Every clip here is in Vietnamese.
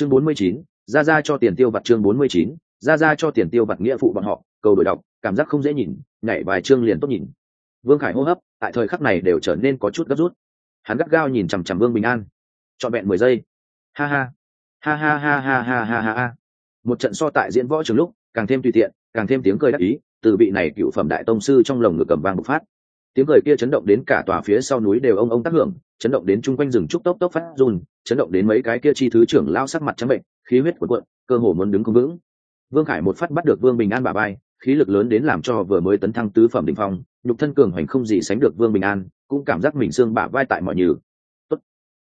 chương bốn mươi chín, ra ra cho tiền tiêu vặt chương bốn mươi chín, ra ra cho tiền tiêu vặt nghĩa phụ bọn họ, cầu đổi đọc, cảm giác không dễ nhìn, nhảy vài chương liền tốt nhìn. Vương khải hô hấp, tại thời khắc này đều trở nên có chút gấp rút. Hắn gắt gao nhìn chằm chằm vương bình an. Trọn vẹn mười giây. Ha ha. Ha ha ha ha ha ha ha ha. Một trận so tại diễn võ trường lúc, càng thêm tùy tiện, càng thêm tiếng cười đắc ý, từ vị này cựu phẩm đại tông sư trong lồng ngực cầm vang bộc phát tiếng cười kia chấn động đến cả tòa phía sau núi đều ông ông tác hưởng, chấn động đến chung quanh rừng trúc tốc tốc phát run, chấn động đến mấy cái kia chi thứ trưởng lao sắc mặt trắng bệnh, khí huyết cuộn cuộn, cơ hồ muốn đứng không vững. Vương khải một phát bắt được vương bình an bà bay, khí lực lớn đến làm cho vừa mới tấn thăng tứ phẩm đỉnh phong, nhục thân cường hoành không gì sánh được vương bình an, cũng cảm giác mình xương bả vai tại mọi nhừ. Tốt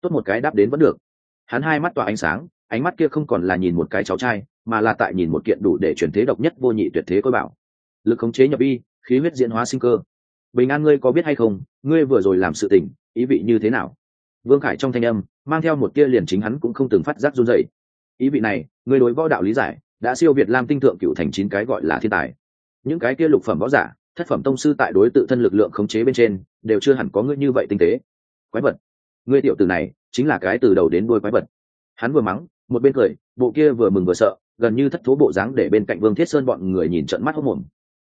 tốt một cái đáp đến vẫn được. Hắn hai mắt tỏa ánh sáng, ánh mắt kia không còn là nhìn một cái cháu trai, mà là tại nhìn một kiện đủ để chuyển thế độc nhất vô nhị tuyệt thế coi bảo. Lực khống chế nhập y, khí huyết diễn hóa sinh cơ bình an ngươi có biết hay không, ngươi vừa rồi làm sự tình, ý vị như thế nào? Vương khải trong thanh âm, mang theo một kia liền chính hắn cũng không từng phát giác run dậy ý vị này, ngươi đối võ đạo lý giải, đã siêu việt lam tinh thượng cựu thành chín cái gọi là thiên tài. Những cái kia lục phẩm võ giả, thất phẩm tông sư tại đối tự thân lực lượng khống chế bên trên, đều chưa hẳn có ngươi như vậy tinh tế. Quái vật. Ngươi tiểu từ này, chính là cái từ đầu đến đuôi quái vật. Hắn vừa mắng, một bên cười, bộ kia vừa mừng vừa sợ, gần như thất thố bộ dáng để bên cạnh vương thiết sơn bọn người nhìn trận mắt hốc mồm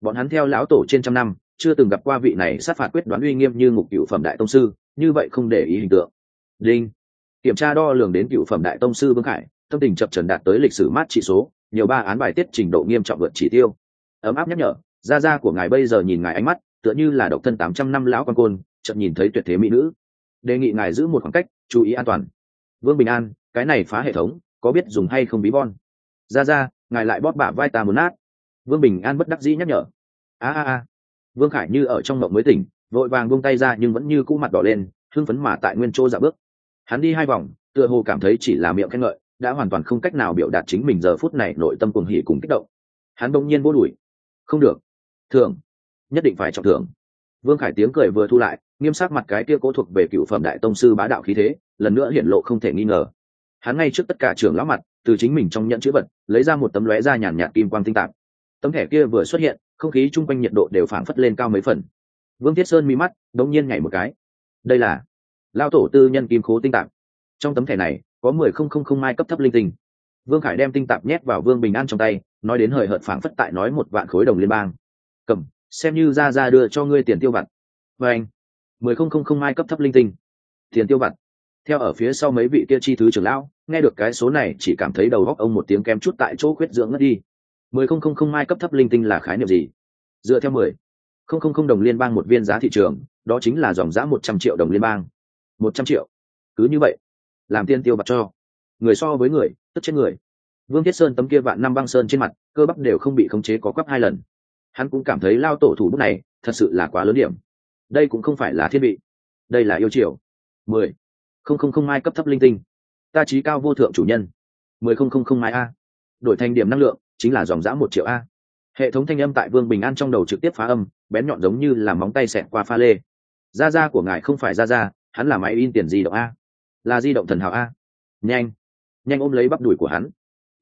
bọn hắn theo lão tổ trên trăm năm chưa từng gặp qua vị này sát phạt quyết đoán uy nghiêm như ngục cựu phẩm đại tông sư, như vậy không để ý hình tượng. Đinh. Kiểm tra đo lường đến cựu phẩm đại tông sư vương khải, tâm tình chập trần đạt tới lịch sử mát trị số, nhiều ba án bài tiết trình độ nghiêm trọng vượt chỉ tiêu. Ấm áp nhắc nhở da da của ngài bây giờ nhìn ngài ánh mắt, tựa như là độc thân tám trăm năm lão quan côn chậm nhìn thấy tuyệt thế mỹ nữ. Đề nghị ngài giữ một khoảng cách, chú ý an toàn. Vương bình an, cái này phá hệ thống, có biết dùng hay không bí bon? Ra ra ngài lại bóp bả vai ta muốn nát. Vương bình an bất đắc dĩ nhắc nhở. A a a vương khải như ở trong mộng mới tỉnh, vội vàng buông tay ra nhưng vẫn như cũ mặt đỏ lên, hưng phấn mà tại nguyên chỗ dạ bước. Hắn đi hai vòng, tựa hồ cảm thấy chỉ là miệng khen ngợi, đã hoàn toàn không cách nào biểu đạt chính mình giờ phút này nội tâm cuồng hỉ cùng kích động. Hắn bỗng nhiên vô đuổi. Không được. Thường nhất định phải trọng thưởng. Vương khải tiếng cười vừa thu lại, nghiêm sắc mặt cái kia cố thuộc về cựu phẩm đại tông sư bá đạo khí thế, lần nữa hiện lộ không thể nghi ngờ. Hắn ngay trước tất cả trưởng lão mặt, từ chính mình trong nhận chữ vật, lấy ra một tấm lóe da nhàn nhạt kim quang tinh tạp tấm thẻ kia vừa xuất hiện không khí chung quanh nhiệt độ đều phảng phất lên cao mấy phần. Vương thiết sơn mi mắt, đống nhiên nhảy một cái. Đây là lao tổ tư nhân kim khố tinh tạp. Trong tấm thẻ này, có mười không không không mai cấp thấp linh tinh. Vương khải đem tinh tạp nhét vào vương bình an trong tay, nói đến hời hợt phảng phất tại nói một vạn khối đồng liên bang. Cầm, xem như ra ra đưa cho ngươi tiền tiêu vặt. Và anh, mười không không không mai cấp thấp linh tinh. Tiền tiêu vặt. Theo ở phía sau mấy vị kia chi thứ trưởng lão, nghe được cái số này chỉ cảm thấy đầu góc ông một tiếng kém chút tại chỗ khuyết dưỡng ngất đi mười không không không mai cấp thấp linh tinh là khái niệm gì? Dựa theo mười không không không đồng liên bang một viên giá thị trường, đó chính là dòng giá một trăm triệu đồng liên bang. Một trăm triệu. Cứ như vậy, làm tiên tiêu bạc cho. Người so với người, tức chết người. Vương thiết sơn tấm kia vạn năm băng sơn trên mặt, cơ bắp đều không bị khống chế có quắp hai lần. Hắn cũng cảm thấy lao tổ thủ bút này, thật sự là quá lớn điểm. Đây cũng không phải là thiết bị đây là yêu chiều mười không không không mai cấp thấp linh tinh. Ta trí cao vô thượng chủ nhân. Mười không không không mai a. Đổi thành điểm năng lượng chính là dòng dã một triệu a. Hệ thống thanh âm tại vương bình an trong đầu trực tiếp phá âm, bén nhọn giống như là móng tay xẹt qua pha lê. Da da của ngài không phải da da hắn là máy in tiền di động a. Là di động thần hảo a. Nhanh nhanh ôm lấy bắp đùi của hắn.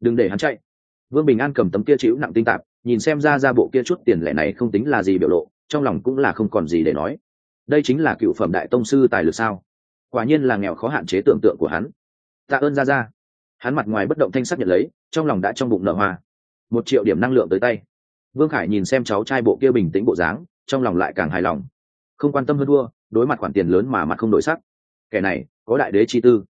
Đừng để hắn chạy. Vương bình an cầm tấm kia chịu nặng tinh tạp, nhìn xem ra ra bộ kia chút tiền lẻ này không tính là gì biểu lộ, trong lòng cũng là không còn gì để nói. Đây chính là cựu phẩm đại tông sư tài lực sao? Quả nhiên là nghèo khó hạn chế tưởng tượng của hắn. Tạ ơn ra ra hắn mặt ngoài bất động thanh sắc nhận lấy, trong lòng đã trong bụng nở hoa một triệu điểm năng lượng tới tay. Vương khải nhìn xem cháu trai bộ kia bình tĩnh bộ dáng, trong lòng lại càng hài lòng. Không quan tâm hơn đua đối mặt khoản tiền lớn mà mặt không đổi sắc. Kẻ này, có đại đế chi tư.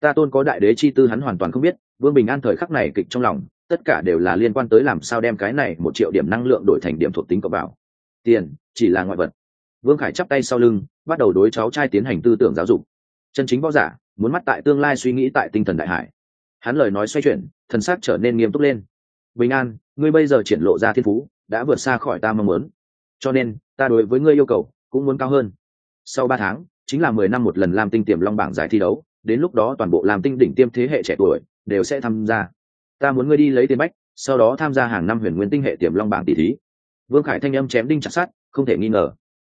Ta tôn có đại đế chi tư hắn hoàn toàn không biết, vương bình an thời khắc này kịch trong lòng, tất cả đều là liên quan tới làm sao đem cái này một triệu điểm năng lượng đổi thành điểm thuộc tính cộng vào tiền, chỉ là ngoại vật. Vương khải chắp tay sau lưng, bắt đầu đối cháu trai tiến hành tư tưởng giáo dục. Chân chính võ giả, muốn mắt tại tương lai suy nghĩ tại tinh thần đại hải. Hắn lời nói xoay chuyển, thần sắc trở nên nghiêm túc lên bình an, ngươi bây giờ triển lộ ra thiên phú, đã vượt xa khỏi ta mong muốn. Cho nên, ta đối với ngươi yêu cầu cũng muốn cao hơn. Sau ba tháng, chính là mười năm một lần làm tinh tiềm long bảng giải thi đấu, đến lúc đó toàn bộ làm tinh đỉnh tiêm thế hệ trẻ tuổi đều sẽ tham gia. Ta muốn ngươi đi lấy tiền bách, sau đó tham gia hàng năm huyền nguyên tinh hệ tiềm long bảng tỷ thí. Vương khải thanh âm chém đinh chặt sát không thể nghi ngờ.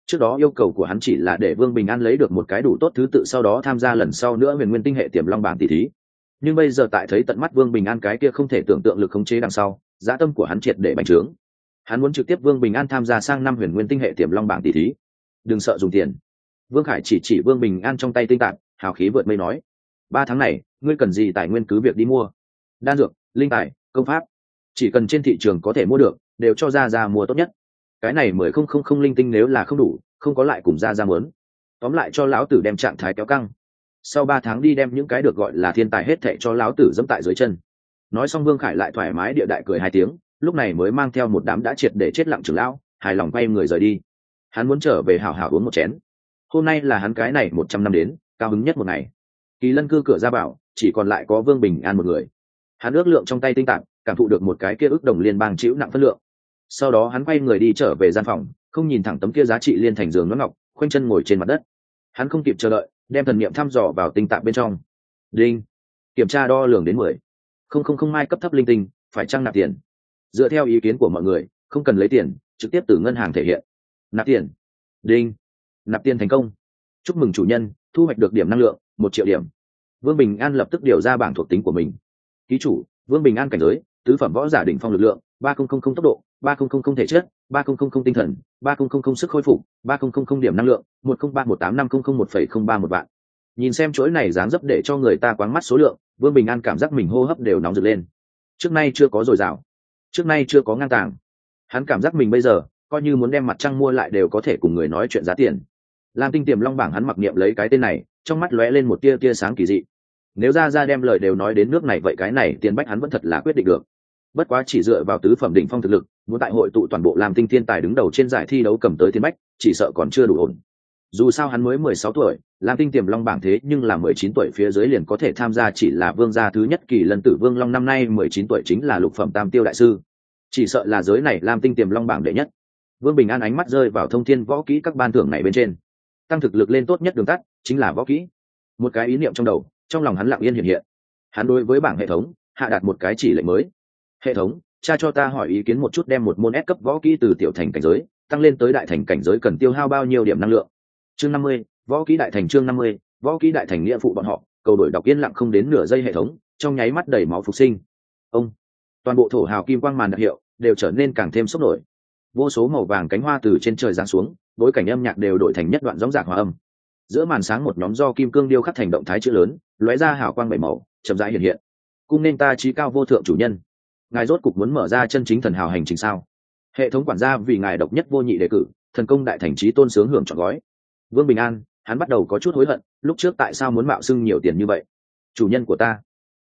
Trước đó yêu cầu của hắn chỉ là để vương bình an lấy được một cái đủ tốt thứ tự sau đó tham gia lần sau nữa huyền nguyên tinh hệ tiềm long bảng tỷ thí nhưng bây giờ tại thấy tận mắt vương bình an cái kia không thể tưởng tượng lực khống chế đằng sau, dã tâm của hắn triệt để bành trướng. Hắn muốn trực tiếp vương bình an tham gia sang năm huyền nguyên tinh hệ tiềm long bảng tỷ thí. Đừng sợ dùng tiền. Vương khải chỉ chỉ vương bình an trong tay tinh tạp hào khí vượt mây nói, ba tháng này, ngươi cần gì tài nguyên cứ việc đi mua. Đan dược, linh tài, công pháp, chỉ cần trên thị trường có thể mua được, đều cho ra ra mua tốt nhất. Cái này mười không không không linh tinh nếu là không đủ, không có lại cùng ra ra mớn tóm lại cho lão tử đem trạng thái kéo căng sau ba tháng đi đem những cái được gọi là thiên tài hết thệ cho lão tử dẫm tại dưới chân. Nói xong vương khải lại thoải mái địa đại cười hai tiếng, lúc này mới mang theo một đám đã triệt để chết lặng trưởng lão, hài lòng quay người rời đi. Hắn muốn trở về hảo hảo uống một chén. Hôm nay là hắn cái này một trăm năm đến, cao hứng nhất một ngày. Kỳ lân cư cửa ra bảo chỉ còn lại có vương bình an một người. Hắn ước lượng trong tay tinh tạng, cảm thụ được một cái kia ước đồng liên bang chịu nặng phân lượng. Sau đó hắn quay người đi trở về gian phòng, không nhìn thẳng tấm kia giá trị liên thành giường nó ngọc, khoanh chân ngồi trên mặt đất. Hắn không kịp chờ đợi đem thần niệm thăm dò vào tinh tạng bên trong. Đinh. Kiểm tra đo lường đến mười. Không không không mai cấp thấp linh tinh, phải trăng nạp tiền? Dựa theo ý kiến của mọi người, không cần lấy tiền, trực tiếp từ ngân hàng thể hiện. Nạp tiền. Đinh. Nạp tiền thành công. Chúc mừng chủ nhân, thu hoạch được điểm năng lượng, một triệu điểm. Vương bình an lập tức điều ra bảng thuộc tính của mình. Ký chủ, vương bình an cảnh giới, tứ phẩm võ giả đỉnh phong lực lượng ba không không không tốc độ ba không không không thể chất ba không không không tinh thần ba không không không sức khôi phục ba không không không điểm năng lượng một không ba một tám năm không không một phẩy không ba một vạn nhìn xem chuỗi này dáng dấp để cho người ta quáng mắt số lượng vương bình an cảm giác mình hô hấp đều nóng rực lên trước nay chưa có dồi dào trước nay chưa có ngang tàng hắn cảm giác mình bây giờ coi như muốn đem mặt trăng mua lại đều có thể cùng người nói chuyện giá tiền làm tinh tiềm long bảng hắn mặc niệm lấy cái tên này trong mắt lóe lên một tia tia sáng kỳ dị nếu ra ra đem lời đều nói đến nước này vậy cái này tiền bách hắn vẫn thật là quyết định được bất quá chỉ dựa vào tứ phẩm đỉnh phong thực lực, muốn tại hội tụ toàn bộ làm tinh thiên tài đứng đầu trên giải thi đấu cầm tới thiên bách, chỉ sợ còn chưa đủ ổn. Dù sao hắn mới mười sáu tuổi làm tinh tiềm long bảng thế nhưng là mười chín tuổi phía dưới liền có thể tham gia chỉ là vương gia thứ nhất kỳ lần tử vương long năm nay mười chín tuổi chính là lục phẩm tam tiêu đại sư. Chỉ sợ là giới này làm tinh tiềm long bảng đệ nhất. Vương bình an ánh mắt rơi vào thông thiên võ kỹ các ban thưởng này bên trên. Tăng thực lực lên tốt nhất đường tắt, chính là võ kỹ. Một cái ý niệm trong đầu, trong lòng hắn lặng yên hiện hiện. Hắn đối với bảng hệ thống, hạ đạt một cái chỉ lệnh mới hệ thống, cha cho ta hỏi ý kiến một chút đem một môn ép cấp võ kỹ từ tiểu thành cảnh giới, tăng lên tới đại thành cảnh giới cần tiêu hao bao nhiêu điểm năng lượng? Chương năm mươi, võ kỹ đại thành chương năm mươi, võ kỹ đại thành nghĩa phụ bọn họ, cầu đổi đọc yên lặng không đến nửa giây hệ thống, trong nháy mắt đầy máu phục sinh. Ông, toàn bộ thổ hào kim quang màn đặc hiệu đều trở nên càng thêm sốc nổi. Vô số màu vàng cánh hoa từ trên trời giáng xuống, bối cảnh âm nhạc đều đổi thành nhất đoạn gióng giạc hòa âm. Giữa màn sáng một nhóm do kim cương điêu khắc thành động thái chữ lớn, lóe ra hào quang bảy màu, chậm rãi hiện hiện. Cung nên ta trí cao vô thượng chủ nhân ngài rốt cục muốn mở ra chân chính thần hào hành trình sao? Hệ thống quản gia vì ngài độc nhất vô nhị đề cử, thần công đại thành trí tôn sướng hưởng chọn gói. Vương bình an, hắn bắt đầu có chút hối hận, lúc trước tại sao muốn mạo xưng nhiều tiền như vậy? Chủ nhân của ta.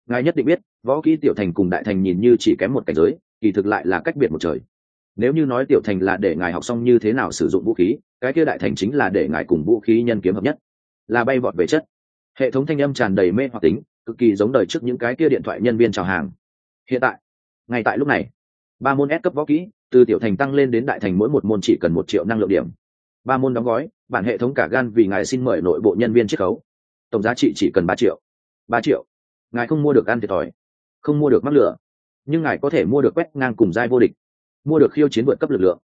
Ngài nhất định biết, võ kỹ tiểu thành cùng đại thành nhìn như chỉ kém một cảnh giới, kỳ thực lại là cách biệt một trời. Nếu như nói tiểu thành là để ngài học xong như thế nào sử dụng vũ khí, cái kia đại thành chính là để ngài cùng vũ khí nhân kiếm hợp nhất. Là bay vọt về chất. Hệ thống thanh âm tràn đầy mê hoặc tính, cực kỳ giống đời trước những cái kia điện thoại nhân viên chào hàng. Hiện tại ngay tại lúc này, ba môn S cấp võ kỹ từ tiểu thành tăng lên đến đại thành mỗi một môn chỉ cần một triệu năng lượng điểm. Ba môn đóng gói, bản hệ thống cả gan vì ngài xin mời nội bộ nhân viên chiết khấu. Tổng giá trị chỉ cần ba triệu. Ba triệu. Ngài không mua được ăn thiệt thòi, không mua được mắc lửa, nhưng ngài có thể mua được quét ngang cùng giai vô địch, mua được khiêu chiến vượt cấp lực lượng.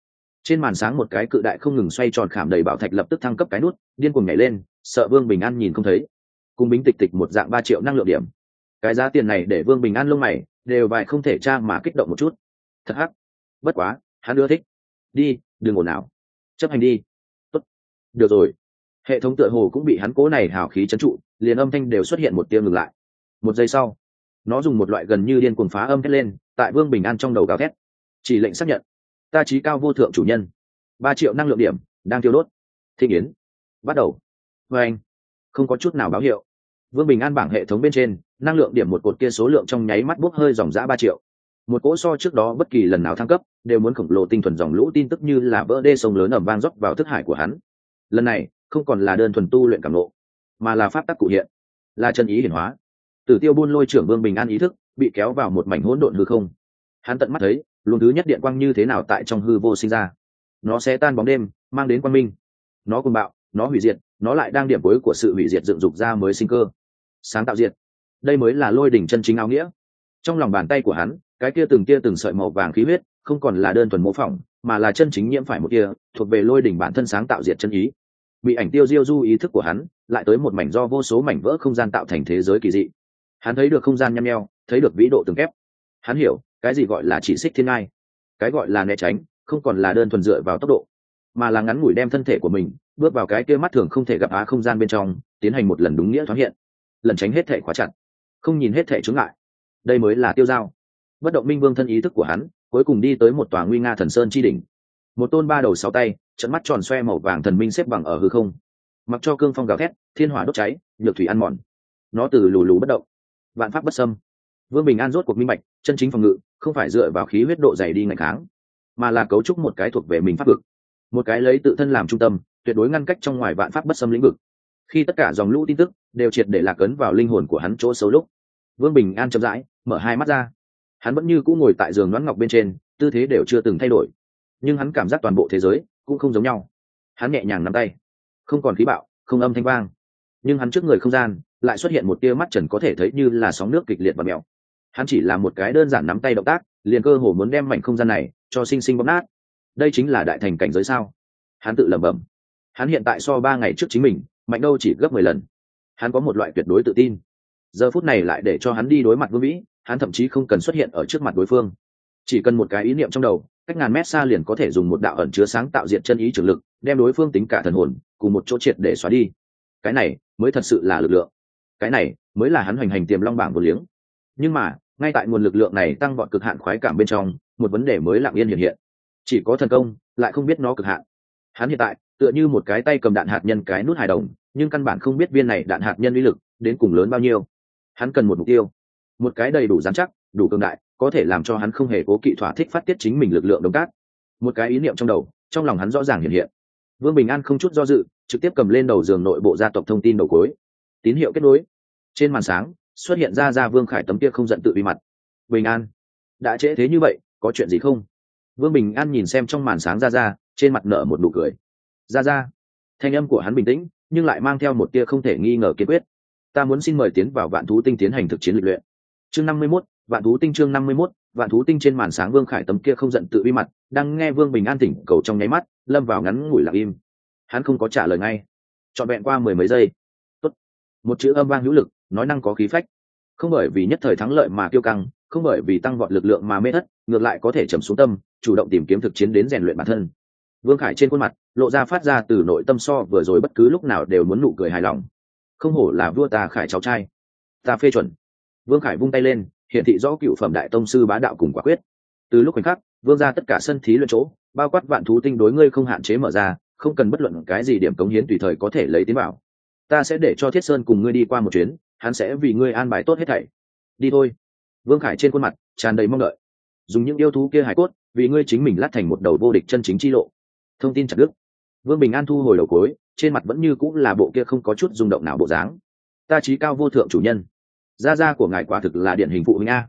Trên màn sáng một cái cự đại không ngừng xoay tròn khảm đầy bảo thạch lập tức thăng cấp cái nút, điên cuồng nhảy lên, sợ vương bình an nhìn không thấy. Cùng bính tịch tịch một dạng ba triệu năng lượng điểm cái giá tiền này để vương bình an lông mày, đều vài không thể tra mà kích động một chút. Thật hắc. Bất quá, hắn ưa thích. Đi, đừng ồn ào. Chấp hành đi. Tốt. được rồi. Hệ thống tựa hồ cũng bị hắn cố này hào khí trấn trụ, liền âm thanh đều xuất hiện một tiêu ngừng lại. Một giây sau, nó dùng một loại gần như điên cuồng phá âm thét lên, tại vương bình an trong đầu gào thét. Chỉ lệnh xác nhận. Ta trí cao vô thượng chủ nhân. Ba triệu năng lượng điểm, đang tiêu đốt. Thiên yến. Bắt đầu. Vê anh không có chút nào báo hiệu vương bình an bảng hệ thống bên trên, năng lượng điểm một cột kia số lượng trong nháy mắt bốc hơi dòng giã ba triệu. Một cỗ so trước đó bất kỳ lần nào thăng cấp, đều muốn khổng lồ tinh thuần dòng lũ tin tức như là vỡ đê sông lớn ẩm vang dốc vào thức hải của hắn. Lần này, không còn là đơn thuần tu luyện cảm lộ mà là pháp tắc cụ hiện, là chân ý hiển hóa. Tử tiêu buôn lôi trưởng vương bình an ý thức bị kéo vào một mảnh hỗn độn hư không. Hắn tận mắt thấy, luồng thứ nhất điện quang như thế nào tại trong hư vô sinh ra. Nó sẽ tan bóng đêm, mang đến quang minh. Nó cùng bạo, nó hủy diệt nó lại đang điểm cuối của sự hủy diệt dựng dục ra mới sinh cơ. Sáng tạo diệt. Đây mới là lôi đỉnh chân chính áo nghĩa. Trong lòng bàn tay của hắn, cái kia từng kia từng sợi màu vàng khí huyết, không còn là đơn thuần mô phỏng, mà là chân chính nhiễm phải một kia thuộc về lôi đỉnh bản thân sáng tạo diệt chân ý. Bị ảnh tiêu diêu du ý thức của hắn, lại tới một mảnh do vô số mảnh vỡ không gian tạo thành thế giới kỳ dị. Hắn thấy được không gian nhăm nheo, thấy được vĩ độ từng kép. Hắn hiểu, cái gì gọi là chỉ xích thiên ngai. Cái gọi là né tránh, không còn là đơn thuần dựa vào tốc độ, mà là ngắn ngủi đem thân thể của mình bước vào cái kia mắt thường không thể gặp á không gian bên trong, tiến hành một lần đúng nghĩa thoáng hiện. Lần tránh hết thể khóa chặt. Không nhìn hết thể chướng lại đây mới là tiêu dao. Bất động minh vương thân ý thức của hắn, cuối cùng đi tới một tòa nguy nga thần sơn chi đỉnh. Một tôn ba đầu sáu tay, trận mắt tròn xoe màu vàng thần minh xếp bằng ở hư không. Mặc cho cương phong gào thét, thiên hỏa đốt cháy, nhược thủy ăn mòn. Nó từ lù lù bất động. Vạn pháp bất sâm vương bình an rốt cuộc minh bạch, chân chính phòng ngự không phải dựa vào khí huyết độ dày đi ngày kháng, mà là cấu trúc một cái thuộc về mình pháp vực. Một cái lấy tự thân làm trung tâm tuyệt đối ngăn cách trong ngoài vạn pháp bất xâm lĩnh vực. Khi tất cả dòng lũ tin tức đều triệt để lạc ấn vào linh hồn của hắn chỗ xấu lúc, vương bình an chậm rãi mở hai mắt ra. Hắn vẫn như cũ ngồi tại giường đoán ngọc bên trên, tư thế đều chưa từng thay đổi. Nhưng hắn cảm giác toàn bộ thế giới cũng không giống nhau. Hắn nhẹ nhàng nắm tay. Không còn khí bạo, không âm thanh vang. Nhưng hắn trước người không gian lại xuất hiện một tia mắt trần có thể thấy như là sóng nước kịch liệt và mèo. Hắn chỉ là một cái đơn giản nắm tay động tác, liền cơ hồ muốn đem mảnh không gian này cho sinh sinh bóp nát. Đây chính là đại thành cảnh giới sao? Hắn tự lẩm bẩm hắn hiện tại so ba ngày trước chính mình, mạnh đâu chỉ gấp mười lần. Hắn có một loại tuyệt đối tự tin. Giờ phút này lại để cho hắn đi đối mặt vương vĩ, hắn thậm chí không cần xuất hiện ở trước mặt đối phương. Chỉ cần một cái ý niệm trong đầu, cách ngàn mét xa liền có thể dùng một đạo ẩn chứa sáng tạo diện chân ý trường lực, đem đối phương tính cả thần hồn, cùng một chỗ triệt để xóa đi. Cái này mới thật sự là lực lượng. Cái này mới là hắn hoành hành tiềm long bảng một liếng. Nhưng mà, ngay tại nguồn lực lượng này tăng vọt cực hạn khoái cảm bên trong, một vấn đề mới lặng yên hiện hiện. Chỉ có thần công, lại không biết nó cực hạn. Hắn hiện tại tựa như một cái tay cầm đạn hạt nhân cái nút hài đồng, nhưng căn bản không biết viên này đạn hạt nhân uy lực đến cùng lớn bao nhiêu. Hắn cần một mục tiêu, một cái đầy đủ dán chắc, đủ cường đại, có thể làm cho hắn không hề cố kỵ thỏa thích phát tiết chính mình lực lượng đồng cát. Một cái ý niệm trong đầu, trong lòng hắn rõ ràng hiện hiện. Vương bình an không chút do dự, trực tiếp cầm lên đầu giường nội bộ gia tộc thông tin đầu cối tín hiệu kết nối. Trên màn sáng, xuất hiện ra ra vương khải tấm kia không giận tự bị mặt. Bình an, đã trễ thế như vậy, có chuyện gì không? Vương bình an nhìn xem trong màn sáng ra ra, trên mặt nở một nụ cười ra ra. Thanh âm của hắn bình tĩnh, nhưng lại mang theo một tia không thể nghi ngờ kiên quyết. Ta muốn xin mời tiến vào vạn thú tinh tiến hành thực chiến lịch luyện. Chương năm mươi mốt, vạn thú tinh chương năm mươi mốt, vạn thú tinh trên màn sáng vương khải tấm kia không giận tự bi mặt, đang nghe vương bình an tỉnh cầu trong nháy mắt, lâm vào ngắn ngủi lặng im. Hắn không có trả lời ngay. Trọn vẹn qua mười mấy giây. Tốt. một chữ âm vang hữu lực, nói năng có khí phách. Không bởi vì nhất thời thắng lợi mà kiêu căng, không bởi vì tăng vọt lực lượng mà mê thất, ngược lại có thể trầm xuống tâm, chủ động tìm kiếm thực chiến đến rèn luyện bản thân vương khải trên khuôn mặt, lộ ra phát ra từ nội tâm so vừa rồi bất cứ lúc nào đều muốn nụ cười hài lòng. Không hổ là vua ta khải cháu trai. Ta phê chuẩn. Vương khải vung tay lên hiện thị rõ cựu phẩm đại tông sư bá đạo cùng quả quyết. Từ lúc khoảnh khắc, vương ra tất cả sân thí luận chỗ, bao quát vạn thú tinh đối ngươi không hạn chế mở ra, không cần bất luận cái gì điểm cống hiến tùy thời có thể lấy tiến bảo ta sẽ để cho thiết sơn cùng ngươi đi qua một chuyến, hắn sẽ vì ngươi an bài tốt hết thảy. Đi thôi. Vương khải trên khuôn mặt tràn đầy mong đợi. Dùng những yêu thú kia hải cốt, vì ngươi chính mình lát thành một đầu vô địch chân chính chi lộ thông tin chặt đức vương bình an thu hồi đầu cối, trên mặt vẫn như cũng là bộ kia không có chút rung động nào bộ dáng. Ta trí cao vô thượng chủ nhân. Gia gia của ngài quả thực là điển hình phụ huynh a.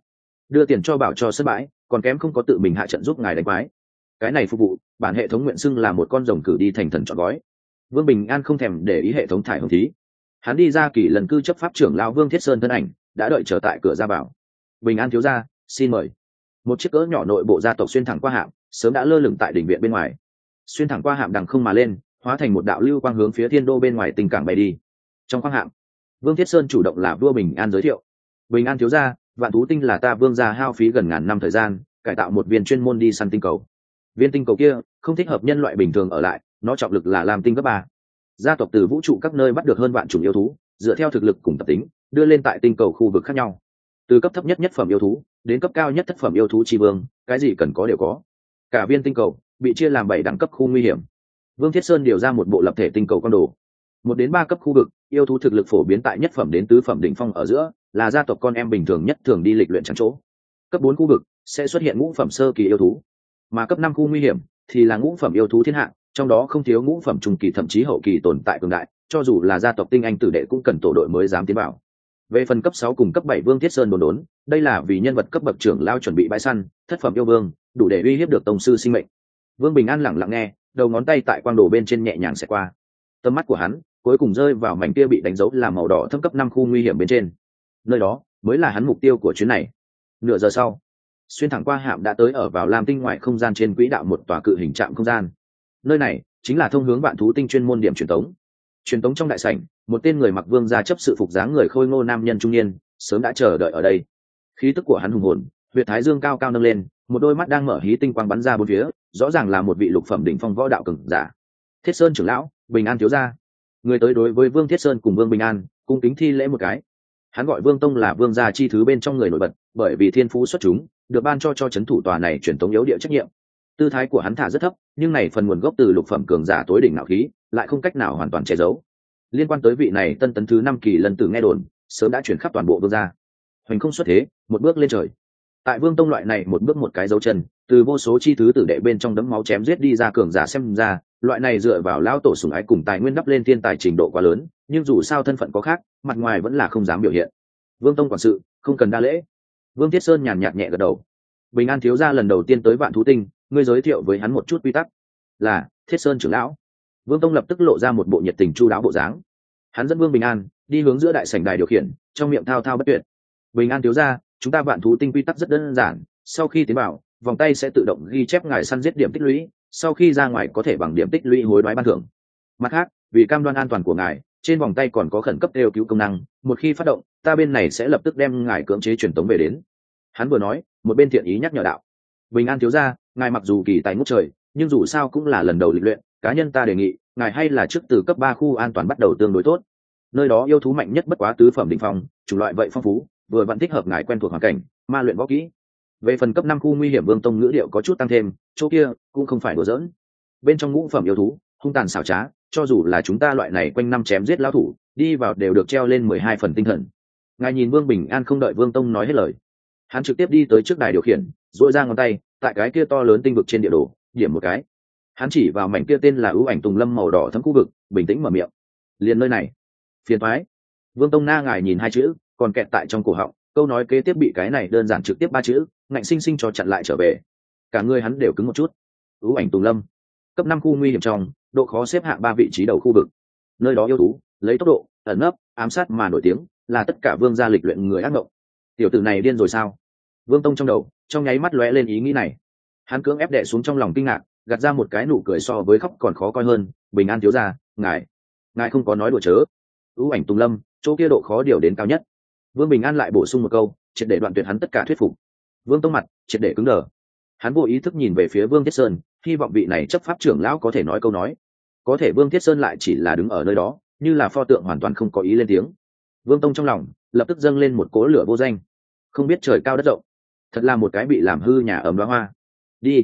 Đưa tiền cho bảo cho sân bãi, còn kém không có tự mình hạ trận giúp ngài đánh quái. Cái này phục vụ, bản hệ thống nguyện xưng là một con rồng cử đi thành thần chọn gói. Vương bình an không thèm để ý hệ thống thải hồng thí. Hắn đi ra kỳ lần cư chấp pháp trưởng lão vương thiết sơn thân ảnh, đã đợi chờ tại cửa ra bảo bình an thiếu gia, xin mời. Một chiếc cỡ nhỏ nội bộ gia tộc xuyên thẳng qua hạm sớm đã lơ lửng tại đỉnh viện bên ngoài xuyên thẳng qua hạm đằng không mà lên, hóa thành một đạo lưu quang hướng phía thiên đô bên ngoài tình cảng bay đi. Trong khoang hạm, vương thiết sơn chủ động là vua bình an giới thiệu. Bình an thiếu gia, vạn thú tinh là ta vương gia hao phí gần ngàn năm thời gian, cải tạo một viên chuyên môn đi săn tinh cầu. Viên tinh cầu kia không thích hợp nhân loại bình thường ở lại, nó trọng lực là làm tinh cấp ba. Gia tộc từ vũ trụ các nơi bắt được hơn vạn chủng yêu thú, dựa theo thực lực cùng tập tính, đưa lên tại tinh cầu khu vực khác nhau. Từ cấp thấp nhất nhất phẩm yêu thú, đến cấp cao nhất thất phẩm yêu thú tri vương, cái gì cần có đều có. Cả viên tinh cầu bị chia làm bảy đẳng cấp khu nguy hiểm. Vương thiết sơn điều ra một bộ lập thể tinh cầu con đồ. Một đến ba cấp khu vực, yêu thú thực lực phổ biến tại nhất phẩm đến tứ phẩm đỉnh phong ở giữa, là gia tộc con em bình thường nhất thường đi lịch luyện trắng chỗ. Cấp bốn khu vực sẽ xuất hiện ngũ phẩm sơ kỳ yêu thú, mà cấp năm khu nguy hiểm thì là ngũ phẩm yêu thú thiên hạ, trong đó không thiếu ngũ phẩm trung kỳ thậm chí hậu kỳ tồn tại cường đại, cho dù là gia tộc tinh anh tử đệ cũng cần tổ đội mới dám tiến vào. Về phần cấp sáu cùng cấp bảy vương thiết sơn đồn đốn, đây là vì nhân vật cấp bậc trưởng lao chuẩn bị bãi săn, thất phẩm yêu vương, đủ để uy hiếp được tổng sư sinh mệnh vương bình an lẳng lặng nghe, đầu ngón tay tại quang đồ bên trên nhẹ nhàng xẹt qua. Tầm mắt của hắn, cuối cùng rơi vào mảnh kia bị đánh dấu là màu đỏ thâm cấp năm khu nguy hiểm bên trên. Nơi đó, mới là hắn mục tiêu của chuyến này. Nửa giờ sau, xuyên thẳng qua hạm đã tới ở vào lam tinh ngoại không gian trên quỹ đạo một tòa cự hình trạm không gian. Nơi này, chính là thông hướng vạn thú tinh chuyên môn điểm truyền tống. Truyền tống trong đại sảnh, một tên người mặc vương gia chấp sự phục dáng người khôi ngô nam nhân trung niên, sớm đã chờ đợi ở đây. Khí tức của hắn hùng hồn huyệt thái dương cao cao nâng lên, một đôi mắt đang mở hí tinh quang bắn ra bốn phía, rõ ràng là một vị lục phẩm đỉnh phong võ đạo cường giả. Thiết sơn trưởng lão, bình an thiếu gia. Người tới đối với vương thiết sơn cùng vương bình an, cung kính thi lễ một cái. Hắn gọi vương tông là vương gia chi thứ bên trong người nổi bật, bởi vì thiên phú xuất chúng, được ban cho cho c h ấ n thủ tòa này truyền thống yếu địa trách nhiệm. Tư thái của hắn thả rất thấp, nhưng này phần nguồn gốc từ lục phẩm cường giả tối đỉnh nạo khí, lại không cách nào hoàn toàn che giấu. Liên quan tới vị này tân tấn thứ năm kỳ lần từ nghe đồn, sớm đã chuyển khắp toàn bộ vương gia. Hoành không xuất thế, một bước lên trời tại vương tông loại này một bước một cái dấu chân, từ vô số chi thứ tử đệ bên trong đấm máu chém giết đi ra cường giả xem ra, loại này dựa vào lao tổ sùng ái cùng tài nguyên đắp lên thiên tài trình độ quá lớn, nhưng dù sao thân phận có khác, mặt ngoài vẫn là không dám biểu hiện. Vương tông quản sự, không cần đa lễ. Vương thiết sơn nhàn nhạt nhẹ gật đầu. Bình an thiếu gia lần đầu tiên tới vạn thú tinh, ngươi giới thiệu với hắn một chút quy tắc. Là, thiết sơn trưởng lão. Vương tông lập tức lộ ra một bộ nhiệt tình chu đáo bộ dáng. Hắn dẫn vương bình an, đi hướng giữa đại sảnh đài điều khiển, trong miệng thao thao bất tuyệt. Bình an thiếu gia chúng ta vạn thú tinh quy tắc rất đơn giản sau khi tiến vào vòng tay sẽ tự động ghi chép ngài săn giết điểm tích lũy sau khi ra ngoài có thể bằng điểm tích lũy hối đoái ban thưởng. Mặt khác vì cam đoan an toàn của ngài trên vòng tay còn có khẩn cấp đều cứu công năng một khi phát động ta bên này sẽ lập tức đem ngài cưỡng chế truyền tống về đến. Hắn vừa nói một bên thiện ý nhắc nhở đạo. Bình an thiếu ra ngài mặc dù kỳ tài ngút trời nhưng dù sao cũng là lần đầu lịch luyện cá nhân ta đề nghị ngài hay là trước từ cấp ba khu an toàn bắt đầu tương đối tốt. Nơi đó yêu thú mạnh nhất bất quá tứ phẩm định phòng, chủng loại vậy phong phú vừa vẫn thích hợp ngài quen thuộc hoàn cảnh, ma luyện võ kỹ. Về phần cấp năm khu nguy hiểm vương tông ngữ điệu có chút tăng thêm, chỗ kia cũng không phải đùa giỡn. Bên trong ngũ phẩm yêu thú, hung tàn xảo trá, cho dù là chúng ta loại này quanh năm chém giết lão thủ, đi vào đều được treo lên mười hai phần tinh thần. Ngài nhìn vương bình an không đợi vương tông nói hết lời. Hắn trực tiếp đi tới trước đài điều khiển dội ra ngón tay, tại cái kia to lớn tinh vực trên địa đồ, điểm một cái. Hắn chỉ vào mảnh kia tên là ưu ảnh tùng lâm màu đỏ thấm khu vực, bình tĩnh mở miệng. Liền nơi này. Phiền thoái vương tông na ngài nhìn hai chữ còn kẹt tại trong cổ họng, câu nói kế tiếp bị cái này đơn giản trực tiếp ba chữ, ngạnh sinh sinh cho chặn lại trở về. Cả người hắn đều cứng một chút. Ưu ảnh tùng lâm. Cấp năm khu nguy hiểm trong, độ khó xếp hạng ba vị trí đầu khu vực. Nơi đó yêu thú, lấy tốc độ, ẩn nấp, ám sát mà nổi tiếng, là tất cả vương gia lịch luyện người ác mộng. Tiểu tử này điên rồi sao? Vương tông trong đầu, trong nháy mắt lóe lên ý nghĩ này. Hắn cưỡng ép đệ xuống trong lòng kinh ngạc, gạt ra một cái nụ cười so với khóc còn khó coi hơn, bình an thiếu ra ngài ngài không có nói đùa chớ. Ưu ảnh tùng lâm, chỗ kia độ khó điều đến cao nhất vương bình an lại bổ sung một câu, triệt để đoạn tuyệt hắn tất cả thuyết phục. Vương tông mặt, triệt để cứng đờ. Hắn vô ý thức nhìn về phía vương thiết sơn, hy vọng vị này chấp pháp trưởng lão có thể nói câu nói. Có thể vương thiết sơn lại chỉ là đứng ở nơi đó, như là pho tượng hoàn toàn không có ý lên tiếng. Vương tông trong lòng, lập tức dâng lên một cố lửa vô danh. Không biết trời cao đất rộng, thật là một cái bị làm hư nhà ấm đoá hoa. Đi,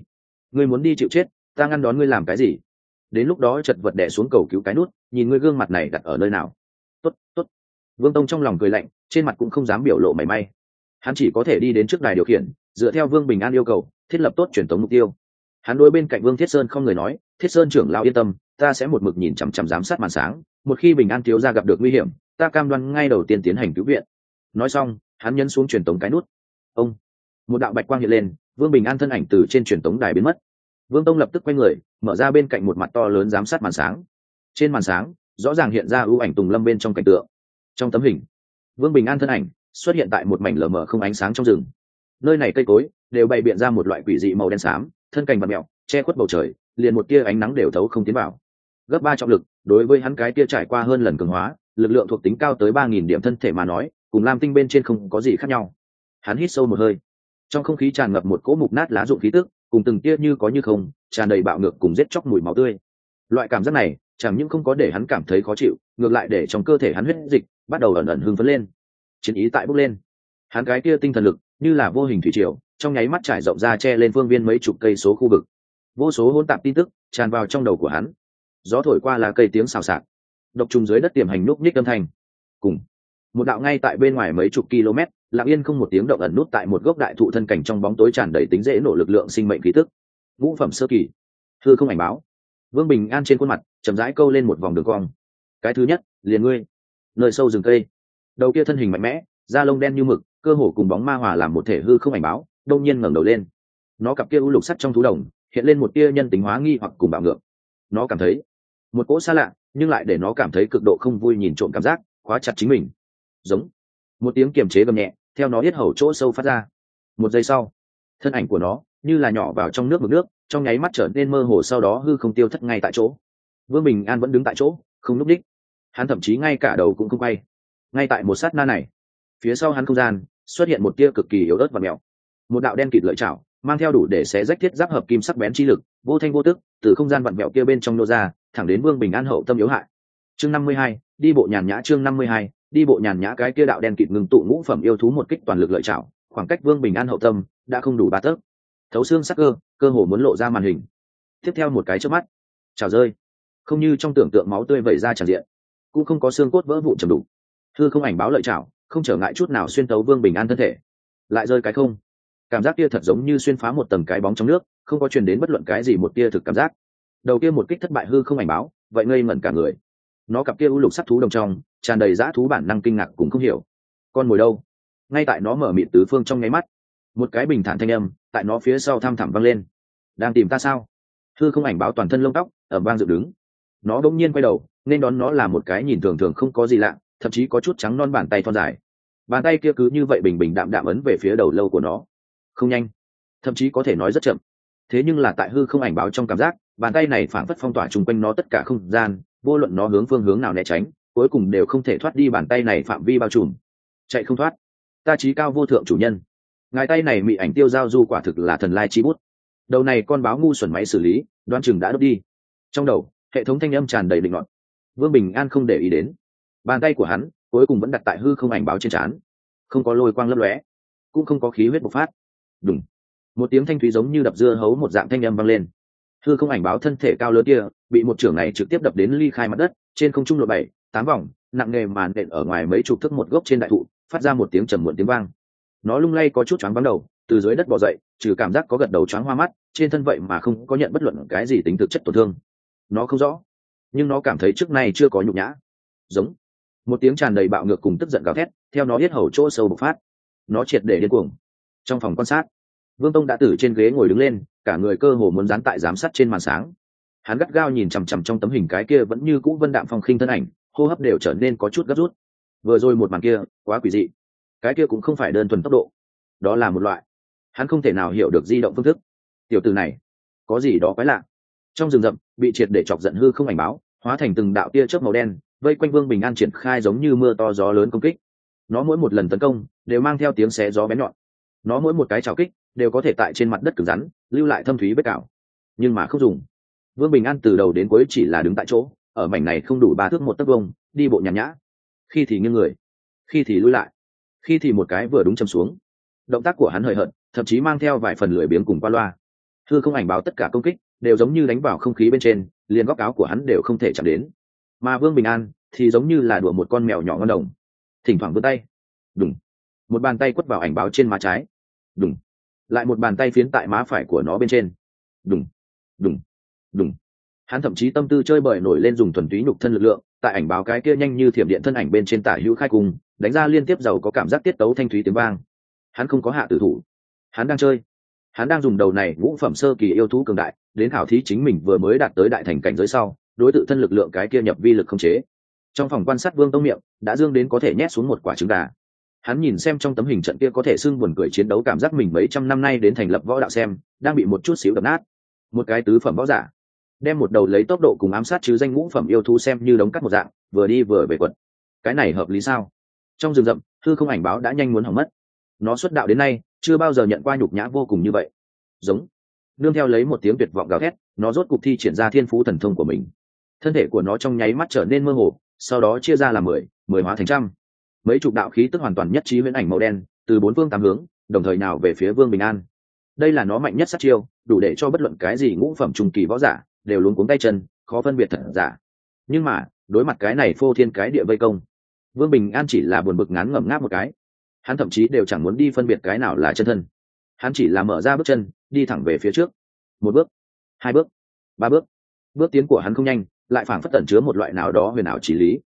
ngươi muốn đi chịu chết, ta ngăn đón ngươi làm cái gì? Đến lúc đó chật vật đẻ xuống cầu cứu cái nút, nhìn ngươi gương mặt này đặt ở nơi nào. Tốt tốt vương tông trong lòng cười lạnh, trên mặt cũng không dám biểu lộ mảy may. Hắn chỉ có thể đi đến trước đài điều khiển, dựa theo vương bình an yêu cầu, thiết lập tốt truyền thống mục tiêu. Hắn đối bên cạnh vương thiết sơn không người nói, thiết sơn trưởng lão yên tâm, ta sẽ một mực nhìn chằm chằm giám sát màn sáng, một khi bình an thiếu ra gặp được nguy hiểm, ta cam đoan ngay đầu tiên tiến hành cứu viện. Nói xong, hắn nhấn xuống truyền tống cái nút. Ông! Một đạo bạch quang hiện lên, vương bình an thân ảnh từ trên truyền tống đài biến mất. Vương tông lập tức quay người, mở ra bên cạnh một mặt to lớn giám sát màn sáng. Trên màn sáng, rõ ràng hiện ra ưu ảnh tùng lâm bên trong cảnh tượng trong tấm hình. Vương bình an thân ảnh xuất hiện tại một mảnh lờ mờ không ánh sáng trong rừng. Nơi này cây cối đều bày biện ra một loại quỷ dị màu đen xám, thân cành và mẹo, che khuất bầu trời, liền một tia ánh nắng đều thấu không tiến vào. Gấp ba trọng lực, đối với hắn cái tia trải qua hơn lần cường hóa, lực lượng thuộc tính cao tới ba nghìn điểm thân thể mà nói, cùng lam tinh bên trên không có gì khác nhau. Hắn hít sâu một hơi. Trong không khí tràn ngập một cỗ mục nát lá rụng khí tức, cùng từng tia như có như không, tràn đầy bạo ngược cùng rết chóc mùi máu tươi. Loại cảm giác này, chẳng những không có để hắn cảm thấy khó chịu, ngược lại để trong cơ thể hắn huyết dịch bắt đầu ẩn ẩn hưng phấn lên. Chiến ý tại bốc lên. Hắn cái kia tinh thần lực, như là vô hình thủy triều, trong nháy mắt trải rộng ra che lên phương viên mấy chục cây số khu vực. Vô số hỗn tạp tin tức tràn vào trong đầu của hắn. Gió thổi qua là cây tiếng xào xạc. Độc trùng dưới đất tiềm hành núp nhích âm thanh. Cùng. Một đạo ngay tại bên ngoài mấy chục km, lặng yên không một tiếng động ẩn nút tại một gốc đại thụ thân cảnh trong bóng tối tràn đầy tính dễ nổ lực lượng sinh mệnh khí tức. Ngũ phẩm sơ kỳ. Thư không ảnh báo. Vương bình an trên khuôn mặt, chậm rãi câu lên một vòng đường cong. Cái thứ nhất, liền ngươi nơi sâu rừng cây. Đầu kia thân hình mạnh mẽ, da lông đen như mực, cơ hồ cùng bóng ma hòa làm một thể hư không ảnh báo, đông nhiên ngẩng đầu lên. Nó cặp kia u lục sắt trong thú đồng, hiện lên một tia nhân tính hóa nghi hoặc cùng bạo ngược. Nó cảm thấy một cỗ xa lạ, nhưng lại để nó cảm thấy cực độ không vui nhìn trộm cảm giác, khóa chặt chính mình. Giống. Một tiếng kiềm chế gầm nhẹ, theo nó hết hầu chỗ sâu phát ra. Một giây sau, thân ảnh của nó như là nhỏ vào trong nước mực nước, trong nháy mắt trở nên mơ hồ sau đó hư không tiêu thất ngay tại chỗ. Vương bình an vẫn đứng tại chỗ, không núp đích hắn thậm chí ngay cả đầu cũng không quay. Ngay tại một sát na này, phía sau hắn không gian xuất hiện một tia cực kỳ yếu ớt và mèo một đạo đen kịt lợi chảo mang theo đủ để xé rách thiết giáp hợp kim sắc bén chi lực, vô thanh vô tức, từ không gian vặn mẹo kia bên trong nô ra, thẳng đến vương bình an hậu tâm yếu hại. Chương năm mươi hai, đi bộ nhàn nhã chương năm mươi hai, đi bộ nhàn nhã cái kia đạo đen kịt ngừng tụ ngũ phẩm yêu thú một kích toàn lực lợi chảo, khoảng cách vương bình an hậu tâm đã không đủ ba tấc. Thấu xương sắc cơ cơ hồ muốn lộ ra màn hình. Tiếp theo một cái trước mắt trào rơi. Không như trong tưởng tượng máu tươi vẩy ra tràn diện cũng không có xương cốt vỡ vụn trầm đủ. Thư không ảnh báo lợi chảo không trở ngại chút nào xuyên tấu vương bình an thân thể. Lại rơi cái không. Cảm giác kia thật giống như xuyên phá một tầng cái bóng trong nước, không có truyền đến bất luận cái gì một tia thực cảm giác. Đầu kia một kích thất bại hư không ảnh báo, vậy ngây ngẩn cả người. Nó cặp kia u lục sắc thú đồng trong, tràn đầy dã thú bản năng kinh ngạc cũng không hiểu. Con mồi đâu? Ngay tại nó mở mịt tứ phương trong nháy mắt, một cái bình thản thanh âm tại nó phía sau thăm thẳm văng lên. Đang tìm ta sao? Hư không ảnh báo toàn thân lông tóc ở vang dựng đứng nó đông nhiên quay đầu, nên đón nó là một cái nhìn thường thường không có gì lạ, thậm chí có chút trắng non bàn tay thon dài. Bàn tay kia cứ như vậy bình bình đạm đạm ấn về phía đầu lâu của nó. Không nhanh. Thậm chí có thể nói rất chậm. Thế nhưng là tại hư không ảnh báo trong cảm giác, bàn tay này phản phất phong tỏa chung quanh nó tất cả không gian, vô luận nó hướng phương hướng nào né tránh, cuối cùng đều không thể thoát đi bàn tay này phạm vi bao trùm. Chạy không thoát. Ta trí cao vô thượng chủ nhân. Ngài tay này bị ảnh tiêu giao du quả thực là thần lai chi bút. Đầu này con báo ngu xuẩn máy xử lý đoan chừng đã đốt đi. Trong đầu hệ thống thanh âm tràn đầy định luận vương bình an không để ý đến. Bàn tay của hắn cuối cùng vẫn đặt tại hư không ảnh báo trên trán. Không có lôi quang lấp lóe, cũng không có khí huyết bộc phát. Đúng một tiếng thanh thúy giống như đập dưa hấu một dạng thanh âm vang lên. Hư không ảnh báo thân thể cao lớn kia bị một trưởng này trực tiếp đập đến ly khai mặt đất, trên không trung lộ bảy, tám vòng, nặng nề màn đện ở ngoài mấy chục thước một gốc trên đại thụ, phát ra một tiếng trầm muộn tiếng vang. Nó lung lay có chút choáng vắng đầu, từ dưới đất bò dậy, trừ cảm giác có gật đầu choáng hoa mắt, trên thân vậy mà không có nhận bất luận cái gì tính thực chất tổn thương nó không rõ. Nhưng nó cảm thấy trước nay chưa có nhục nhã. Giống. Một tiếng tràn đầy bạo ngược cùng tức giận gào thét, theo nó biết hầu chỗ sâu bộc phát. Nó triệt để điên cuồng. Trong phòng quan sát, vương tông đã từ trên ghế ngồi đứng lên, cả người cơ hồ muốn dán tại giám sát trên màn sáng. Hắn gắt gao nhìn chằm chằm trong tấm hình cái kia vẫn như cũ vân đạm phong khinh thân ảnh, hô hấp đều trở nên có chút gấp rút. Vừa rồi một màn kia, quá quỷ dị. Cái kia cũng không phải đơn thuần tốc độ. Đó là một loại. Hắn không thể nào hiểu được di động phương thức. Tiểu từ này, có gì đó quái lạ trong rừng rậm, bị triệt để chọc giận hư không ảnh báo, hóa thành từng đạo tia chớp màu đen, vây quanh vương bình an triển khai giống như mưa to gió lớn công kích. Nó mỗi một lần tấn công, đều mang theo tiếng xé gió bén nhọn. Nó mỗi một cái trào kích, đều có thể tại trên mặt đất cứng rắn, lưu lại thâm thúy vết cảo nhưng mà không dùng. Vương bình an từ đầu đến cuối chỉ là đứng tại chỗ, ở mảnh này không đủ ba thước một tấc vông đi bộ nhàn nhã. Khi thì nghiêng người, khi thì lui lại, khi thì một cái vừa đúng châm xuống. Động tác của hắn hời hợt, thậm chí mang theo vài phần lười biếng cùng qua loa. Thư không ảnh báo tất cả công kích đều giống như đánh vào không khí bên trên, liền góc áo của hắn đều không thể chạm đến. Mà vương bình an thì giống như là đùa một con mèo nhỏ ngon đồng. Thỉnh thoảng vươn tay. Đúng một bàn tay quất vào ảnh báo trên má trái. Đúng lại một bàn tay phiến tại má phải của nó bên trên. Đúng đúng đúng hắn thậm chí tâm tư chơi bời nổi lên dùng thuần túy nhục thân lực lượng, tại ảnh báo cái kia nhanh như thiểm điện thân ảnh bên trên tả hữu khai cùng đánh ra liên tiếp giàu có cảm giác tiết tấu thanh thúy tiếng vang. Hắn không có hạ tử thủ. Hắn đang chơi hắn đang dùng đầu này ngũ phẩm sơ kỳ yêu thú cường đại, đến khảo thí chính mình vừa mới đạt tới đại thành cảnh giới sau, đối tự thân lực lượng cái kia nhập vi lực không chế. Trong phòng quan sát vương tông miệng, đã dương đến có thể nhét xuống một quả trứng gà. Hắn nhìn xem trong tấm hình trận kia có thể xưng buồn cười chiến đấu cảm giác mình mấy trăm năm nay đến thành lập võ đạo xem, đang bị một chút xíu đập nát. Một cái tứ phẩm võ giả, đem một đầu lấy tốc độ cùng ám sát chứ danh ngũ phẩm yêu thú xem như đống cắt một dạng, vừa đi vừa về quật. Cái này hợp lý sao? Trong rừng rậm, thư không ảnh báo đã nhanh muốn hỏng mất. Nó xuất đạo đến nay chưa bao giờ nhận qua nhục nhã vô cùng như vậy. Giống. Nương theo lấy một tiếng tuyệt vọng gào thét, nó rốt cục thi triển ra thiên phú thần thông của mình. Thân thể của nó trong nháy mắt trở nên mơ hồ, sau đó chia ra làm mười mười hóa thành trăm. Mấy chục đạo khí tức hoàn toàn nhất trí huyễn ảnh màu đen, từ bốn phương tám hướng, đồng thời nào về phía vương bình an. Đây là nó mạnh nhất sát chiêu, đủ để cho bất luận cái gì ngũ phẩm trùng kỳ võ giả đều luống cuống tay chân, khó phân biệt thật giả. Nhưng mà, đối mặt cái này phô thiên cái địa vây công, vương bình an chỉ là buồn bực ngán ngẩm ngáp một cái hắn thậm chí đều chẳng muốn đi phân biệt cái nào là chân thân. Hắn chỉ là mở ra bước chân, đi thẳng về phía trước. Một bước, hai bước, ba bước. Bước tiến của hắn không nhanh, lại phảng phất tẩn chứa một loại nào đó huyền ảo chỉ lý.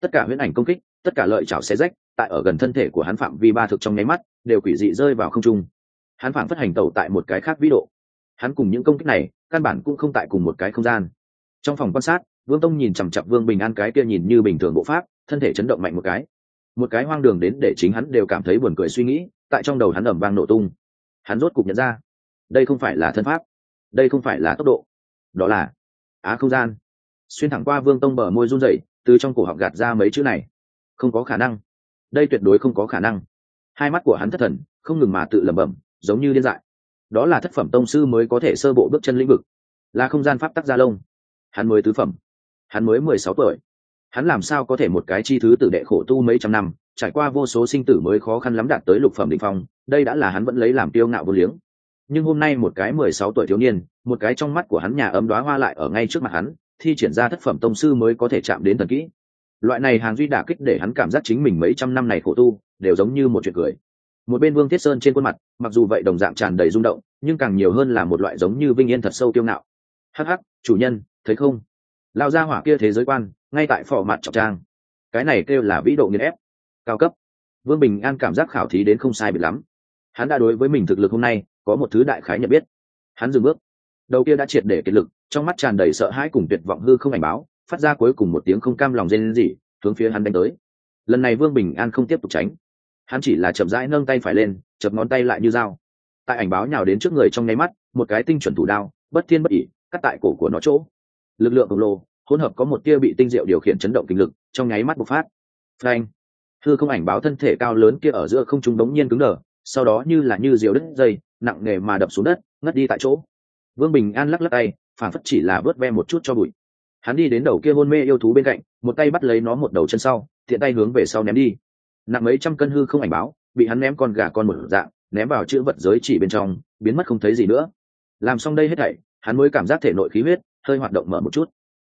Tất cả huyễn ảnh công kích, tất cả lợi chảo xé rách, tại ở gần thân thể của hắn phạm vi ba thực trong nháy mắt, đều quỷ dị rơi vào không trung. Hắn phảng phất hành tẩu tại một cái khác vĩ độ. Hắn cùng những công kích này, căn bản cũng không tại cùng một cái không gian. Trong phòng quan sát, vương tông nhìn chằm chặp vương bình an cái kia nhìn như bình thường bộ pháp, thân thể chấn động mạnh một cái một cái hoang đường đến để chính hắn đều cảm thấy buồn cười suy nghĩ, tại trong đầu hắn ẩm vang nổ tung. Hắn rốt cục nhận ra, đây không phải là thân pháp, đây không phải là tốc độ. Đó là, á không gian. Xuyên thẳng qua vương tông bờ môi run rẩy, từ trong cổ họng gạt ra mấy chữ này. Không có khả năng. Đây tuyệt đối không có khả năng. Hai mắt của hắn thất thần, không ngừng mà tự lẩm bẩm, giống như điên dại. Đó là thất phẩm tông sư mới có thể sơ bộ bước chân lĩnh vực. Là không gian pháp tắc gia lông. Hắn mới tứ phẩm. Hắn mới mười sáu tuổi hắn làm sao có thể một cái chi thứ tử đệ khổ tu mấy trăm năm, trải qua vô số sinh tử mới khó khăn lắm đạt tới lục phẩm định phong, đây đã là hắn vẫn lấy làm tiêu ngạo vô liếng. Nhưng hôm nay một cái mười sáu tuổi thiếu niên, một cái trong mắt của hắn nhà ấm đoá hoa lại ở ngay trước mặt hắn, thi triển ra thất phẩm tông sư mới có thể chạm đến thần kỹ. Loại này hàng duy đả kích để hắn cảm giác chính mình mấy trăm năm này khổ tu, đều giống như một chuyện cười. Một bên vương thiết sơn trên khuôn mặt, mặc dù vậy đồng dạng tràn đầy rung động, nhưng càng nhiều hơn là một loại giống như vinh yên thật sâu tiêu ngạo. Hắc hắc, chủ nhân, thấy không? Lao ra hỏa kia thế giới quan ngay tại phò mặt trọng trang. Cái này kêu là vĩ độ nghiên ép, cao cấp. Vương bình an cảm giác khảo thí đến không sai biệt lắm. Hắn đã đối với mình thực lực hôm nay có một thứ đại khái nhận biết. Hắn dừng bước. Đầu kia đã triệt để kiệt lực, trong mắt tràn đầy sợ hãi cùng tuyệt vọng hư không ảnh báo, phát ra cuối cùng một tiếng không cam lòng rên rỉ, hướng phía hắn đánh tới. Lần này vương bình an không tiếp tục tránh. Hắn chỉ là chậm rãi nâng tay phải lên chập ngón tay lại như dao. Tại ảnh báo nhào đến trước người trong nháy mắt, một cái tinh chuẩn thủ đao, bất thiên bất ỉ, cắt tại cổ của nó chỗ. Lực lượng khổng lồ hỗn hợp có một tia bị tinh diệu điều khiển chấn động kinh lực, trong nháy mắt bộc phát. Phanh! Thư không ảnh báo thân thể cao lớn kia ở giữa không trung đống nhiên cứng đờ, sau đó như là như diều đứt dây, nặng nề mà đập xuống đất, ngất đi tại chỗ. Vương bình an lắc lắc tay, phản phất chỉ là vớt ve một chút cho bụi. Hắn đi đến đầu kia hôn mê yêu thú bên cạnh, một tay bắt lấy nó một đầu chân sau thiện tay hướng về sau ném đi. Nặng mấy trăm cân hư không ảnh báo, bị hắn ném con gà con một dạng, ném vào chữ vật giới chỉ bên trong, biến mất không thấy gì nữa. Làm xong đây hết thảy, hắn mới cảm giác thể nội khí huyết hơi hoạt động mở một chút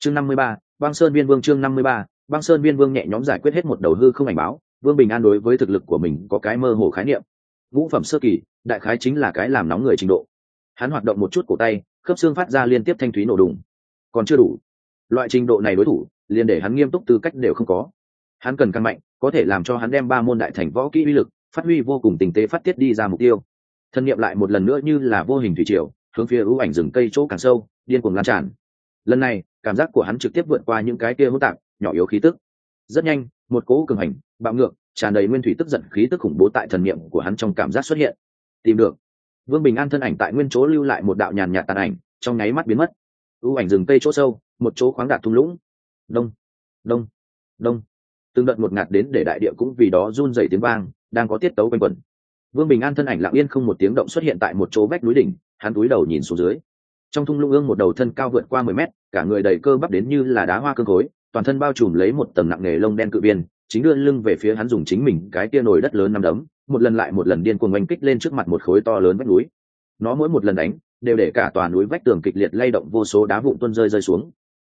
chương năm mươi ba, băng sơn viên vương chương năm mươi ba, băng sơn viên vương nhẹ nhóm giải quyết hết một đầu hư không ảnh báo, vương bình an đối với thực lực của mình có cái mơ hồ khái niệm. Ngũ phẩm sơ kỳ, đại khái chính là cái làm nóng người trình độ. Hắn hoạt động một chút cổ tay, khớp xương phát ra liên tiếp thanh thúy nổ đùng. Còn chưa đủ. Loại trình độ này đối thủ, liền để hắn nghiêm túc tư cách đều không có. Hắn cần căn mạnh, có thể làm cho hắn đem ba môn đại thành võ kỹ uy lực, phát huy vô cùng tình tế phát tiết đi ra mục tiêu. Thân nhiệm lại một lần nữa như là vô hình thủy triều, hướng phía ưu ảnh rừng cây chỗ càng sâu, điên cuồng lan tràn lần này, cảm giác của hắn trực tiếp vượt qua những cái kia hỗn tạp, nhỏ yếu khí tức. Rất nhanh, một cỗ cường hành, bạo ngược, tràn đầy nguyên thủy tức giận khí tức khủng bố tại thần niệm của hắn trong cảm giác xuất hiện. Tìm được. Vương bình an thân ảnh tại nguyên chỗ lưu lại một đạo nhàn nhạt tàn ảnh, trong nháy mắt biến mất. Ưu ảnh rừng tây chỗ sâu, một chỗ khoáng đạt thung lũng. Đông đông đông. Từng đợt một ngạt đến để đại địa cũng vì đó run dày tiếng vang, đang có tiết tấu quanh quẩn. Vương bình an thân ảnh lặng yên không một tiếng động xuất hiện tại một chỗ vách núi đỉnh, hắn túi đầu nhìn xuống dưới trong thung lũng ương một đầu thân cao vượt qua mười mét, cả người đầy cơ bắp đến như là đá hoa cơ khối, toàn thân bao trùm lấy một tầng nặng nghề lông đen cự biên chính đưa lưng về phía hắn dùng chính mình cái kia nồi đất lớn nằm đấm, một lần lại một lần điên cuồng oanh kích lên trước mặt một khối to lớn vách núi. Nó mỗi một lần đánh, đều để cả tòa núi vách tường kịch liệt lay động, vô số đá vụn tuôn rơi rơi xuống.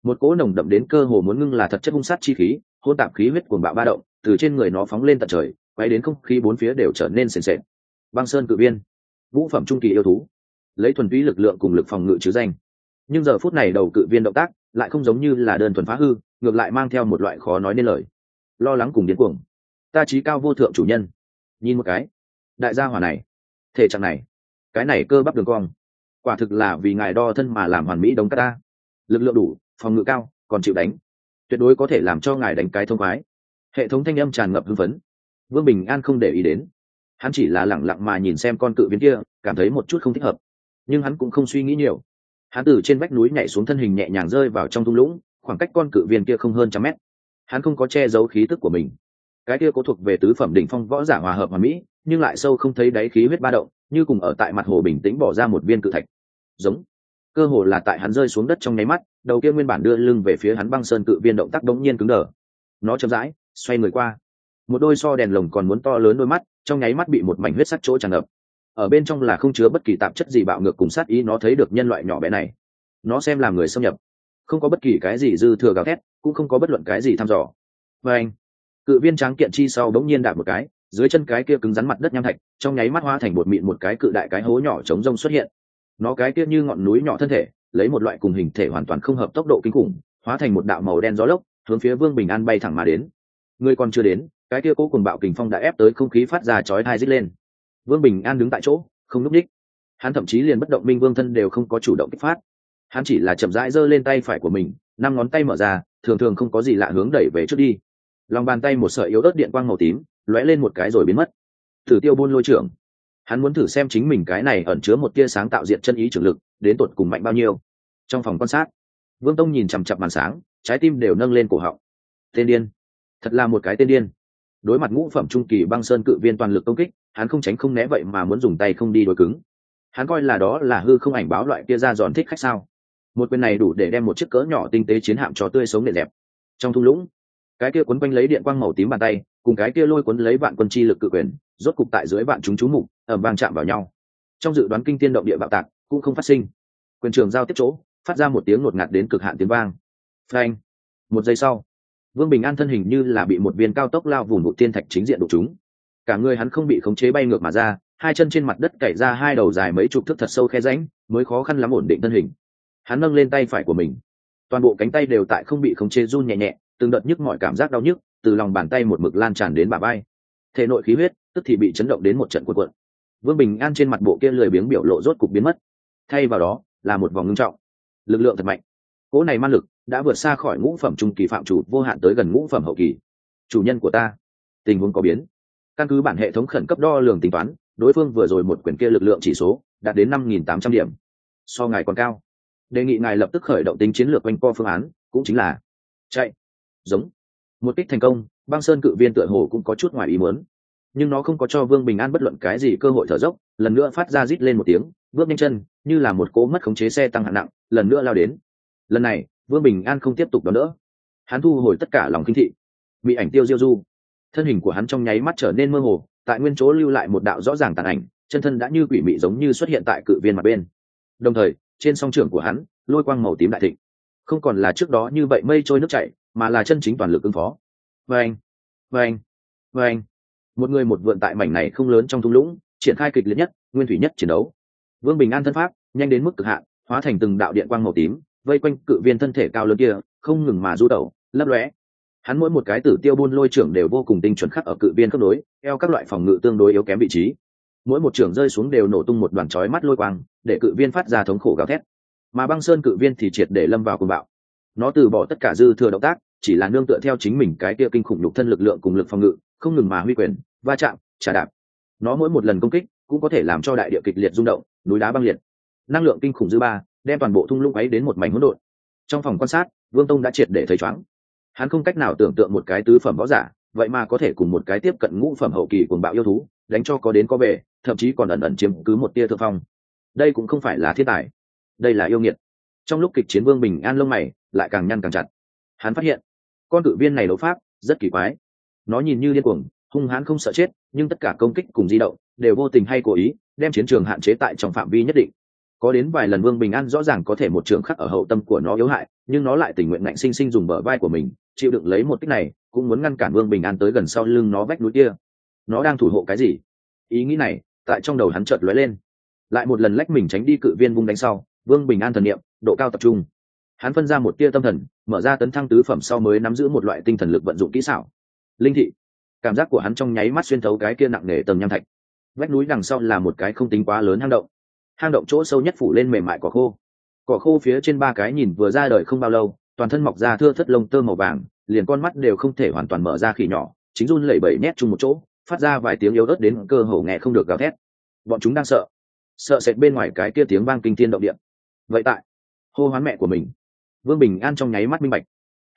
Một cỗ nồng đậm đến cơ hồ muốn ngưng là thật chất hung sát chi khí hôn tạp khí huyết cuồng bạo ba động, từ trên người nó phóng lên tận trời, quay đến không khí bốn phía đều trở nên sền sệt. Băng sơn cự viên, vũ phẩm trung kỳ yêu thú lấy thuần túy lực lượng cùng lực phòng ngự chứ danh. Nhưng giờ phút này đầu cự viên động tác lại không giống như là đơn thuần phá hư, ngược lại mang theo một loại khó nói nên lời. Lo lắng cùng điên cuồng. Ta trí cao vô thượng chủ nhân. Nhìn một cái. Đại gia hỏa này. Thể trạng này. Cái này cơ bắp đường cong. Quả thực là vì ngài đo thân mà làm hoàn mỹ đống ta. Lực lượng đủ, phòng ngự cao, còn chịu đánh. Tuyệt đối có thể làm cho ngài đánh cái thông khoái. Hệ thống thanh âm tràn ngập hưng phấn. Vương bình an không để ý đến. Hắn chỉ là lẳng lặng mà nhìn xem con cự viên kia, cảm thấy một chút không thích hợp nhưng hắn cũng không suy nghĩ nhiều. Hắn từ trên vách núi nhảy xuống thân hình nhẹ nhàng rơi vào trong thung lũng, khoảng cách con cự viên kia không hơn trăm mét. Hắn không có che giấu khí tức của mình. Cái kia có thuộc về tứ phẩm đỉnh phong võ giả hòa hợp hòa mỹ, nhưng lại sâu không thấy đáy khí huyết ba động, như cùng ở tại mặt hồ bình tĩnh bỏ ra một viên cự thạch. Giống. Cơ hồ là tại hắn rơi xuống đất trong nháy mắt, đầu kia nguyên bản đưa lưng về phía hắn băng sơn cự viên động tác đống nhiên cứng đờ. Nó chậm rãi xoay người qua. Một đôi so đèn lồng còn muốn to lớn đôi mắt, trong nháy mắt bị một mảnh huyết sắc chỗ tràn ngập ở bên trong là không chứa bất kỳ tạp chất gì bạo ngược cùng sát ý, nó thấy được nhân loại nhỏ bé này. Nó xem làm người xâm nhập. Không có bất kỳ cái gì dư thừa gào thét, cũng không có bất luận cái gì thăm dò. Và anh, cự viên tráng kiện chi sau đống nhiên đạp một cái, dưới chân cái kia cứng rắn mặt đất nham thạch, trong nháy mắt hoa thành bột mịn một cái cự đại cái hố nhỏ chống rông xuất hiện. Nó cái kia như ngọn núi nhỏ thân thể, lấy một loại cùng hình thể hoàn toàn không hợp tốc độ kinh khủng, hóa thành một đạo màu đen gió lốc, hướng phía vương bình an bay thẳng mà đến. Người còn chưa đến, cái kia cố cùng bạo kình phong đã ép tới không khí phát ra chói thai dít lên vương bình an đứng tại chỗ, không núp ních. Hắn thậm chí liền bất động minh vương thân đều không có chủ động kích phát. Hắn chỉ là chậm rãi giơ lên tay phải của mình, năm ngón tay mở ra, thường thường không có gì lạ hướng đẩy về trước đi. Lòng bàn tay một sợi yếu ớt điện quang màu tím, lóe lên một cái rồi biến mất. Thử tiêu buôn lôi trưởng. Hắn muốn thử xem chính mình cái này ẩn chứa một tia sáng tạo diện chân ý trưởng lực, đến tột cùng mạnh bao nhiêu. Trong phòng quan sát, vương tông nhìn chằm chặp màn sáng, trái tim đều nâng lên cổ họng. Tên điên. Thật là một cái tên điên đối mặt ngũ phẩm trung kỳ băng sơn cự viên toàn lực công kích, hắn không tránh không né vậy mà muốn dùng tay không đi đối cứng. Hắn coi là đó là hư không ảnh báo loại kia ra giòn thích khách sao? Một quyền này đủ để đem một chiếc cỡ nhỏ tinh tế chiến hạm cho tươi sống để đẹp. Trong thung lũng, cái kia quấn quanh lấy điện quang màu tím bàn tay, cùng cái kia lôi quấn lấy vạn quân chi lực cự quyền, rốt cục tại dưới vạn chúng chú mục ẩm vang chạm vào nhau. Trong dự đoán kinh tiên động địa bạo tạc, cũng không phát sinh. Quyền trường giao tiếp chỗ, phát ra một tiếng ngột ngạt đến cực hạn tiếng vang. Phanh! Một giây sau vương bình an thân hình như là bị một viên cao tốc lao vùng một tiên thạch chính diện đục chúng cả người hắn không bị khống chế bay ngược mà ra, hai chân trên mặt đất cày ra hai đầu dài mấy chục thước thật sâu khe ránh mới khó khăn lắm ổn định thân hình. Hắn nâng lên tay phải của mình. Toàn bộ cánh tay đều tại không bị khống chế run nhẹ nhẹ, từng đợt nhức mọi cảm giác đau nhức, từ lòng bàn tay một mực lan tràn đến bà bay thể nội khí huyết, tức thì bị chấn động đến một trận cuộn cuộn. Vương bình an trên mặt bộ kia lười biếng biểu lộ rốt cục biến mất. Thay vào đó, là một vòng ngưng trọng. Lực lượng thật mạnh cỗ này man lực đã vượt xa khỏi ngũ phẩm trung kỳ phạm chủ, vô hạn tới gần ngũ phẩm hậu kỳ. Chủ nhân của ta, tình huống có biến. Căn cứ bản hệ thống khẩn cấp đo lường tính toán, đối phương vừa rồi một quyền kia lực lượng chỉ số đạt đến năm nghìn tám trăm điểm. So ngài còn cao. Đề nghị ngài lập tức khởi động tính chiến lược quanh co phương án, cũng chính là chạy. Giống. Một kích thành công, băng sơn cự viên tựa hồ cũng có chút ngoài ý muốn. Nhưng nó không có cho vương bình an bất luận cái gì cơ hội thở dốc, lần nữa phát ra rít lên một tiếng, bước nhanh chân, như là một cố mất khống chế xe tăng hạng nặng, lần nữa lao đến lần này, vương bình an không tiếp tục đón đỡ. Hắn thu hồi tất cả lòng kinh thị, bị ảnh tiêu diêu du. Thân hình của hắn trong nháy mắt trở nên mơ hồ, tại nguyên chỗ lưu lại một đạo rõ ràng tàn ảnh, chân thân đã như quỷ mị giống như xuất hiện tại cự viên mặt bên. Đồng thời, trên song trưởng của hắn, lôi quang màu tím đại thịnh. Không còn là trước đó như vậy mây trôi nước chảy, mà là chân chính toàn lực ứng phó. Vâng vâng vâng. Một người một vượn tại mảnh này không lớn trong thung lũng, triển khai kịch liệt nhất, nguyên thủy nhất chiến đấu. Vương bình an thân pháp, nhanh đến mức cực hạn, hóa thành từng đạo điện quang màu tím vây quanh cự viên thân thể cao lớn kia, không ngừng mà du tẩu, lấp lóe. Hắn mỗi một cái tử tiêu buôn lôi trưởng đều vô cùng tinh chuẩn khắc ở cự viên khớp nối eo các loại phòng ngự tương đối yếu kém vị trí. Mỗi một trưởng rơi xuống đều nổ tung một đoàn chói mắt lôi quang, để cự viên phát ra thống khổ gào thét. Mà băng sơn cự viên thì triệt để lâm vào cùng bạo. Nó từ bỏ tất cả dư thừa động tác, chỉ là nương tựa theo chính mình cái kia kinh khủng lục thân lực lượng cùng lực phòng ngự, không ngừng mà huy quyền, va chạm, trả đạp. Nó mỗi một lần công kích cũng có thể làm cho đại địa kịch liệt rung động, núi đá băng liệt. Năng lượng kinh khủng dư ba đem toàn bộ thung lũng ấy đến một mảnh hỗn độn. Trong phòng quan sát, vương tông đã triệt để thấy chóng hắn không cách nào tưởng tượng một cái tứ phẩm võ giả, vậy mà có thể cùng một cái tiếp cận ngũ phẩm hậu kỳ cuồng bạo yêu thú, đánh cho có đến có về, thậm chí còn ẩn ẩn chiếm cứ một tia thượng phong. Đây cũng không phải là thiên tài, đây là yêu nghiệt. Trong lúc kịch chiến vương bình an lông mày lại càng nhăn càng chặt. Hắn phát hiện, con cự viên này đấu pháp rất kỳ quái. Nó nhìn như điên cuồng, hung hãn không sợ chết, nhưng tất cả công kích cùng di động đều vô tình hay cố ý, đem chiến trường hạn chế tại trong phạm vi nhất định có đến vài lần vương bình an rõ ràng có thể một trường khắc ở hậu tâm của nó yếu hại, nhưng nó lại tình nguyện ngạnh sinh sinh dùng bờ vai của mình, chịu đựng lấy một cách này, cũng muốn ngăn cản vương bình an tới gần sau lưng nó vách núi kia. Nó đang thủ hộ cái gì? Ý nghĩ này, tại trong đầu hắn chợt lóe lên. Lại một lần lách mình tránh đi cự viên vung đánh sau, vương bình an thần niệm, độ cao tập trung. Hắn phân ra một tia tâm thần, mở ra tấn thăng tứ phẩm sau mới nắm giữ một loại tinh thần lực vận dụng kỹ xảo. Linh thị. Cảm giác của hắn trong nháy mắt xuyên thấu cái kia nặng nề tầng nham thạch. Vách núi đằng sau là một cái không tính quá lớn hang động hang động chỗ sâu nhất phủ lên mềm mại cỏ khô. Cỏ khô phía trên ba cái nhìn vừa ra đời không bao lâu, toàn thân mọc ra thưa thất lông tơ màu vàng, liền con mắt đều không thể hoàn toàn mở ra khỉ nhỏ, chính run lẩy bẩy nét chung một chỗ, phát ra vài tiếng yếu ớt đến cơ hồ nghe không được gào thét. Bọn chúng đang sợ sợ sệt bên ngoài cái kia tiếng vang kinh thiên động điện vậy tại, hô hoán mẹ của mình. Vương bình an trong nháy mắt minh bạch.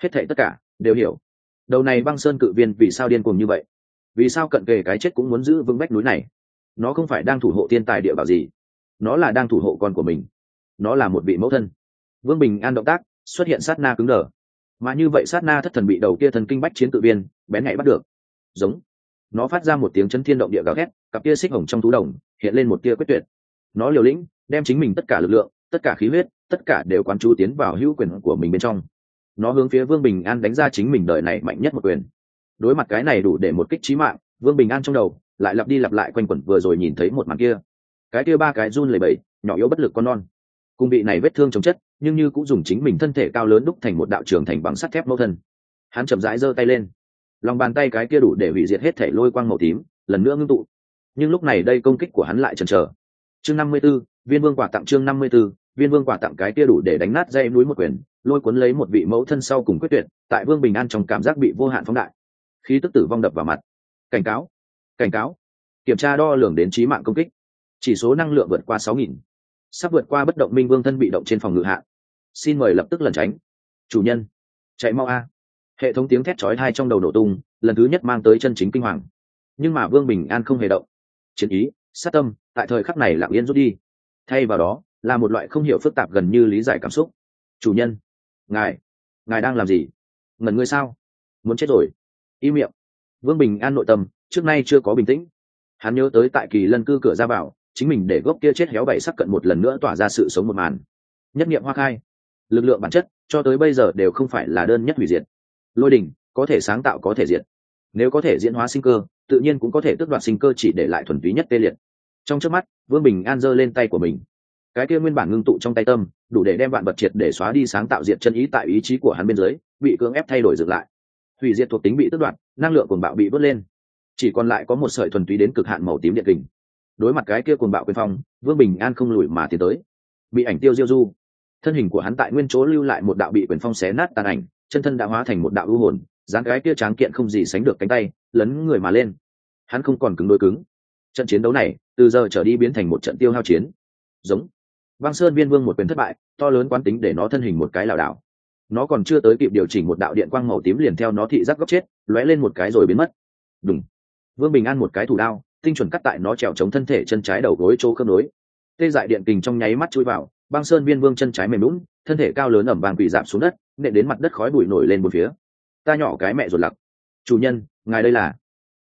Hết thệ tất cả đều hiểu. Đầu này băng sơn cự viên vì sao điên cuồng như vậy? Vì sao cận kề cái chết cũng muốn giữ vững vách núi này? Nó không phải đang thủ hộ thiên tài địa bảo gì nó là đang thủ hộ con của mình. Nó là một vị mẫu thân. Vương bình an động tác, xuất hiện sát na cứng đờ. Mà như vậy sát na thất thần bị đầu kia thần kinh bách chiến tự viên bén nhạy bắt được. Giống. Nó phát ra một tiếng chấn thiên động địa gào thét, cặp kia xích hồng trong thú đồng, hiện lên một tia quyết tuyệt. Nó liều lĩnh, đem chính mình tất cả lực lượng, tất cả khí huyết, tất cả đều quán chú tiến vào hữu quyền của mình bên trong. Nó hướng phía vương bình an đánh ra chính mình đời này mạnh nhất một quyền. Đối mặt cái này đủ để một kích trí mạng, vương bình an trong đầu lại lặp đi lặp lại quanh quẩn vừa rồi nhìn thấy một màn kia cái kia ba cái run lẩy bẩy nhỏ yếu bất lực con non. Cùng bị này vết thương chống chất nhưng như cũng dùng chính mình thân thể cao lớn đúc thành một đạo trường thành bằng sắt thép mẫu thân. Hắn chậm rãi giơ tay lên. Lòng bàn tay cái kia đủ để hủy diệt hết thể lôi quang màu tím lần nữa ngưng tụ. Nhưng lúc này đây công kích của hắn lại chần chờ. Chương năm mươi 54, viên vương quả tặng chương năm mươi 54, viên vương quả tặng cái kia đủ để đánh nát dây núi một quyền lôi cuốn lấy một vị mẫu thân sau cùng quyết tuyệt tại vương bình an trong cảm giác bị vô hạn phóng đại. Khí tức tử vong đập vào mặt. Cảnh cáo cảnh cáo. Kiểm tra đo lường đến trí mạng công kích chỉ số năng lượng vượt qua sáu nghìn. Sắp vượt qua bất động minh vương thân bị động trên phòng ngự hạ xin mời lập tức lẩn tránh. Chủ nhân, chạy mau a. Hệ thống tiếng thét chói tai trong đầu nổ tung, lần thứ nhất mang tới chân chính kinh hoàng. Nhưng mà vương bình an không hề động. Chiến ý, sát tâm, tại thời khắc này lặng yên rút đi. Thay vào đó, là một loại không hiểu phức tạp gần như lý giải cảm xúc. Chủ nhân, ngài ngài đang làm gì? Ngẩn ngươi sao? Muốn chết rồi. Y miệng. Vương bình an nội tâm, trước nay chưa có bình tĩnh. Hắn nhớ tới tại kỳ lân cư cửa ra vào chính mình để gốc kia chết héo bảy sắc cận một lần nữa tỏa ra sự sống một màn. Nhất nghiệm hoa khai. Lực lượng bản chất, cho tới bây giờ đều không phải là đơn nhất hủy diệt. Lôi đình có thể sáng tạo, có thể diệt. Nếu có thể diễn hóa sinh cơ, tự nhiên cũng có thể tước đoạt sinh cơ chỉ để lại thuần túy nhất tê liệt. Trong trước mắt, vương bình an giơ lên tay của mình. Cái kia nguyên bản ngưng tụ trong tay tâm, đủ để đem vạn vật triệt để xóa đi sáng tạo diệt chân ý tại ý chí của hắn bên dưới, bị cưỡng ép thay đổi dựng lại. Hủy diệt thuộc tính bị tước đoạt, năng lượng cuồng bạo bị vớt lên. Chỉ còn lại có một sợi thuần túy đến cực hạn màu tím điện kình đối mặt cái kia cuồng bạo quyền phong, vương bình an không lùi mà tiến tới. Bị ảnh tiêu diêu du. Thân hình của hắn tại nguyên chỗ lưu lại một đạo bị quyền phong xé nát tàn ảnh, chân thân đã hóa thành một đạo ưu hồn, dáng cái kia tráng kiện không gì sánh được cánh tay, lấn người mà lên. Hắn không còn cứng đối cứng. Trận chiến đấu này, từ giờ trở đi biến thành một trận tiêu hao chiến. Giống. Băng sơn viên vương một quyền thất bại, to lớn quán tính để nó thân hình một cái lảo đảo. Nó còn chưa tới kịp điều chỉnh một đạo điện quang màu tím liền theo nó thị giác góc chết, lóe lên một cái rồi biến mất. Đúng vương bình an một cái thủ đao tinh chuẩn cắt tại nó trèo chống thân thể chân trái đầu gối chỗ khớp nối. Tê dại điện kình trong nháy mắt chui vào, băng sơn viên vương chân trái mềm lún, thân thể cao lớn ẩm vàng quỳ giảm xuống đất, nện đến mặt đất khói bụi nổi lên một phía. Ta nhỏ cái mẹ ruột lặc. Chủ nhân, ngài đây là?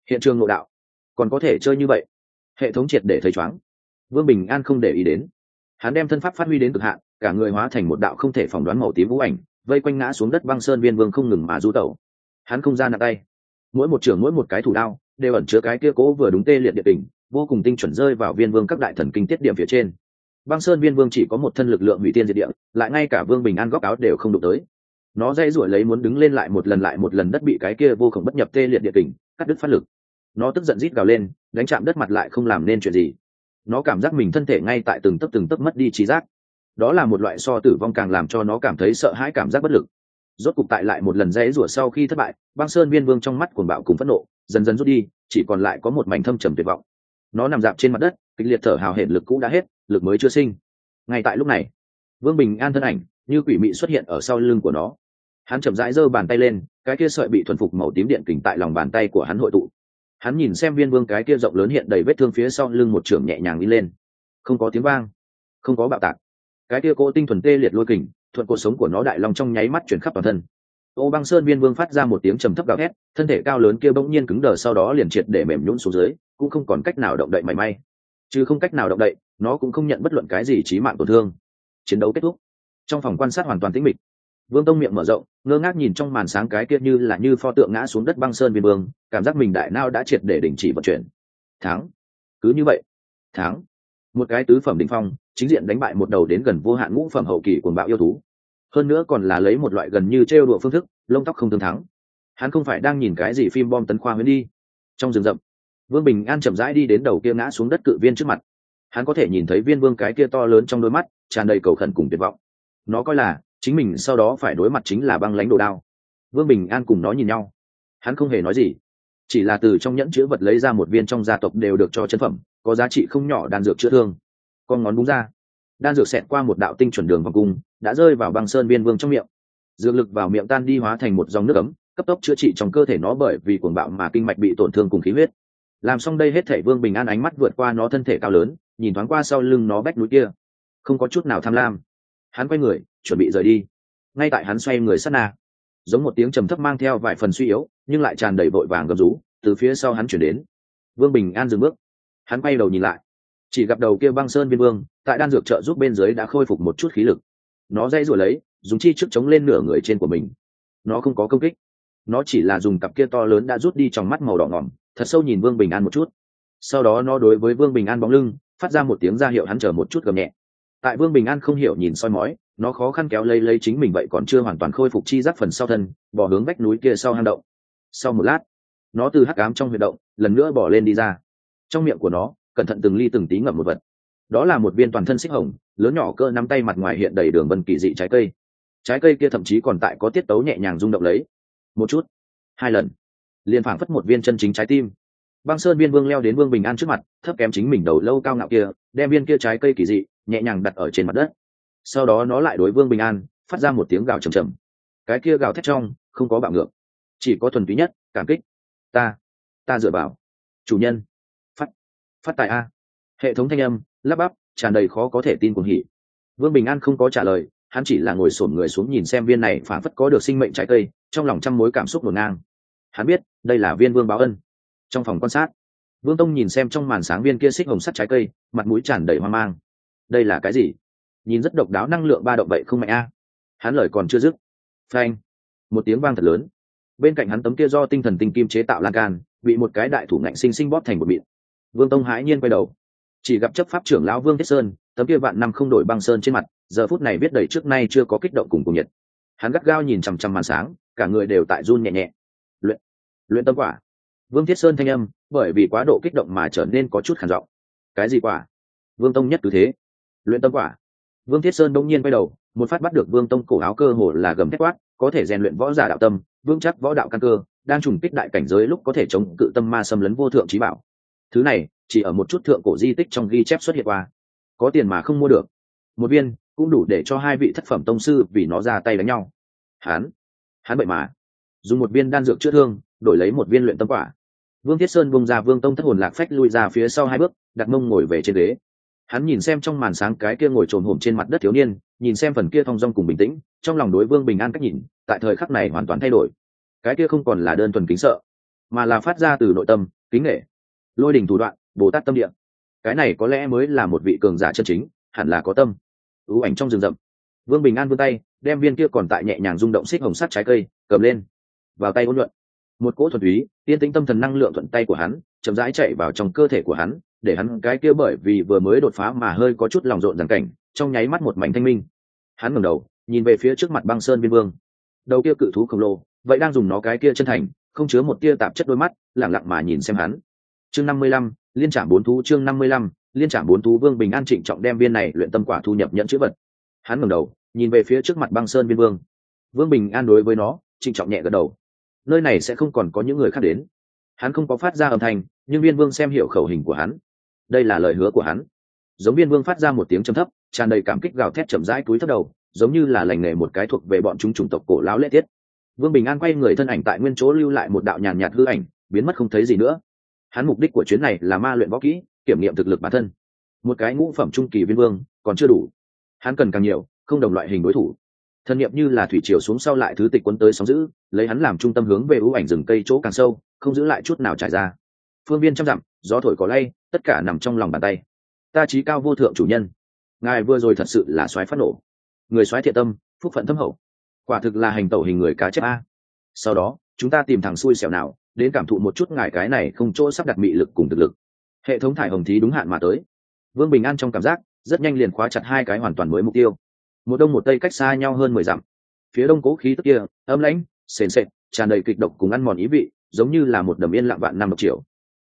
Hiện trường nội đạo. Còn có thể chơi như vậy? Hệ thống triệt để thấy chóng vương bình an không để ý đến. Hắn đem thân pháp phát huy đến cực hạn, cả người hóa thành một đạo không thể phỏng đoán màu tím vũ ảnh, vây quanh ngã xuống đất băng sơn viên vương không ngừng mà du tẩu. Hắn không ra nặng tay. Mỗi một trường mỗi một cái thủ đao đều ẩn chứa cái kia cố vừa đúng tê liệt địa tình vô cùng tinh chuẩn rơi vào viên vương các đại thần kinh tiết điểm phía trên. Băng sơn viên vương chỉ có một thân lực lượng hủy tiên diệt địa, lại ngay cả vương bình an góc áo đều không đụng tới. Nó dây rủi lấy muốn đứng lên lại một lần lại một lần đất bị cái kia vô cùng bất nhập tê liệt địa tình cắt đứt phát lực. Nó tức giận rít gào lên, đánh chạm đất mặt lại không làm nên chuyện gì. Nó cảm giác mình thân thể ngay tại từng tấc từng tấc mất đi trí giác. Đó là một loại so tử vong càng làm cho nó cảm thấy sợ hãi cảm giác bất lực. Rốt cục tại lại một lần dãy rủa sau khi thất bại, băng sơn viên vương trong mắt cuồng bạo cùng phẫn nộ dần dần rút đi, chỉ còn lại có một mảnh thâm trầm tuyệt vọng. Nó nằm dạp trên mặt đất, kịch liệt thở hào hển, lực cũ đã hết, lực mới chưa sinh. Ngay tại lúc này, vương bình an thân ảnh như quỷ mị xuất hiện ở sau lưng của nó. Hắn chậm rãi giơ bàn tay lên, cái kia sợi bị thuần phục màu tím điện kình tại lòng bàn tay của hắn hội tụ. Hắn nhìn xem viên vương cái kia rộng lớn hiện đầy vết thương phía sau lưng một trường nhẹ nhàng đi lên. Không có tiếng vang, không có bạo tạc. Cái kia cố tinh thuần tê liệt lôi kình, thuận cuộc sống của nó đại long trong nháy mắt chuyển khắp toàn thân ô băng sơn viên vương phát ra một tiếng trầm thấp gào thét, thân thể cao lớn kia bỗng nhiên cứng đờ sau đó liền triệt để mềm nhũn xuống dưới, cũng không còn cách nào động đậy mảy may. Chứ không cách nào động đậy, nó cũng không nhận bất luận cái gì trí mạng tổn thương. Chiến đấu kết thúc. Trong phòng quan sát hoàn toàn tĩnh mịch. Vương tông miệng mở rộng, ngơ ngác nhìn trong màn sáng cái kia như là như pho tượng ngã xuống đất băng sơn viên vương, cảm giác mình đại nao đã triệt để đình chỉ vận chuyển. Thắng. Cứ như vậy. Thắng. Một cái tứ phẩm đỉnh phong, chính diện đánh bại một đầu đến gần vô hạn ngũ phẩm hậu kỳ cuồng bạo yêu thú hơn nữa còn là lấy một loại gần như trêu đùa phương thức, lông tóc không thương thắng. Hắn không phải đang nhìn cái gì phim bom tấn khoa huyễn đi. Trong rừng rậm, vương bình an chậm rãi đi đến đầu kia ngã xuống đất cự viên trước mặt. Hắn có thể nhìn thấy viên vương cái kia to lớn trong đôi mắt, tràn đầy cầu khẩn cùng tuyệt vọng. Nó coi là, chính mình sau đó phải đối mặt chính là băng lãnh đồ đao. Vương bình an cùng nó nhìn nhau. Hắn không hề nói gì. Chỉ là từ trong nhẫn chữ vật lấy ra một viên trong gia tộc đều được cho chân phẩm, có giá trị không nhỏ đan dược chữa thương. Con ngón búng ra đan dược xẹt qua một đạo tinh chuẩn đường vòng cung, đã rơi vào băng sơn biên vương trong miệng. Dược lực vào miệng tan đi hóa thành một dòng nước ấm, cấp tốc chữa trị trong cơ thể nó bởi vì cuồng bạo mà kinh mạch bị tổn thương cùng khí huyết. Làm xong đây hết thể vương bình an ánh mắt vượt qua nó thân thể cao lớn, nhìn thoáng qua sau lưng nó bách núi kia. Không có chút nào tham lam. Hắn quay người, chuẩn bị rời đi. Ngay tại hắn xoay người sát na, giống một tiếng trầm thấp mang theo vài phần suy yếu, nhưng lại tràn đầy vội vàng gầm rú, từ phía sau hắn chuyển đến. Vương bình an dừng bước. Hắn quay đầu nhìn lại, chỉ gặp đầu kia băng sơn biên vương tại đan dược trợ giúp bên dưới đã khôi phục một chút khí lực. Nó dây rồi lấy, dùng chi trước chống lên nửa người trên của mình. Nó không có công kích. Nó chỉ là dùng cặp kia to lớn đã rút đi trong mắt màu đỏ ngỏm, thật sâu nhìn vương bình an một chút. Sau đó nó đối với vương bình an bóng lưng, phát ra một tiếng ra hiệu hắn chờ một chút gầm nhẹ. Tại vương bình an không hiểu nhìn soi mói, nó khó khăn kéo lấy lấy chính mình vậy còn chưa hoàn toàn khôi phục chi giác phần sau thân, bỏ hướng vách núi kia sau hang động. Sau một lát, nó từ hắc ám trong huyệt động, lần nữa bỏ lên đi ra. Trong miệng của nó, cẩn thận từng ly từng tí ngậm một vật đó là một viên toàn thân xích hồng, lớn nhỏ cơ nắm tay mặt ngoài hiện đầy đường vân kỳ dị trái cây. Trái cây kia thậm chí còn tại có tiết tấu nhẹ nhàng rung động lấy. Một chút, hai lần, liền phảng phất một viên chân chính trái tim. Băng sơn viên vương leo đến vương bình an trước mặt, thấp kém chính mình đầu lâu cao ngạo kia, đem viên kia trái cây kỳ dị, nhẹ nhàng đặt ở trên mặt đất. Sau đó nó lại đối vương bình an, phát ra một tiếng gào trầm trầm. Cái kia gào thét trong, không có bạo ngược, chỉ có thuần túy nhất, cảm kích. Ta ta dựa vào. Chủ nhân, phát phát tài a. Hệ thống thanh âm lắp bắp, tràn đầy khó có thể tin cuồng hỉ. Vương bình an không có trả lời, hắn chỉ là ngồi sổm người xuống nhìn xem viên này phản phất có được sinh mệnh trái cây, trong lòng trăm mối cảm xúc ngổn ngang. Hắn biết, đây là viên vương báo ân. Trong phòng quan sát, vương tông nhìn xem trong màn sáng viên kia xích hồng sắt trái cây, mặt mũi tràn đầy hoang mang. Đây là cái gì? Nhìn rất độc đáo năng lượng ba động vậy không mạnh a. Hắn lời còn chưa dứt. Phanh, một tiếng vang thật lớn. Bên cạnh hắn tấm kia do tinh thần tinh kim chế tạo lan can, bị một cái đại thủ ngạnh sinh sinh bóp thành một bịt. Vương tông hãi nhiên quay đầu chỉ gặp chấp pháp trưởng lão vương thiết sơn, tấm kia vạn năm không đổi băng sơn trên mặt, giờ phút này biết đầy trước nay chưa có kích động cùng cùng nhiệt. Hắn gắt gao nhìn chằm chằm màn sáng, cả người đều tại run nhẹ nhẹ. Luyện luyện tâm quả. Vương thiết sơn thanh âm, bởi vì quá độ kích động mà trở nên có chút khản giọng. Cái gì quả? Vương tông nhất cứ thế. Luyện tâm quả. Vương thiết sơn đông nhiên quay đầu, một phát bắt được vương tông cổ áo cơ hồ là gầm thép quát, có thể rèn luyện võ giả đạo tâm vương chắc võ đạo căn cơ, đang trùng kích đại cảnh giới lúc có thể chống cự tâm ma xâm lấn vô thượng trí bảo. Thứ này chỉ ở một chút thượng cổ di tích trong ghi chép xuất hiện qua. Có tiền mà không mua được. Một viên cũng đủ để cho hai vị thất phẩm tông sư vì nó ra tay đánh nhau. Hán hán bậy mà. Dùng một viên đan dược chữa thương, đổi lấy một viên luyện tâm quả. Vương thiết sơn bông ra vương tông thất hồn lạc phách lui ra phía sau hai bước, đặt mông ngồi về trên ghế. Hắn nhìn xem trong màn sáng cái kia ngồi trồn hổm trên mặt đất thiếu niên, nhìn xem phần kia thong dong cùng bình tĩnh, trong lòng đối vương bình an cách nhìn, tại thời khắc này hoàn toàn thay đổi. Cái kia không còn là đơn thuần kính sợ, mà là phát ra từ nội tâm, kính nghệ lôi đình thủ đoạn bồ tát tâm địa. Cái này có lẽ mới là một vị cường giả chân chính, hẳn là có tâm. Ưu ảnh trong rừng rậm. Vương bình an vươn tay, đem viên kia còn tại nhẹ nhàng rung động xích hồng sắt trái cây, cầm lên. Vào tay ôn nhuận một cỗ thuần túy, tiên tĩnh tâm thần năng lượng thuận tay của hắn, chậm rãi chạy vào trong cơ thể của hắn, để hắn cái kia bởi vì vừa mới đột phá mà hơi có chút lòng rộn rằng cảnh, trong nháy mắt một mảnh thanh minh. Hắn ngẩng đầu, nhìn về phía trước mặt băng sơn biên vương. Đầu kia cự thú khổng lồ, vậy đang dùng nó cái kia chân thành, không chứa một tia tạp chất đôi mắt lẳng lặng mà nhìn xem hắn. Chương năm mươi lăm liên trạm bốn thú chương năm mươi lăm, liên trạm bốn thú vương bình an trịnh trọng đem viên này luyện tâm quả thu nhập nhận chữ vật. Hắn ngẩng đầu, nhìn về phía trước mặt băng sơn viên vương. Vương bình an đối với nó, trịnh trọng nhẹ gật đầu. Nơi này sẽ không còn có những người khác đến. Hắn không có phát ra âm thanh, nhưng viên vương xem hiểu khẩu hình của hắn. Đây là lời hứa của hắn. Giống viên vương phát ra một tiếng trầm thấp, tràn đầy cảm kích gào thét chậm rãi túi thấp đầu, giống như là lành nghề một cái thuộc về bọn chúng chủng tộc cổ lão lễ tiết. Vương bình an quay người thân ảnh tại nguyên chỗ lưu lại một đạo nhàn nhạt hư ảnh, biến mất không thấy gì nữa hắn mục đích của chuyến này là ma luyện võ kỹ, kiểm nghiệm thực lực bản thân. Một cái ngũ phẩm trung kỳ viên vương, còn chưa đủ. Hắn cần càng nhiều, không đồng loại hình đối thủ. Thân nhiệm như là thủy triều xuống sau lại thứ tịch quân tới sóng giữ, lấy hắn làm trung tâm hướng về ưu ảnh rừng cây chỗ càng sâu, không giữ lại chút nào trải ra. Phương viên trăm dặm, gió thổi có lay, tất cả nằm trong lòng bàn tay. Ta trí cao vô thượng chủ nhân. Ngài vừa rồi thật sự là soái phát nổ. Người soái thiện tâm, phúc phận thâm hậu. Quả thực là hành tẩu hình người cá chép a. Sau đó chúng ta tìm thằng xui xẻo nào, đến cảm thụ một chút ngài cái này không chỗ sắp đặt mị lực cùng thực lực. Hệ thống thải hồng thí đúng hạn mà tới. Vương bình an trong cảm giác, rất nhanh liền khóa chặt hai cái hoàn toàn mới mục tiêu. Một đông một tây cách xa nhau hơn mười dặm. Phía đông cố khí tức kia, âm lãnh, sền sệt, tràn đầy kịch độc cùng ăn mòn ý vị, giống như là một đầm yên lặng vạn năm một triệu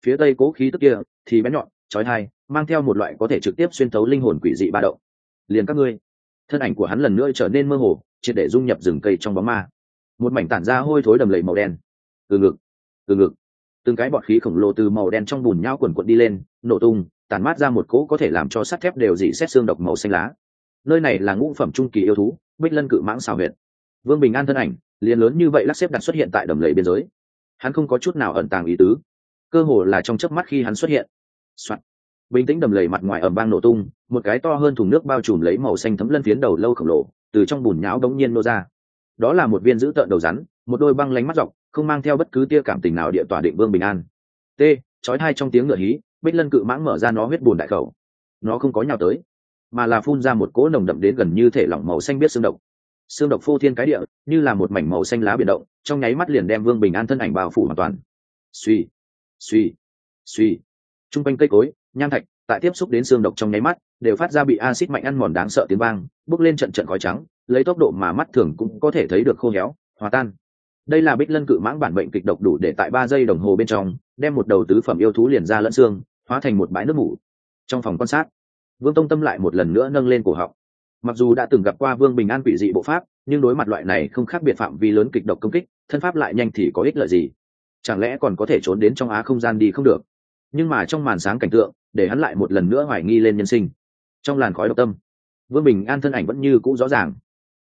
phía tây cố khí tức kia, thì bé nhọn trói thai mang theo một loại có thể trực tiếp xuyên thấu linh hồn quỷ dị ba đậu liền các ngươi, thân ảnh của hắn lần nữa trở nên mơ hồ, triệt để dung nhập rừng cây trong bóng ma một mảnh tản ra hôi thối đầm lầy màu đen. Từ ngực từ ngực. Từng cái bọt khí khổng lồ từ màu đen trong bùn nhau quần quận đi lên, nổ tung tàn mát ra một cỗ có thể làm cho sắt thép đều dị xét xương độc màu xanh lá. Nơi này là ngũ phẩm trung kỳ yêu thú, bích lân cự mãng xào huyệt. Vương bình an thân ảnh, liền lớn như vậy lắc xếp đặt xuất hiện tại đầm lầy biên giới. Hắn không có chút nào ẩn tàng ý tứ. Cơ hồ là trong chớp mắt khi hắn xuất hiện、Soạn. bình tĩnh đầm lầy mặt ngoài ẩm bang nổ tung, một cái to hơn thùng nước bao trùm lấy màu xanh thấm lân phiến đầu lâu khổng lồ, từ trong bùn nhão đống nhiên nô ra đó là một viên giữ tợn đầu rắn, một đôi băng lánh mắt dọc, không mang theo bất cứ tia cảm tình nào địa tỏa định vương bình an. T, chói hai trong tiếng ngựa hí, bích lân cự mãng mở ra nó huyết bùn đại khẩu. Nó không có nhào tới, mà là phun ra một cỗ nồng đậm đến gần như thể lỏng màu xanh biết xương độc. Xương độc phô thiên cái địa, như là một mảnh màu xanh lá biển động, trong nháy mắt liền đem vương bình an thân ảnh bao phủ hoàn toàn. Suy suy suy t r u n g quanh cây cối, nham thạch, tại tiếp xúc đến xương độc trong nháy mắt đều phát ra bị acid mạnh ăn mòn đáng sợ tiếng vang, bước lên trận trận khói trắng, lấy tốc độ mà mắt thường cũng có thể thấy được khô héo, hòa tan. Đây là bích lân cự mãng bản bệnh kịch độc đủ để tại ba giây đồng hồ bên trong, đem một đầu tứ phẩm yêu thú liền ra lẫn xương, hóa thành một bãi nước mủ. Trong phòng quan sát, vương tông tâm lại một lần nữa nâng lên cổ họng. Mặc dù đã từng gặp qua vương bình an quỷ dị bộ pháp, nhưng đối mặt loại này không khác biệt phạm vi lớn kịch độc công kích, thân pháp lại nhanh thì có ích lợi gì? Chẳng lẽ còn có thể trốn đến trong á không gian đi không được? Nhưng mà trong màn sáng cảnh tượng, để hắn lại một lần nữa hoài nghi lên nhân sinh trong làn khói độc tâm. Vương bình an thân ảnh vẫn như cũ rõ ràng.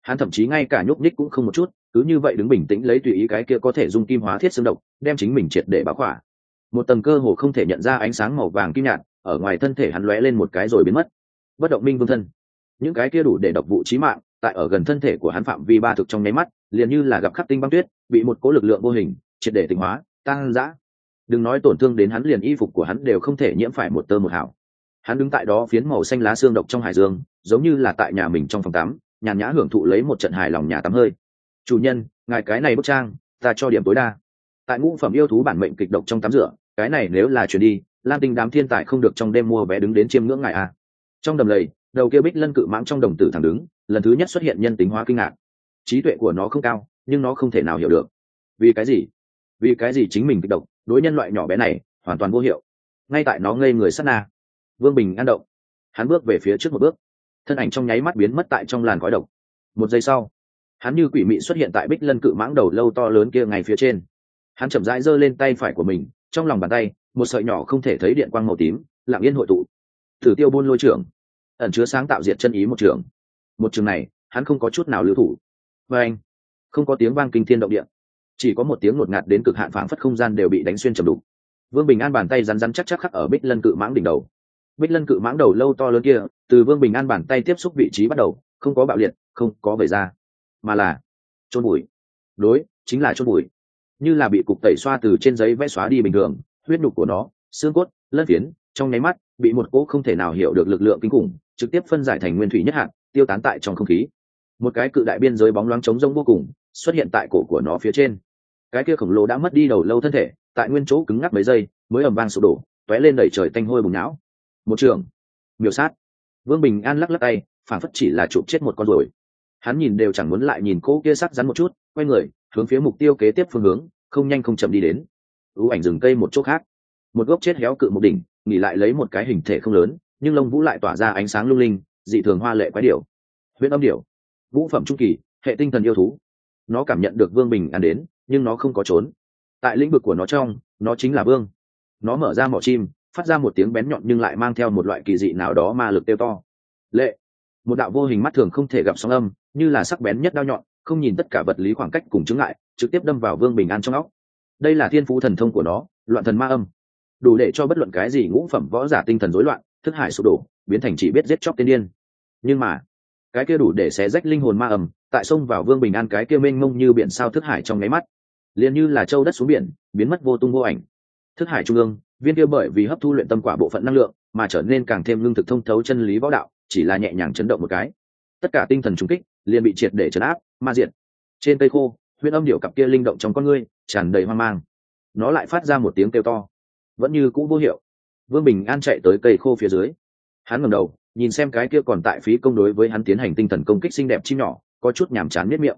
Hắn thậm chí ngay cả nhúc nhích cũng không một chút, cứ như vậy đứng bình tĩnh lấy tùy ý cái kia có thể dung kim hóa thiết xương độc, đem chính mình triệt để báo khỏa. Một tầng cơ hồ không thể nhận ra ánh sáng màu vàng kim nhạt, ở ngoài thân thể hắn lóe lên một cái rồi biến mất. Bất động minh vương thân. Những cái kia đủ để độc vụ trí mạng, tại ở gần thân thể của hắn phạm vi ba thực trong nháy mắt, liền như là gặp khắc tinh băng tuyết, bị một cố lực lượng vô hình, triệt để tịnh hóa tăng dã đừng nói tổn thương đến hắn liền y phục của hắn đều không thể nhiễm phải một tơ một hảo hắn đứng tại đó phiến màu xanh lá xương độc trong hải dương, giống như là tại nhà mình trong phòng tắm, nhàn nhã hưởng thụ lấy một trận hài lòng nhà tắm hơi. Chủ nhân, ngài cái này bức trang, ta cho điểm tối đa. Tại ngũ phẩm yêu thú bản mệnh kịch độc trong tắm rửa, cái này nếu là chuyển đi, lam tinh đám thiên tài không được trong đêm mua vé đứng đến chiêm ngưỡng ngài à. Trong đầm lầy, đầu kia bích lân cự mãng trong đồng tử thẳng đứng, lần thứ nhất xuất hiện nhân tính hóa kinh ngạc. Trí tuệ của nó không cao, nhưng nó không thể nào hiểu được. Vì cái gì? Vì cái gì chính mình kịch độc, đối nhân loại nhỏ bé này, hoàn toàn vô hiệu. Ngay tại nó ngây người sát na vương bình an động. Hắn bước về phía trước một bước. Thân ảnh trong nháy mắt biến mất tại trong làn khói độc. Một giây sau, hắn như quỷ mị xuất hiện tại bích lân cự mãng đầu lâu to lớn kia ngay phía trên. Hắn chậm rãi giơ lên tay phải của mình, trong lòng bàn tay, một sợi nhỏ không thể thấy điện quang màu tím, lặng yên hội tụ. Thử tiêu buôn lôi trưởng. Ẩn chứa sáng tạo diệt chân ý một trường. Một trường này, hắn không có chút nào lưu thủ. Và anh, không có tiếng vang kinh thiên động địa. Chỉ có một tiếng ngột ngạt đến cực hạn phảng phất không gian đều bị đánh xuyên chầm đục. Vương bình an bàn tay rắn rắn chắc chắc khắc ở bích lân cự mãng đỉnh đầu bích lân cự mãng đầu lâu to lớn kia, từ vương bình an bàn tay tiếp xúc vị trí bắt đầu, không có bạo liệt, không có vẩy ra, mà là trôn bụi. Đối, chính là trôn bụi. Như là bị cục tẩy xoa từ trên giấy vẽ xóa đi bình thường, huyết nhục của nó, xương cốt, lân phiến, trong nháy mắt, bị một cỗ không thể nào hiểu được lực lượng kinh khủng, trực tiếp phân giải thành nguyên thủy nhất hạn tiêu tán tại trong không khí. Một cái cự đại biên giới bóng loáng trống rông vô cùng, xuất hiện tại cổ của nó phía trên. Cái kia khổng lồ đã mất đi đầu lâu thân thể, tại nguyên chỗ cứng ngắc mấy giây, mới ầm vang sụp đổ t ó é lên đẩy trời tanh hôi bùng não một trường miểu sát. Vương bình an lắc lắc tay, phản phất chỉ là chụp chết một con rồi hắn nhìn đều chẳng muốn lại nhìn cô kia sắc rắn một chút, quay người, hướng phía mục tiêu kế tiếp phương hướng, không nhanh không chậm đi đến. Ưu ảnh rừng cây một chỗ khác. Một gốc chết héo cự một đỉnh, nghỉ lại lấy một cái hình thể không lớn, nhưng lông vũ lại tỏa ra ánh sáng lung linh, dị thường hoa lệ quái điểu. Huyện âm điểu. Vũ phẩm trung kỳ, hệ tinh thần yêu thú. Nó cảm nhận được vương bình an đến, nhưng nó không có trốn. Tại lĩnh vực của nó trong, nó chính là vương. Nó mở ra mỏ chim phát ra một tiếng bén nhọn nhưng lại mang theo một loại kỳ dị nào đó ma lực tiêu to. Lệ. Một đạo vô hình mắt thường không thể gặp sóng âm như là sắc bén nhất đao nhọn không nhìn tất cả vật lý khoảng cách cùng chứng lại trực tiếp đâm vào vương bình an trong óc. Đây là thiên phú thần thông của nó loạn thần ma âm. Đủ để cho bất luận cái gì ngũ phẩm võ giả tinh thần rối loạn thức hải sụp đổ biến thành chỉ biết giết chóc tiên điên. Nhưng mà cái kia đủ để xé rách linh hồn ma âm, tại sông vào vương bình an cái kia mênh mông như biển sao thức hải trong nháy mắt liền như là châu đất xuống biển biến mất vô tung vô ảnh. Thức hải trung ương viên kia bởi vì hấp thu luyện tâm quả bộ phận năng lượng, mà trở nên càng thêm lương thực thông thấu chân lý võ đạo, chỉ là nhẹ nhàng chấn động một cái. Tất cả tinh thần trung kích, liền bị triệt để chấn áp, ma diệt. Trên cây khô huyên âm điệu cặp kia linh động trong con ngươi, tràn đầy hoang mang. Nó lại phát ra một tiếng kêu to. Vẫn như cũ vô hiệu. Vương bình an chạy tới cây khô phía dưới. Hắn ngầm đầu, nhìn xem cái kia còn tại phí công đối với hắn tiến hành tinh thần công kích xinh đẹp chim nhỏ, có chút nhàm chán miết miệng.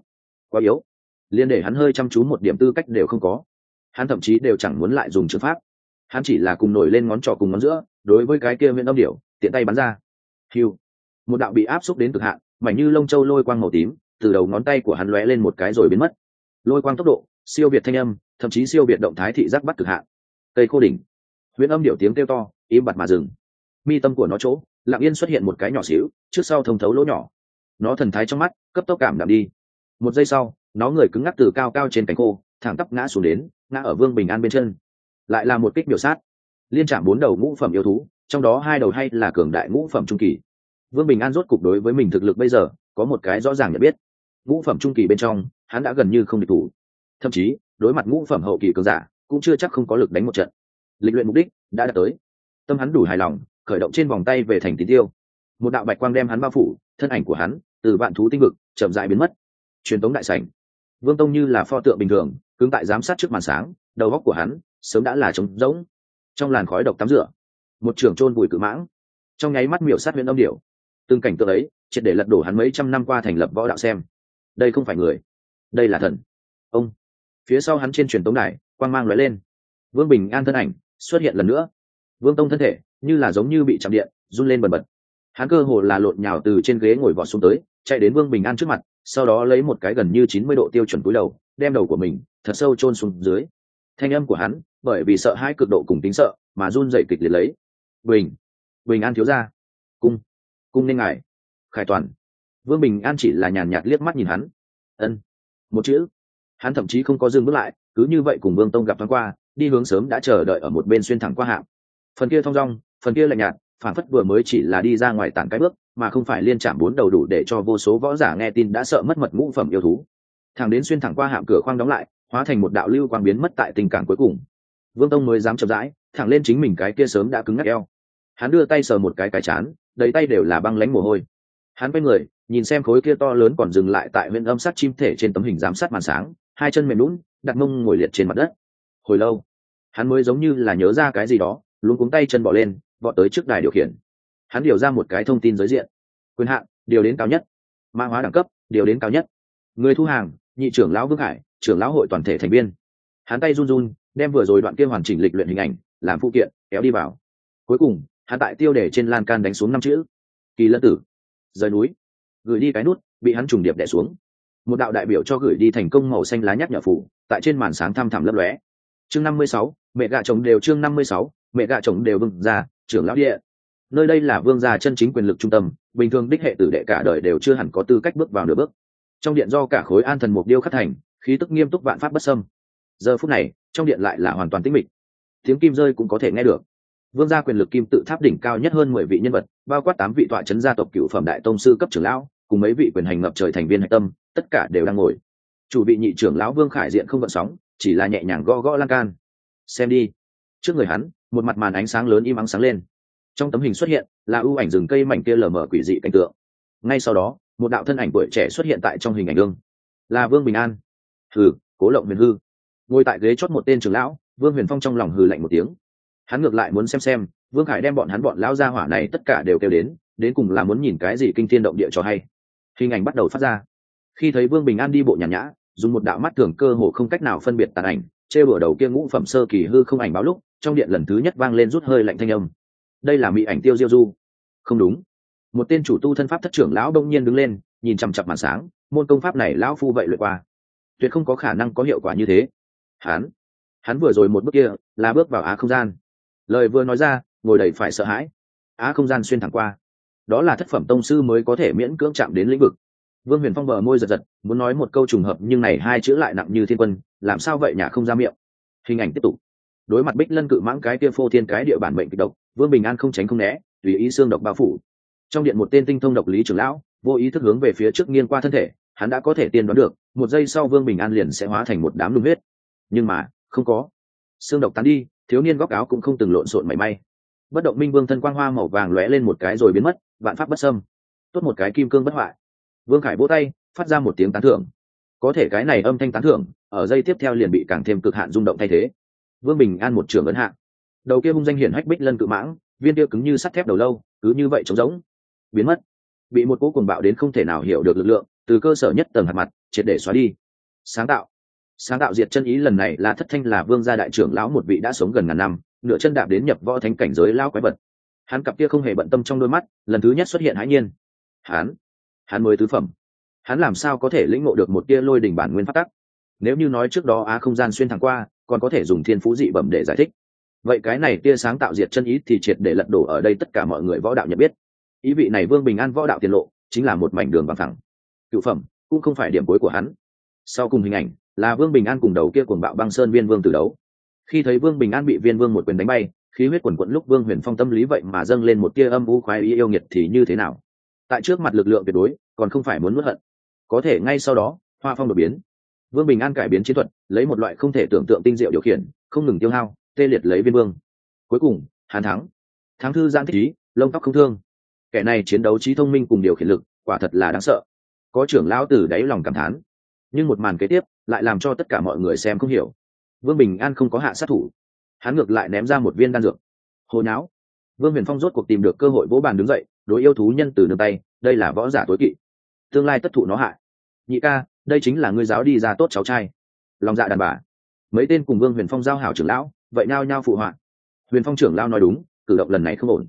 Quá yếu. Liên để hắn hơi chăm chú một điểm tư cách đều không có. Hắn thậm chí đều chẳng muốn lại dùng chữ pháp hắn chỉ là cùng nổi lên ngón trỏ cùng ngón giữa, đối với cái kia huyện âm điệu tiện tay bắn ra. Hiu. Một đạo bị áp xúc đến cực hạn, mảnh như lông châu lôi quang màu tím, từ đầu ngón tay của hắn lóe lên một cái rồi biến mất. Lôi quang tốc độ, siêu việt thanh âm, thậm chí siêu việt động thái thị giác bắt cực hạn. Cây khô đỉnh. Huyễn âm điệu tiếng kêu to, im bặt mà dừng. Mi tâm của nó chỗ, lặng yên xuất hiện một cái nhỏ xíu, trước sau thông thấu lỗ nhỏ. Nó thần thái trong mắt, cấp tốc cảm đạm đi. Một giây sau, nó người cứng ngắc từ cao cao trên cánh khô, thẳng tắp ngã xuống đến, ngã ở vương bình an bên chân lại là một kích biểu sát. Liên trạm bốn đầu ngũ phẩm yêu thú, trong đó hai đầu hay là cường đại ngũ phẩm trung kỳ. Vương bình an rốt cục đối với mình thực lực bây giờ, có một cái rõ ràng nhận biết. Ngũ phẩm trung kỳ bên trong, hắn đã gần như không địch thủ. Thậm chí, đối mặt ngũ phẩm hậu kỳ cường giả, cũng chưa chắc không có lực đánh một trận. Lịch luyện mục đích đã đạt tới. Tâm hắn đủ hài lòng, khởi động trên vòng tay về thành tín tiêu. Một đạo bạch quang đem hắn bao phủ, thân ảnh của hắn, từ vạn thú tinh vực, chậm dại biến mất. Truyền tống đại sảnh. Vương tông như là pho tượng bình thường, cứng tại giám sát trước màn sáng, đầu góc của hắn sớm đã là trống rỗng. Trong làn khói độc tắm rửa, một trường trôn bùi cự mãng. Trong nháy mắt miểu sát huyện âm điệu từng cảnh tượng ấy, triệt để lật đổ hắn mấy trăm năm qua thành lập võ đạo xem. Đây không phải người, đây là thần. Ông. Phía sau hắn trên truyền tống đài, quang mang lóe lên. Vương bình an thân ảnh xuất hiện lần nữa. Vương tông thân thể, như là giống như bị chạm điện, run lên bần bật. Hắn cơ hồ là lộn nhào từ trên ghế ngồi vọt xuống tới, chạy đến vương bình an trước mặt, sau đó lấy một cái gần như chín mươi độ tiêu chuẩn cúi đầu, đem đầu của mình thật sâu chôn xuống dưới. Thanh âm của hắn bởi vì sợ hai cực độ cùng tính sợ mà run dậy kịch liệt lấy. Bình bình an thiếu ra cung cung nên ngài. Khải toàn. Vương bình an chỉ là nhàn nhạt liếc mắt nhìn hắn. Ân. Một chữ. Hắn thậm chí không có dừng bước lại, cứ như vậy cùng vương tông gặp thoáng qua, đi hướng sớm đã chờ đợi ở một bên xuyên thẳng qua hạm. Phần kia thong dong, phần kia lạnh nhạt phản phất vừa mới chỉ là đi ra ngoài tản cái bước, mà không phải liên chạm bốn đầu đủ để cho vô số võ giả nghe tin đã sợ mất mật ngũ phẩm yêu thú. Thằng đến xuyên thẳng qua hạm cửa khoang đóng lại, hóa thành một đạo lưu quang biến mất tại tình cảm cuối cùng vương tông mới dám chậm rãi, thẳng lên chính mình cái kia sớm đã cứng ngắc eo. Hắn đưa tay sờ một cái cái chán, đầy tay đều là băng lánh mồ hôi. Hắn quay người, nhìn xem khối kia to lớn còn dừng lại tại huyện âm sát chim thể trên tấm hình giám sát màn sáng, hai chân mềm lún, đặt mông ngồi liệt trên mặt đất. Hồi lâu, hắn mới giống như là nhớ ra cái gì đó luôn cuống tay chân bỏ lên, vọt tới trước đài điều khiển. Hắn điều ra một cái thông tin giới diện. Quyền hạn, điều đến cao nhất. Mã hóa đẳng cấp, điều đến cao nhất. Người thu hàng, nhị trưởng lão vương hải, trưởng lão hội toàn thể thành viên. Hắn tay run run đem vừa rồi đoạn kia hoàn chỉnh lịch luyện hình ảnh, làm phụ kiện, kéo đi vào. Cuối cùng, hắn tại tiêu để trên lan can đánh xuống năm chữ. Kỳ lân tử. Rời núi. Gửi đi cái nút, bị hắn trùng điệp đẻ xuống. Một đạo đại biểu cho gửi đi thành công màu xanh lá nhắc nhở phủ, tại trên màn sáng thăm thẳm lấp lóe. Chương năm mươi sáu, mẹ gạ chồng đều chương năm mươi sáu, mẹ gạ chồng đều vương gia trưởng lão địa. Nơi đây là vương gia chân chính quyền lực trung tâm, bình thường đích hệ tử đệ cả đời đều chưa hẳn có tư cách bước vào nửa bước. Trong điện do cả khối an thần mục điêu khắc thành, khí tức nghiêm túc vạn pháp bất sâm giờ phút này, trong điện lại là hoàn toàn tĩnh mịch. Tiếng kim rơi cũng có thể nghe được. Vương gia quyền lực kim tự tháp đỉnh cao nhất hơn mười vị nhân vật, bao quát tám vị tọa chấn gia tộc cựu phẩm đại tông sư cấp trưởng lão, cùng mấy vị quyền hành ngập trời thành viên hạch tâm, tất cả đều đang ngồi. Chủ vị nhị trưởng lão vương khải diện không vận sóng, chỉ là nhẹ nhàng gõ gõ lan can. Xem đi. Trước người hắn, một mặt màn ánh sáng lớn im ắng sáng lên. Trong tấm hình xuất hiện là ưu ảnh rừng cây mảnh kia lờ mờ quỷ dị cảnh tượng. Ngay sau đó, một đạo thân ảnh tuổi trẻ xuất hiện tại trong hình ảnh đương là vương bình an. Thử cố lộng huyền hư ngồi tại ghế chót một tên trưởng lão, vương huyền phong trong lòng hừ lạnh một tiếng. Hắn ngược lại muốn xem xem, vương khải đem bọn hắn bọn lão gia hỏa này tất cả đều kêu đến đến cùng là muốn nhìn cái gì kinh thiên động địa cho hay. Hình ảnh bắt đầu phát ra. Khi thấy vương bình an đi bộ nhàn nhã, dùng một đạo mắt thường cơ hồ không cách nào phân biệt tàn ảnh chê bửa đầu kia ngũ phẩm sơ kỳ hư không ảnh báo lúc, trong điện lần thứ nhất vang lên rút hơi lạnh thanh âm. Đây là mỹ ảnh tiêu diêu du. Không đúng. Một tên chủ tu thân pháp thất trưởng lão đông nhiên đứng lên, nhìn chằm chặp màn sáng, môn công pháp này lão phu vậy luyện qua. Tuyệt không có khả năng có hiệu quả như thế hắn hắn vừa rồi một bước kia là bước vào á không gian. Lời vừa nói ra, ngồi đầy phải sợ hãi. Á không gian xuyên thẳng qua. Đó là thất phẩm tông sư mới có thể miễn cưỡng chạm đến lĩnh vực. Vương huyền phong bờ môi giật giật, muốn nói một câu trùng hợp nhưng này hai chữ lại nặng như thiên quân, làm sao vậy nhà không ra miệng. Hình ảnh tiếp tục. Đối mặt bích lân cự mãng cái kia phô thiên cái địa bản bệnh kịch độc, vương bình an không tránh không né, tùy ý xương độc bao phủ. Trong điện một tên tinh thông độc lý trưởng lão, vô ý thức hướng về phía trước nghiêng qua thân thể, hắn đã có thể tiên đoán được, một giây sau vương bình an liền sẽ hóa thành một đám lung huyết nhưng mà, không có. Xương độc tán đi, thiếu niên góc áo cũng không từng lộn xộn mảy may. Bất động minh vương thân quang hoa màu vàng lóe lên một cái rồi biến mất, vạn pháp bất sâm tốt một cái kim cương bất hoại. Vương khải vỗ tay, phát ra một tiếng tán thưởng. Có thể cái này âm thanh tán thưởng, ở dây tiếp theo liền bị càng thêm cực hạn rung động thay thế. Vương bình an một trường ấn hạ. Đầu kia hung danh hiển hách bích lân cự mãng, viên kia cứng như sắt thép đầu lâu, cứ như vậy trống rỗng. Biến mất. Bị một cỗ cuồng bạo đến không thể nào hiểu được lực lượng, từ cơ sở nhất tầng hạt mặt, triệt để xóa đi. Sáng tạo sáng tạo diệt chân ý lần này là thất thanh là vương gia đại trưởng lão một vị đã sống gần ngàn năm, nửa chân đạp đến nhập võ thánh cảnh giới lao quái vật. Hắn cặp kia không hề bận tâm trong đôi mắt, lần thứ nhất xuất hiện hãi nhiên. Hắn hắn mới tứ phẩm. Hắn làm sao có thể lĩnh ngộ được một tia lôi đỉnh bản nguyên phát tắc? Nếu như nói trước đó á không gian xuyên thẳng qua, còn có thể dùng thiên phú dị bẩm để giải thích. Vậy cái này tia sáng tạo diệt chân ý thì triệt để lật đổ ở đây tất cả mọi người võ đạo nhận biết. Ý vị này vương bình an võ đạo tiền lộ, chính là một mảnh đường bằng thẳng cựu phẩm, cũng không phải điểm cuối của hắn. Sau cùng hình ảnh là vương bình an cùng đầu kia cùng bạo băng sơn viên vương từ đấu. Khi thấy vương bình an bị viên vương một quyền đánh bay, khí huyết quần quận lúc vương huyền phong tâm lý vậy mà dâng lên một tia âm u khoái ý yêu nghiệt thì như thế nào? Tại trước mặt lực lượng tuyệt đối, còn không phải muốn nuốt hận. Có thể ngay sau đó, hoa phong đột biến. Vương bình an cải biến chiến thuật, lấy một loại không thể tưởng tượng tinh diệu điều khiển, không ngừng tiêu hao, tê liệt lấy viên vương. Cuối cùng hàn thắng. Thắng thư giãn thích ý, lông tóc không thương. Kẻ này chiến đấu trí thông minh cùng điều khiển lực, quả thật là đáng sợ. Có trưởng lão từ đáy lòng cảm thán. Nhưng một màn kế tiếp lại làm cho tất cả mọi người xem không hiểu. Vương bình an không có hạ sát thủ. Hắn ngược lại ném ra một viên đan dược. Hồi não vương huyền phong rốt cuộc tìm được cơ hội vỗ bàn đứng dậy, đối yêu thú nhân từ nương tay, đây là võ giả tối kỵ. Tương lai tất thụ nó hại. Nhị ca, đây chính là ngươi giáo đi ra tốt cháu trai. Lòng dạ đàn bà. Mấy tên cùng vương huyền phong giao hảo trưởng lão, vậy nao nhao phụ họa. Huyền phong trưởng lao nói đúng, cử động lần này không ổn.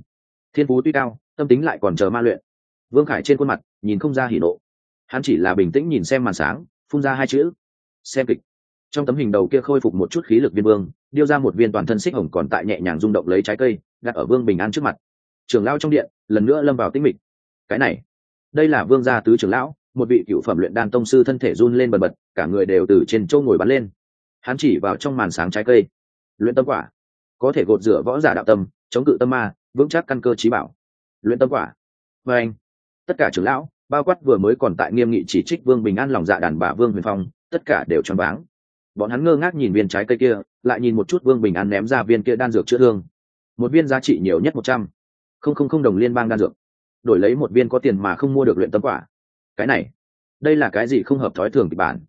Thiên phú tuy cao, tâm tính lại còn chờ ma luyện. Vương khải trên khuôn mặt, nhìn không ra hỉ nộ. Hắn chỉ là bình tĩnh nhìn xem màn sáng, phun ra hai chữ xem kịch. Trong tấm hình đầu kia khôi phục một chút khí lực viên vương, điêu ra một viên toàn thân xích hồng còn tại nhẹ nhàng rung động lấy trái cây, đặt ở vương bình an trước mặt. Trường lao trong điện, lần nữa lâm vào tĩnh mịch. Cái này, đây là vương gia tứ trưởng lão, một vị cựu phẩm luyện đan tông sư thân thể run lên bần bật, cả người đều từ trên châu ngồi bắn lên. Hắn chỉ vào trong màn sáng trái cây. Luyện tâm quả. Có thể gột rửa võ giả đạo tâm, chống cự tâm ma, vững chắc căn cơ trí bảo. Luyện tâm quả. Và anh, tất cả trưởng lão, bao quát vừa mới còn tại nghiêm nghị chỉ trích vương bình an lòng dạ đàn bà vương huyền phong tất cả đều choáng váng. Bọn hắn ngơ ngác nhìn viên trái cây kia, lại nhìn một chút vương bình an ném ra viên kia đan dược chữa thương. Một viên giá trị nhiều nhất một trăm. Không không không đồng liên bang đan dược. Đổi lấy một viên có tiền mà không mua được luyện tâm quả. Cái này, đây là cái gì không hợp thói thường kịch bản?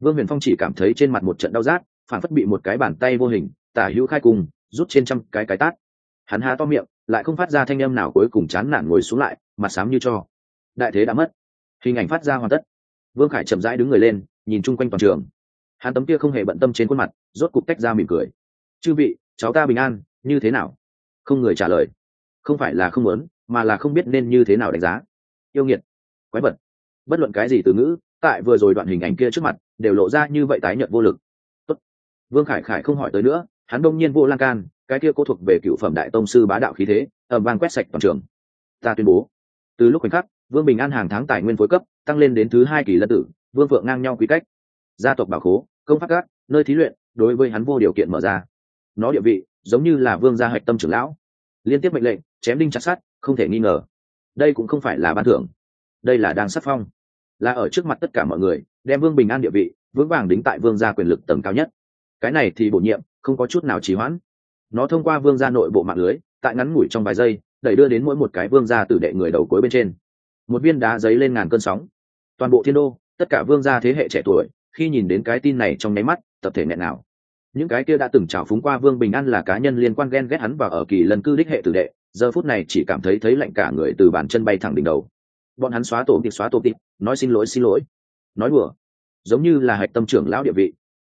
Vương huyền phong chỉ cảm thấy trên mặt một trận đau rát, phản phất bị một cái bàn tay vô hình, tả hữu khai cùng, rút trên trăm cái cái tát. Hắn há to miệng, lại không phát ra thanh âm nào cuối cùng chán nản ngồi xuống lại, mặt xám như cho. Đại thế đã mất. Hình ảnh phát ra hoàn tất. Vương khải chậm rãi đứng người lên nhìn chung quanh toàn trường. Hắn tấm kia không hề bận tâm trên khuôn mặt, rốt cục tách ra mỉm cười. Chư vị, cháu ta bình an, như thế nào? Không người trả lời. Không phải là không muốn, mà là không biết nên như thế nào đánh giá. Yêu nghiệt, quái vật. Bất luận cái gì từ ngữ, tại vừa rồi đoạn hình ảnh kia trước mặt, đều lộ ra như vậy tái nhợt vô lực. Tốt. vương khải khải không hỏi tới nữa, hắn đông nhiên vô lan can, cái kia cố thuộc về cựu phẩm đại tông sư bá đạo khí thế ẩm vang quét sạch toàn trường. Ta tuyên bố. Từ lúc khoảnh khắc, vương bình an hàng tháng tài nguyên phối cấp, tăng lên đến thứ hai kỳ lân tử vương vượng ngang nhau quy cách. Gia tộc bảo khố, công pháp các, nơi thí luyện, đối với hắn vô điều kiện mở ra. Nó địa vị, giống như là vương gia hạch tâm trưởng lão. Liên tiếp mệnh lệnh, chém đinh chặt sát không thể nghi ngờ. Đây cũng không phải là ban thưởng. Đây là đang sắc phong. Là ở trước mặt tất cả mọi người, đem vương bình an địa vị, vững vàng đính tại vương gia quyền lực tầng cao nhất. Cái này thì bổ nhiệm, không có chút nào trì hoãn. Nó thông qua vương gia nội bộ mạng lưới, tại ngắn ngủi trong vài giây, đẩy đưa đến mỗi một cái vương gia tử đệ người đầu cuối bên trên. Một viên đá giấy lên ngàn cơn sóng. Toàn bộ thiên đô tất cả vương gia thế hệ trẻ tuổi, khi nhìn đến cái tin này trong nháy mắt, tập thể nghẹn nào. Những cái kia đã từng trào phúng qua vương bình an là cá nhân liên quan ghen ghét hắn và ở kỳ lần cư đích hệ tử đệ, giờ phút này chỉ cảm thấy thấy lạnh cả người từ bàn chân bay thẳng đỉnh đầu. Bọn hắn xóa tổ tịp xóa tổ tịp nói xin lỗi xin lỗi. Nói đùa, giống như là hạch tâm trưởng lão địa vị.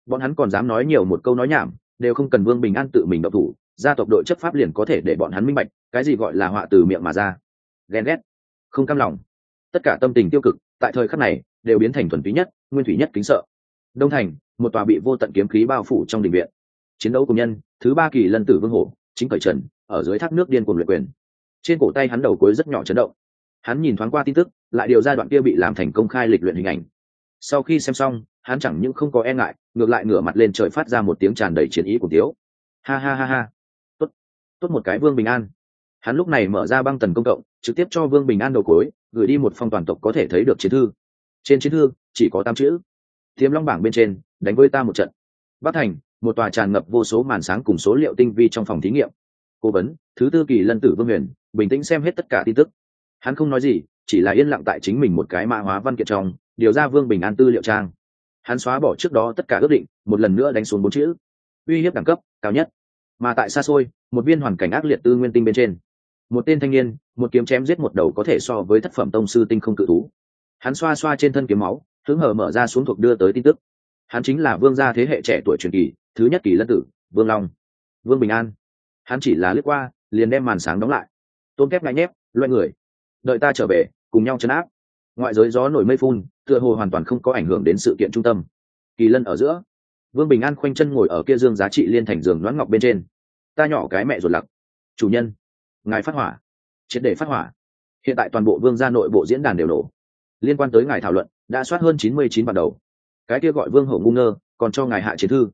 Bọn hắn còn dám nói nhiều một câu nói nhảm, đều không cần vương bình an tự mình độc thủ, gia tộc đội chấp pháp liền có thể để bọn hắn minh bạch, cái gì gọi là họa từ miệng mà ra. Ghen ghét, không cam lòng. Tất cả tâm tình tiêu cực tại thời khắc này, đều biến thành thuần túy nhất, nguyên thủy nhất kính sợ. Đông thành, một tòa bị vô tận kiếm khí bao phủ trong đình viện. Chiến đấu cùng nhân, thứ ba kỳ lân tử vương hổ, chính cởi trần, ở dưới thác nước điên cuồng luyện quyền. Trên cổ tay hắn đầu cuối rất nhỏ chấn động. Hắn nhìn thoáng qua tin tức, lại điều ra đoạn kia bị làm thành công khai lịch luyện hình ảnh. Sau khi xem xong, hắn chẳng những không có e ngại, ngược lại ngửa mặt lên trời phát ra một tiếng tràn đầy chiến ý của tiếu. Ha ha ha ha. Tốt tốt một cái vương bình an. Hắn lúc này mở ra băng tần công cộng trực tiếp cho vương bình an đầu cối, gửi đi một phong toàn tộc có thể thấy được chiến thư. Trên chiến thư, chỉ có tám chữ. Tiêm long bảng bên trên, đánh với ta một trận. Bắc thành, một tòa tràn ngập vô số màn sáng cùng số liệu tinh vi trong phòng thí nghiệm. Cố vấn, thứ tư kỳ lân tử vương huyền, bình tĩnh xem hết tất cả tin tức. Hắn không nói gì, chỉ là yên lặng tại chính mình một cái mã hóa văn kiện trong, điều ra vương bình an tư liệu trang. Hắn xóa bỏ trước đó tất cả ước định, một lần nữa đánh xuống bốn chữ. Uy hiếp đẳng cấp, cao nhất. Mà tại xa xôi, một viên hoàn cảnh ác liệt tư nguyên tinh bên trên một tên thanh niên, một kiếm chém giết một đầu có thể so với thất phẩm tông sư tinh không cự thú. Hắn xoa xoa trên thân kiếm máu hướng hở mở ra xuống thuộc đưa tới tin tức. Hắn chính là vương gia thế hệ trẻ tuổi truyền kỳ, thứ nhất kỳ lân tử, vương long. Vương bình an. Hắn chỉ là lướt qua, liền đem màn sáng đóng lại. Tôn kép ngại nhép, loay người. Đợi ta trở về, cùng nhau chấn áp. Ngoại giới gió nổi mây phun, tựa hồ hoàn toàn không có ảnh hưởng đến sự kiện trung tâm. Kỳ lân ở giữa. Vương bình an khoanh chân ngồi ở kia dương giá trị liên thành giường đoán ngọc bên trên. Ta nhỏ cái mẹ ruột lặc. Chủ nhân ngài phát hỏa. Triệt để phát hỏa. Hiện tại toàn bộ vương gia nội bộ diễn đàn đều nổ. Liên quan tới ngài thảo luận, đã soát hơn chín mươi chín bản đầu. Cái kia gọi vương hổ ngu ngơ, còn cho ngài hạ chiến thư.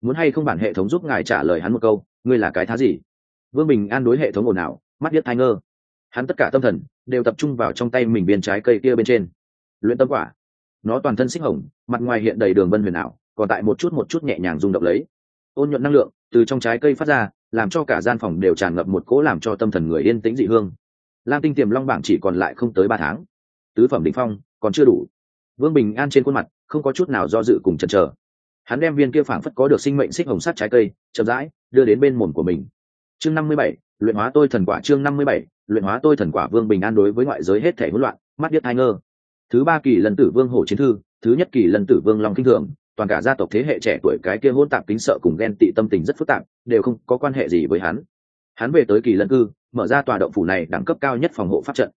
Muốn hay không bản hệ thống giúp ngài trả lời hắn một câu, ngươi là cái thá gì? Vương bình an đối hệ thống ồn ào, mắt biết thai ngơ. Hắn tất cả tâm thần, đều tập trung vào trong tay mình viên trái cây kia bên trên. Luyện tâm quả. Nó toàn thân xích hồng, mặt ngoài hiện đầy đường vân huyền ảo, còn tại một chút một chút nhẹ nhàng rung động lấy. Ôn nhuận năng lượng, từ trong trái cây phát ra làm cho cả gian phòng đều tràn ngập một cỗ làm cho tâm thần người yên tĩnh dị hương. Lam tinh tiềm long bảng chỉ còn lại không tới ba tháng. Tứ phẩm đ ỉ n h phong, còn chưa đủ. Vương bình an trên khuôn mặt, không có chút nào do dự cùng chần chờ. Hắn đem viên kia phảng phất có được sinh mệnh xích hồng sắt trái cây, chậm rãi đưa đến bên mồm của mình. Chương năm mươi bảy, luyện hóa tôi thần quả chương năm mươi bảy, luyện hóa tôi thần quả vương bình an đối với ngoại giới hết thể hỗn loạn, mắt biết hai ngơ. Thứ ba kỳ lần tử vương hổ chiến thư, thứ nhất kỳ lần tử vương long kinh thường toàn cả gia tộc thế hệ trẻ tuổi cái kia hôn tạp kính sợ cùng ghen tị tâm tình rất phức tạp, đều không có quan hệ gì với hắn. Hắn về tới kỳ lân cư, mở ra tòa động phủ này đẳng cấp cao nhất phòng hộ pháp trận.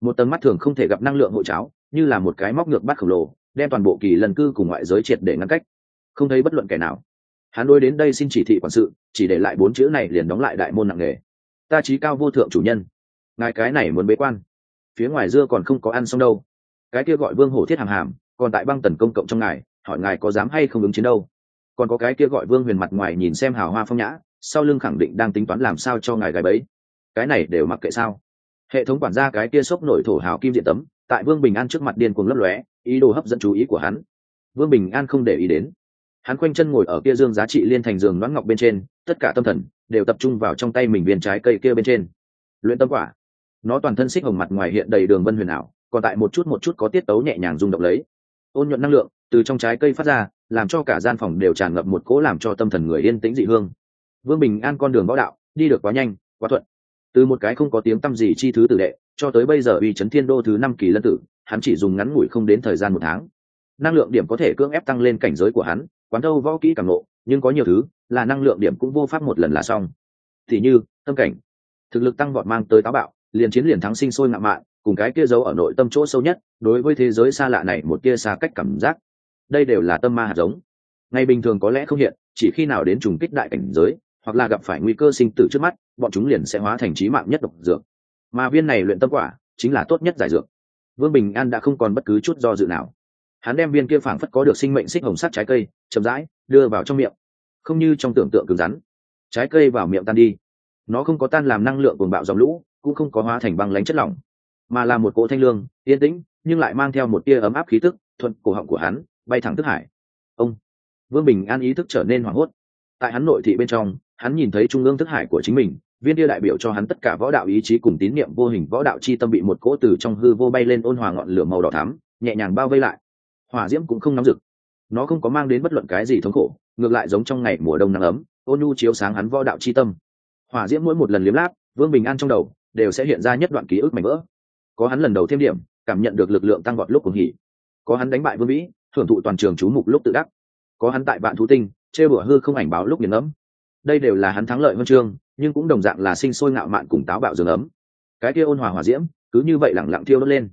Một tầng mắt thường không thể gặp năng lượng hộ cháo, như là một cái móc ngược bắt khổng lồ, đem toàn bộ kỳ lân cư cùng ngoại giới triệt để ngăn cách. Không thấy bất luận kẻ nào. Hắn đôi đến đây xin chỉ thị quản sự, chỉ để lại bốn chữ này liền đóng lại đại môn nặng nghề ta trí cao vô thượng chủ nhân. Ngài cái này muốn bế quan. Phía ngoài dưa còn không có ăn xong đâu. Cái kia gọi vương hổ thiết hàng hàm, còn tại băng tần công cộng trong ngài hỏi ngài có dám hay không ứng chiến đâu. Còn có cái kia gọi vương huyền mặt ngoài nhìn xem hào hoa phong nhã, sau lưng khẳng định đang tính toán làm sao cho ngài gái bấy cái này đều mặc kệ sao? Hệ thống quản gia cái kia sốc nổi thổ hào kim diện tấm, tại vương bình an trước mặt điên cuồng lấp lóe, ý đồ hấp dẫn chú ý của hắn. Vương bình an không để ý đến. Hắn quanh chân ngồi ở kia dương giá trị liên thành giường đoán ngọc bên trên, tất cả tâm thần đều tập trung vào trong tay mình viên trái cây kia bên trên. Luyện tâm quả. Nó toàn thân xích hồng mặt ngoài hiện đầy đường vân huyền ảo, còn tại một chút một chút có tiết tấu nhẹ nhàng rung động lấy ôn nhuận năng lượng, từ trong trái cây phát ra, làm cho cả gian phòng đều tràn ngập một cỗ làm cho tâm thần người yên tĩnh dị hương. Vương bình an con đường võ đạo, đi được quá nhanh, quá thuận. Từ một cái không có tiếng tăm gì chi thứ tử đệ, cho tới bây giờ uy chấn thiên đô thứ năm kỳ lân tử, hắn chỉ dùng ngắn ngủi không đến thời gian một tháng. Năng lượng điểm có thể cưỡng ép tăng lên cảnh giới của hắn, quán thâu võ kỹ càng lộ nhưng có nhiều thứ, là năng lượng điểm cũng vô pháp một lần là xong. Thì như, tâm cảnh. Thực lực tăng vọt mang tới táo bạo, liền chiến liền thắng sinh sôi ngạo mạn cùng cái kia giấu ở nội tâm chỗ sâu nhất, đối với thế giới xa lạ này một kia xa cách cảm giác. Đây đều là tâm ma hạt giống. Ngày bình thường có lẽ không hiện, chỉ khi nào đến trùng kích đại cảnh giới, hoặc là gặp phải nguy cơ sinh tử trước mắt, bọn chúng liền sẽ hóa thành trí mạng nhất độc dược. Mà viên này luyện tâm quả, chính là tốt nhất giải dược. Vương bình an đã không còn bất cứ chút do dự nào. Hắn đem viên kia phảng phất có được sinh mệnh xích hồng sắt trái cây, chậm rãi đưa vào trong miệng. Không như trong tưởng tượng cứng rắn. Trái cây vào miệng tan đi. Nó không có tan làm năng lượng cuồng bạo dòng lũ, cũng không có hóa thành băng lánh chất lỏng mà là một cỗ thanh lương, yên tĩnh, nhưng lại mang theo một tia ấm áp khí tức, thuận cổ họng của hắn bay thẳng thức hải. Ông! Vương bình an ý thức trở nên hoảng hốt. Tại hắn nội thị bên trong, hắn nhìn thấy trung ương thức hải của chính mình, viên tia đại biểu cho hắn tất cả võ đạo ý chí cùng tín niệm vô hình võ đạo chi tâm bị một cỗ từ trong hư vô bay lên ôn hòa ngọn lửa màu đỏ thắm, nhẹ nhàng bao vây lại. Hỏa diễm cũng không nóng rực. Nó không có mang đến bất luận cái gì thống khổ, ngược lại giống trong ngày mùa đông nắng ấm, ôn nhu chiếu sáng hắn võ đạo chi tâm. Hỏa diễm mỗi một lần liếm láp, vương bình an trong đầu đều sẽ hiện ra nhất đoạn ký ức mảnh vỡ có hắn lần đầu thêm điểm, cảm nhận được lực lượng tăng vọt lúc cùng hỉ. Có hắn đánh bại vương vĩ, thưởng thụ toàn trường chú mục lúc tự đắc. Có hắn tại vạn thú tinh chê bửa hư không ảnh báo lúc nghiền ấm đây đều là hắn thắng lợi huân chương, nhưng cũng đồng dạng là sinh sôi ngạo mạn cùng táo bạo dường ấm. Cái kia ôn hòa hòa diễm, cứ như vậy lẳng lặng thiêu đốt lên.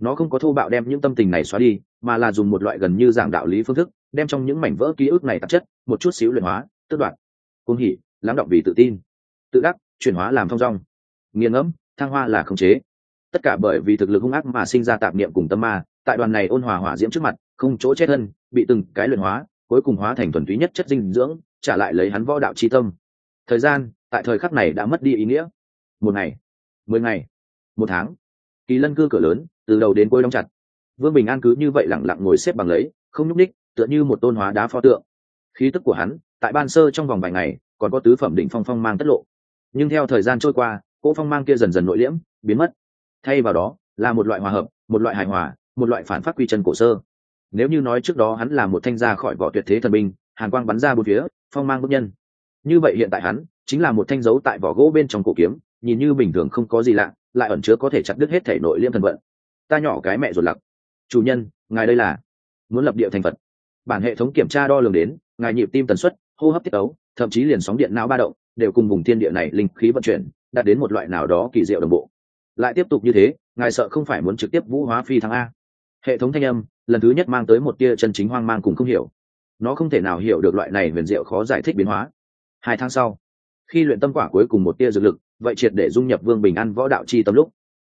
Nó không có thô bạo đem những tâm tình này xóa đi, mà là dùng một loại gần như giảng đạo lý phương thức, đem trong những mảnh vỡ ký ức này tạp chất, một chút xíu luyện hóa, tước đoạt. Cung hỉ, lắng động vì tự tin. Tự đắc, chuyển hóa làm thong dong. Nghiền ngẫm, thăng hoa là khống chế tất cả bởi vì thực lực hung ác mà sinh ra tạp niệm cùng tâm ma, tại đoàn này ôn hòa hỏa diễm trước mặt, không chỗ chết thân, bị từng cái luyện hóa, cuối cùng hóa thành thuần túy nhất chất dinh dưỡng, trả lại lấy hắn võ đạo chi tâm. Thời gian, tại thời khắc này đã mất đi ý nghĩa. Một ngày, mười ngày, một tháng. Kỳ lân cư cửa lớn, từ đầu đến cuối đóng chặt. Vương bình an cứ như vậy lẳng lặng ngồi xếp bằng lấy, không nhúc ních tựa như một tôn hóa đá pho tượng. Khí tức của hắn, tại ban sơ trong vòng vài ngày, còn có tứ phẩm đỉnh phong phong mang tất lộ. Nhưng theo thời gian trôi qua, cỗ phong mang kia dần dần nội liễm, biến mất thay vào đó, là một loại hòa hợp, một loại hài hòa, một loại phản phát quy chân cổ sơ. Nếu như nói trước đó hắn là một thanh gia khỏi vỏ tuyệt thế thần binh, hàn quang bắn ra bốn phía, phong mang bức nhân. Như vậy hiện tại hắn, chính là một thanh dấu tại vỏ gỗ bên trong cổ kiếm, nhìn như bình thường không có gì lạ, lại ẩn chứa có thể chặt đứt hết thể nội liêm thần vận. Ta nhỏ cái mẹ ruột lặc. Chủ nhân, ngài đây là muốn lập địa thành phật. Bản hệ thống kiểm tra đo lường đến, ngài nhịp tim tần suất, hô hấp tiết ấu thậm chí liền sóng điện não ba động, đều cùng vùng thiên địa này linh khí vận chuyển, đạt đến một loại nào đó kỳ diệu đồng bộ lại tiếp tục như thế, ngài sợ không phải muốn trực tiếp vũ hóa phi thăng a. Hệ thống thanh âm, lần thứ nhất mang tới một tia chân chính hoang mang cùng không hiểu. Nó không thể nào hiểu được loại này huyền diệu khó giải thích biến hóa. Hai tháng sau, khi luyện tâm quả cuối cùng một tia dược lực, vậy triệt để dung nhập vương bình an võ đạo chi tâm lúc.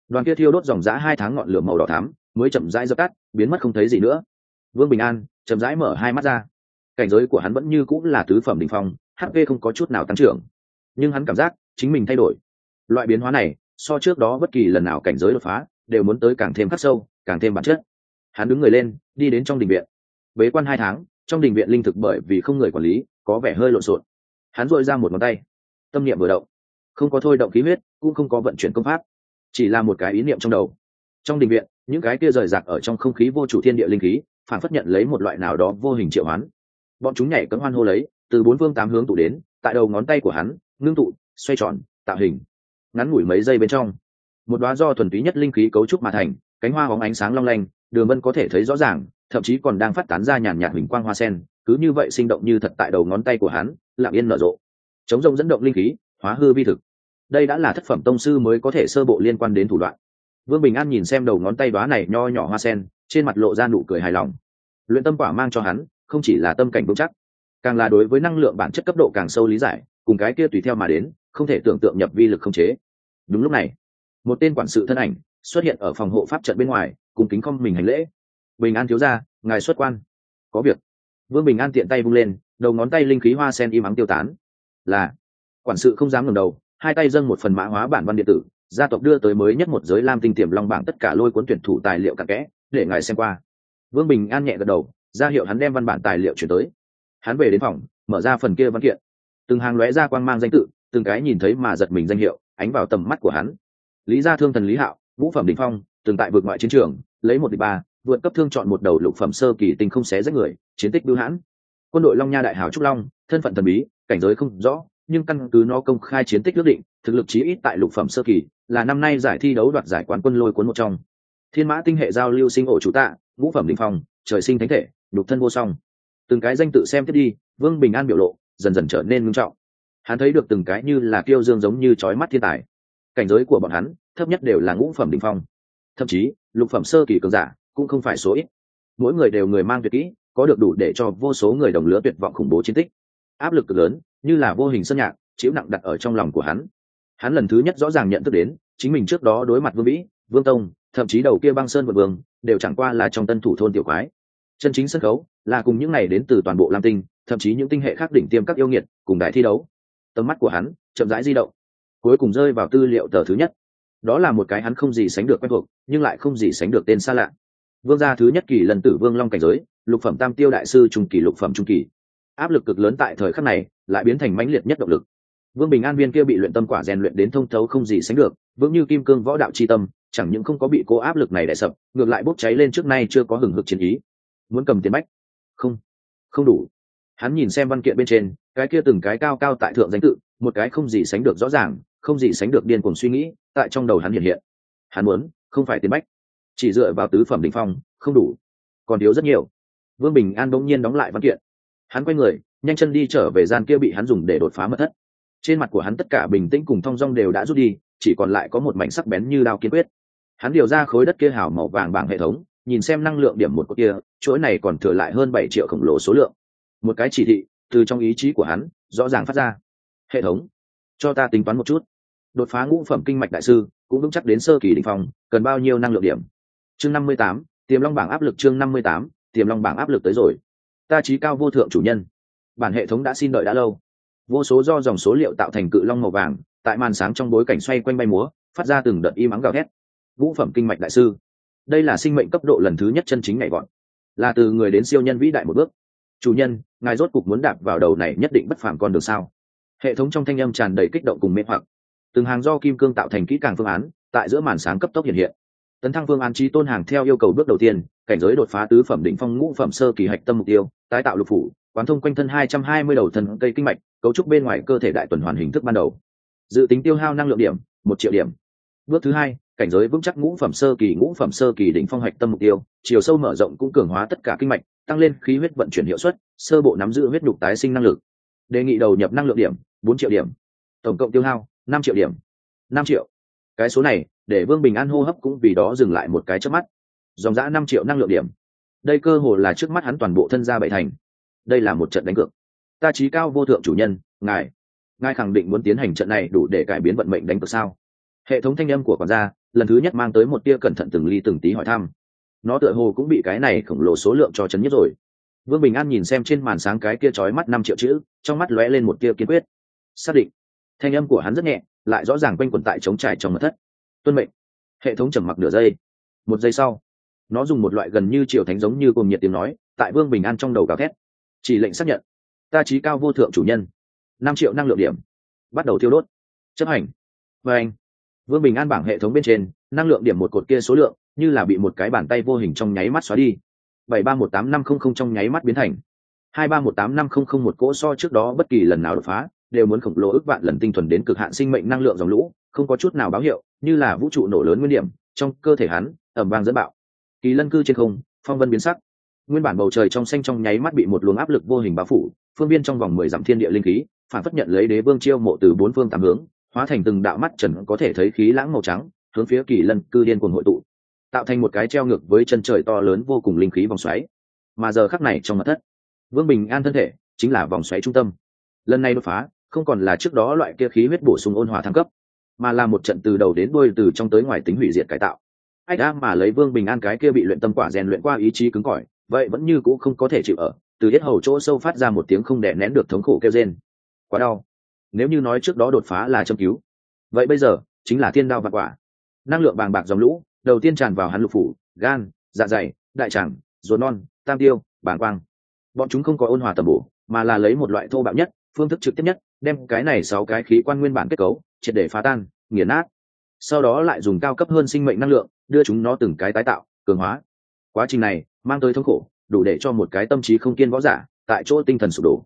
Đoàn kia thiêu đốt dòng giã hai tháng ngọn lửa màu đỏ thắm, mới chậm rãi dập tắt, biến mất không thấy gì nữa. Vương bình an chậm rãi mở hai mắt ra. Cảnh giới của hắn vẫn như cũng là tứ phẩm đình phong hp không có chút nào tăng trưởng. Nhưng hắn cảm giác chính mình thay đổi. Loại biến hóa này so trước đó bất kỳ lần nào cảnh giới đột phá, đều muốn tới càng thêm khắc sâu, càng thêm bản chất. Hắn đứng người lên, đi đến trong đình viện. Bế quan hai tháng, trong đình viện linh thực bởi vì không người quản lý, có vẻ hơi lộn xộn. Hắn dội ra một ngón tay. Tâm niệm vừa động. Không có thôi động khí huyết, cũng không có vận chuyển công pháp. Chỉ là một cái ý niệm trong đầu. Trong đình viện, những cái kia rời rạc ở trong không khí vô chủ thiên địa linh khí, phản phất nhận lấy một loại nào đó vô hình triệu hoán. Bọn chúng nhảy cấm hoan hô lấy, từ bốn phương tám hướng tụ đến, tại đầu ngón tay của hắn, ngưng tụ, xoay tròn, tạo hình ngắn ngủi mấy giây bên trong. Một đoá do thuần túy nhất linh khí cấu trúc mà thành, cánh hoa hóng ánh sáng long lanh, đường vân có thể thấy rõ ràng, thậm chí còn đang phát tán ra nhàn nhạt hình quang hoa sen, cứ như vậy sinh động như thật tại đầu ngón tay của hắn, lặng yên nở rộ. Chống rông dẫn động linh khí, hóa hư vi thực. Đây đã là thất phẩm tông sư mới có thể sơ bộ liên quan đến thủ đoạn. Vương bình an nhìn xem đầu ngón tay đoá này nho nhỏ hoa sen, trên mặt lộ ra nụ cười hài lòng. Luyện tâm quả mang cho hắn, không chỉ là tâm cảnh vững chắc, càng là đối với năng lượng bản chất cấp độ càng sâu lý giải, cùng cái kia tùy theo mà đến không thể tưởng tượng nhập vi lực không chế. Đúng lúc này, một tên quản sự thân ảnh xuất hiện ở phòng hộ pháp trận bên ngoài, cùng kính không mình hành lễ. Bình an thiếu ra ngài xuất quan. Có việc. Vương bình an tiện tay vung lên, đầu ngón tay linh khí hoa sen im ắng tiêu tán. Là. Quản sự không dám ngẩng đầu, hai tay dâng một phần mã hóa bản văn điện tử, gia tộc đưa tới mới nhất một giới lam tinh tiềm long bảng tất cả lôi cuốn tuyển thủ tài liệu cặn kẽ, để ngài xem qua. Vương bình an nhẹ gật đầu, ra hiệu hắn đem văn bản tài liệu chuyển tới. Hắn về đến phòng, mở ra phần kia văn kiện. Từng hàng lóe ra quang mang danh tự từng cái nhìn thấy mà giật mình danh hiệu, ánh vào tầm mắt của hắn. Lý gia thương thần lý hạo, vũ phẩm đình phong, từng tại vượt ngoại chiến trường, lấy một địch ba, vượt cấp thương chọn một đầu lục phẩm sơ kỳ tình không xé rách người, chiến tích bưu hãn. Quân đội long nha đại hào trúc long, thân phận thần bí, cảnh giới không rõ, nhưng căn cứ nó công khai chiến tích ước định, thực lực chí ít tại lục phẩm sơ kỳ, là năm nay giải thi đấu đoạt giải quán quân lôi cuốn một trong. Thiên mã tinh hệ giao lưu sinh ổ chủ tạ ngũ phẩm đình phong, trời sinh thánh thể đục thân vô song. Từng cái danh tự xem tiếp đi, vương bình an biểu lộ, dần dần trở nên ngưng trọng hắn thấy được từng cái như là kiêu dương giống như trói mắt thiên tài. Cảnh giới của bọn hắn, thấp nhất đều là ngũ phẩm đình phong. Thậm chí, lục phẩm sơ kỳ cường giả cũng không phải số ít. Mỗi người đều người mang tuyệt kỹ, có được đủ để cho vô số người đồng lứa tuyệt vọng khủng bố chiến tích. Áp lực cực lớn, như là vô hình sân nhạc, chịu nặng đặt ở trong lòng của hắn. Hắn lần thứ nhất rõ ràng nhận thức đến, chính mình trước đó đối mặt vương vĩ, vương tông, thậm chí đầu kia băng sơn vượt vương, đều chẳng qua là trong tân thủ thôn tiểu quái. Chân chính sân khấu là cùng những này đến từ toàn bộ lam tinh, thậm chí những tinh hệ khác đỉnh tiêm các yêu nghiệt cùng đại thi đấu tầm mắt của hắn chậm rãi di động, cuối cùng rơi vào tư liệu tờ thứ nhất. Đó là một cái hắn không gì sánh được quen thuộc, nhưng lại không gì sánh được tên xa lạ. Vương gia thứ nhất kỳ lần tử vương long cảnh giới, lục phẩm tam tiêu đại sư trung kỳ lục phẩm trung kỳ. Áp lực cực lớn tại thời khắc này, lại biến thành mãnh liệt nhất động lực. Vương bình an viên kia bị luyện tâm quả rèn luyện đến thông thấu không gì sánh được, vững như kim cương võ đạo c tâm, chẳng những không có bị cố áp lực này đè sập, ngược lại bốc cháy lên trước nay chưa có hừng hực chiến ý. Muốn cầm tiền bách? Không. Không đủ hắn nhìn xem văn kiện bên trên, cái kia từng cái cao cao tại thượng danh tự, một cái không gì sánh được rõ ràng, không gì sánh được điên cuồng suy nghĩ, tại trong đầu hắn hiện hiện. Hắn muốn, không phải tiền bách. Chỉ dựa vào tứ phẩm đ ỉ n h phong, không đủ. Còn thiếu rất nhiều. Vương bình an bỗng nhiên đóng lại văn kiện. Hắn quay người, nhanh chân đi trở về gian kia bị hắn dùng để đột phá mật thất. Trên mặt của hắn tất cả bình tĩnh cùng thong dong đều đã rút đi, chỉ còn lại có một mảnh sắc bén như đao kiên quyết. Hắn điều ra khối đất kia hào màu vàng bảng hệ thống, nhìn xem năng lượng điểm một cột kia, chuỗi này còn thừa lại hơn bảy triệu khổng lồ số lượng một cái chỉ thị từ trong ý chí của hắn rõ ràng phát ra. Hệ thống, cho ta tính toán một chút. Đột phá ngũ phẩm kinh mạch đại sư cũng vững chắc đến sơ kỳ đình phong, cần bao nhiêu năng lượng điểm? Chương năm mươi tám, tiềm long bảng áp lực chương năm mươi tám, tiềm long bảng áp lực tới rồi. Ta trí cao vô thượng chủ nhân. Bản hệ thống đã xin đợi đã lâu. Vô số do dòng số liệu tạo thành cự long màu vàng, tại màn sáng trong bối cảnh xoay quanh bay múa, phát ra từng đợt y mắng gào thét. Ngũ phẩm kinh mạch đại sư. Đây là sinh mệnh cấp độ lần thứ nhất chân chính ngày vọt. Là từ người đến siêu nhân vĩ đại một bước chủ nhân, ngài rốt cục muốn đạp vào đầu này nhất định bất phàm con đường sao? Hệ thống trong thanh âm tràn đầy kích động cùng mê hoặc. Từng hàng do kim cương tạo thành kỹ càng phương án, tại giữa màn sáng cấp tốc hiện hiện. Tấn thăng phương án trí tôn hàng theo yêu cầu bước đầu tiên, cảnh giới đột phá tứ phẩm định phong ngũ phẩm sơ kỳ hạch tâm mục tiêu, tái tạo lục phủ, quán thông quanh thân hai trăm hai mươi đầu thần cây kinh mạch, cấu trúc bên ngoài cơ thể đại tuần hoàn hình thức ban đầu. Dự tính tiêu hao năng lượng điểm, một triệu điểm. Bước thứ hai, cảnh giới vững chắc ngũ phẩm sơ kỳ, ngũ phẩm sơ kỳ đỉnh phong hạch tâm mục tiêu, chiều sâu mở rộng cũng cường hóa tất cả kinh mạch tăng lên khí huyết vận chuyển hiệu suất, sơ bộ nắm giữ huyết nhục tái sinh năng lực. Đề nghị đầu nhập năng lượng điểm, bốn triệu điểm. Tổng cộng tiêu hao, năm triệu điểm. Năm triệu. Cái số này, để vương bình an hô hấp cũng vì đó dừng lại một cái trước mắt. Dòng giã năm triệu năng lượng điểm. Đây cơ hồ là trước mắt hắn toàn bộ thân gia bảy thành. Đây là một trận đánh cược. Ta trí cao vô thượng chủ nhân, ngài. Ngài khẳng định muốn tiến hành trận này đủ để cải biến vận mệnh đánh cược sao? Hệ thống thanh âm của quản gia, lần thứ nhất mang tới một tia cẩn thận từng ly từng tí hỏi thăm nó tựa hồ cũng bị cái này khổng lồ số lượng cho chấn nhất rồi. Vương bình an nhìn xem trên màn sáng cái kia trói mắt năm triệu chữ, trong mắt lóe lên một tia kiên quyết. Xác định. Thanh âm của hắn rất nhẹ, lại rõ ràng quanh quẩn tại chống trải trong mật thất. Tuân mệnh. Hệ thống trầm mặc nửa giây. Một giây sau, nó dùng một loại gần như triều thánh giống như cùng nhiệt tiếng nói, tại vương bình an trong đầu gào thét. Chỉ lệnh xác nhận. Ta trí cao vô thượng chủ nhân. Năm triệu năng lượng điểm. Bắt đầu thiêu đốt. Chấp hành. Và anh. Vương bình an bảng hệ thống bên trên, năng lượng điểm một cột kia số lượng như là bị một cái bàn tay vô hình trong nháy mắt xóa đi. Bảy ba một tám năm không không trong nháy mắt biến thành. Hai ba một tám năm không không một cỗ so trước đó bất kỳ lần nào đột phá, đều muốn khổng lồ ước vạn lần tinh thuần đến cực hạn sinh mệnh năng lượng dòng lũ, không có chút nào báo hiệu, như là vũ trụ nổ lớn nguyên điểm, trong cơ thể hắn ẩm vang dẫn bạo. Kỳ lân cư trên không, phong vân biến sắc. Nguyên bản bầu trời trong xanh trong nháy mắt bị một luồng áp lực vô hình bao phủ, phương biên trong vòng mười dặm thiên địa linh khí, phản phất nhận lấy đế vương chiêu mộ từ bốn phương tám hướng, hóa thành từng đạo mắt trần có thể thấy khí lãng màu trắng, hướng phía kỳ lân cư điên cuồng hội tụ tạo thành một cái treo ngược với chân trời to lớn vô cùng linh khí vòng xoáy. Mà giờ khắc này trong mặt thất, vương bình an thân thể chính là vòng xoáy trung tâm. Lần này đột phá, không còn là trước đó loại kia khí huyết bổ sung ôn hòa thăng cấp, mà là một trận từ đầu đến đuôi từ trong tới ngoài tính hủy diệt cải tạo. Ách đã mà lấy vương bình an cái kia bị luyện tâm quả rèn luyện qua ý chí cứng cỏi, vậy vẫn như cũng không có thể chịu ở, từ hết hầu chỗ sâu phát ra một tiếng không đè nén được thống khổ kêu rên. Quá đau. Nếu như nói trước đó đột phá là châm cứu, vậy bây giờ chính là thiên đao và quả. Năng lượng bàng bạc dòng lũ đầu tiên tràn vào hắn lục phủ, gan dạ dày, đại tràng, ruột non, tam tiêu, bàng quang. Bọn chúng không có ôn hòa tầm bổ, mà là lấy một loại thô bạo nhất, phương thức trực tiếp nhất, đem cái này sáu cái khí quan nguyên bản kết cấu, triệt để phá tan, nghiền nát. Sau đó lại dùng cao cấp hơn sinh mệnh năng lượng, đưa chúng nó từng cái tái tạo, cường hóa. Quá trình này, mang tới thống khổ, đủ để cho một cái tâm trí không kiên võ giả, tại chỗ tinh thần sụp đổ.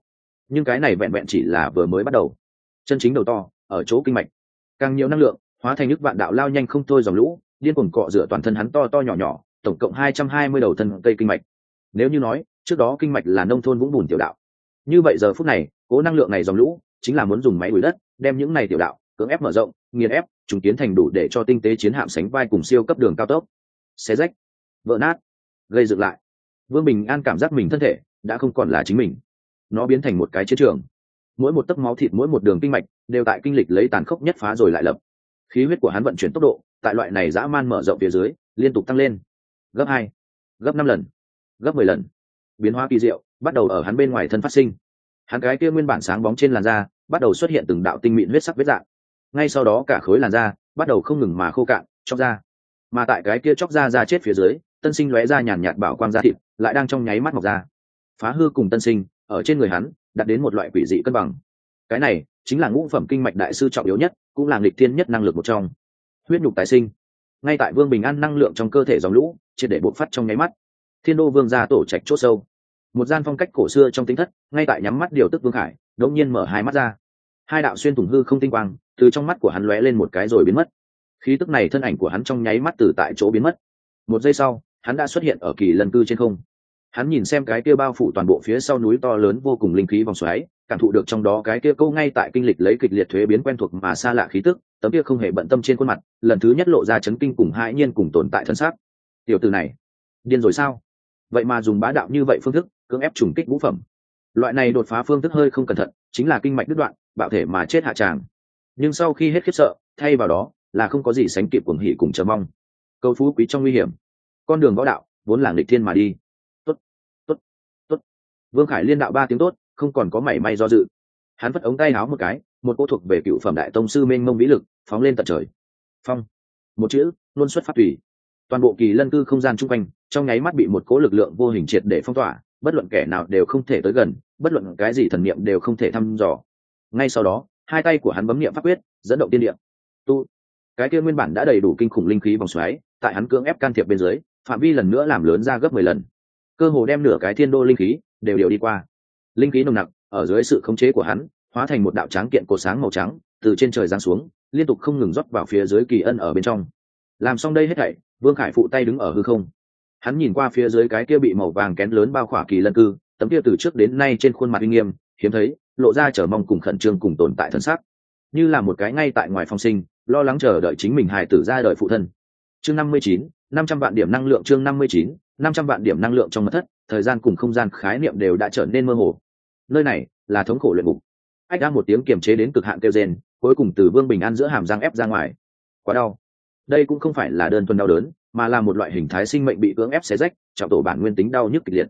Nhưng cái này vẹn vẹn chỉ là vừa mới bắt đầu. Chân chính đầu to, ở chỗ kinh mạch. Càng nhiều năng lượng, hóa thành nước vạn đạo lao nhanh không thôi dòng lũ điên cuồng cọ rửa toàn thân hắn to to nhỏ nhỏ, tổng cộng hai trăm hai mươi đầu thân cây kinh mạch. Nếu như nói, trước đó kinh mạch là nông thôn vũng bùn tiểu đạo. Như vậy giờ phút này, cố năng lượng này dòng lũ chính là muốn dùng máy đuổi đất, đem những này tiểu đạo, cưỡng ép mở rộng, nghiền ép chúng tiến thành đủ để cho tinh tế chiến hạm sánh vai cùng siêu cấp đường cao tốc. Xé rách, vỡ nát, gây dựng lại. Vương bình an cảm giác mình thân thể đã không còn là chính mình. Nó biến thành một cái chiến trường. Mỗi một tấc máu thịt, mỗi một đường kinh mạch đều tại kinh lịch lấy tàn khốc nhất phá rồi lại lập. Khí huyết của hắn vận chuyển tốc độ tại loại này dã man mở rộng phía dưới, liên tục tăng lên. Gấp hai, gấp năm lần, gấp mười lần. Biến hóa kỳ diệu, bắt đầu ở hắn bên ngoài thân phát sinh. Hắn cái kia nguyên bản sáng bóng trên làn da, bắt đầu xuất hiện từng đạo tinh mịn huyết sắc vết dạng. Ngay sau đó cả khối làn da bắt đầu không ngừng mà khô cạn, chóc da. mà tại cái kia chóc da ra chết phía dưới, tân sinh lóe ra nhàn nhạt bảo quang da thịt, lại đang trong nháy mắt mọc ra. Phá hư cùng tân sinh, ở trên người hắn, đặt đến một loại quỷ dị cân bằng. Cái này chính là ngũ phẩm kinh mạch đại sư trọng yếu nhất, cũng là nghịch thiên nhất năng lực một trong huyết nhục tái sinh. Ngay tại vương bình an năng lượng trong cơ thể dòng lũ, triệt để bộc phát trong nháy mắt. Thiên đô vương ra tổ trạch c h ố sâu. Một gian phong cách cổ xưa trong tính thất, ngay tại nhắm mắt điều tức vương khải, đột nhiên mở hai mắt ra. Hai đạo xuyên thủng hư không tinh quang, từ trong mắt của hắn lóe lên một cái rồi biến mất. Khí tức này thân ảnh của hắn trong nháy mắt từ tại chỗ biến mất. Một giây sau, hắn đã xuất hiện ở kỳ lần cư trên không hắn nhìn xem cái kia bao phủ toàn bộ phía sau núi to lớn vô cùng linh khí vòng xoáy, cảm thụ được trong đó cái kia câu ngay tại kinh lịch lấy kịch liệt thuế biến quen thuộc mà xa lạ khí tức, tấm kia không hề bận tâm trên khuôn mặt, lần thứ nhất lộ ra chấn kinh cùng hãi nhiên cùng tồn tại thân xác. Tiểu từ này, điên rồi sao? Vậy mà dùng bá đạo như vậy phương thức, cưỡng ép trùng kích vũ phẩm. Loại này đột phá phương thức hơi không cẩn thận, chính là kinh mạch đứt đoạn, bạo thể mà chết hạ tràng. Nhưng sau khi hết khiếp sợ, thay vào đó, là không có gì sánh kịp cuồng hỉ cùng chờ mong. Câu phú quý trong nguy hiểm. Con đường võ đạo, vốn là nghịch thiên mà đi vương khải liên đạo ba tiếng tốt, không còn có mảy may do dự. Hắn vất ống tay áo một cái, một cô thuộc về cựu phẩm đại tông sư mênh mông vĩ lực, phóng lên tận trời. Phong. Một chữ, luôn xuất phát tùy. Toàn bộ kỳ lân cư không gian chung quanh, trong nháy mắt bị một cố lực lượng vô hình triệt để phong tỏa, bất luận kẻ nào đều không thể tới gần, bất luận cái gì thần niệm đều không thể thăm dò. Ngay sau đó, hai tay của hắn bấm niệm pháp quyết, dẫn động tiên niệm tu. Cái kia nguyên bản đã đầy đủ kinh khủng linh khí vòng xoáy, tại hắn cưỡng ép can thiệp bên dưới, phạm vi lần nữa làm lớn ra gấp mười lần. Cơ hồ đem nửa cái thiên đô linh khí đều đều đi qua. Linh khí nồng nặc, ở dưới sự khống chế của hắn, hóa thành một đạo tráng kiện cổ sáng màu trắng, từ trên trời giáng xuống, liên tục không ngừng rót vào phía dưới kỳ ân ở bên trong. Làm xong đây hết thảy, vương khải phụ tay đứng ở hư không. Hắn nhìn qua phía dưới cái kia bị màu vàng kén lớn bao khỏa kỳ lân cư, tấm kia từ trước đến nay trên khuôn mặt uy nghiêm, hiếm thấy, lộ ra chờ mong cùng khẩn trương cùng tồn tại thân xác như là một cái ngay tại ngoài phong sinh, lo lắng chờ đợi chính mình hài tử ra đời phụ thân. Chương năm mươi chín, năm trăm vạn điểm năng lượng, chương năm mươi chín, năm trăm vạn điểm năng lượng trong mật thất thời gian cùng không gian khái niệm đều đã trở nên mơ hồ. Nơi này là thống khổ luyện ngục. Ách đã một tiếng kiềm chế đến cực hạn kêu rên, cuối cùng từ vương bình an giữa hàm răng ép ra ngoài. Quá đau. Đây cũng không phải là đơn thuần đau đớn, mà là một loại hình thái sinh mệnh bị cưỡng ép xé rách, trọng tổ bản nguyên tính đau nhức kịch liệt.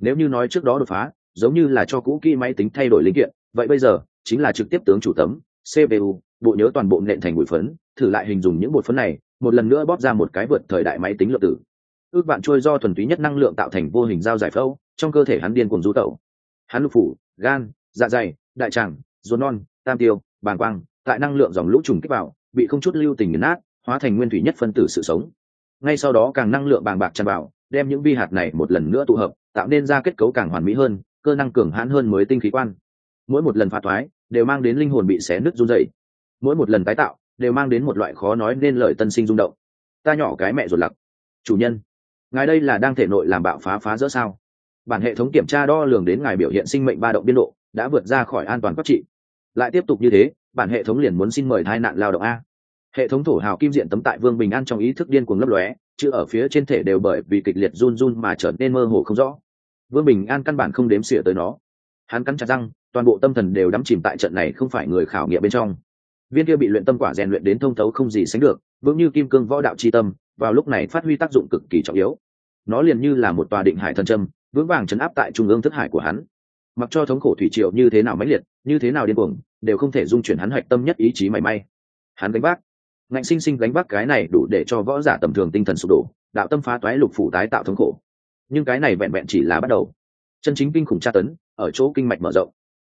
Nếu như nói trước đó đột phá, giống như là cho cũ kỹ máy tính thay đổi linh kiện, vậy bây giờ chính là trực tiếp tướng chủ tấm cpu bộ nhớ toàn bộ nện thành bụi phấn, thử lại hình dùng những bột phấn này, một lần nữa bóp ra một cái vượt thời đại máy tính lượng tử ước bạn trôi do thuần túy nhất năng lượng tạo thành vô hình dao giải phẫu, trong cơ thể hắn điên cùng du tẩu. Hắn lục phủ, gan dạ dày, đại tràng, ruột non, tam tiêu, bàng quang, tại năng lượng dòng lũ trùng kích vào bị không chút lưu tình nghiền nát, hóa thành nguyên thủy nhất phân tử sự sống. Ngay sau đó càng năng lượng bàng bạc tràn vào, đem những vi hạt này một lần nữa tụ hợp, tạo nên ra kết cấu càng hoàn mỹ hơn, cơ năng cường hãn hơn mới tinh khí quan. Mỗi một lần phá thoái, đều mang đến linh hồn bị xé nứt run dày mỗi một lần tái tạo, đều mang đến một loại khó nói nên lời tân sinh rung động. Ta nhỏ cái mẹ ruột lặc. Chủ nhân ngài đây là đang thể nội làm bạo phá phá rỡ sao? Bản hệ thống kiểm tra đo lường đến ngài biểu hiện sinh mệnh ba động biên độ, đã vượt ra khỏi an toàn cấp trị. Lại tiếp tục như thế, bản hệ thống liền muốn xin mời hai nạn lao động a. Hệ thống thổ hào kim diện tấm tại vương bình an trong ý thức điên cuồng lấp lóe, chứ ở phía trên thể đều bởi vì kịch liệt run run mà trở nên mơ hồ không rõ. Vương bình an căn bản không đếm xỉa tới nó. Hắn cắn chặt răng, toàn bộ tâm thần đều đắm chìm tại trận này không phải người khảo nghiệm bên trong. Viên kia bị luyện tâm quả rèn luyện đến thông thấu không gì sánh được, vững như kim cương võ đạo c tâm vào lúc này phát huy tác dụng cực kỳ trọng yếu. Nó liền như là một tòa định hải thần trâm vững vàng chấn áp tại trung ương thức hải của hắn. Mặc cho thống khổ thủy triệu như thế nào mãnh liệt, như thế nào điên cuồng, đều không thể dung chuyển hắn hạch tâm nhất ý chí mảy may. Hắn đánh bác ngạnh sinh sinh gánh bác cái này đủ để cho võ giả tầm thường tinh thần sụp đổ, đạo tâm phá toái lục phủ tái tạo thống khổ. Nhưng cái này vẹn vẹn chỉ là bắt đầu. Chân chính kinh khủng tra tấn, ở chỗ kinh mạch mở rộng.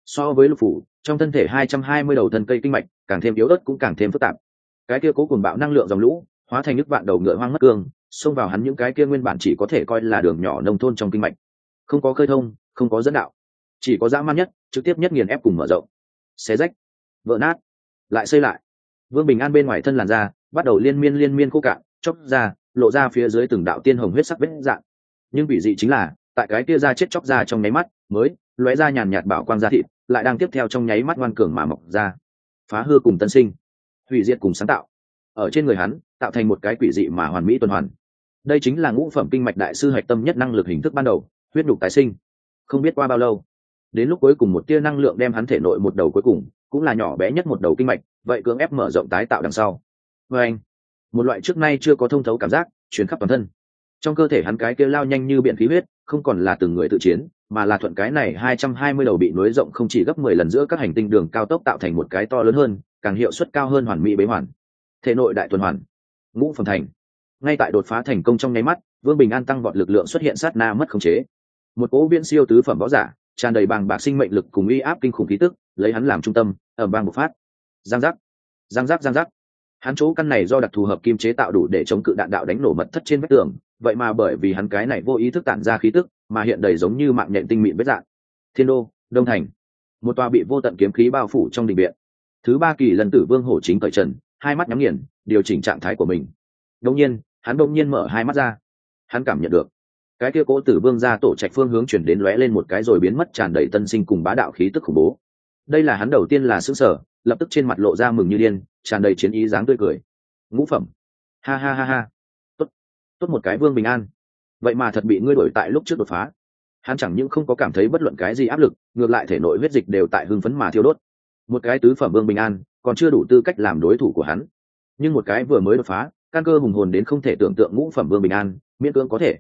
So với lục phủ, trong thân thể hai trăm hai mươi đầu thân cây kinh mạch, càng thêm yếu ớt cũng càng thêm phức tạp. Cái kia cố cùng bạo năng lượng dòng lũ hóa thành nước vạn đầu ngựa hoang mất cương, xông vào hắn những cái kia nguyên bản chỉ có thể coi là đường nhỏ nông thôn trong kinh mạch. Không có khơi thông, không có dẫn đạo, chỉ có dã man nhất, trực tiếp nhất nghiền ép cùng mở rộng. Xé rách, vỡ nát, lại xây lại. Vương bình an bên ngoài thân làn da, bắt đầu liên miên liên miên khô cạn, chóc ra, lộ ra phía dưới từng đạo tiên hồng huyết sắc vết dạng. Nhưng vị dị chính là, tại cái kia da chết chóc ra trong nháy mắt, mới lóe ra nhàn nhạt bảo quang da thịt, lại đang tiếp theo trong nháy mắt ngoan cường mà mọc ra. Phá hư cùng tân sinh, hủy diệt cùng sáng tạo ở trên người hắn, tạo thành một cái quỷ dị mà hoàn mỹ tuần hoàn. Đây chính là ngũ phẩm kinh mạch đại sư hạch tâm nhất năng lực hình thức ban đầu, huyết nhục tái sinh. Không biết qua bao lâu, đến lúc cuối cùng một tia năng lượng đem hắn thể nội một đầu cuối cùng, cũng là nhỏ bé nhất một đầu kinh mạch, vậy cưỡng ép mở rộng tái tạo đằng sau. Vê anh, một loại trước nay chưa có thông thấu cảm giác chuyển khắp toàn thân. Trong cơ thể hắn cái kia lao nhanh như biện khí huyết, không còn là từng người tự chiến, mà là thuận cái này hai trăm hai mươi đầu bị nối rộng không chỉ gấp mười lần giữa các hành tinh đường cao tốc tạo thành một cái to lớn hơn, càng hiệu suất cao hơn hoàn mỹ bế hoàn thể nội đại tuần hoàn, ngũ phẩm thành. Ngay tại đột phá thành công trong nháy mắt, vương bình an tăng vọt lực lượng xuất hiện sát na mất khống chế. Một cố viễn siêu tứ phẩm võ giả, tràn đầy bàng bạc sinh mệnh lực cùng uy áp kinh khủng khí tức, lấy hắn làm trung tâm ở bang bộc phát. Giang giác giang giác giang giác. Hắn chỗ căn này do đặc thù hợp kim chế tạo đủ để chống cự đạn đạo đánh nổ mật thất trên vách tường, vậy mà bởi vì hắn cái này vô ý thức tản ra khí tức, mà hiện đầy giống như mạng nhện tinh mịn vết dạng. Thiên đô, đông thành. Một tòa bị vô tận kiếm khí bao phủ trong đình viện. Thứ ba kỳ lần tử vương hổ chính cởi trần hai mắt nhắm nghiền, điều chỉnh trạng thái của mình. Đông nhiên, hắn đông nhiên mở hai mắt ra. Hắn cảm nhận được, cái kia cố tử vương ra tổ trạch phương hướng chuyển đến lóe lên một cái rồi biến mất tràn đầy tân sinh cùng bá đạo khí tức khủng bố. Đây là hắn đầu tiên là xứ sở lập tức trên mặt lộ ra mừng như điên, tràn đầy chiến ý dáng tươi cười. Ngũ phẩm. Ha ha ha ha. Tốt. Tốt một cái vương bình an. Vậy mà thật bị ngươi đổi tại lúc trước đột phá. Hắn chẳng những không có cảm thấy bất luận cái gì áp lực, ngược lại thể nội huyết dịch đều tại hưng phấn mà thiêu đốt. Một cái tứ phẩm vương bình an còn chưa đủ tư cách làm đối thủ của hắn. Nhưng một cái vừa mới đột phá, căn cơ hùng hồn đến không thể tưởng tượng ngũ phẩm vương bình an, miễn cưỡng có thể.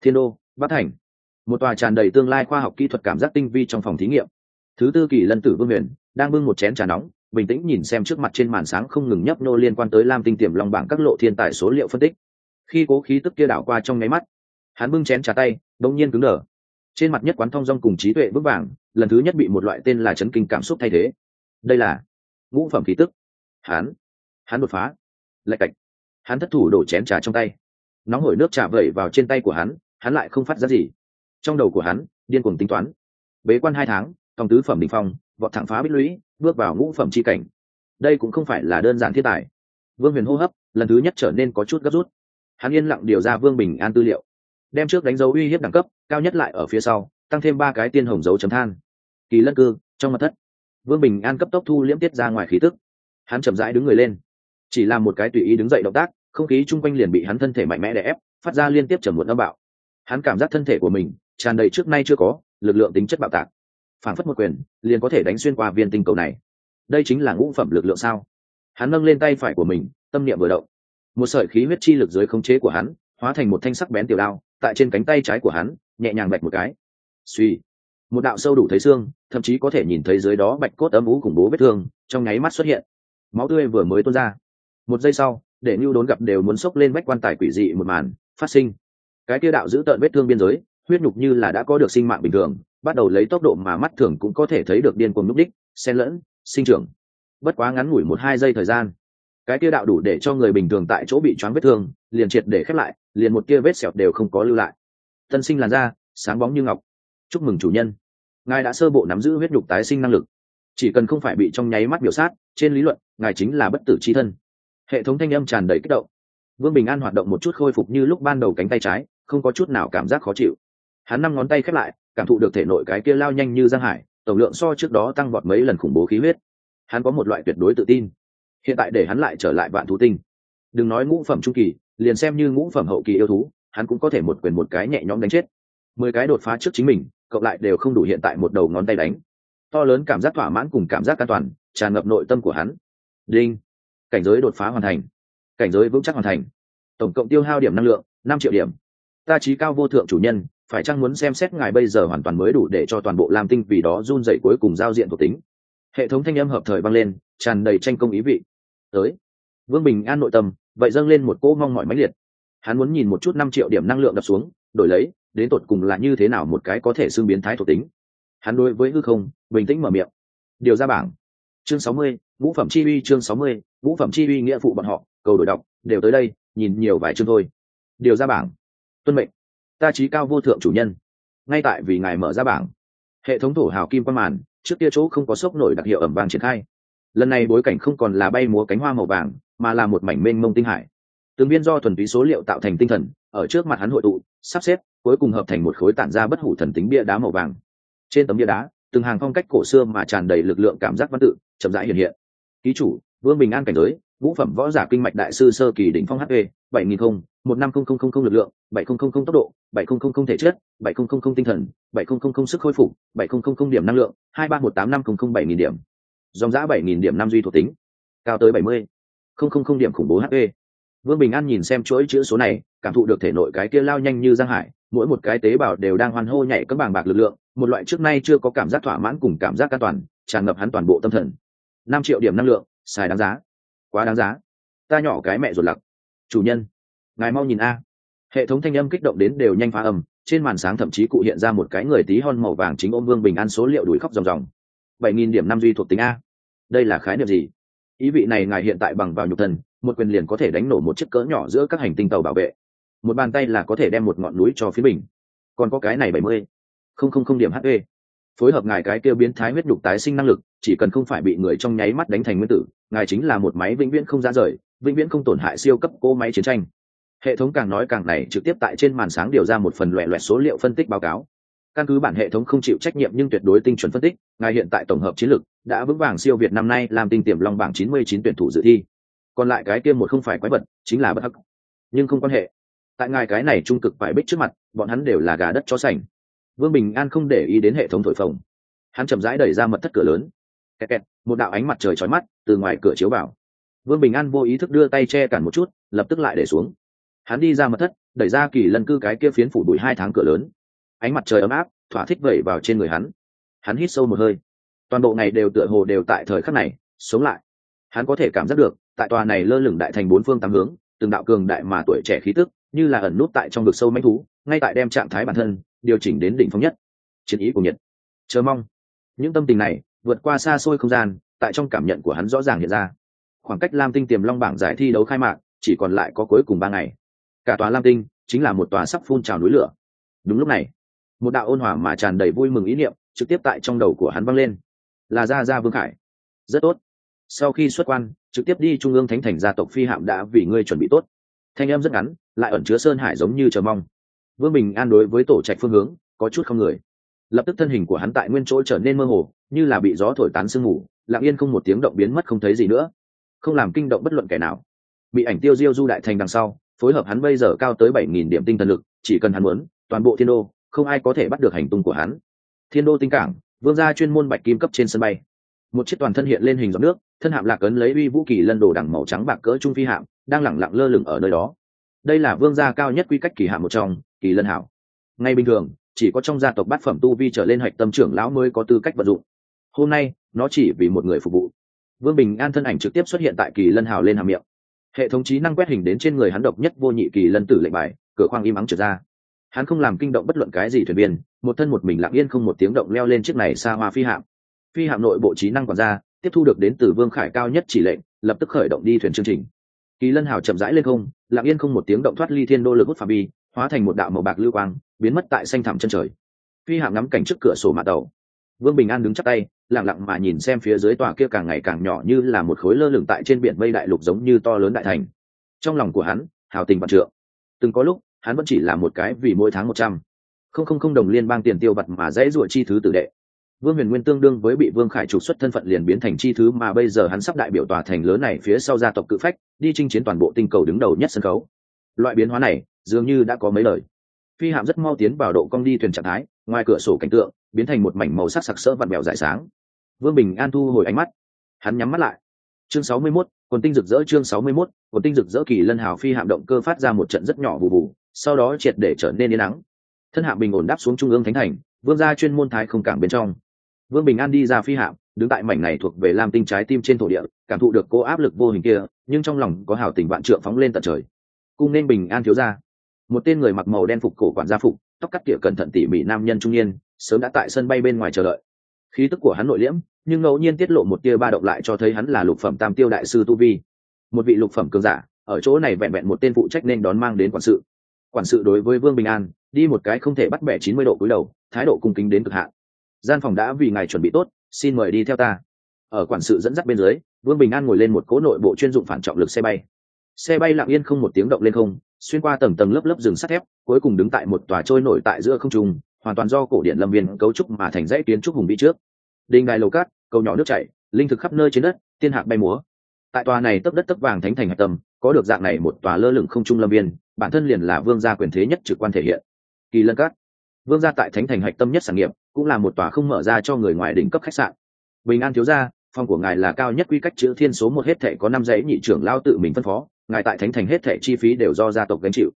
Thiên đô, bắc thành. Một tòa tràn đầy tương lai khoa học kỹ thuật cảm giác tinh vi trong phòng thí nghiệm. Thứ tư kỳ lân tử vương huyền, đang bưng một chén trà nóng, bình tĩnh nhìn xem trước mặt trên màn sáng không ngừng nhấp nô liên quan tới lam tinh tiềm long bảng các lộ thiên tài số liệu phân tích. Khi cố khí tức kia đảo qua trong nháy mắt, hắn bưng chén trà tay đông nhiên cứng đờ. Trên mặt nhất quán thông dong cùng trí tuệ vững vàng lần thứ nhất bị một loại tên là chấn kinh cảm xúc thay thế. Đây là ngũ phẩm khí tức. Hắn hắn đột phá. Lạch cạch. Hắn thất thủ đổ chén trà trong tay. Nóng hổi nước trà vẩy vào trên tay của hắn hắn lại không phát ra gì. Trong đầu của hắn, điên cuồng tính toán. Bế quan hai tháng, tòng tứ phẩm đình phong, vọt thẳng phá bích lũy, bước vào ngũ phẩm c h i cảnh. Đây cũng không phải là đơn giản thiên tài. Vương huyền hô hấp, lần thứ nhất trở nên có chút gấp rút. Hắn yên lặng điều ra vương bình an tư liệu. Đem trước đánh dấu uy hiếp đẳng cấp, cao nhất lại ở phía sau, tăng thêm ba cái tiên hồng dấu chấm than. Kỳ lân cư, trong mặt thất vương bình an cấp tốc thu liễm tiết ra ngoài khí tức. Hắn chậm rãi đứng người lên. Chỉ là một cái tùy ý đứng dậy động tác, không khí chung quanh liền bị hắn thân thể mạnh mẽ đè ép, phát ra liên tiếp trầm một âm bạo. Hắn cảm giác thân thể của mình tràn đầy trước nay chưa có, lực lượng tính chất bạo tạc. Phản phất một quyền, liền có thể đánh xuyên qua viên tinh cầu này. Đây chính là ngũ phẩm lực lượng sao? Hắn nâng lên tay phải của mình, tâm niệm vừa động. Một sợi khí huyết chi lực dưới khống chế của hắn, hóa thành một thanh sắc bén tiểu đao, tại trên cánh tay trái của hắn, nhẹ nhàng bạch một cái. Suy một đạo sâu đủ thấy xương thậm chí có thể nhìn thấy dưới đó bạch cốt âm ú khủng bố vết thương trong nháy mắt xuất hiện. Máu tươi vừa mới tuôn ra. Một giây sau, để nhu đốn gặp đều muốn xốc lên bách quan tài quỷ dị một màn phát sinh. Cái kia đạo giữ tợn vết thương biên giới, huyết nhục như là đã có được sinh mạng bình thường, bắt đầu lấy tốc độ mà mắt thường cũng có thể thấy được điên cuồng núp đích xen lẫn, sinh trưởng. Bất quá ngắn ngủi một hai giây thời gian, cái kia đạo đủ để cho người bình thường tại chỗ bị choáng vết thương, liền triệt để khép lại, liền một kia vết sẹo đều không có lưu lại. Tân sinh làn da, sáng bóng như ngọc. Chúc mừng chủ nhân ngài đã sơ bộ nắm giữ huyết nhục tái sinh năng lực. Chỉ cần không phải bị trong nháy mắt biểu sát, trên lý luận, ngài chính là bất tử c h i thân. Hệ thống thanh âm tràn đầy kích động. Vương bình an hoạt động một chút khôi phục như lúc ban đầu cánh tay trái, không có chút nào cảm giác khó chịu. Hắn năm ngón tay khép lại, cảm thụ được thể nội cái kia lao nhanh như giang hải, tổng lượng so trước đó tăng vọt mấy lần khủng bố khí huyết. Hắn có một loại tuyệt đối tự tin. Hiện tại để hắn lại trở lại vạn thú tinh. Đừng nói ngũ phẩm trung kỳ, liền xem như ngũ phẩm hậu kỳ yêu thú, hắn cũng có thể một quyền một cái nhẹ nhõm đánh chết. Mười cái đột phá trước chính mình cộng lại đều không đủ hiện tại một đầu ngón tay đánh. To lớn cảm giác thỏa mãn cùng cảm giác an toàn, tràn ngập nội tâm của hắn. Đinh. Cảnh giới đột phá hoàn thành. Cảnh giới vững chắc hoàn thành. Tổng cộng tiêu hao điểm năng lượng, năm triệu điểm. Ta trí cao vô thượng chủ nhân, phải chăng muốn xem xét ngài bây giờ hoàn toàn mới đủ để cho toàn bộ lam tinh vì đó run dậy cuối cùng giao diện thuộc tính. Hệ thống thanh âm hợp thời vang lên, tràn đầy tranh công ý vị. Tới. Vương bình an nội tâm, vậy dâng lên một cỗ mong mỏi mãnh liệt. Hắn muốn nhìn một chút năm triệu điểm năng lượng đập xuống, đổi lấy đến tột cùng là như thế nào một cái có thể xưng biến thái thuộc tính. Hắn đối với hư không, bình tĩnh mở miệng. Điều ra bảng. Chương sáu mươi vũ phẩm chi uy chương sáu mươi vũ phẩm chi uy nghĩa phụ bọn họ, cầu đổi đọc, đều tới đây, nhìn nhiều vài chương thôi. Điều ra bảng. Tuân mệnh. Ta trí cao vô thượng chủ nhân. Ngay tại vì ngài mở ra bảng, hệ thống thổ hào kim quan màn, trước kia chỗ không có sốc nổi đặc hiệu ẩm vàng triển khai. Lần này bối cảnh không còn là bay múa cánh hoa màu vàng, mà là một mảnh mênh mông tinh hải. Từng viên do thuần túy số liệu tạo thành tinh thần, ở trước mặt hắn hội tụ, sắp xếp cuối cùng hợp thành một khối tản ra bất hủ thần tính bia đá màu vàng trên tấm bia đá từng hàng phong cách cổ xưa mà tràn đầy lực lượng cảm giác văn tự chậm rãi hiện hiện ký chủ vương bình an cảnh giới vũ phẩm võ giả kinh mạch đại sư sơ kỳ đỉnh phong hp bảy nghìn không một năm không không không không lực lượng bảy không không không tốc độ bảy không không không thể chất bảy không không không tinh thần bảy không không không sức khôi phục bảy không không không điểm năng lượng hai ba một tám năm không không bảy nghìn điểm dòng giã bảy nghìn điểm năm duy thuộc tính cao tới bảy mươi không không không điểm khủng bố hp vương bình an nhìn xem chuỗi chữ số này cảm thụ được thể nội cái kia lao nhanh như giang hải mỗi một cái tế bào đều đang hoan hô nhảy các bàng bạc lực lượng, một loại trước nay chưa có cảm giác thỏa mãn cùng cảm giác an toàn, tràn ngập hắn toàn bộ tâm thần. Năm triệu điểm năng lượng, xài đáng giá. Quá đáng giá. Ta nhỏ cái mẹ ruột lặc. Chủ nhân, ngài mau nhìn a. Hệ thống thanh âm kích động đến đều nhanh phá âm, trên màn sáng thậm chí cụ hiện ra một cái người tí hon màu vàng chính ôm vương bình an số liệu đuổi khóc ròng ròng. Bảy nghìn điểm năm duy thuộc tính a. Đây là khái niệm gì? Ý vị này ngài hiện tại bằng vào nhục thần, một quyền liền có thể đánh nổ một chiếc cỡ nhỏ giữa các hành tinh tàu bảo vệ một bàn tay là có thể đem một ngọn núi cho phía mình còn có cái này bảy mươi, không không không điểm hp phối hợp ngài cái kêu biến thái huyết đục tái sinh năng lực, chỉ cần không phải bị người trong nháy mắt đánh thành nguyên tử, ngài chính là một máy vĩnh viễn không ra rời, vĩnh viễn không tổn hại siêu cấp cô máy chiến tranh. Hệ thống càng nói càng này trực tiếp tại trên màn sáng điều ra một phần loẹ loẹt số liệu phân tích báo cáo. Căn cứ bản hệ thống không chịu trách nhiệm nhưng tuyệt đối tinh chuẩn phân tích, ngài hiện tại tổng hợp chiến lược, đã vững vàng siêu việt năm nay làm tinh tiềm long bảng chín mươi chín tuyển thủ dự thi. Còn lại cái kia một không phải quái vật, chính là bất hắc. Nhưng không quan hệ tại ngài cái này trung cực phải bích trước mặt bọn hắn đều là gà đất chó sành. Vương bình an không để ý đến hệ thống thổi phồng. Hắn chậm rãi đẩy ra mật thất cửa lớn. Kẹt kẹt, một đạo ánh mặt trời chói mắt từ ngoài cửa chiếu vào. Vương bình an vô ý thức đưa tay che cản một chút lập tức lại để xuống. Hắn đi ra mật thất đẩy ra kỳ lân cư cái kia phiến phủ bụi hai tháng cửa lớn. Ánh mặt trời ấm áp thỏa thích vẩy vào trên người hắn. Hắn hít sâu một hơi. Toàn bộ này đều tựa hồ đều tại thời khắc này sống lại. Hắn có thể cảm giác được tại tòa này lơ lửng đại thành bốn phương tám hướng từng đạo cường đại mà tuổi trẻ khí tức như là ẩn nút tại trong vực sâu manh thú, ngay tại đem trạng thái bản thân điều chỉnh đến đỉnh phong nhất. Chiến ý của nhật chờ mong. Những tâm tình này vượt qua xa xôi không gian, tại trong cảm nhận của hắn rõ ràng hiện ra. Khoảng cách lam tinh tiềm long bảng giải thi đấu khai mạc, chỉ còn lại có cuối cùng ba ngày. Cả tòa lam tinh chính là một tòa sắp phun trào núi lửa. Đúng lúc này, một đạo ôn hòa mà tràn đầy vui mừng ý niệm trực tiếp tại trong đầu của hắn vang lên. Là gia gia vương khải. Rất tốt. Sau khi xuất quan, trực tiếp đi trung ương thánh thành gia tộc phi hạm đã vì ngươi chuẩn bị tốt thanh em rất ngắn, lại ẩn chứa sơn hải giống như chờ mong. Vương bình an đối với tổ trạch phương hướng, có chút không người. Lập tức thân hình của hắn tại nguyên chỗ trở nên mơ hồ, như là bị gió thổi tán sương mù, lặng yên không một tiếng động biến mất không thấy gì nữa. Không làm kinh động bất luận kẻ nào. Bị ảnh tiêu diêu du đại thành đằng sau, phối hợp hắn bây giờ cao tới bảy nghìn điểm tinh thần lực, chỉ cần hắn muốn, toàn bộ thiên đô, không ai có thể bắt được hành tung của hắn. Thiên đô tinh cảng, vương gia chuyên môn bạch kim cấp trên sân bay. Một chiếc toàn thân hiện lên hình giọt nước thân hạm lạc ấn lấy uy vũ kỳ lân đồ đằng màu trắng bạc cỡ trung phi hạm, đang lẳng lặng lơ lửng ở nơi đó. Đây là vương gia cao nhất quy cách kỳ hạm một trong, kỳ lân hảo. Ngay bình thường, chỉ có trong gia tộc bát phẩm tu vi trở lên hạch tâm trưởng lão mới có tư cách vận dụng. Hôm nay, nó chỉ vì một người phục vụ. Vương bình an thân ảnh trực tiếp xuất hiện tại kỳ lân hào lên hàm miệng. Hệ thống trí năng quét hình đến trên người hắn độc nhất vô nhị kỳ lân tử lệnh bài, cửa khoang im ắng trượt ra. Hắn không làm kinh động bất luận cái gì thuyền viên, một thân một mình lặng yên không một tiếng động leo lên chiếc này xa hoa phi hạm. Phi hạm nội bộ trí năng còn ra tiếp thu được đến từ vương khải cao nhất chỉ lệnh, lập tức khởi động đi thuyền chương trình. Kỳ lân hào chậm rãi lên không, lặng yên không một tiếng động thoát ly thiên đô lực hút phạm vi, hóa thành một đạo màu bạc lưu quang, biến mất tại xanh thẳm chân trời. Phi hạm ngắm cảnh trước cửa sổ mạ tàu. Vương bình an đứng chắc tay, lặng lặng mà nhìn xem phía dưới tòa kia càng ngày càng nhỏ như là một khối lơ lửng tại trên biển mây đại lục giống như to lớn đại thành. Trong lòng của hắn, hào tình vạn trượng. Từng có lúc, hắn vẫn chỉ là một cái vì mỗi tháng một trăm. Không không không đồng liên bang tiền tiêu vật mà dễ dụa chi thứ tử đệ vương huyền nguyên tương đương với bị vương khải trục xuất thân phận liền biến thành chi thứ mà bây giờ hắn sắp đại biểu tòa thành lớn này phía sau gia tộc cự phách đi chinh chiến toàn bộ tinh cầu đứng đầu nhất sân khấu. Loại biến hóa này dường như đã có mấy lời. Phi hạm rất mau tiến vào độ cong đi thuyền trạng thái ngoài cửa sổ cảnh tượng biến thành một mảnh màu sắc sặc sỡ vặn mèo dải sáng. Vương bình an thu hồi ánh mắt. Hắn nhắm mắt lại. Chương sáu mươi 61, quần tinh rực rỡ chương sáu mươi 61, quần tinh rực rỡ kỳ lân hào phi hạm động cơ phát ra một trận rất nhỏ bù bù sau đó triệt để trở nên yên nắng thân hạm bình ổn đáp xuống trung ương thánh thành vương gia chuyên môn thái không cảng bên trong vương bình an đi ra phi hạm, đứng tại mảnh này thuộc về lam tinh trái tim trên thổ địa, cảm thụ được cô áp lực vô hình kia, nhưng trong lòng có hào tình vạn trượng phóng lên tận trời. Cung nên bình an thiếu ra một tên người mặc màu đen phục cổ quản gia phục, tóc cắt tỉa cẩn thận tỉ mỉ nam nhân trung niên, sớm đã tại sân bay bên ngoài chờ đợi. Khí tức của hắn nội liễm, nhưng ngẫu nhiên tiết lộ một tia ba động lại cho thấy hắn là lục phẩm tam tiêu đại sư tu vi. Một vị lục phẩm cường giả, ở chỗ này vẹn vẹn một tên phụ trách nên đón mang đến quản sự. Quản sự đối với vương bình an, đi một cái không thể bắt bẻ chín mươi độ cúi đầu, thái độ cung kính đến cực hạn gian phòng đã vì ngài chuẩn bị tốt, xin mời đi theo ta. Ở quản sự dẫn dắt bên dưới, vương bình an ngồi lên một cố nội bộ chuyên dụng phản trọng lực xe bay. Xe bay lặng yên không một tiếng động lên không, xuyên qua tầng tầng lớp lớp rừng sắt thép, cuối cùng đứng tại một tòa trôi nổi tại giữa không trung, hoàn toàn do cổ điện lâm viên cấu trúc mà thành dãy kiến trúc hùng vĩ trước. Đình đài lầu cát, cầu nhỏ nước chảy, linh thực khắp nơi trên đất thiên hạc bay múa. Tại tòa này tấp đất tấp vàng thánh thành hạch tâm, có được dạng này một tòa lơ lửng không trung lâm viên, bản thân liền là vương gia quyền thế nhất trực quan thể hiện. Kỳ lân cát. Vương gia tại thánh thành hạch tâm nhất sản nghiệp cũng là một tòa không mở ra cho người ngoài đỉnh cấp khách sạn. Bình an thiếu gia, phòng của ngài là cao nhất quy cách chữ thiên số một hết thảy có năm giấy nhị trưởng lao tự mình phân phó, ngài tại thánh thành hết thảy chi phí đều do gia tộc gánh chịu.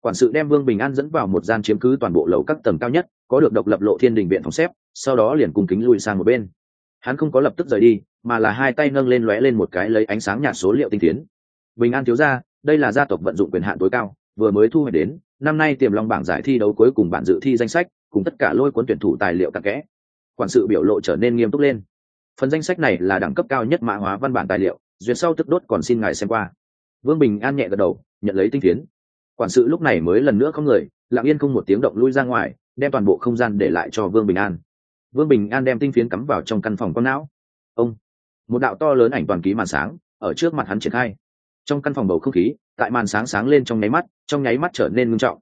Quản sự đem vương bình an dẫn vào một gian chiếm cứ toàn bộ lầu các tầng cao nhất, có được độc lập lộ thiên đình viện phòng xếp, sau đó liền cùng kính lui sang một bên. Hắn không có lập tức rời đi, mà là hai tay nâng lên lóe lên một cái lấy ánh sáng nhạt số liệu tinh tiến. Bình an thiếu gia, đây là gia tộc vận dụng quyền hạn tối cao, vừa mới thu hoạch đến, năm nay tiềm long bảng giải thi đấu cuối cùng bản dự thi danh sách cùng tất cả lôi cuốn tuyển thủ tài liệu tạc kẽ. Quản sự biểu lộ trở nên nghiêm túc lên. Phần danh sách này là đẳng cấp cao nhất mã hóa văn bản tài liệu, duyệt sau tức đốt còn xin ngài xem qua. Vương bình an nhẹ gật đầu, nhận lấy tinh tiến quản sự lúc này mới lần nữa không người, lặng yên không một tiếng động lui ra ngoài, đem toàn bộ không gian để lại cho vương bình an. Vương bình an đem tinh phiến cắm vào trong căn phòng con não. Ông, một đạo to lớn ảnh toàn ký màn sáng, ở trước mặt hắn triển khai. Trong căn phòng bầu không khí, tại màn sáng sáng lên trong nháy mắt, trong nháy mắt trở nên ngưng trọng.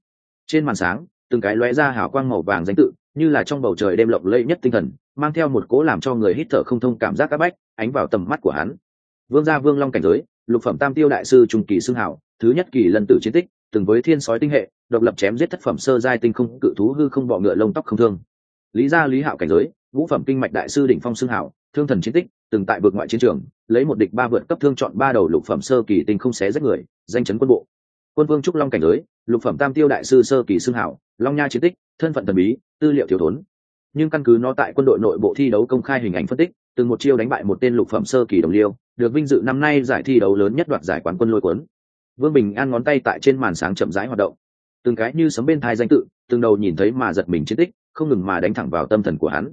Trên màn sáng từng cái lóe ra hào quang màu vàng danh tự, như là trong bầu trời đêm lộng lẫy nhất tinh thần, mang theo một cố làm cho người hít thở không thông cảm giác áp bách, ánh vào tầm mắt của hắn. Vương gia vương long cảnh giới, lục phẩm tam tiêu đại sư trung kỳ xưng hảo thứ nhất kỳ lần tử chiến tích, từng với thiên sói tinh hệ, độc lập chém giết thất phẩm sơ giai tinh không, cự thú hư không bọ ngựa lông tóc không thương. Lý gia lý hạo cảnh giới, ngũ phẩm kinh mạch đại sư đỉnh phong xưng hảo thương thần chiến tích, từng tại vượt ngoại chiến trường, lấy một địch ba vượt cấp thương chọn ba đầu lục phẩm sơ kỳ tinh không xé rách người, danh chấn quân bộ quân vương trúc long cảnh giới, lục phẩm tam tiêu đại sư sơ kỳ xưng hảo, long nha chiến tích, thân phận thần bí, tư liệu thiếu thốn. Nhưng căn cứ nó tại quân đội nội bộ thi đấu công khai hình ảnh phân tích, từng một chiêu đánh bại một tên lục phẩm sơ kỳ đồng liêu, được vinh dự năm nay giải thi đấu lớn nhất đoạt giải quán quân lôi cuốn. Vương bình an ngón tay tại trên màn sáng chậm rãi hoạt động. Từng cái như sấm bên thai danh tự, từng đầu nhìn thấy mà giật mình chiến tích, không ngừng mà đánh thẳng vào tâm thần của hắn.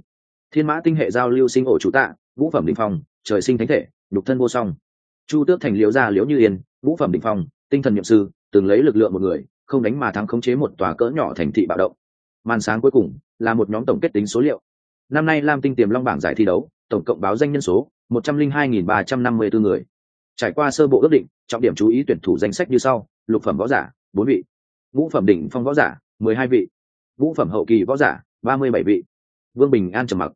Thiên mã tinh hệ giao lưu sinh ổ chủ tạ vũ phẩm đình phong, trời sinh thánh thể, nhục thân vô song. Chu tước thành liễu gia liễu như yên vũ phẩm đình phong, tinh thần nhiệm sư từng lấy lực lượng một người, không đánh mà thắng khống chế một tòa cỡ nhỏ thành thị bạo động. Màn sáng cuối cùng là một nhóm tổng kết tính số liệu. Năm nay lam tinh tiềm long bảng giải thi đấu, tổng cộng báo danh nhân số một trăm linh hai nghìn ba trăm năm mươi bốn người. Trải qua sơ bộ ước định, trọng điểm chú ý tuyển thủ danh sách như sau, lục phẩm võ giả, bốn vị. Ngũ phẩm đỉnh phong võ giả, mười hai vị. Ngũ phẩm hậu kỳ võ giả, ba mươi bảy vị. Vương bình an trầm mặc.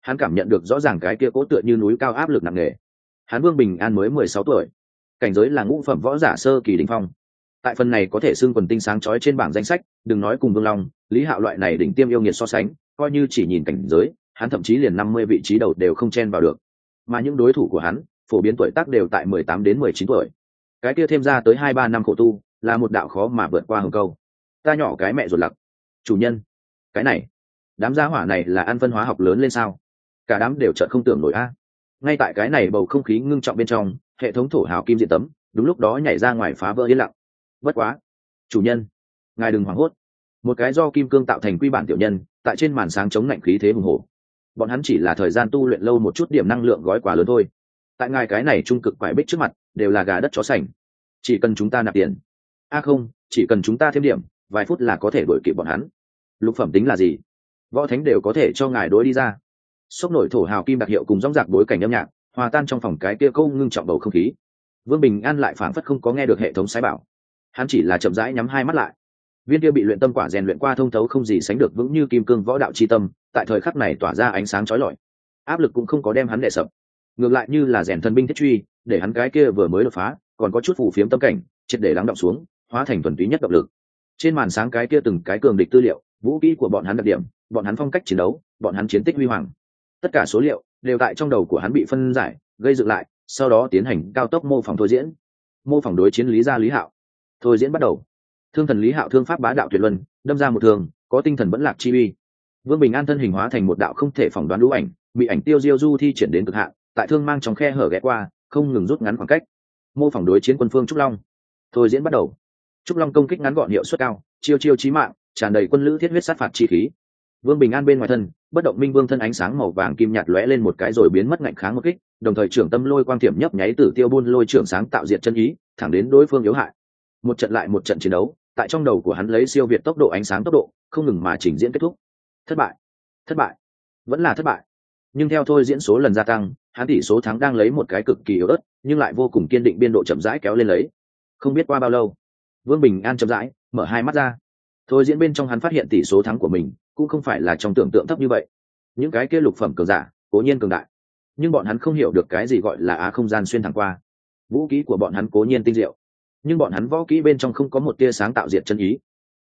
Hắn cảm nhận được rõ ràng cái kia cố tựa như núi cao áp lực nặng nề. Hắn vương bình an mới mười sáu tuổi. Cảnh giới là ngũ phẩm võ giả sơ kỳ đình phong tại phần này có thể xưng quần tinh sáng chói trên bảng danh sách, đừng nói cùng vương long, lý hạo loại này đỉnh tiêm yêu nghiệt so sánh, coi như chỉ nhìn cảnh giới, hắn thậm chí liền năm mươi vị trí đầu đều không chen vào được. Mà những đối thủ của hắn, phổ biến tuổi tác đều tại mười tám đến mười chín tuổi. Cái kia thêm ra tới hai ba năm khổ tu, là một đạo khó mà vượt qua hừng câu. Ta nhỏ cái mẹ ruột lặc. Chủ nhân, cái này, đám gia hỏa này là ăn phân hóa học lớn lên sao? Cả đám đều chợt không tưởng nổi a. Ngay tại cái này bầu không khí ngưng trọng bên trong, hệ thống thổ hào kim diện tấm, đúng lúc đó nhảy ra ngoài phá vỡ yên lặng bất quá. Chủ nhân, ngài đừng hoảng hốt. Một cái do kim cương tạo thành quy bản tiểu nhân, tại trên màn sáng chống lạnh khí thế hùng hổ. Bọn hắn chỉ là thời gian tu luyện lâu một chút điểm năng lượng gói quà lớn thôi. Tại ngài cái này trung cực quải bích trước mặt, đều là gà đất chó sành. Chỉ cần chúng ta nạp tiền. A không, chỉ cần chúng ta thêm điểm, vài phút là có thể đổi kịp bọn hắn. Lục phẩm tính là gì? Võ thánh đều có thể cho ngài đối đi ra. Sốc nổi thổ hào kim đặc hiệu cùng rong rạc bối cảnh âm nhạc, hòa tan trong phòng cái kia câu ngưng trọng bầu không khí. Vương bình an lại phảng phất không có nghe được hệ thống sái bảo hắn chỉ là chậm rãi nhắm hai mắt lại. Viên kia bị luyện tâm quả rèn luyện qua thông thấu không gì sánh được vững như kim cương võ đạo c h i tâm, tại thời khắc này tỏa ra ánh sáng trói lọi. Áp lực cũng không có đem hắn đệ sập. Ngược lại như là rèn thân binh thiết truy, để hắn cái kia vừa mới đột phá, còn có chút phù phiếm tâm cảnh, triệt để lắng động xuống, hóa thành thuần túy nhất động lực. Trên màn sáng cái kia từng cái cường địch tư liệu, vũ kỹ của bọn hắn đặc điểm, bọn hắn phong cách chiến đấu, bọn hắn chiến tích huy hoàng. Tất cả số liệu đều tại trong đầu của hắn bị phân giải, gây dựng lại, sau đó tiến hành cao tốc mô phỏng thôi diễn. Mô phỏng đối chiến lý gia lý hạo thôi diễn bắt đầu. Thương thần lý hạo thương pháp bá đạo tuyệt luân, đâm ra một thường có tinh thần vẫn lạc chi uy. Vương bình an thân hình hóa thành một đạo không thể phỏng đoán lũ ảnh, bị ảnh tiêu diêu du thi triển đến cực hạn, tại thương mang trong khe hở ghé qua, không ngừng rút ngắn khoảng cách. Mô phỏng đối chiến quân phương trúc long. Thôi diễn bắt đầu. Trúc long công kích ngắn gọn hiệu suất cao, chiêu chiêu chí mạng, tràn đầy quân lữ thiết huyết sát phạt chi khí. Vương bình an bên ngoài thân, bất động minh vương thân ánh sáng màu vàng kim nhạt lóe lên một cái rồi biến mất ngạnh kháng một kích, đồng thời trưởng tâm lôi quang thiểm nhấp nháy tử tiêu buôn lôi trưởng sáng tạo diệt chân ý, thẳng đến đối phương yếu hại một trận lại một trận chiến đấu, tại trong đầu của hắn lấy siêu việt tốc độ ánh sáng tốc độ, không ngừng mà trình diễn kết thúc. Thất bại thất bại, vẫn là thất bại. Nhưng theo thôi diễn số lần gia tăng, hắn tỷ số thắng đang lấy một cái cực kỳ yếu ớt, nhưng lại vô cùng kiên định biên độ chậm rãi kéo lên lấy. Không biết qua bao lâu, vương bình an chậm rãi mở hai mắt ra. Thôi diễn bên trong hắn phát hiện tỷ số thắng của mình cũng không phải là trong tưởng tượng thấp như vậy. Những cái kia lục phẩm cường giả, cố nhiên cường đại. Nhưng bọn hắn không hiểu được cái gì gọi là á không gian xuyên thẳng qua. Vũ khí của bọn hắn cố nhiên tinh diệu nhưng bọn hắn võ kỹ bên trong không có một tia sáng tạo diệt chân ý.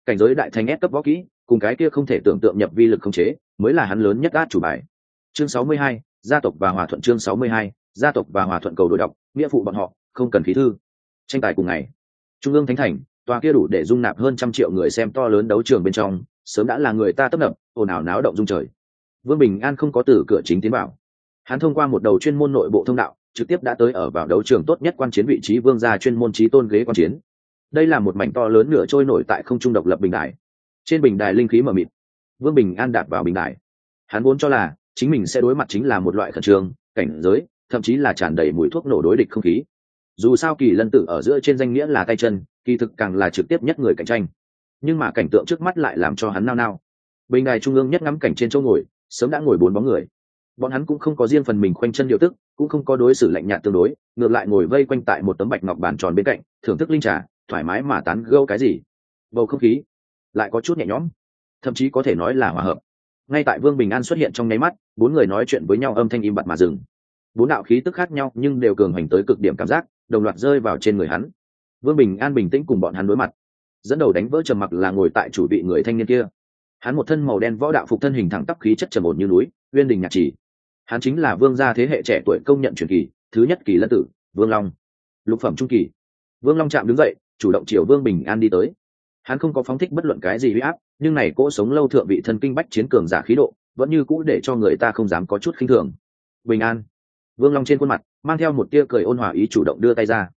Cảnh giới đại thành ép cấp võ kỹ cùng cái kia không thể tưởng tượng nhập vi lực không chế mới là hắn lớn nhất át chủ bài. Chương 62, gia tộc và hòa thuận chương 62, gia tộc và hòa thuận cầu đổi đọc nghĩa phụ bọn họ không cần khí thư. Tranh tài cùng ngày trung ương thánh thành tòa kia đủ để dung nạp hơn trăm triệu người xem to lớn đấu trường bên trong sớm đã là người ta tấp nập ồn ào náo động dung trời. Vương bình an không có từ cửa chính tiến vào. Hắn thông qua một đầu chuyên môn nội bộ thông đạo trực tiếp đã tới ở vào đấu trường tốt nhất quan chiến vị trí vương gia chuyên môn trí tôn ghế quan chiến. Đây là một mảnh to lớn nửa trôi nổi tại không trung độc lập bình đài. Trên bình đài linh khí mờ mịt. Vương bình an đạp vào bình đài. Hắn vốn cho là chính mình sẽ đối mặt chính là một loại khẩn trương, cảnh giới, thậm chí là tràn đầy mùi thuốc nổ đối địch không khí. Dù sao kỳ lân tử ở giữa trên danh nghĩa là tay chân, kỳ thực càng là trực tiếp nhất người cạnh tranh. Nhưng mà cảnh tượng trước mắt lại làm cho hắn nao nao. Bình đài trung ương nhất ngắm cảnh trên chỗ ngồi, sớm đã ngồi bốn bóng người bọn hắn cũng không có riêng phần mình khoanh chân điều tức, cũng không có đối xử lạnh nhạt tương đối, ngược lại ngồi vây quanh tại một tấm bạch ngọc bàn tròn bên cạnh, thưởng thức linh trà, thoải mái mà tán gâu cái gì. Bầu không khí lại có chút nhẹ nhõm, thậm chí có thể nói là hòa hợp. Ngay tại vương bình an xuất hiện trong nháy mắt, bốn người nói chuyện với nhau âm thanh im bặt mà dừng. Bốn đạo khí tức khác nhau nhưng đều cường hành tới cực điểm cảm giác, đồng loạt rơi vào trên người hắn. Vương bình an bình tĩnh cùng bọn hắn đối mặt, dẫn đầu đánh vỡ trầm mặc là ngồi tại chủ vị người thanh niên kia. Hắn một thân màu đen võ đạo phục thân hình thẳng tắp khí chất trầm ổn như núi, uyên đình nhạc trì hắn chính là vương gia thế hệ trẻ tuổi công nhận truyền kỳ, thứ nhất kỳ lân tử, vương long. Lục phẩm trung kỳ. Vương long chạm đứng dậy, chủ động chiều vương bình an đi tới. Hắn không có phóng thích bất luận cái gì huy áp, nhưng này cỗ sống lâu thượng vị thân kinh bách chiến cường giả khí độ, vẫn như cũ để cho người ta không dám có chút khinh thường. Bình an. Vương long trên khuôn mặt, mang theo một tia cười ôn hòa ý chủ động đưa tay ra.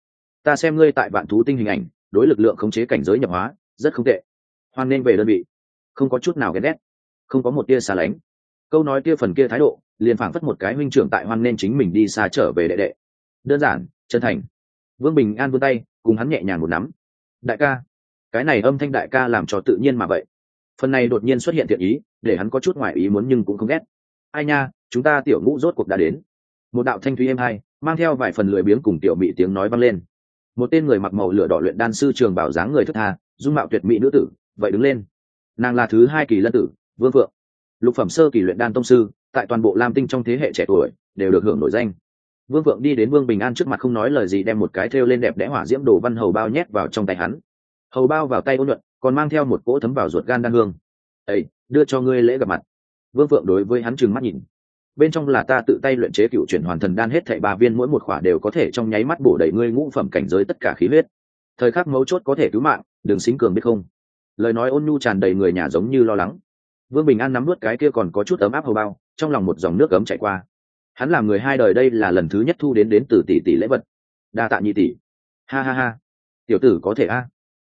Ta xem ngươi tại vạn thú tinh hình ảnh, đối lực lượng khống chế cảnh giới nhập hóa, rất không tệ. Hoan nên về đơn vị. Không có chút nào ghét ghét. Không có một tia xa lánh. Câu nói tia phần kia thái độ liền phảng phất một cái huynh trưởng tại hoan nên chính mình đi xa trở về đệ đệ. Đơn giản, chân thành. Vương bình an vươn tay, cùng hắn nhẹ nhàng một nắm. Đại ca. Cái này âm thanh đại ca làm cho tự nhiên mà vậy. Phần này đột nhiên xuất hiện thiện ý, để hắn có chút ngoài ý muốn nhưng cũng không ghét. Ai nha, chúng ta tiểu ngũ rốt cuộc đã đến. Một đạo thanh thúy êm hai, mang theo vài phần lười biếng cùng tiểu mị tiếng nói vang lên. Một tên người mặc màu lửa đỏ luyện đan sư trường bảo dáng người thất tha, dung mạo tuyệt mỹ nữ tử, vậy đứng lên. Nàng là thứ hai kỳ lân tử, vương phượng. Lục phẩm sơ kỳ luyện đan tông sư tại toàn bộ lam tinh trong thế hệ trẻ tuổi, đều được hưởng nổi danh. Vương phượng đi đến vương bình an trước mặt không nói lời gì đem một cái thêu lên đẹp đẽ hỏa diễm đồ văn hầu bao nhét vào trong tay hắn. Hầu bao vào tay ôn nhuận, còn mang theo một cỗ thấm vào ruột gan đan hương. Ấy đưa cho ngươi lễ gặp mặt. Vương phượng đối với hắn trừng mắt nhìn. Bên trong là ta tự tay luyện chế cựu chuyển hoàn thần đan hết thảy ba viên, mỗi một khỏa đều có thể trong nháy mắt bổ đầy ngươi ngũ phẩm cảnh giới tất cả khí huyết. Thời khắc mấu chốt có thể cứu mạng, đừng xính cường biết không. Lời nói ôn nhu tràn đầy người nhà giống như lo lắng vương bình an nắm nuốt cái kia còn có chút ấm áp hầu bao, trong lòng một dòng nước ấm chạy qua. Hắn làm người hai đời đây là lần thứ nhất thu đến đến từ tỷ tỷ lễ vật. Đa tạ nhị tỷ. Ha ha ha. Tiểu tử có thể a.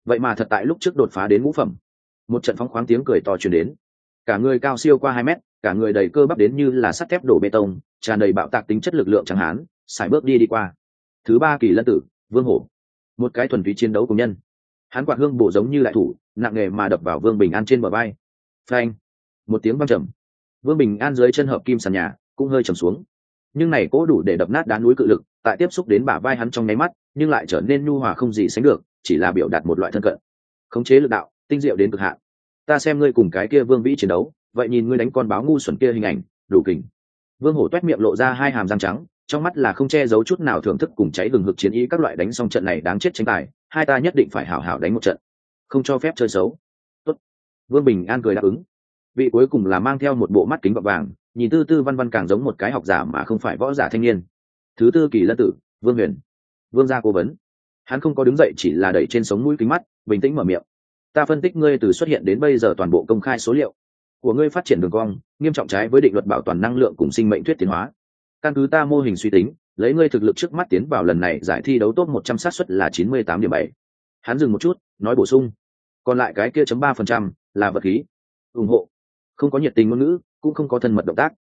Vậy mà thật tại lúc trước đột phá đến ngũ phẩm. Một trận phóng khoáng tiếng cười to truyền đến. Cả người cao siêu qua hai mét, cả người đầy cơ bắp đến như là sắt thép đổ bê tông, tràn đầy bạo tạc tính chất lực lượng chẳng hán sải bước đi đi qua. Thứ ba kỳ lân tử, vương hổ. Một cái thuần túy chiến đấu cùng nhân. Hắn quạt hương bổ giống như lại thủ, nặng nghề mà đập vào vương bình an trên bờ vai. Phanh một tiếng văng trầm. Vương bình an dưới chân hợp kim sàn nhà cũng hơi trầm xuống. Nhưng này cố đủ để đập nát đá núi cự lực, tại tiếp xúc đến bả vai hắn trong nháy mắt, nhưng lại trở nên nhu hòa không gì sánh được, chỉ là biểu đạt một loại thân cận. Khống chế lực đạo, tinh diệu đến cực hạn. Ta xem ngươi cùng cái kia vương vĩ chiến đấu, vậy nhìn ngươi đánh con báo ngu xuẩn kia hình ảnh, đủ kình. Vương hổ toét miệng lộ ra hai hàm răng trắng, trong mắt là không che giấu chút nào thưởng thức cùng cháy gừng hực chiến ý các loại đánh xong trận này đáng chết tranh tài, hai ta nhất định phải hảo hảo đánh một trận. Không cho phép chơi xấu. Tốt. vương bình an cười đáp ứng vị cuối cùng là mang theo một bộ mắt kính gọt vàng, nhìn tư tư văn văn càng giống một cái học giả mà không phải võ giả thanh niên. Thứ tư kỳ lân tử, vương huyền. Vương gia cố vấn. Hắn không có đứng dậy chỉ là đẩy trên sống mũi kính mắt, bình tĩnh mở miệng. Ta phân tích ngươi từ xuất hiện đến bây giờ toàn bộ công khai số liệu của ngươi phát triển đường cong, nghiêm trọng trái với định luật bảo toàn năng lượng cùng sinh mệnh thuyết tiến hóa. Căn cứ ta mô hình suy tính, lấy ngươi thực lực trước mắt tiến vào lần này giải thi đấu tốt một trăm xác suất là chín mươi tám điểm bảy. Hắn dừng một chút, nói bổ sung. Còn lại cái kia chấm ba phần trăm là vật khí. Ủng hộ không có nhiệt tình ngôn ngữ, cũng không có thân mật động tác.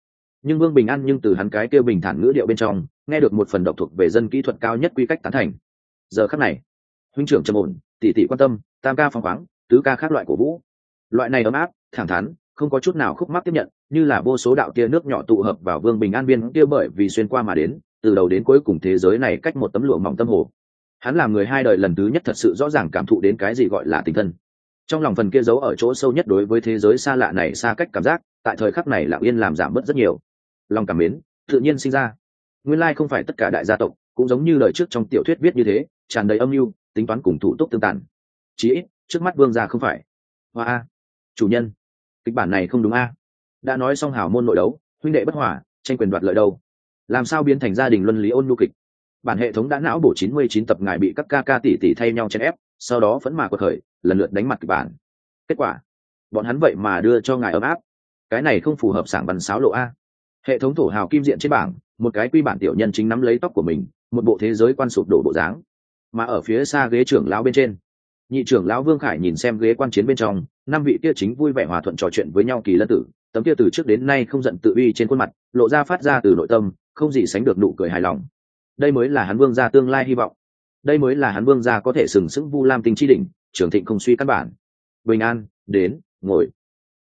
Nhưng vương bình an nhưng từ hắn cái kêu bình thản ngữ điệu bên trong, nghe được một phần độc thuộc về dân kỹ thuật cao nhất quy cách tán thành. Giờ khắc này, huynh trưởng trầm ổn tỉ tỉ quan tâm, tam ca phong khoáng, tứ ca khác loại cổ vũ. Loại này ấm áp, thẳng thắn, không có chút nào khúc mắc tiếp nhận, như là vô số đạo tia nước nhỏ tụ hợp vào vương bình an biên kia bởi vì xuyên qua mà đến, từ đầu đến cuối cùng thế giới này cách một tấm lụa mỏng tâm hồ. Hắn làm người hai đời lần thứ nhất thật sự rõ ràng cảm thụ đến cái gì gọi là tình thân trong lòng phần kia giấu ở chỗ sâu nhất đối với thế giới xa lạ này xa cách cảm giác, tại thời khắc này lạng yên làm giảm bớt rất nhiều. Lòng cảm mến, tự nhiên sinh ra. Nguyên lai không phải tất cả đại gia tộc, cũng giống như lời trước trong tiểu thuyết viết như thế, tràn đầy âm mưu, tính toán cùng thủ tục tương tàn. Chí ít, trước mắt vương gia không phải. Hoa a. Chủ nhân. Kịch bản này không đúng a. Đã nói xong hảo môn nội đấu, huynh đệ bất hòa, tranh quyền đoạt lợi đâu? Làm sao biến thành gia đình luân lý ôn nhu kịch? Bản hệ thống đã não bổ chín mươi chín tập ngài bị các ca ca tỷ tỷ thay nhau chen ép sau đó vẫn mà quật khởi, lần lượt đánh mặt kịch bản. Kết quả, bọn hắn vậy mà đưa cho ngài ấm áp. Cái này không phù hợp sảng văn sáo lộ a. Hệ thống thổ hào kim diện trên bảng, một cái quy bản tiểu nhân chính nắm lấy tóc của mình, một bộ thế giới quan sụp đổ bộ dáng. Mà ở phía xa ghế trưởng lão bên trên, nhị trưởng lão vương khải nhìn xem ghế quan chiến bên trong, năm vị kia chính vui vẻ hòa thuận trò chuyện với nhau kỳ lân tử, tấm kia từ trước đến nay không giận tự uy trên khuôn mặt, lộ ra phát ra từ nội tâm, không gì sánh được nụ cười hài lòng. Đây mới là hắn vương gia tương lai hy vọng đây mới là hắn vương gia có thể sừng sững vu lam tinh chi đỉnh, trường thịnh không suy căn bản. Bình an, đến, ngồi.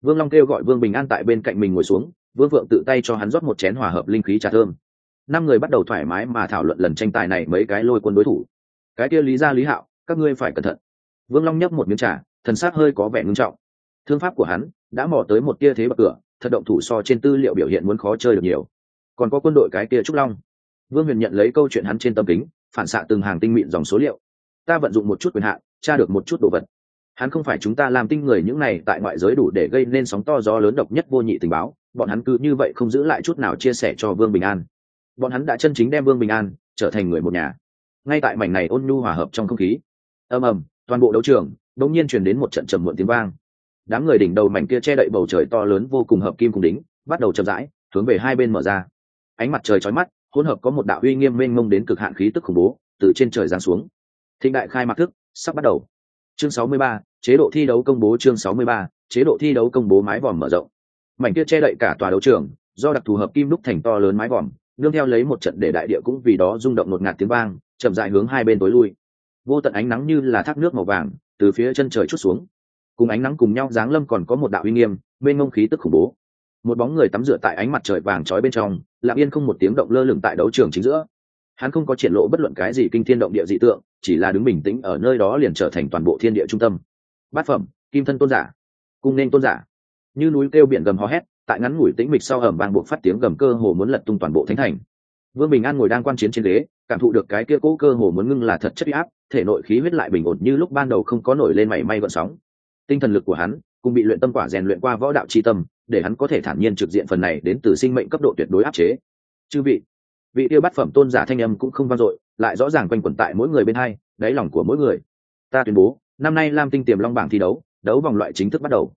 Vương long kêu gọi vương bình an tại bên cạnh mình ngồi xuống, vương vượng tự tay cho hắn rót một chén hòa hợp linh khí trà thơm. Năm người bắt đầu thoải mái mà thảo luận lần tranh tài này mấy cái lôi quân đối thủ. Cái kia lý gia lý hạo, các ngươi phải cẩn thận. Vương long nhấp một miếng trà, thần sắc hơi có vẻ ngưng trọng. Thương pháp của hắn đã mò tới một tia thế bậc cửa, thật động thủ so trên tư liệu biểu hiện muốn khó chơi được nhiều. Còn có quân đội cái kia trúc long. Vương huyền nhận lấy câu chuyện hắn trên tâm kính phản xạ từng hàng tinh mịn dòng số liệu. Ta vận dụng một chút quyền hạn, tra được một chút đồ vật. Hắn không phải chúng ta làm tinh người những này tại ngoại giới đủ để gây nên sóng to gió lớn độc nhất vô nhị tình báo, bọn hắn cứ như vậy không giữ lại chút nào chia sẻ cho vương bình an. Bọn hắn đã chân chính đem vương bình an trở thành người một nhà. Ngay tại mảnh này ôn nhu hòa hợp trong không khí, ầm ầm, toàn bộ đấu trường đột nhiên truyền đến một trận trầm muộn tiếng vang. Đám người đỉnh đầu mảnh kia che đậy bầu trời to lớn vô cùng hợp kim cùng đính, bắt đầu chậm rãi hướng về hai bên mở ra. Ánh mặt trời chói mắt hỗn hợp có một đạo uy nghiêm mênh mông đến cực hạn khí tức khủng bố từ trên trời giáng xuống. Thịnh đại khai mạc thức sắp bắt đầu. Chương 63, chế độ thi đấu công bố chương 63, chế độ thi đấu công bố mái vòm mở rộng. Mảnh kia che đậy cả tòa đấu trường do đặc thù hợp kim đúc thành to lớn mái vòm nương theo lấy một trận để đại địa cũng vì đó rung động một ngạt tiếng vang chậm dại hướng hai bên tối lui. Vô tận ánh nắng như là thác nước màu vàng từ phía chân trời chút xuống. Cùng ánh nắng cùng nhau giáng lâm còn có một đạo uy nghiêm bên ngông khí tức khủng bố một bóng người tắm rửa tại ánh mặt trời vàng trói bên trong, lặng yên không một tiếng động lơ lửng tại đấu trường chính giữa. Hắn không có triển lộ bất luận cái gì kinh thiên động địa dị tượng, chỉ là đứng bình tĩnh ở nơi đó liền trở thành toàn bộ thiên địa trung tâm. Bát phẩm, kim thân tôn giả. Cung nên tôn giả. Như núi kêu biển gầm hò hét, tại ngắn ngủi tĩnh mịch sau hầm vang buộc phát tiếng gầm cơ hồ muốn lật tung toàn bộ thánh thành. Vương bình an ngồi đang quan chiến trên ghế, cảm thụ được cái kia cố cơ hồ muốn ngưng là thật chất áp, thể nội khí huyết lại bình ổn như lúc ban đầu không có nổi lên mảy may vận sóng. Tinh thần lực của hắn cùng bị luyện tâm quả rèn luyện qua võ đạo chi tâm, để hắn có thể thản nhiên trực diện phần này đến từ sinh mệnh cấp độ tuyệt đối áp chế. Chư vị vị tiêu bát phẩm tôn giả thanh âm cũng không vang dội, lại rõ ràng quanh quẩn tại mỗi người bên hai, đáy lòng của mỗi người. Ta tuyên bố, năm nay lam tinh tiềm long bảng thi đấu đấu vòng loại chính thức bắt đầu.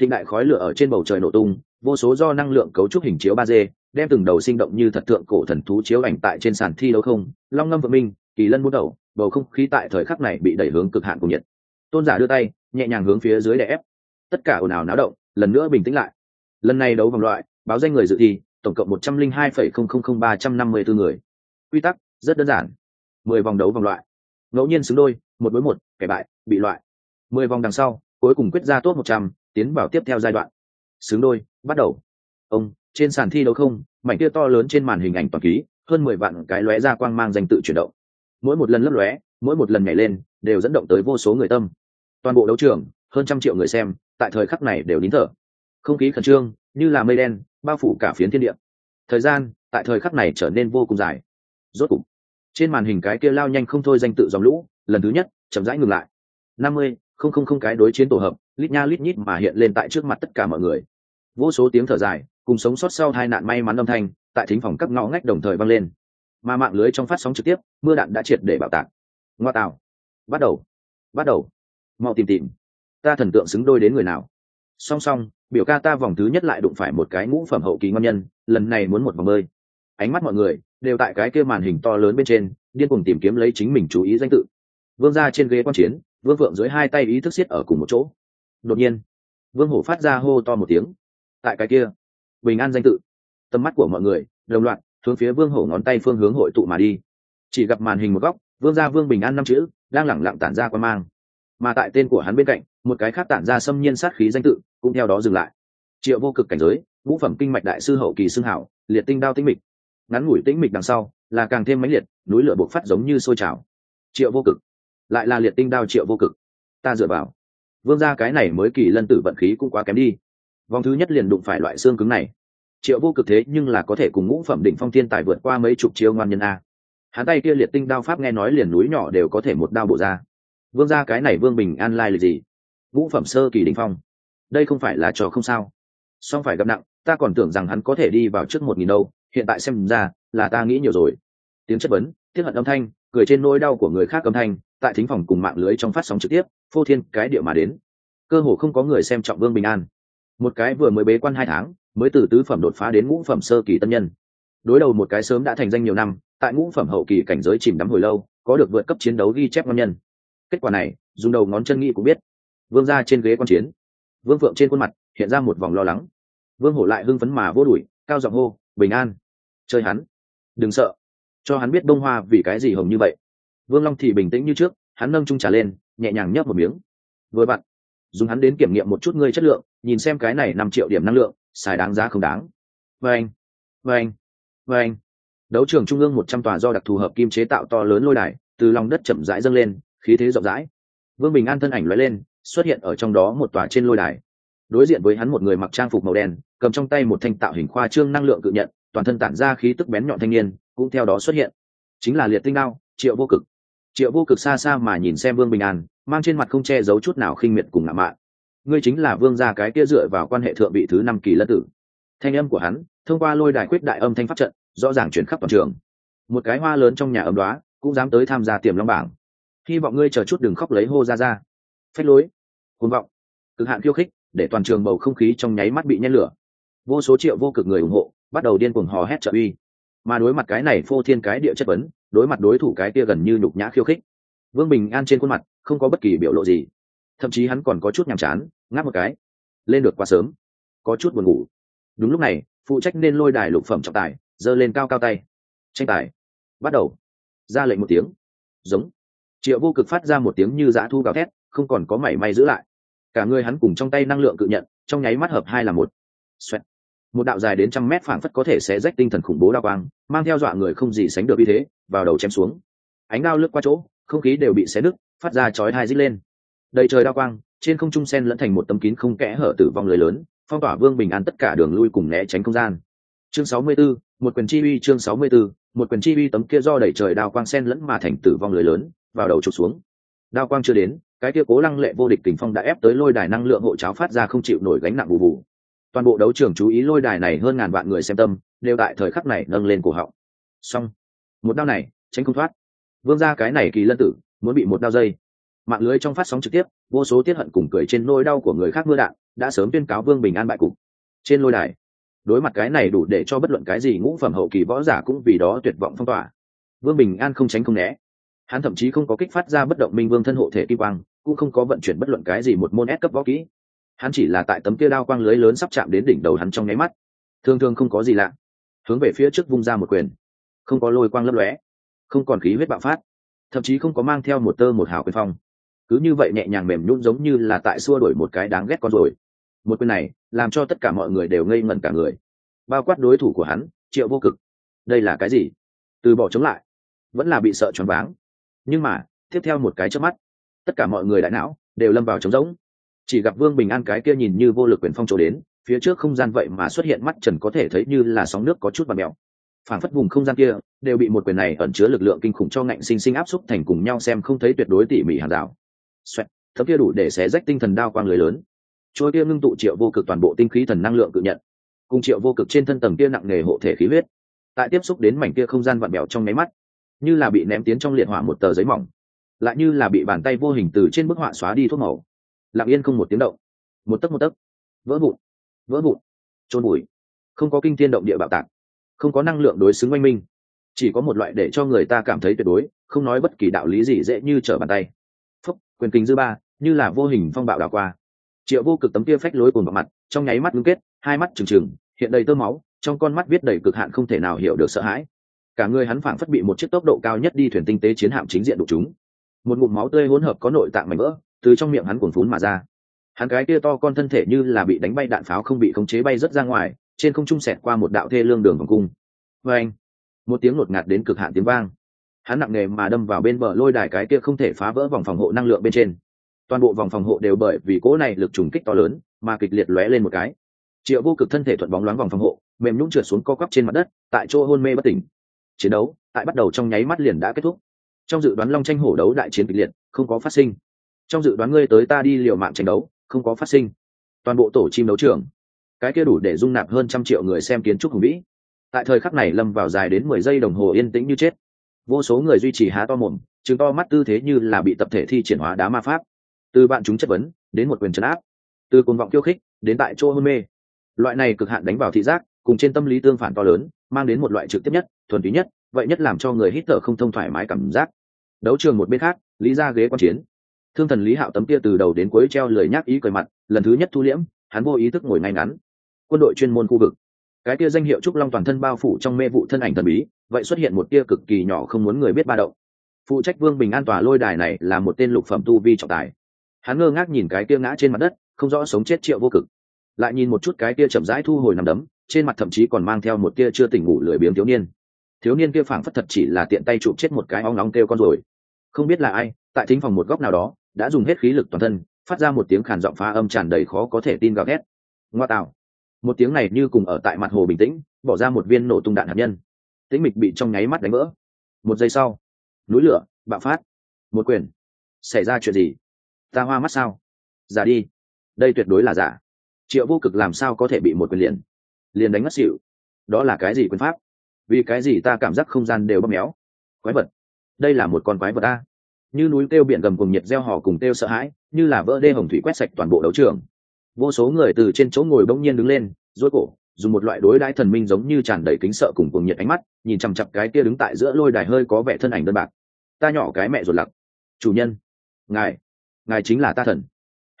Thịnh đại khói lửa ở trên bầu trời nổ tung, vô số do năng lượng cấu trúc hình chiếu ba d, đem từng đầu sinh động như thật tượng cổ thần thú chiếu ảnh tại trên sàn thi đấu không, long ngâm vợ minh, kỳ lân bút đầu, bầu không khí tại thời khắc này bị đẩy hướng cực hạn của nhiệt. Tôn giả đưa tay, nhẹ nhàng hướng phía dưới đè ép tất cả ồn ào náo động, lần nữa bình tĩnh lại. Lần này đấu vòng loại, báo danh người dự thi, tổng cộng một trăm linh hai phẩy không không không ba trăm năm mươi bốn người. Quy tắc, rất đơn giản. Mười vòng đấu vòng loại. Ngẫu nhiên xứng đôi, một đối một, kẻ bại, bị loại. Mười vòng đằng sau, cuối cùng quyết ra tốt một trăm, tiến vào tiếp theo giai đoạn. Xứng đôi, bắt đầu. Ông, trên sàn thi đấu không, mảnh kia to lớn trên màn hình ảnh toàn ký, hơn mười vạn cái lóe ra quang mang danh tự chuyển động. Mỗi một lần lấp lóe, mỗi một lần nhảy lên, đều dẫn động tới vô số người tâm. Toàn bộ đấu trường, hơn trăm triệu người xem tại thời khắc này đều nín thở. Không khí khẩn trương, như là mây đen, bao phủ cả phiến thiên địa. Thời gian tại thời khắc này trở nên vô cùng dài. Rốt cục, trên màn hình cái kia lao nhanh không thôi danh tự dòng lũ, lần thứ nhất, chậm rãi ngừng lại. Năm mươi, không không không cái đối chiến tổ hợp, lít nha lít nhít mà hiện lên tại trước mặt tất cả mọi người. Vô số tiếng thở dài, cùng sống sót sau hai nạn may mắn âm thanh, tại thính phòng các ngõ ngách đồng thời vang lên. Mà mạng lưới trong phát sóng trực tiếp, mưa đạn đã triệt để bảo tạc. Ngoa tạo. Bắt đầu. Bắt đầu. Mau tìm tìm ta thần tượng xứng đôi đến người nào? Song song, biểu ca ta vòng thứ nhất lại đụng phải một cái ngũ phẩm hậu kỳ ngon nhân, lần này muốn một vòng bơi. Ánh mắt mọi người đều tại cái kia màn hình to lớn bên trên, điên cùng tìm kiếm lấy chính mình chú ý danh tự. Vương ra trên ghế quan chiến, vương phượng dưới hai tay ý thức xiết ở cùng một chỗ. Đột nhiên, vương hổ phát ra hô to một tiếng. Tại cái kia, bình an danh tự. Tầm mắt của mọi người đồng loạt hướng phía vương hổ ngón tay phương hướng hội tụ mà đi. Chỉ gặp màn hình một góc, vương gia vương bình an năm chữ đang lẳng lặng tản ra quan mang. Mà tại tên của hắn bên cạnh một cái khác tản ra xâm nhiên sát khí danh tự, cũng theo đó dừng lại. Triệu vô cực cảnh giới, ngũ phẩm kinh mạch đại sư hậu kỳ xưng hảo, liệt tinh đao tĩnh mịch. Ngắn ngủi tĩnh mịch đằng sau, là càng thêm mãnh liệt, núi lửa bộc phát giống như sôi trào. Triệu vô cực. Lại là liệt tinh đao triệu vô cực. Ta dựa vào. Vương gia cái này mới kỳ lân tử vận khí cũng quá kém đi. Vòng thứ nhất liền đụng phải loại xương cứng này. Triệu vô cực thế nhưng là có thể cùng ngũ phẩm đỉnh phong thiên tài vượt qua mấy chục chiêu ngoan nhân a. Hắn tay kia liệt tinh đao pháp nghe nói liền núi nhỏ đều có thể một đao bổ ra. Vương gia cái này vương bình an lai lịch gì? Ngũ phẩm sơ kỳ đỉnh phong. Đây không phải là trò không sao. Song phải gặp nặng, ta còn tưởng rằng hắn có thể đi vào trước một nghìn đâu, hiện tại xem ra, là ta nghĩ nhiều rồi. Tiếng chất vấn tiếp hận âm thanh, cười trên nỗi đau của người khác âm thanh, tại thính phòng cùng mạng lưới trong phát sóng trực tiếp, phô thiên cái địa mà đến. Cơ hồ không có người xem trọng vương bình an. Một cái vừa mới bế quan hai tháng, mới từ tứ phẩm đột phá đến ngũ phẩm sơ kỳ tân nhân. Đối đầu một cái sớm đã thành danh nhiều năm, tại ngũ phẩm hậu kỳ cảnh giới chìm đắm hồi lâu, có được vượt cấp chiến đấu ghi chép ngon nhân. Kết quả này, dùng đầu ngón chân nghĩ cũng biết vương ra trên ghế quan chiến. Vương phượng trên khuôn mặt hiện ra một vòng lo lắng. Vương hổ lại hưng phấn mà vô đuổi, cao giọng hô, bình an, chơi hắn. Đừng sợ. Cho hắn biết đông hoa vì cái gì hồng như vậy. Vương long thì bình tĩnh như trước, hắn nâng trung trả lên, nhẹ nhàng nhấp một miếng. Vừa vặn, dùng hắn đến kiểm nghiệm một chút ngươi chất lượng, nhìn xem cái này năm triệu điểm năng lượng, xài đáng giá không đáng. Vâng vâng vâng. Đấu trường trung ương một trăm tòa do đặc thù hợp kim chế tạo to lớn lôi đài, từ lòng đất chậm rãi dâng lên, khí thế rộng rãi. Vương bình an thân ảnh loại lên xuất hiện ở trong đó một tòa trên lôi đài. Đối diện với hắn một người mặc trang phục màu đen, cầm trong tay một thanh tạo hình khoa trương năng lượng cự nhận, toàn thân tản ra khí tức bén nhọn thanh niên, cũng theo đó xuất hiện. Chính là liệt tinh đao, triệu vô cực. Triệu vô cực xa xa mà nhìn xem vương bình an, mang trên mặt không che giấu chút nào khinh miệt cùng ngạo mạn. Ngươi chính là vương gia cái kia dựa vào quan hệ thượng vị thứ năm kỳ lân tử. Thanh âm của hắn, thông qua lôi đài quyết đại âm thanh pháp trận, rõ ràng chuyển khắp toàn trường. Một cái hoa lớn trong nhà ấm đoá cũng dám tới tham gia tiềm long bảng. Hy vọng ngươi chờ chút đừng khóc lấy hô ra ra phách lối côn vọng, cực hạn khiêu khích, để toàn trường bầu không khí trong nháy mắt bị nhen lửa. Vô số triệu vô cực người ủng hộ, bắt đầu điên cuồng hò hét trợ uy. Mà đối mặt cái này phô thiên cái địa chất vấn, đối mặt đối thủ cái kia gần như nhục nhã khiêu khích. Vương bình an trên khuôn mặt, không có bất kỳ biểu lộ gì. Thậm chí hắn còn có chút nhàm chán, ngáp một cái. Lên được quá sớm. Có chút buồn ngủ. Đúng lúc này, phụ trách nên lôi đài lục phẩm trọng tài, giơ lên cao cao tay. Tranh tài. Bắt đầu. Ra lệnh một tiếng. Giống. Triệu vô cực phát ra một tiếng như dã thu gào thét không còn có mảy may giữ lại. Cả người hắn cùng trong tay năng lượng cự nhận trong nháy mắt hợp hai là một. Xoẹt. một đạo dài đến trăm mét phảng phất có thể sẽ rách tinh thần khủng bố đao quang mang theo dọa người không gì sánh được như thế vào đầu chém xuống. Ánh đao lướt qua chỗ không khí đều bị xé nứt phát ra chói hai dít lên. Đầy trời đao quang trên không trung sen lẫn thành một tấm kín không kẽ hở tử vong lưới lớn phong tỏa vương bình an tất cả đường lui cùng né tránh không gian. Chương 64, một quyền chi uy chương 64, một quyền chi uy tấm kia do đẩy trời đao quang sen lẫn mà thành tử vong lưới lớn vào đầu trục xuống. Đao quang chưa đến cái kia cố lăng lệ vô địch tình phong đã ép tới lôi đài năng lượng hộ cháo phát ra không chịu nổi gánh nặng bù bù. Toàn bộ đấu trường chú ý lôi đài này hơn ngàn vạn người xem tâm, đều tại thời khắc này nâng lên cổ họng. Xong. Một đao này, tránh không thoát. Vương ra cái này kỳ lân tử, muốn bị một đao dây. Mạng lưới trong phát sóng trực tiếp, vô số tiết hận cùng cười trên nôi đau của người khác mưa đạn, đã sớm tuyên cáo vương bình an bại cục. Trên lôi đài, đối mặt cái này đủ để cho bất luận cái gì ngũ phẩm hậu kỳ võ giả cũng vì đó tuyệt vọng phong tỏa. Vương bình an không tránh không né. Hắn thậm chí không có kích phát ra bất động minh vương thân hộ thể kim quang cũng không có vận chuyển bất luận cái gì một môn ép cấp võ kỹ. Hắn chỉ là tại tấm kia đao quang lưới lớn sắp chạm đến đỉnh đầu hắn trong nháy mắt. Thường thường không có gì lạ. Hướng về phía trước vung ra một quyền. Không có lôi quang lấp lóe. Không còn khí huyết bạo phát. Thậm chí không có mang theo một tơ một hào quyền phong. Cứ như vậy nhẹ nhàng mềm nhún giống như là tại xua đuổi một cái đáng ghét con rồi một quyền này, làm cho tất cả mọi người đều ngây ngẩn cả người. Bao quát đối thủ của hắn, triệu vô cực. Đây là cái gì? Từ bỏ chống lại. Vẫn là bị sợ choáng váng. Nhưng mà, tiếp theo một cái trước mắt tất cả mọi người đại não đều lâm vào trống rỗng. Chỉ gặp vương bình an cái kia nhìn như vô lực quyền phong trổ đến, phía trước không gian vậy mà xuất hiện mắt trần có thể thấy như là sóng nước có chút và mèo. Phản phất vùng không gian kia đều bị một quyền này ẩn chứa lực lượng kinh khủng cho ngạnh sinh sinh áp xúc thành cùng nhau xem không thấy tuyệt đối tỉ mỉ hàng rào. Xoẹt, thấm kia đủ để xé rách tinh thần đao quang lưới lớn. Trôi kia ngưng tụ triệu vô cực toàn bộ tinh khí thần năng lượng cự nhận, cùng triệu vô cực trên thân tầng kia nặng nề hộ thể khí huyết. Tại tiếp xúc đến mảnh kia không gian vặn bèo trong máy mắt, như là bị ném tiến trong liệt hỏa một tờ giấy mỏng lại như là bị bàn tay vô hình từ trên bức họa xóa đi thuốc màu. Lặng yên không một tiếng động. Một tấc một tấc. Vỡ vụn vỡ vụn. Trôn bụi. Không có kinh thiên động địa bạo tạc. Không có năng lượng đối xứng oanh minh. Chỉ có một loại để cho người ta cảm thấy tuyệt đối, không nói bất kỳ đạo lý gì dễ như trở bàn tay. Phúc, quyền kinh dư ba, như là vô hình phong bạo đảo qua. Triệu vô cực tấm kia phách lối cồn vào mặt, trong nháy mắt ngưng kết, hai mắt trừng trừng, hiện đầy tơ máu, trong con mắt viết đầy cực hạn không thể nào hiểu được sợ hãi. Cả người hắn phảng phất bị một chiếc tốc độ cao nhất đi thuyền tinh tế chiến hạm chính diện đụng chúng một ngụm máu tươi hỗn hợp có nội tạng mảnh vỡ, từ trong miệng hắn cuồn phún mà ra. Hắn cái kia to con thân thể như là bị đánh bay đạn pháo không bị khống chế bay rất ra ngoài, trên không trung xẹt qua một đạo thê lương đường vòng cung. Vê anh, một tiếng ngột ngạt đến cực hạn tiếng vang. Hắn nặng nề mà đâm vào bên bờ lôi đài cái kia không thể phá vỡ vòng phòng hộ năng lượng bên trên. Toàn bộ vòng phòng hộ đều bởi vì cỗ này lực trùng kích to lớn mà kịch liệt lóe lên một cái. Triệu vô cực thân thể thuận bóng loáng vòng phòng hộ, mềm nhũng trượt xuống co quắp trên mặt đất, tại chỗ hôn mê bất tỉnh. Chiến đấu tại bắt đầu trong nháy mắt liền đã kết thúc trong dự đoán long tranh hổ đấu đại chiến kịch liệt, không có phát sinh. Trong dự đoán ngươi tới ta đi liều mạng tranh đấu, không có phát sinh. Toàn bộ tổ chim đấu trường. Cái kia đủ để dung nạp hơn trăm triệu người xem kiến trúc hùng vĩ. Tại thời khắc này lâm vào dài đến mười giây đồng hồ yên tĩnh như chết. Vô số người duy trì há to mồm, chứng to mắt tư thế như là bị tập thể thi triển hóa đá ma pháp. Từ bạn chúng chất vấn, đến một quyền trấn áp. Từ côn vọng khiêu khích, đến tại chỗ hôn mê. Loại này cực hạn đánh vào thị giác, cùng trên tâm lý tương phản to lớn, mang đến một loại trực tiếp nhất, thuần túy nhất, vậy nhất làm cho người hít thở không thông thoải mái cảm giác đấu trường một bên khác, lý ra ghế quan chiến. Thương thần lý hạo tấm kia từ đầu đến cuối treo lời nhắc ý cười mặt, lần thứ nhất thu liễm, hắn vô ý thức ngồi ngay ngắn. Quân đội chuyên môn khu vực. Cái kia danh hiệu trúc long toàn thân bao phủ trong mê vụ thân ảnh thần bí, vậy xuất hiện một tia cực kỳ nhỏ không muốn người biết ba động. Phụ trách vương bình an tòa lôi đài này là một tên lục phẩm tu vi trọng tài. Hắn ngơ ngác nhìn cái kia ngã trên mặt đất, không rõ sống chết triệu vô cực. Lại nhìn một chút cái kia chậm rãi thu hồi nằm đấm, trên mặt thậm chí còn mang theo một tia chưa tỉnh ngủ lười biếng thiếu niên. Thiếu niên kia phảng phất thật chỉ là tiện tay chụp chết một cái óng nóng kêu con rồi không biết là ai, tại thính phòng một góc nào đó, đã dùng hết khí lực toàn thân, phát ra một tiếng khàn giọng phá âm tràn đầy khó có thể tin gào thét. Ngoa tạo. Một tiếng này như cùng ở tại mặt hồ bình tĩnh, bỏ ra một viên nổ tung đạn hạt nhân. Tĩnh mịch bị trong nháy mắt đánh vỡ. Một giây sau, núi lửa, bạo phát. Một quyền. Xảy ra chuyện gì? Ta hoa mắt sao? Giả đi. Đây tuyệt đối là giả. Triệu vô cực làm sao có thể bị một quyền liền? Liền đánh mất xịu đó là cái gì quyền pháp? Vì cái gì ta cảm giác không gian đều bóp méo? Quái vật đây là một con quái vật a. Như núi kêu biển gầm cùng nhiệt gieo hò cùng kêu sợ hãi, như là vỡ đê hồng thủy quét sạch toàn bộ đấu trường. Vô số người từ trên chỗ ngồi bỗng nhiên đứng lên dối cổ, dùng một loại đối đãi thần minh giống như tràn đầy kính sợ cùng cuồng nhiệt ánh mắt, nhìn chằm chặp cái kia đứng tại giữa lôi đài hơi có vẻ thân ảnh đơn bạc. Ta nhỏ cái mẹ ruột lặc. Chủ nhân. Ngài. Ngài chính là ta thần.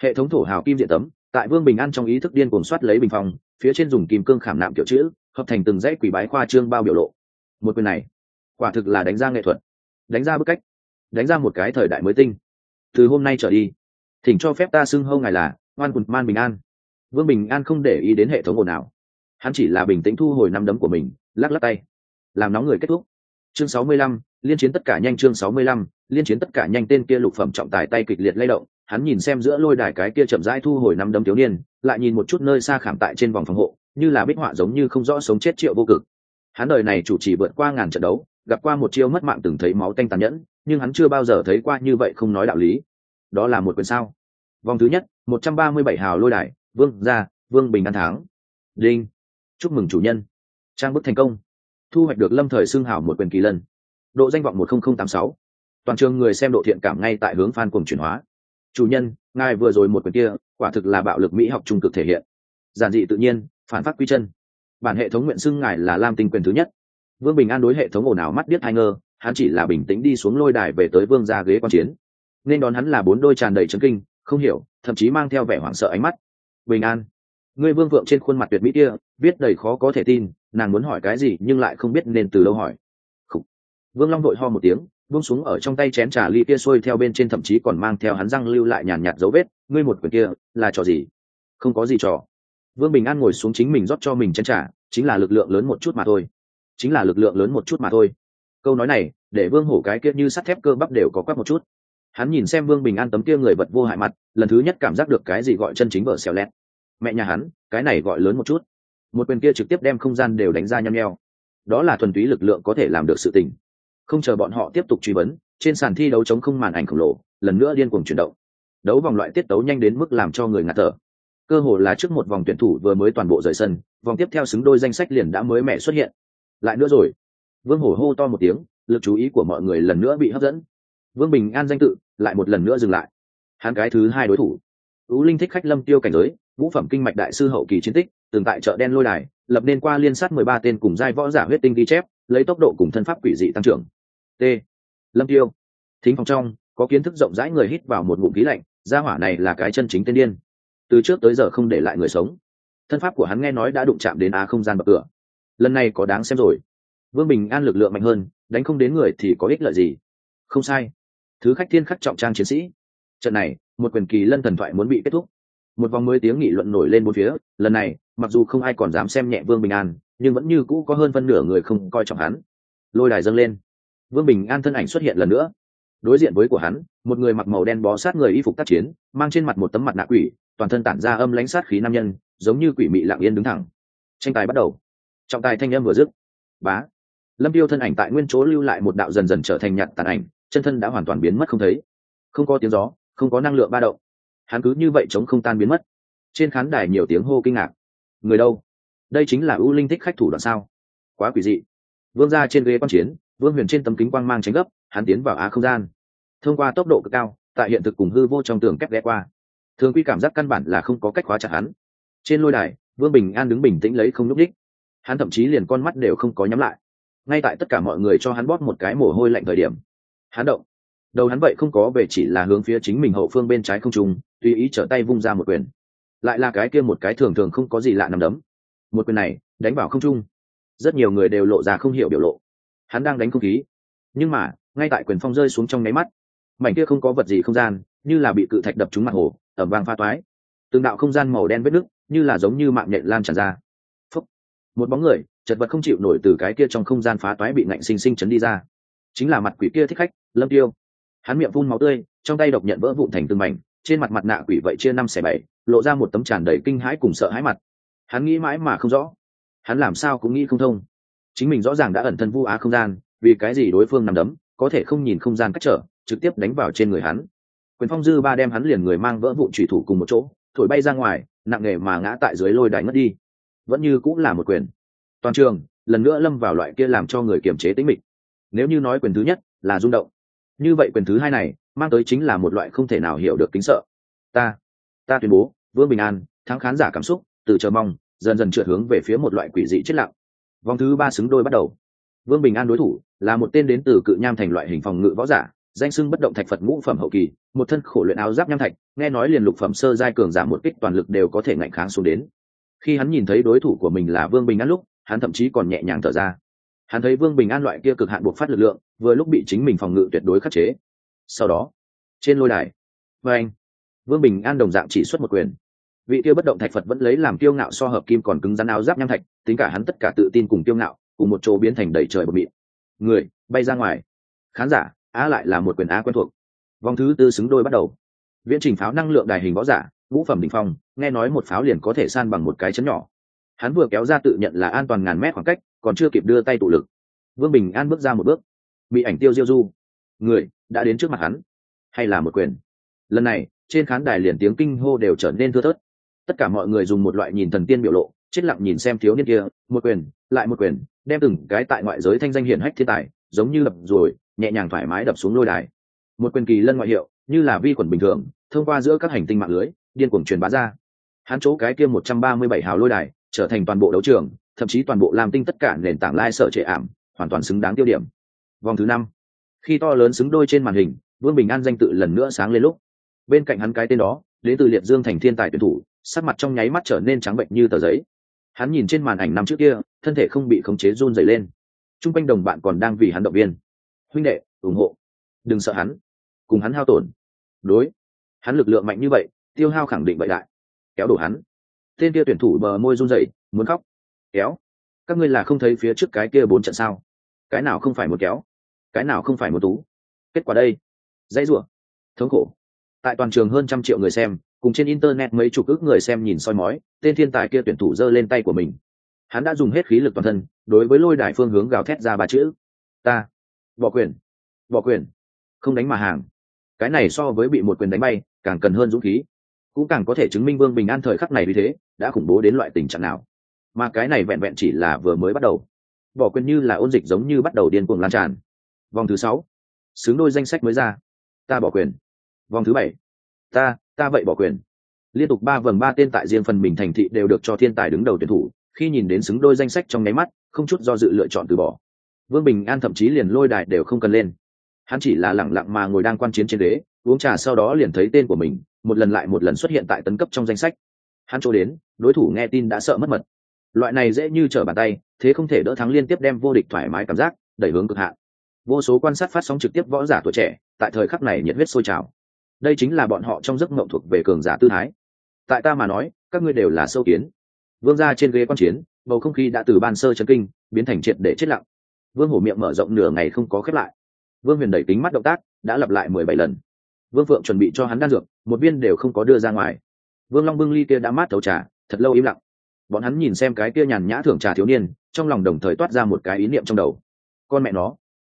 Hệ thống thổ hào kim diện tấm, tại vương bình an trong ý thức điên cuồng soát lấy bình phong, phía trên dùng kim cương khảm nạm kiểu chữ, hợp thành từng dãy quỷ bái khoa trương bao biểu lộ. Một quyền này, quả thực là đánh ra nghệ thuật đánh ra bức cách, đánh ra một cái thời đại mới tinh. Từ hôm nay trở đi, thỉnh cho phép ta xưng hâu ngài là oan quần man bình an. Vương bình an không để ý đến hệ thống ồn ào. Hắn chỉ là bình tĩnh thu hồi năm đấm của mình, lắc lắc tay. Làm nóng người kết thúc. Chương sáu mươi lăm, liên chiến tất cả nhanh chương sáu mươi lăm, liên chiến tất cả nhanh tên kia lục phẩm trọng tài tay kịch liệt lay động. Hắn nhìn xem giữa lôi đài cái kia chậm rãi thu hồi năm đấm thiếu niên, lại nhìn một chút nơi xa khảm tại trên vòng phòng hộ, như là bích họa giống như không rõ sống chết triệu vô cực. Hắn đời này chủ trì vượt qua ngàn trận đấu gặp qua một chiêu mất mạng từng thấy máu tanh tàn nhẫn, nhưng hắn chưa bao giờ thấy qua như vậy không nói đạo lý. Đó là một quyền sao? Vòng thứ nhất, một trăm ba mươi bảy hào lôi đài, vương gia, vương bình an thắng. Đinh. Chúc mừng chủ nhân. Trang bức thành công. Thu hoạch được lâm thời xương hảo một quyền kỳ lân. Độ danh vọng một nghìn tám sáu. Toàn trường người xem độ thiện cảm ngay tại hướng phan cùng chuyển hóa. Chủ nhân, ngài vừa rồi một quyền kia, quả thực là bạo lực mỹ học trung cực thể hiện. Giản dị tự nhiên, phản phát quy chân. Bản hệ thống nguyện xưng ngài là lam tinh quyền thứ nhất vương bình an đối hệ thống ồn ào mắt biết hai ngơ, hắn chỉ là bình tĩnh đi xuống lôi đài về tới vương ra ghế quan chiến. Nên đón hắn là bốn đôi tràn đầy trấn kinh, không hiểu, thậm chí mang theo vẻ hoảng sợ ánh mắt. Bình an, ngươi vương vượng trên khuôn mặt tuyệt mỹ kia, biết đầy khó có thể tin, nàng muốn hỏi cái gì nhưng lại không biết nên từ đâu hỏi. Khủ. vương long đội ho một tiếng, buông xuống ở trong tay chén trà ly kia sôi theo bên trên thậm chí còn mang theo hắn răng lưu lại nhàn nhạt dấu vết, ngươi một quyền kia, là trò gì? Không có gì trò. Vương bình an ngồi xuống chính mình rót cho mình chén trà, chính là lực lượng lớn một chút mà thôi chính là lực lượng lớn một chút mà thôi. Câu nói này, để vương hổ cái kia như sắt thép cơ bắp đều có quắc một chút. Hắn nhìn xem vương bình an tấm kia người vật vô hại mặt, lần thứ nhất cảm giác được cái gì gọi chân chính vợ xèo lẹt. Mẹ nhà hắn, cái này gọi lớn một chút. Một quyền kia trực tiếp đem không gian đều đánh ra nhăm nheo. Đó là thuần túy lực lượng có thể làm được sự tình. Không chờ bọn họ tiếp tục truy vấn, trên sàn thi đấu chống không màn ảnh khổng lồ, lần nữa điên cuồng chuyển động. Đấu vòng loại tiết đấu nhanh đến mức làm cho người ngạt thở. Cơ hồ là trước một vòng tuyển thủ vừa mới toàn bộ rời sân, vòng tiếp theo xứng đôi danh sách liền đã mới mẻ xuất hiện lại nữa rồi. Vương hổ hô to một tiếng, lực chú ý của mọi người lần nữa bị hấp dẫn. Vương bình an danh tự lại một lần nữa dừng lại. Hắn cái thứ hai đối thủ. Ú linh thích khách lâm tiêu cảnh giới, ngũ phẩm kinh mạch đại sư hậu kỳ chiến tích, từng tại chợ đen lôi đài, lập nên qua liên sát mười ba tên cùng giai võ giả huyết tinh ghi chép, lấy tốc độ cùng thân pháp quỷ dị tăng trưởng. T. Lâm tiêu. Thính phòng trong, có kiến thức rộng rãi người hít vào một ngụm khí lạnh, gia hỏa này là cái chân chính tên điên. Từ trước tới giờ không để lại người sống. Thân pháp của hắn nghe nói đã đụng chạm đến á không gian bậc cửa lần này có đáng xem rồi. Vương bình an lực lượng mạnh hơn, đánh không đến người thì có ích lợi gì? Không sai. Thứ khách thiên khắc trọng trang chiến sĩ. Trận này, một quyền kỳ lân thần thoại muốn bị kết thúc. Một vòng mới tiếng nghị luận nổi lên bốn phía, lần này, mặc dù không ai còn dám xem nhẹ vương bình an, nhưng vẫn như cũ có hơn phân nửa người không coi trọng hắn. Lôi đài dâng lên. Vương bình an thân ảnh xuất hiện lần nữa. Đối diện với của hắn, một người mặc màu đen bó sát người y phục tác chiến, mang trên mặt một tấm mặt nạ quỷ, toàn thân tản ra âm lãnh sát khí nam nhân, giống như quỷ mị lặng yên đứng thẳng. Tranh tài bắt đầu trọng tài thanh âm vừa dứt. Bá. Lâm tiêu thân ảnh tại nguyên chỗ lưu lại một đạo dần dần trở thành nhạt tàn ảnh, chân thân đã hoàn toàn biến mất không thấy. Không có tiếng gió, không có năng lượng ba động. Hắn cứ như vậy chống không tan biến mất. Trên khán đài nhiều tiếng hô kinh ngạc. Người đâu? Đây chính là ưu linh thích khách thủ đoạn sao? Quá quỷ dị. Vương ra trên ghế quan chiến, vương huyền trên tấm kính quang mang tránh gấp, hắn tiến vào á không gian. Thông qua tốc độ cực cao, tại hiện thực cùng hư vô trong tường kép ghé qua. Thường quy cảm giác căn bản là không có cách khóa chặt hắn. Trên lôi đài, vương bình an đứng bình tĩnh lấy không nhúc đích hắn thậm chí liền con mắt đều không có nhắm lại. Ngay tại tất cả mọi người cho hắn bóp một cái mồ hôi lạnh thời điểm, hắn động. Đầu hắn vậy không có về chỉ là hướng phía chính mình hậu phương bên trái không trùng tùy ý trở tay vung ra một quyền. Lại là cái kia một cái thường thường không có gì lạ nằm đấm. Một quyền này, đánh vào không trung. Rất nhiều người đều lộ ra không hiểu biểu lộ. Hắn đang đánh không khí. Nhưng mà, ngay tại quyền phong rơi xuống trong nháy mắt, mảnh kia không có vật gì không gian, như là bị cự thạch đập trúng mặt hồ ẩm vang pha toái. Từng đạo không gian màu đen vết nứt, như là giống như mạng nhện lan tràn ra một bóng người, chật vật không chịu nổi từ cái kia trong không gian phá toái bị ngạnh sinh sinh chấn đi ra. Chính là mặt quỷ kia thích khách, lâm tiêu. Hắn miệng phun máu tươi, trong tay độc nhận vỡ vụn thành từng mảnh, trên mặt mặt nạ quỷ vậy chia năm xẻ bảy, lộ ra một tấm tràn đầy kinh hãi cùng sợ hãi mặt. Hắn nghĩ mãi mà không rõ. Hắn làm sao cũng nghĩ không thông. Chính mình rõ ràng đã ẩn thân vu á không gian, vì cái gì đối phương nằm đấm, có thể không nhìn không gian cách trở, trực tiếp đánh vào trên người hắn. Quyền phong dư ba đem hắn liền người mang vỡ vụn thủy thủ cùng một chỗ, thổi bay ra ngoài, nặng nề mà ngã tại dưới lôi đài ngất đi vẫn như cũng là một quyền. Toàn trường, lần nữa lâm vào loại kia làm cho người kiềm chế tính mịch. Nếu như nói quyền thứ nhất là rung động, như vậy quyền thứ hai này mang tới chính là một loại không thể nào hiểu được kính sợ. Ta ta tuyên bố, vương bình an, thắng khán giả cảm xúc, từ chờ mong, dần dần trượt hướng về phía một loại quỷ dị chết lặng. Vòng thứ ba xứng đôi bắt đầu. Vương bình an đối thủ là một tên đến từ cự nham thành loại hình phòng ngự võ giả, danh sưng bất động thạch phật ngũ phẩm hậu kỳ, một thân khổ luyện áo giáp nham thạch, nghe nói liền lục phẩm sơ giai cường giảm một kích toàn lực đều có thể ngạnh kháng xuống đến khi hắn nhìn thấy đối thủ của mình là vương bình an lúc, hắn thậm chí còn nhẹ nhàng thở ra. Hắn thấy vương bình an loại kia cực hạn buộc phát lực lượng, vừa lúc bị chính mình phòng ngự tuyệt đối khắc chế. Sau đó, trên lôi đài vê anh, vương bình an đồng dạng chỉ xuất một quyền. Vị kia bất động thạch phật vẫn lấy làm kiêu ngạo so hợp kim còn cứng rắn áo giáp nham thạch, tính cả hắn tất cả tự tin cùng kiêu ngạo, cùng một chỗ biến thành đầy trời bột mịn. Người, bay ra ngoài. Khán giả, á lại là một quyền á quen thuộc. Vòng thứ tư xứng đôi bắt đầu. Viễn trình pháo năng lượng đài hình võ giả, ngũ phẩm đ ỉ n h phong nghe nói một pháo liền có thể san bằng một cái chấn nhỏ. Hắn vừa kéo ra tự nhận là an toàn ngàn mét khoảng cách, còn chưa kịp đưa tay tụ lực. Vương bình an bước ra một bước. Bị ảnh tiêu diêu du. Người, đã đến trước mặt hắn. Hay là một quyền? Lần này, trên khán đài liền tiếng kinh hô đều trở nên thưa thớt. Tất cả mọi người dùng một loại nhìn thần tiên biểu lộ, chết lặng nhìn xem thiếu niên kia, một quyền, lại một quyền, đem từng cái tại ngoại giới thanh danh hiển hách thiên tài, giống như đập rồi, nhẹ nhàng thoải mái đập xuống lôi đài. Một quyền kỳ lân ngoại hiệu, như là vi khuẩn bình thường, thông qua giữa các hành tinh mạng lưới, điên cuồng truyền bá ra hắn chỗ cái kia một trăm ba mươi bảy hào lôi đài, trở thành toàn bộ đấu trường, thậm chí toàn bộ làm tinh tất cả nền tảng lai sợ trệ ảm, hoàn toàn xứng đáng tiêu điểm. Vòng thứ năm. Khi to lớn xứng đôi trên màn hình, vương bình an danh tự lần nữa sáng lên lúc. Bên cạnh hắn cái tên đó, đến từ liệt dương thành thiên tài tuyển thủ, sắc mặt trong nháy mắt trở nên trắng bệnh như tờ giấy. Hắn nhìn trên màn ảnh năm trước kia, thân thể không bị khống chế run dày lên. T r u n g quanh đồng bạn còn đang vì hắn động viên. Huynh đệ, ủng hộ. Đừng sợ hắn. Cùng hắn hao tổn. Đối. Hắn lực lượng mạnh như vậy, tiêu hao khẳng định vậy đại kéo đổ hắn. Tên kia tuyển thủ bờ môi run rẩy, muốn khóc. Kéo. Các ngươi là không thấy phía trước cái kia bốn trận sao? Cái nào không phải một kéo? Cái nào không phải một tú? Kết quả đây. Dãy rủa. Thống khổ. Tại toàn trường hơn trăm triệu người xem, cùng trên internet mấy chục ước người xem nhìn soi mói, tên thiên tài kia tuyển thủ giơ lên tay của mình. Hắn đã dùng hết khí lực toàn thân, đối với lôi đài phương hướng gào thét ra ba chữ. Ta. Bỏ quyền. Bỏ quyền. Không đánh mà hàng. Cái này so với bị một quyền đánh bay, càng cần hơn dũng khí cũng càng có thể chứng minh vương bình an thời khắc này vì thế, đã khủng bố đến loại tình trạng nào. Mà cái này vẹn vẹn chỉ là vừa mới bắt đầu. Bỏ quyền như là ôn dịch giống như bắt đầu điên cuồng lan tràn. Vòng thứ sáu. Xứng đôi danh sách mới ra. Ta bỏ quyền. Vòng thứ bảy. Ta ta vậy bỏ quyền. Liên tục ba vầng ba tên tại riêng phần mình thành thị đều được cho thiên tài đứng đầu tuyển thủ, khi nhìn đến xứng đôi danh sách trong nháy mắt, không chút do dự lựa chọn từ bỏ. Vương bình an thậm chí liền lôi đài đều không cần lên. Hắn chỉ là lẳng lặng mà ngồi đang quan chiến trên đế uống trà sau đó liền thấy tên của mình một lần lại một lần xuất hiện tại tấn cấp trong danh sách. Hắn chỗ đến, đối thủ nghe tin đã sợ mất mật. Loại này dễ như trở bàn tay, thế không thể đỡ thắng liên tiếp đem vô địch thoải mái cảm giác, đẩy hướng cực hạn. Vô số quan sát phát sóng trực tiếp võ giả tuổi trẻ, tại thời khắc này nhiệt huyết sôi trào. Đây chính là bọn họ trong giấc mộng thuộc về cường giả tư thái. Tại ta mà nói, các ngươi đều là sâu kiến. Vương ra trên ghế quan chiến, bầu không khí đã từ ban sơ chấn kinh, biến thành triệt để chết lặng. Vương hổ miệng mở rộng nửa ngày không có khép lại. Vương huyền đẩy tính mắt động tác, đã lặp lại mười bảy lần. Vương phượng chuẩn bị cho hắn đan dược một viên đều không có đưa ra ngoài. Vương long bưng ly kia đã mát thấu trà, thật lâu im lặng. Bọn hắn nhìn xem cái kia nhàn nhã thưởng trà thiếu niên, trong lòng đồng thời toát ra một cái ý niệm trong đầu. Con mẹ nó,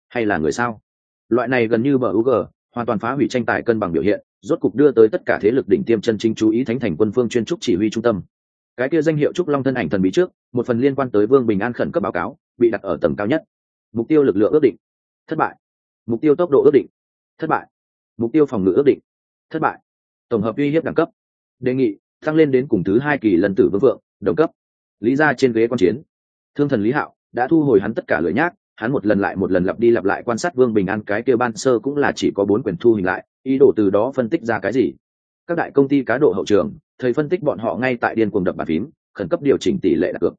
hay là người sao? Loại này gần như bờ u g hoàn toàn phá hủy tranh tài cân bằng biểu hiện, rốt cục đưa tới tất cả thế lực đỉnh tiêm chân chính chú ý thánh thành quân phương chuyên trúc chỉ huy trung tâm. Cái kia danh hiệu trúc long thân ảnh thần bí trước, một phần liên quan tới vương bình an khẩn cấp báo cáo, bị đặt ở tầng cao nhất. Mục tiêu lực lượng ước định. Thất bại. Mục tiêu tốc độ ước định. Thất bại. Mục tiêu phòng ngự ước định. Thất bại tổng hợp uy hiếp đẳng cấp. Đề nghị tăng lên đến cùng thứ hai kỳ lần tử vương vượng đồng cấp. Lý ra trên ghế quan chiến. Thương thần lý hạo đã thu hồi hắn tất cả lời nhác hắn một lần lại một lần lặp đi lặp lại quan sát vương bình an cái kêu ban sơ cũng là chỉ có bốn quyền thu hình lại ý đồ từ đó phân tích ra cái gì. Các đại công ty cá độ hậu trường thầy phân tích bọn họ ngay tại điên cuồng đập bàn phím khẩn cấp điều chỉnh tỷ lệ đặt cược.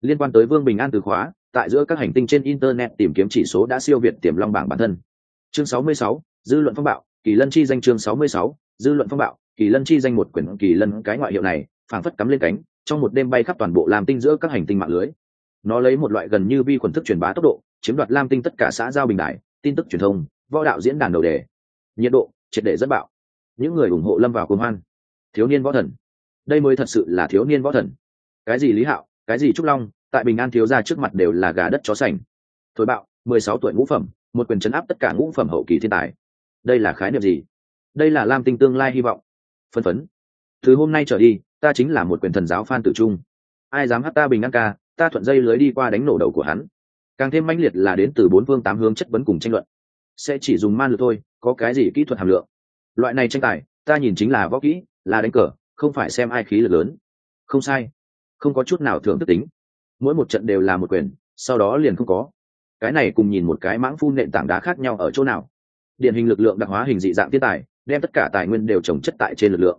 Liên quan tới vương bình an từ khóa tại giữa các hành tinh trên internet tìm kiếm chỉ số đã siêu việt tiềm long bảng bản thân. Chương 66, dư luận phong bạo kỳ lân chi danh chương 66, dư luận phong bạo, kỳ lân chi danh một quyển kỳ lân cái ngoại hiệu này, phảng phất cắm lên cánh, trong một đêm bay khắp toàn bộ lam tinh giữa các hành tinh mạng lưới. Nó lấy một loại gần như vi khuẩn thức truyền bá tốc độ, chiếm đoạt lam tinh tất cả xã giao bình đại, tin tức truyền thông, võ đạo diễn đàn đầu đề. Nhiệt độ, triệt để rất bạo. Những người ủng hộ lâm vào cuồng hoan. Thiếu niên võ thần. Đây mới thật sự là thiếu niên võ thần. Cái gì lý hạo, cái gì trúc long, tại bình an thiếu ra trước mặt đều là gà đất chó sành. Thối bạo, mười sáu tuổi ngũ phẩm, một quyền chấn áp tất cả ngũ phẩm hậu kỳ thiên tài. Đây là khái niệm gì? Đây là lam tinh tương lai hy vọng. Phân phấn. Từ hôm nay trở đi, ta chính là một quyền thần giáo phan tử trung. Ai dám hát ta bình an ca, ta thuận dây lưới đi qua đánh nổ đầu của hắn. Càng thêm mãnh liệt là đến từ bốn phương tám hướng chất vấn cùng tranh luận. Sẽ chỉ dùng man lực thôi, có cái gì kỹ thuật hàm lượng? Loại này tranh tài, ta nhìn chính là võ kỹ, là đánh cờ, không phải xem ai khí lực lớn. Không sai. Không có chút nào thưởng thức tính. Mỗi một trận đều là một quyền, sau đó liền không có. Cái này cùng nhìn một cái mãng phun nện tảng đá khác nhau ở chỗ nào? Điển hình lực lượng đặc hóa hình dị dạng thiên tài đem tất cả tài nguyên đều trồng chất tại trên lực lượng.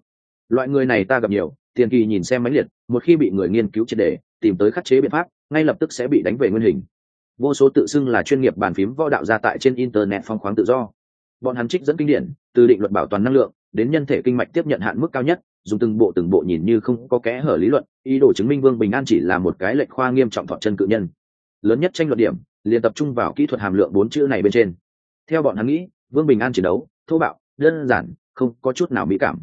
Loại người này ta gặp nhiều, tiền kỳ nhìn xem mãnh liệt, một khi bị người nghiên cứu triệt đề, tìm tới khắc chế biện pháp, ngay lập tức sẽ bị đánh về nguyên hình. Vô số tự xưng là chuyên nghiệp bàn phím võ đạo ra tại trên internet phong khoáng tự do. Bọn hắn trích dẫn kinh điển, từ định luật bảo toàn năng lượng, đến nhân thể kinh mạch tiếp nhận hạn mức cao nhất, dùng từng bộ từng bộ nhìn như không có kẽ hở lý luận, ý đồ chứng minh vương bình an chỉ là một cái lệch khoa nghiêm trọng thọ chân cự nhân. Lớn nhất tranh luận điểm, liền tập trung vào kỹ thuật hàm lượng bốn chữ này bên trên. Theo bọn hắn nghĩ, vương bình an chiến đấu, thô bạo đơn giản, không có chút nào mỹ cảm.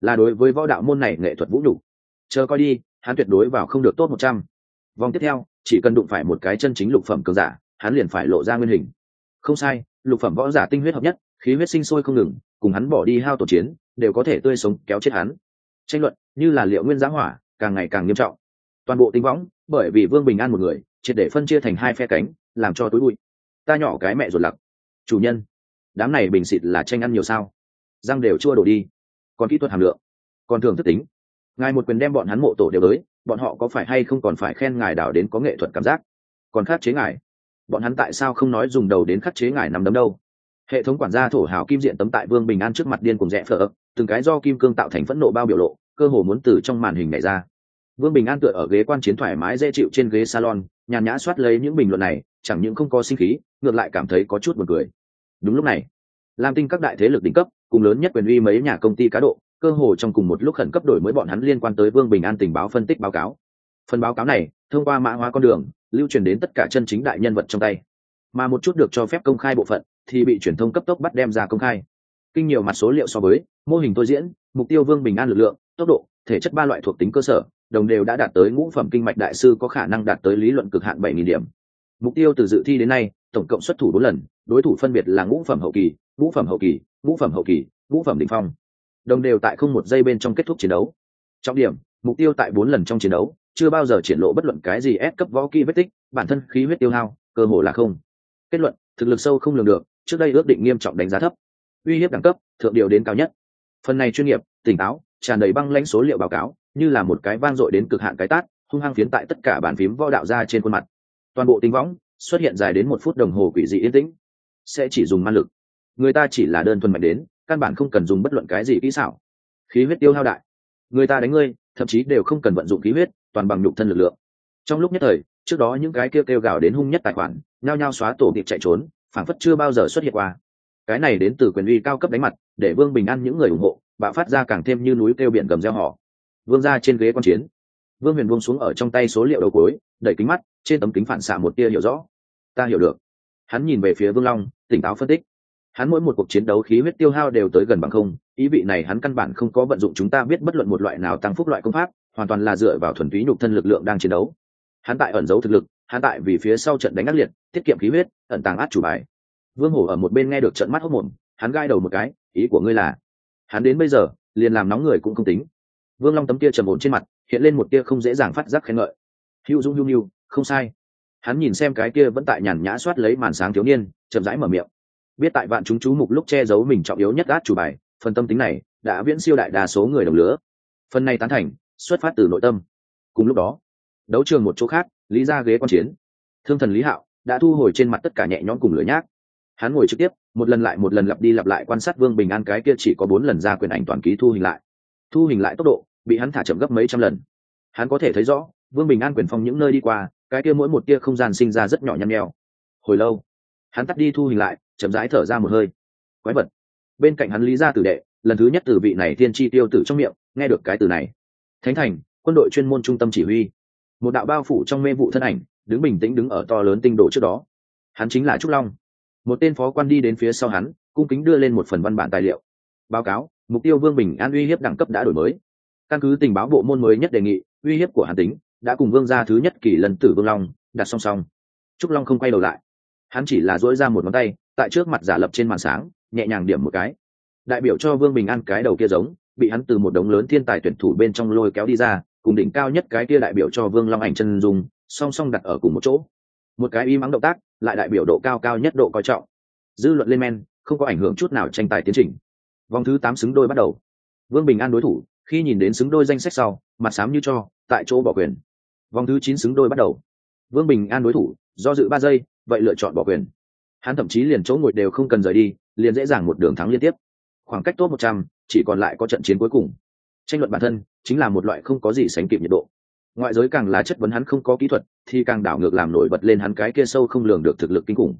Là đối với võ đạo môn này nghệ thuật vũ đủ. chờ coi đi, hắn tuyệt đối vào không được tốt một trăm. Vòng tiếp theo, chỉ cần đụng phải một cái chân chính lục phẩm cường giả, hắn liền phải lộ ra nguyên hình. Không sai, lục phẩm võ giả tinh huyết hợp nhất, khí huyết sinh sôi không ngừng, cùng hắn bỏ đi hao tổ chiến, đều có thể tươi sống, kéo chết hắn. Tranh luận, như là liệu nguyên giá hỏa, càng ngày càng nghiêm trọng. Toàn bộ tinh võng, bởi vì vương bình an một người, triệt để phân chia thành hai phe cánh, làm cho tối bụi. Ta nhỏ cái mẹ ruột lặc. Chủ nhân đám này bình xịt là tranh ăn nhiều sao? Răng đều chua đổ đi. Còn kỹ thuật hàm lượng, còn thường thức tính. Ngài một quyền đem bọn hắn mộ tổ đều tới, bọn họ có phải hay không còn phải khen ngài đảo đến có nghệ thuật cảm giác? Còn khắc chế ngài. Bọn hắn tại sao không nói dùng đầu đến khắc chế ngài nằm đấm đâu? Hệ thống quản gia thổ hào kim diện tấm tại vương bình an trước mặt điên cùng rẽ phở từng cái do kim cương tạo thành phẫn nộ bao biểu lộ, cơ hồ muốn từ trong màn hình này ra. Vương bình an tựa ở ghế quan chiến thoải mái dễ chịu trên ghế salon, nhàn nhã soát lấy những bình luận này, chẳng những không có sinh khí, ngược lại cảm thấy có chút buồn cười đúng lúc này, lam tinh các đại thế lực đỉnh cấp, cùng lớn nhất quyền uy mấy nhà công ty cá độ, cơ hồ trong cùng một lúc khẩn cấp đổi mới bọn hắn liên quan tới vương bình an tình báo phân tích báo cáo. Phần báo cáo này, thông qua mã hóa con đường, lưu truyền đến tất cả chân chính đại nhân vật trong tay. Mà một chút được cho phép công khai bộ phận, thì bị truyền thông cấp tốc bắt đem ra công khai. Kinh nhiều mặt số liệu so với, mô hình tôi diễn, mục tiêu vương bình an lực lượng, tốc độ, thể chất ba loại thuộc tính cơ sở, đồng đều đã đạt tới ngũ phẩm kinh mạch đại sư có khả năng đạt tới lý luận cực hạn bảy nghìn điểm. Mục tiêu từ dự thi đến nay, tổng cộng xuất thủ bốn lần đối thủ phân biệt là ngũ phẩm hậu kỳ, ngũ phẩm hậu kỳ, ngũ phẩm hậu kỳ, ngũ phẩm đỉnh phong. Đồng đều tại không một giây bên trong kết thúc chiến đấu. Trọng điểm, mục tiêu tại bốn lần trong chiến đấu, chưa bao giờ triển lộ bất luận cái gì ép cấp võ kỹ vết tích, bản thân khí huyết tiêu hao, cơ hồ là không. Kết luận, thực lực sâu không lường được, trước đây ước định nghiêm trọng đánh giá thấp. Uy hiếp đẳng cấp, thượng điều đến cao nhất. Phần này chuyên nghiệp, tỉnh táo, tràn đầy băng lãnh số liệu báo cáo, như là một cái vang dội đến cực hạn cái tát, hung hăng phiến tại tất cả bàn phím võ đạo ra trên khuôn mặt. Toàn bộ tinh võng xuất hiện dài đến một phút đồng hồ quỷ dị yên tĩnh sẽ chỉ dùng man lực. Người ta chỉ là đơn thuần mạnh đến, căn bản không cần dùng bất luận cái gì kỹ xảo. Khí huyết tiêu hao đại. Người ta đánh ngươi, thậm chí đều không cần vận dụng khí huyết, toàn bằng nhục thân lực lượng. Trong lúc nhất thời, trước đó những cái kêu kêu gào đến hung nhất tài khoản, nhao nhao xóa tổ kịp chạy trốn, phảng phất chưa bao giờ xuất hiện qua. Cái này đến từ quyền uy cao cấp đánh mặt, để vương bình an những người ủng hộ, bạo phát ra càng thêm như núi kêu biển gầm gieo họ vương ra trên ghế q chiến. Vương huyền buông xuống ở trong tay số liệu đầu cối đẩy kính mắt, trên tấm kính phản xạ một tia hiểu rõ. Ta hiểu được. Hắn nhìn về phía vương long tỉnh táo phân tích. Hắn mỗi một cuộc chiến đấu khí huyết tiêu hao đều tới gần bằng không, ý vị này hắn căn bản không có vận dụng chúng ta biết bất luận một loại nào tăng phúc loại công pháp, hoàn toàn là dựa vào thuần túy nhục thân lực lượng đang chiến đấu. Hắn tại ẩn giấu thực lực, hắn tại vì phía sau trận đánh ác liệt, tiết kiệm khí huyết, ẩn tàng át chủ bài. Vương hổ ở một bên nghe được trận mắt hốc mồm hắn gai đầu một cái, ý của ngươi là, hắn đến bây giờ, liền làm nóng người cũng không tính. Vương long tấm kia trầm ổn trên mặt, hiện lên một tia không dễ dàng phát giác khen ngợi. Hữu dũng hữu nhu, không sai hắn nhìn xem cái kia vẫn tại nhàn nhã soát lấy màn sáng thiếu niên, chậm rãi mở miệng. Biết tại vạn chúng chú mục lúc che giấu mình trọng yếu nhất át chủ bài, phần tâm tính này đã viễn siêu đại đa số người đồng lứa. Phần này tán thành, xuất phát từ nội tâm. Cùng lúc đó, đấu trường một chỗ khác, lý ra ghế quan chiến. Thương thần lý hạo đã thu hồi trên mặt tất cả nhẹ nhõm cùng lửa nhác. Hắn ngồi trực tiếp, một lần lại một lần lặp đi lặp lại quan sát vương bình an cái kia chỉ có bốn lần ra quyền ảnh toàn ký thu hình lại. Thu hình lại tốc độ, bị hắn thả chậm gấp mấy trăm lần. Hắn có thể thấy rõ, vương bình an quyền phong những nơi đi qua cái kia mỗi một tia không gian sinh ra rất nhỏ nhăn nheo. Hồi lâu, hắn tắt đi thu hình lại, chậm rãi thở ra một hơi. Quái vật. Bên cạnh hắn lý ra tử đệ, lần thứ nhất từ vị này tiên tri tiêu tử trong miệng, nghe được cái từ này. Thánh thành, quân đội chuyên môn trung tâm chỉ huy. Một đạo bao phủ trong mê vụ thân ảnh, đứng bình tĩnh đứng ở to lớn tinh đồ trước đó. Hắn chính là trúc long. Một tên phó quan đi đến phía sau hắn, cung kính đưa lên một phần văn bản tài liệu. Báo cáo, mục tiêu vương bình an uy hiếp đẳng cấp đã đổi mới. Căn cứ tình báo bộ môn mới nhất đề nghị, uy hiếp của hàn tính đã cùng vương gia thứ nhất kỳ lần tử vương long đặt song song. Trúc long không quay đầu lại. Hắn chỉ là dỗi ra một ngón tay, tại trước mặt giả lập trên màn sáng, nhẹ nhàng điểm một cái. Đại biểu cho vương bình an cái đầu kia giống, bị hắn từ một đống lớn thiên tài tuyển thủ bên trong lôi kéo đi ra, cùng đỉnh cao nhất cái kia đại biểu cho vương long ảnh chân dùng song song đặt ở cùng một chỗ. Một cái y mắng động tác, lại đại biểu độ cao cao nhất độ coi trọng. Dư luận lên men, không có ảnh hưởng chút nào tranh tài tiến trình. Vòng thứ tám xứng đôi bắt đầu. Vương bình an đối thủ, khi nhìn đến xứng đôi danh sách sau, mặt sám như cho tại chỗ bỏ quyền. Vòng thứ chín xứng đôi bắt đầu. Vương bình an đối thủ, do dự ba giây, vậy lựa chọn bỏ quyền. Hắn thậm chí liền chỗ ngồi đều không cần rời đi, liền dễ dàng một đường thắng liên tiếp. Khoảng cách tốt một trăm, chỉ còn lại có trận chiến cuối cùng. Tranh luận bản thân chính là một loại không có gì sánh kịp nhiệt độ. Ngoại giới càng là chất vấn hắn không có kỹ thuật, thì càng đảo ngược làm nổi bật lên hắn cái kia sâu không lường được thực lực kinh khủng.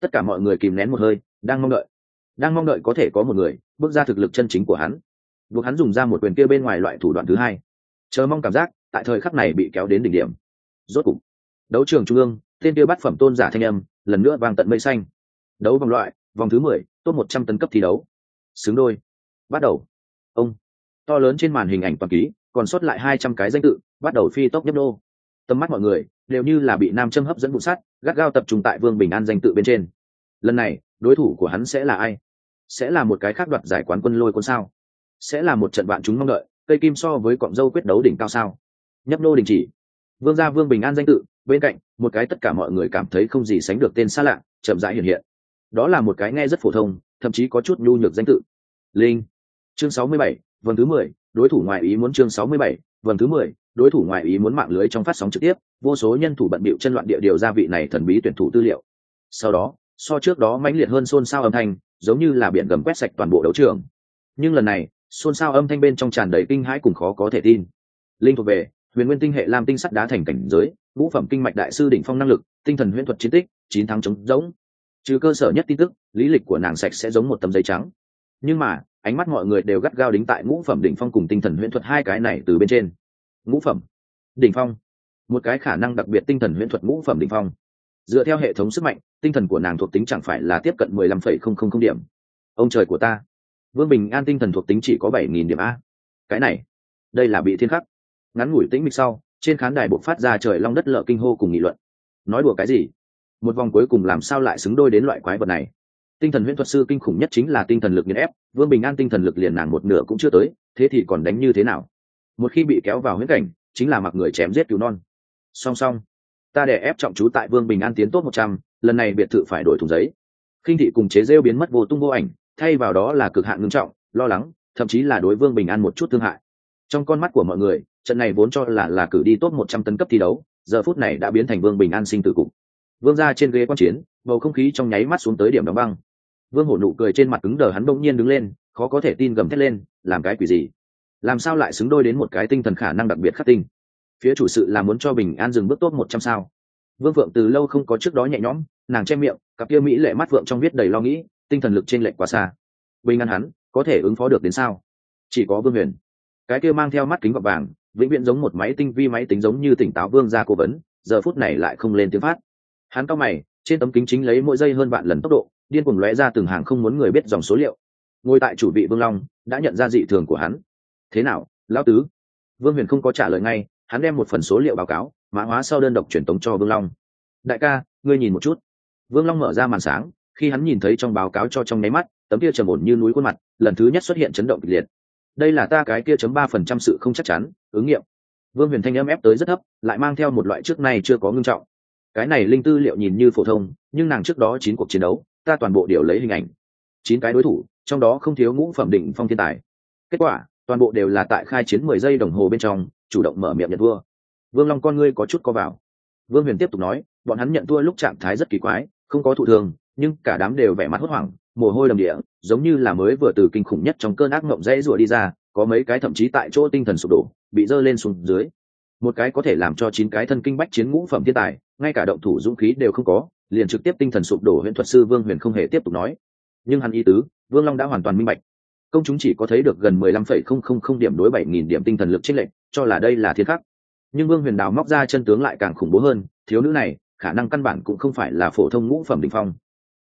Tất cả mọi người kìm nén một hơi, đang mong đợi. Đang mong đợi có thể có một người bước ra thực lực chân chính của hắn. Buộc hắn dùng ra một quyền kia bên ngoài loại thủ đoạn thứ hai. Chờ mong cảm giác tại thời khắc này bị kéo đến đỉnh điểm. Rốt cục, đấu trường trung ương, tên kia bát phẩm tôn giả thanh âm lần nữa vang tận mây xanh. Đấu vòng loại, vòng thứ mười, top một trăm tấn cấp thi đấu. Xứng đôi. Bắt đầu. Ông. To lớn trên màn hình ảnh toàn ký, còn sót lại hai trăm cái danh tự, bắt đầu phi tốc nhấp đô tầm mắt mọi người đều như là bị nam châm hấp dẫn vụ sát gắt gao tập trung tại vương bình an danh tự bên trên. Lần này, đối thủ của hắn sẽ là ai? Sẽ là một cái khác đoạt giải quán quân lôi quân sao? Sẽ là một trận bạn chúng mong đợi, cây kim so với cọng dâu quyết đấu đỉnh cao sao? Nhấp nô đình chỉ. Vương gia vương bình an danh tự, bên cạnh, một cái tất cả mọi người cảm thấy không gì sánh được tên xa lạ, chậm rãi hiện hiện. Đó là một cái nghe rất phổ thông, thậm chí có chút nhu nhược danh tự. Linh. Chương sáu mươi bảy vần thứ mười, đối thủ ngoại ý muốn chương sáu mươi bảy vần thứ mười, đối thủ ngoại ý muốn mạng lưới trong phát sóng trực tiếp, vô số nhân thủ bận bịu chân loạn địa điều gia vị này thần bí tuyển thủ tư liệu. Sau đó, so trước đó mãnh liệt hơn xôn xao âm thanh, giống như là biển gầm quét sạch toàn bộ đấu trường. Nhưng lần này, xôn xao âm thanh bên trong tràn đầy kinh hãi cùng khó có thể tin. Linh thuộc về huyền nguyên tinh hệ lam tinh sắt đá thành cảnh giới, ngũ phẩm kinh mạch đại sư đỉnh phong năng lực, tinh thần huyễn thuật chiến tích, chín tháng chống giống trừ cơ sở nhất tin tức, lý lịch của nàng sạch sẽ giống một tấm giấy trắng. Nhưng mà, ánh mắt mọi người đều gắt gao đính tại ngũ phẩm đỉnh phong cùng tinh thần huyễn thuật hai cái này từ bên trên. Ngũ phẩm đỉnh phong. Một cái khả năng đặc biệt tinh thần huyễn thuật ngũ phẩm đỉnh phong. Dựa theo hệ thống sức mạnh, tinh thần của nàng thuộc tính chẳng phải là tiếp cận mười lăm phẩy không không không điểm. Ông trời của ta. Vương bình an tinh thần thuộc tính chỉ có bảy nghìn điểm a. Cái này, đây là bị thiên khắc ngắn ngủi tĩnh mịch sau, trên khán đài buộc phát ra trời long đất lợ kinh hô cùng nghị luận. Nói đùa cái gì? Một vòng cuối cùng làm sao lại xứng đôi đến loại quái vật này? Tinh thần huyễn thuật sư kinh khủng nhất chính là tinh thần lực nghiền ép, vương bình an tinh thần lực liền nàng một nửa cũng chưa tới, thế thì còn đánh như thế nào? Một khi bị kéo vào huyễn cảnh, chính là mặc người chém giết cứu non. Song song, ta để ép trọng chú tại vương bình an tiến tốt một trăm, lần này biệt thự phải đổi thùng giấy. Khinh thị cùng chế rêu biến mất vô tung vô ảnh, thay vào đó là cực hạn ngưng trọng, lo lắng, thậm chí là đối vương bình an một chút thương hại trong con mắt của mọi người, trận này vốn cho là là cử đi tốt một trăm tấn cấp thi đấu, giờ phút này đã biến thành vương bình an sinh tử cục. Vương ra trên ghế quan chiến, bầu không khí trong nháy mắt xuống tới điểm đóng băng. Vương hổ nụ cười trên mặt cứng đờ hắn bỗng nhiên đứng lên, khó có thể tin gầm thét lên, làm cái quỷ gì? Làm sao lại xứng đôi đến một cái tinh thần khả năng đặc biệt khắc tinh? Phía chủ sự là muốn cho bình an dừng bước tốt một trăm sao? Vương phượng từ lâu không có trước đó nhẹ nhõm, nàng che miệng, cặp kia mỹ lệ mắt phượng trong viết đầy lo nghĩ, tinh thần lực trên lệnh quá xa. Bình an hắn, có thể ứng phó được đến sao? Chỉ có vương huyền cái kia mang theo mắt kính gọt vàng, vĩnh viễn giống một máy tinh vi máy tính giống như tỉnh táo vương ra cố vấn, giờ phút này lại không lên tiếng phát. Hắn cao mày, trên tấm kính chính lấy mỗi giây hơn vạn lần tốc độ, điên cuồng lóe ra từng hàng không muốn người biết dòng số liệu. Ngồi tại chủ vị vương long, đã nhận ra dị thường của hắn. Thế nào, lão tứ? Vương huyền không có trả lời ngay, hắn đem một phần số liệu báo cáo, mã hóa sau đơn độc truyền tống cho vương long. Đại ca, ngươi nhìn một chút. Vương long mở ra màn sáng, khi hắn nhìn thấy trong báo cáo cho trong nháy mắt, tấm kia trầm ổn như núi khuôn mặt, lần thứ nhất xuất hiện chấn động kịch liệt đây là ta cái kia chấm ba phần trăm sự không chắc chắn, ứng nghiệm. Vương huyền thanh âm ép tới rất thấp, lại mang theo một loại trước nay chưa có ngưng trọng. Cái này linh tư liệu nhìn như phổ thông, nhưng nàng trước đó chín cuộc chiến đấu, ta toàn bộ đều lấy hình ảnh. Chín cái đối thủ, trong đó không thiếu ngũ phẩm định phong thiên tài. Kết quả, toàn bộ đều là tại khai chiến mười giây đồng hồ bên trong, chủ động mở miệng nhận vua vương long con ngươi có chút co vào. Vương huyền tiếp tục nói, bọn hắn nhận thua lúc trạng thái rất kỳ quái, không có thụ thường nhưng cả đám đều vẻ mặt hốt hoảng mồ hôi đầm địa, giống như là mới vừa từ kinh khủng nhất trong cơn ác mộng dễ rủa đi ra, có mấy cái thậm chí tại chỗ tinh thần sụp đổ, bị dơ lên xuống dưới. Một cái có thể làm cho chín cái thân kinh bách chiến ngũ phẩm thiên tài, ngay cả động thủ dũng khí đều không có, liền trực tiếp tinh thần sụp đổ huyện thuật sư vương huyền không hề tiếp tục nói. Nhưng hắn ý tứ, vương long đã hoàn toàn minh bạch. Công chúng chỉ có thấy được gần mười lăm phẩy không không không điểm đối bảy nghìn điểm tinh thần lực trích lệnh cho là đây là thiên khắc. Nhưng vương huyền đào móc ra chân tướng lại càng khủng bố hơn, thiếu nữ này, khả năng căn bản cũng không phải là phổ thông ngũ phẩm đỉnh phong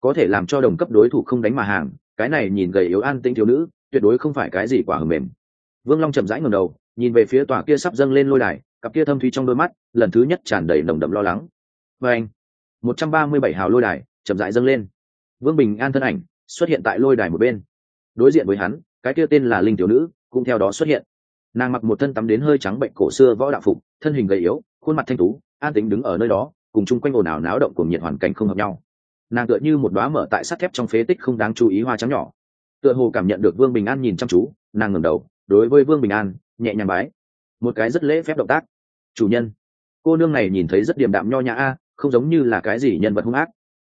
có thể làm cho đồng cấp đối thủ không đánh mà hàng, cái này nhìn gầy yếu an tĩnh thiếu nữ, tuyệt đối không phải cái gì quả hầm mềm. Vương long chậm rãi ngầm đầu, nhìn về phía tòa kia sắp dâng lên lôi đài, cặp kia thâm thúy trong đôi mắt, lần thứ nhất tràn đầy nồng đậm lo lắng. Và anh, một trăm ba mươi bảy hào lôi đài chậm rãi dâng lên. Vương bình an thân ảnh xuất hiện tại lôi đài một bên. Đối diện với hắn, cái kia tên là linh tiểu nữ cũng theo đó xuất hiện. Nàng mặc một thân tắm đến hơi trắng bệnh cổ xưa võ đạo phục, thân hình gầy yếu, khuôn mặt thanh tú, an tính đứng ở nơi đó, cùng chung quanh ồn ào náo động cùng nhiệt hoàn cảnh không hợp nhau nàng tựa như một đoá mở tại sắt thép trong phế tích không đáng chú ý hoa trắng nhỏ. Tựa hồ cảm nhận được vương bình an nhìn chăm chú, nàng ngẩng đầu, đối với vương bình an, nhẹ nhàng bái. Một cái rất lễ phép động tác. Chủ nhân, cô nương này nhìn thấy rất điềm đạm nho nhã a, không giống như là cái gì nhân vật hung ác.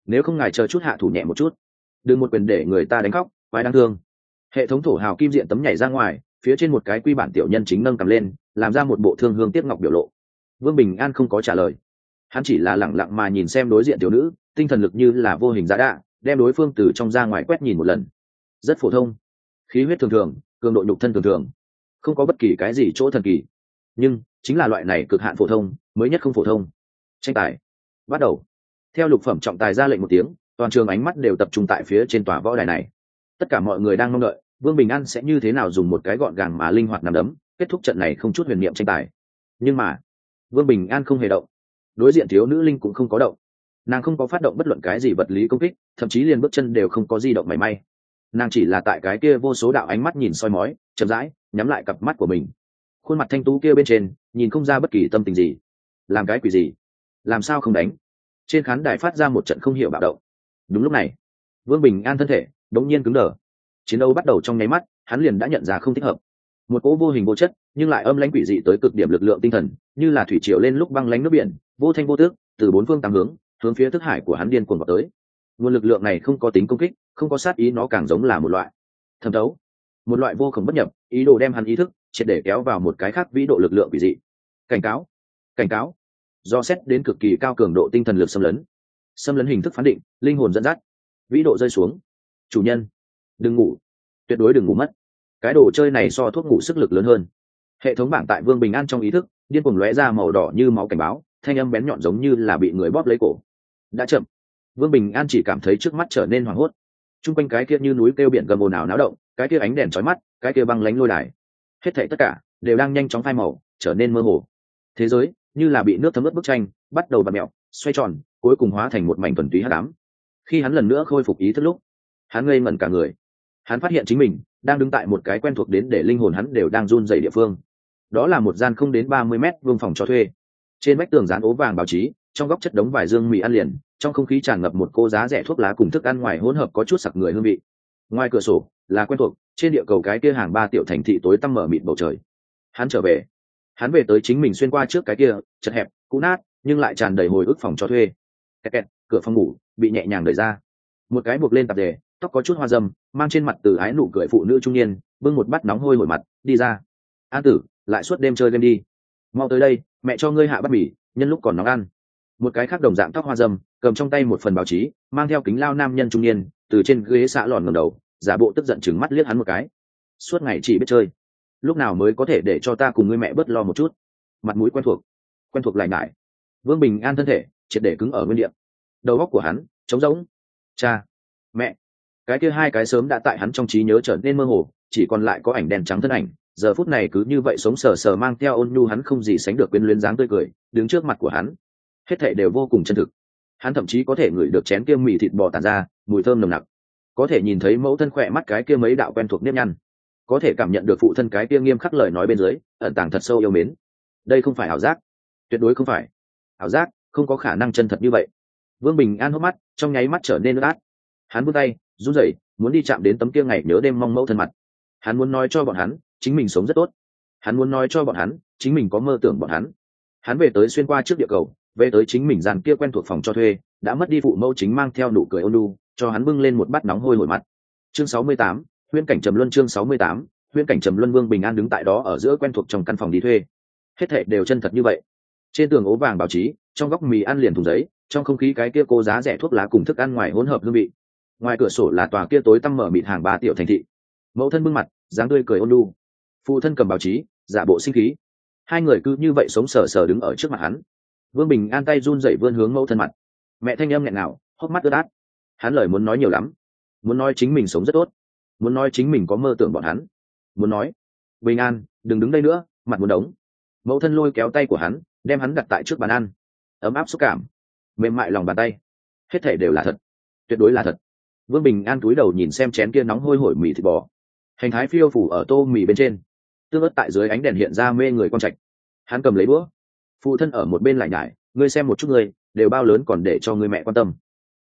Nếu không ngài chờ chút hạ thủ nhẹ một chút. Đừng một quyền để người ta đánh khóc quái đáng thương. Hệ thống thổ hào kim diện tấm nhảy ra ngoài, phía trên một cái quy bản tiểu nhân chính nâng cầm lên, làm ra một bộ thương hương tiếp ngọc biểu lộ. Vương bình an không có trả lời hắn chỉ là lẳng lặng mà nhìn xem đối diện tiểu nữ, tinh thần lực như là vô hình giã đạ, đem đối phương từ trong ra ngoài quét nhìn một lần. Rất phổ thông. Khí huyết thường thường, cường độ nhục thân thường thường. Không có bất kỳ cái gì chỗ thần kỳ. Nhưng, chính là loại này cực hạn phổ thông, mới nhất không phổ thông. Tranh tài. Bắt đầu. Theo lục phẩm trọng tài ra lệnh một tiếng, toàn trường ánh mắt đều tập trung tại phía trên tòa võ đài này. Tất cả mọi người đang mong đợi, vương bình an sẽ như thế nào dùng một cái gọn gàng mà linh hoạt nằm đấm, kết thúc trận này không chút huyền niệm tranh tài. Nhưng mà, vương bình an không hề động đối diện thiếu nữ linh cũng không có động. Nàng không có phát động bất luận cái gì vật lý công kích, thậm chí liền bước chân đều không có di động mảy may. Nàng chỉ là tại cái kia vô số đạo ánh mắt nhìn soi mói, chậm rãi nhắm lại cặp mắt của mình. Khuôn mặt thanh tú kia bên trên, nhìn không ra bất kỳ tâm tình gì. Làm cái quỷ gì? Làm sao không đánh? Trên khán đài phát ra một trận không hiểu bạo động. Đúng lúc này, vương bình an thân thể đống nhiên cứng đờ. Chiến đấu bắt đầu trong nháy mắt, hắn liền đã nhận ra không thích hợp. Một cỗ vô hình vô chất, nhưng lại âm lãnh quỷ dị tới cực điểm lực lượng tinh thần, như là thủy triều lên lúc băng lánh nước biển vô thanh vô tước, từ bốn phương tám hướng hướng phía thức hải của hắn điên cuồng vào tới. Nguồn lực lượng này không có tính công kích, không có sát ý, nó càng giống là một loại thẩm thấu. Một loại vô khổng bất nhập, ý đồ đem hắn ý thức triệt để kéo vào một cái khác vĩ độ lực lượng quỷ dị. Cảnh cáo cảnh cáo. Do xét đến cực kỳ cao cường độ tinh thần lực xâm lấn. Xâm lấn hình thức phán định, linh hồn dẫn dắt. Vĩ độ rơi xuống. Chủ nhân, đừng ngủ. Tuyệt đối đừng ngủ mất. Cái đồ chơi này so thuốc ngủ sức lực lớn hơn. Hệ thống bảng tại vương bình an trong ý thức, điên cuồng lóe ra màu đỏ như máu cảnh báo thanh âm bén nhọn giống như là bị người bóp lấy cổ. Đã chậm. Vương bình an chỉ cảm thấy trước mắt trở nên hoảng hốt. T r u n g quanh cái kia như núi kêu biển gầm ồn ào náo động, cái kia ánh đèn trói mắt, cái kia băng lánh lôi đài. Hết thảy tất cả đều đang nhanh chóng phai màu, trở nên mơ hồ. Thế giới như là bị nước thấm ướt bức tranh, bắt đầu bật mẹo xoay tròn, cuối cùng hóa thành một mảnh thuần túy hát đám khi hắn lần nữa khôi phục ý thức lúc, hắn ngây ngẩn cả người. Hắn phát hiện chính mình đang đứng tại một cái quen thuộc đến để linh hồn hắn đều đang run dày địa phương. Đó là một gian không đến ba mươi mét vương phòng cho thuê trên vách tường dán ố vàng báo chí, trong góc chất đống vải dương mì ăn liền, trong không khí tràn ngập một cô giá rẻ thuốc lá cùng thức ăn ngoài hỗn hợp có chút sặc người hương vị. Ngoài cửa sổ, là quen thuộc, trên địa cầu cái kia hàng ba tiểu thành thị tối tăm mở mịt bầu trời. Hắn trở về. Hắn về tới chính mình xuyên qua trước cái kia, chật hẹp, cũ nát, nhưng lại tràn đầy hồi ức phòng cho thuê. Kẹt kẹt, cửa phòng ngủ, bị nhẹ nhàng đẩy ra. Một cái buộc lên tạp đề tóc có chút hoa dâm, mang trên mặt từ ái nụ cười phụ nữ trung niên, bưng một bát nóng hôi hổi mặt, đi ra. An tử, lại suốt đêm chơi game đi mau tới đây, mẹ cho ngươi hạ bát bỉ nhân lúc còn nóng ăn. Một cái khác đồng dạng tóc hoa dâm, cầm trong tay một phần báo chí, mang theo kính lao nam nhân trung niên, từ trên ghế xã lòn ngầm đầu, giả bộ tức giận chừng mắt liếc hắn một cái. Suốt ngày chỉ biết chơi. Lúc nào mới có thể để cho ta cùng ngươi mẹ bớt lo một chút? Mặt mũi quen thuộc. Quen thuộc lại ngại. Vương bình an thân thể, triệt để cứng ở nguyên địa. Đầu góc của hắn, trống rỗng. Cha, mẹ. Cái kia hai cái sớm đã tại hắn trong trí nhớ trở nên mơ hồ, chỉ còn lại có ảnh đèn trắng thân ảnh giờ phút này cứ như vậy sống sờ sờ mang theo ôn nhu hắn không gì sánh được quyến luyến dáng tươi cười, đứng trước mặt của hắn. Hết thảy đều vô cùng chân thực. Hắn thậm chí có thể ngửi được chén kia mì thịt bò tàn ra, mùi thơm nồng nặc. Có thể nhìn thấy mẫu thân khỏe mắt cái kia mấy đạo quen thuộc nếp nhăn. Có thể cảm nhận được phụ thân cái kia nghiêm khắc lời nói bên dưới, ẩn tàng thật sâu yêu mến. Đây không phải ảo giác. Tuyệt đối không phải. Ảo giác, không có khả năng chân thật như vậy. Vương bình an hốc mắt, trong nháy mắt trở nên ướt át. Hắn vươn tay, run rẩy, muốn đi chạm đến tấm kia ngày nhớ đêm mong mẫu thân mặt. Hắn muốn nói cho bọn hắn chính mình sống rất tốt. Hắn muốn nói cho bọn hắn, chính mình có mơ tưởng bọn hắn. Hắn về tới xuyên qua trước địa cầu, về tới chính mình dàn kia quen thuộc phòng cho thuê, đã mất đi phụ mẫu chính mang theo nụ cười ôn lu cho hắn bưng lên một bát nóng hôi hồi mặt. Chương sáu mươi tám, huyễn cảnh trầm luân chương sáu mươi tám, huyễn cảnh trầm luân vương bình an đứng tại đó ở giữa quen thuộc trong căn phòng đi thuê. Hết thệ đều chân thật như vậy. Trên tường ố vàng báo chí, trong góc mì ăn liền thùng giấy, trong không khí cái kia cô giá rẻ thuốc lá cùng thức ăn ngoài hỗn hợp hương vị. Ngoài cửa sổ là tòa kia tối tăm mở mịt hàng ba tiểu thành thị. Mẫu thân bưng mặt, dáng tươi cười ôn lu phụ thân cầm báo chí, giả bộ sinh khí. Hai người cứ như vậy sống sờ sờ đứng ở trước mặt hắn. Vương bình an tay run dậy vươn hướng mẫu thân mặt. Mẹ thanh âm nghẹn nào hốc mắt ướt át. Hắn lời muốn nói nhiều lắm. Muốn nói chính mình sống rất tốt. Muốn nói chính mình có mơ tưởng bọn hắn. Muốn nói, bình an, đừng đứng đây nữa, mặt muốn đống. Mẫu thân lôi kéo tay của hắn, đem hắn đặt tại trước bàn ăn. Ấm áp xúc cảm. Mềm mại lòng bàn tay. Hết thể đều là thật. Tuyệt đối là thật. Vương bình an túi đầu nhìn xem chén kia nóng hôi hổi mì thịt bò. Hành thái phiêu phủ ở tô mì bên trên tương ớt tại dưới ánh đèn hiện ra mê người con trạch. Hắn cầm lấy búa phụ thân ở một bên lại nhải, ngươi xem một chút ngươi, đều bao lớn còn để cho người mẹ quan tâm.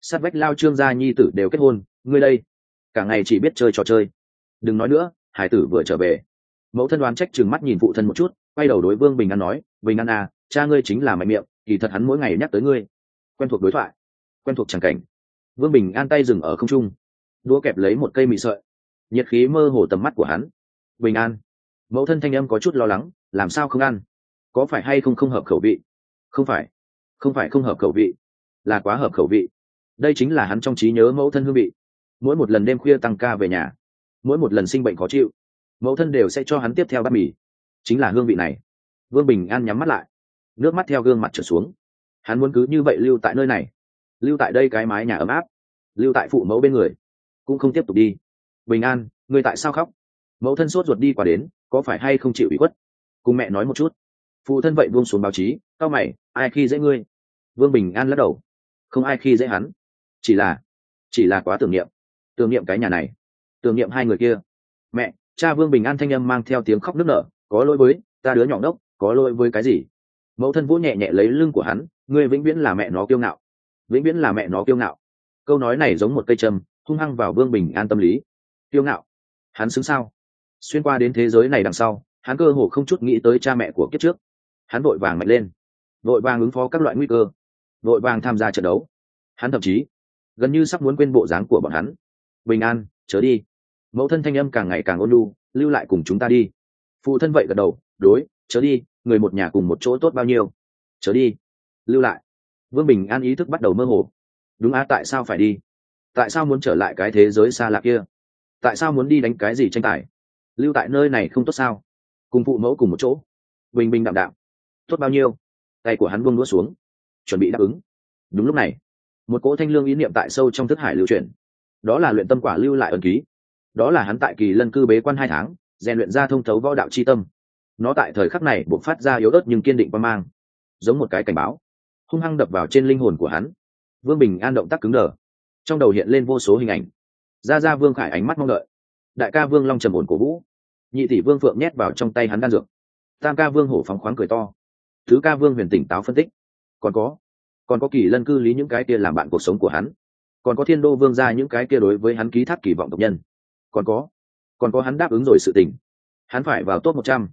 Sát vách lao trương gia nhi tử đều kết hôn, ngươi đây, cả ngày chỉ biết chơi trò chơi. Đừng nói nữa, hải tử vừa trở về. Mẫu thân đoán trách chừng mắt nhìn phụ thân một chút, quay đầu đối vương bình an nói, bình an à cha ngươi chính là mạnh miệng, kỳ thật hắn mỗi ngày nhắc tới ngươi. Quen thuộc đối thoại, quen thuộc tràng cảnh. Vương bình an tay dừng ở không trung, đũa kẹp lấy một cây mị sợi. Nhiệt khí mơ hồ tầm mắt của hắn. Bình an mẫu thân thanh âm có chút lo lắng, làm sao không ăn? Có phải hay không không hợp khẩu vị? Không phải. Không phải không hợp khẩu vị. Là quá hợp khẩu vị. Đây chính là hắn trong trí nhớ mẫu thân hương vị. Mỗi một lần đêm khuya tăng ca về nhà, mỗi một lần sinh bệnh khó chịu, mẫu thân đều sẽ cho hắn tiếp theo bát mì. Chính là hương vị này. Vương bình an nhắm mắt lại. Nước mắt theo gương mặt trở xuống. Hắn muốn cứ như vậy lưu tại nơi này. Lưu tại đây cái mái nhà ấm áp. Lưu tại phụ mẫu bên người. Cũng không tiếp tục đi. Bình an người tại sao khóc? Mẫu thân sốt ruột đi qua đến có phải hay không chịu ủy khuất? Cùng mẹ nói một chút. Phụ thân vậy buông xuống báo chí, cao mày, ai khi dễ ngươi? Vương bình an lắc đầu. Không ai khi dễ hắn. Chỉ là chỉ là quá tưởng niệm. Tưởng niệm cái nhà này. Tưởng niệm hai người kia. Mẹ, cha vương bình an thanh âm mang theo tiếng khóc nức nở, có lỗi với, ta đứa nhỏ đốc có lỗi với cái gì? Mẫu thân vũ nhẹ nhẹ lấy lưng của hắn, ngươi vĩnh viễn là mẹ nó kiêu ngạo. Vĩnh viễn là mẹ nó kiêu ngạo. Câu nói này giống một cây châm, hung hăng vào vương bình an tâm lý. Kiêu ngạo? Hắn xứng sao? Xuyên qua đến thế giới này đằng sau, hắn cơ hồ không chút nghĩ tới cha mẹ của kiếp trước. Hắn vội vàng mạnh lên, vội vàng ứng phó các loại nguy cơ, vội vàng tham gia trận đấu. Hắn thậm chí, gần như sắp muốn quên bộ dáng của bọn hắn. Bình an, chớ đi. Mẫu thân thanh âm càng ngày càng ôn lu lưu lại cùng chúng ta đi. Phụ thân vậy gật đầu, đối, chớ đi, người một nhà cùng một chỗ tốt bao nhiêu? Chớ đi, lưu lại. Vương bình an ý thức bắt đầu mơ hồ. Đúng á, tại sao phải đi? Tại sao muốn trở lại cái thế giới xa lạ kia? Tại sao muốn đi đánh cái gì tranh tài? Lưu tại nơi này không tốt sao? Cùng phụ mẫu cùng một chỗ. Bình bình đạm đạm. Tốt bao nhiêu? Tay của hắn buông đũa xuống. Chuẩn bị đáp ứng. Đúng lúc này một cỗ thanh lương ý niệm tại sâu trong thức hải lưu truyền, đó là luyện tâm quả lưu lại ẩn ký. Đó là hắn tại kỳ lân cư bế quan hai tháng rèn luyện ra thông thấu võ đạo c h i tâm. Nó tại thời khắc này buộc phát ra yếu ớt nhưng kiên định quan mang. Giống một cái cảnh báo. Hung hăng đập vào trên linh hồn của hắn. Vương bình an động tác cứng đờ. Trong đầu hiện lên vô số hình ảnh. Ra ra vương khải ánh mắt mong đợi đại ca vương long trầm ổn cổ vũ. Nhị tỷ vương phượng nhét vào trong tay hắn đan dược. Tam ca vương hổ phóng khoáng cười to. Thứ ca vương huyền tỉnh táo phân tích. Còn có còn có kỳ lân cư lý những cái kia làm bạn cuộc sống của hắn. Còn có thiên đô vương ra những cái kia đối với hắn ký thác kỳ vọng tộc nhân. Còn có còn có hắn đáp ứng rồi sự tình. Hắn phải vào top một trăm.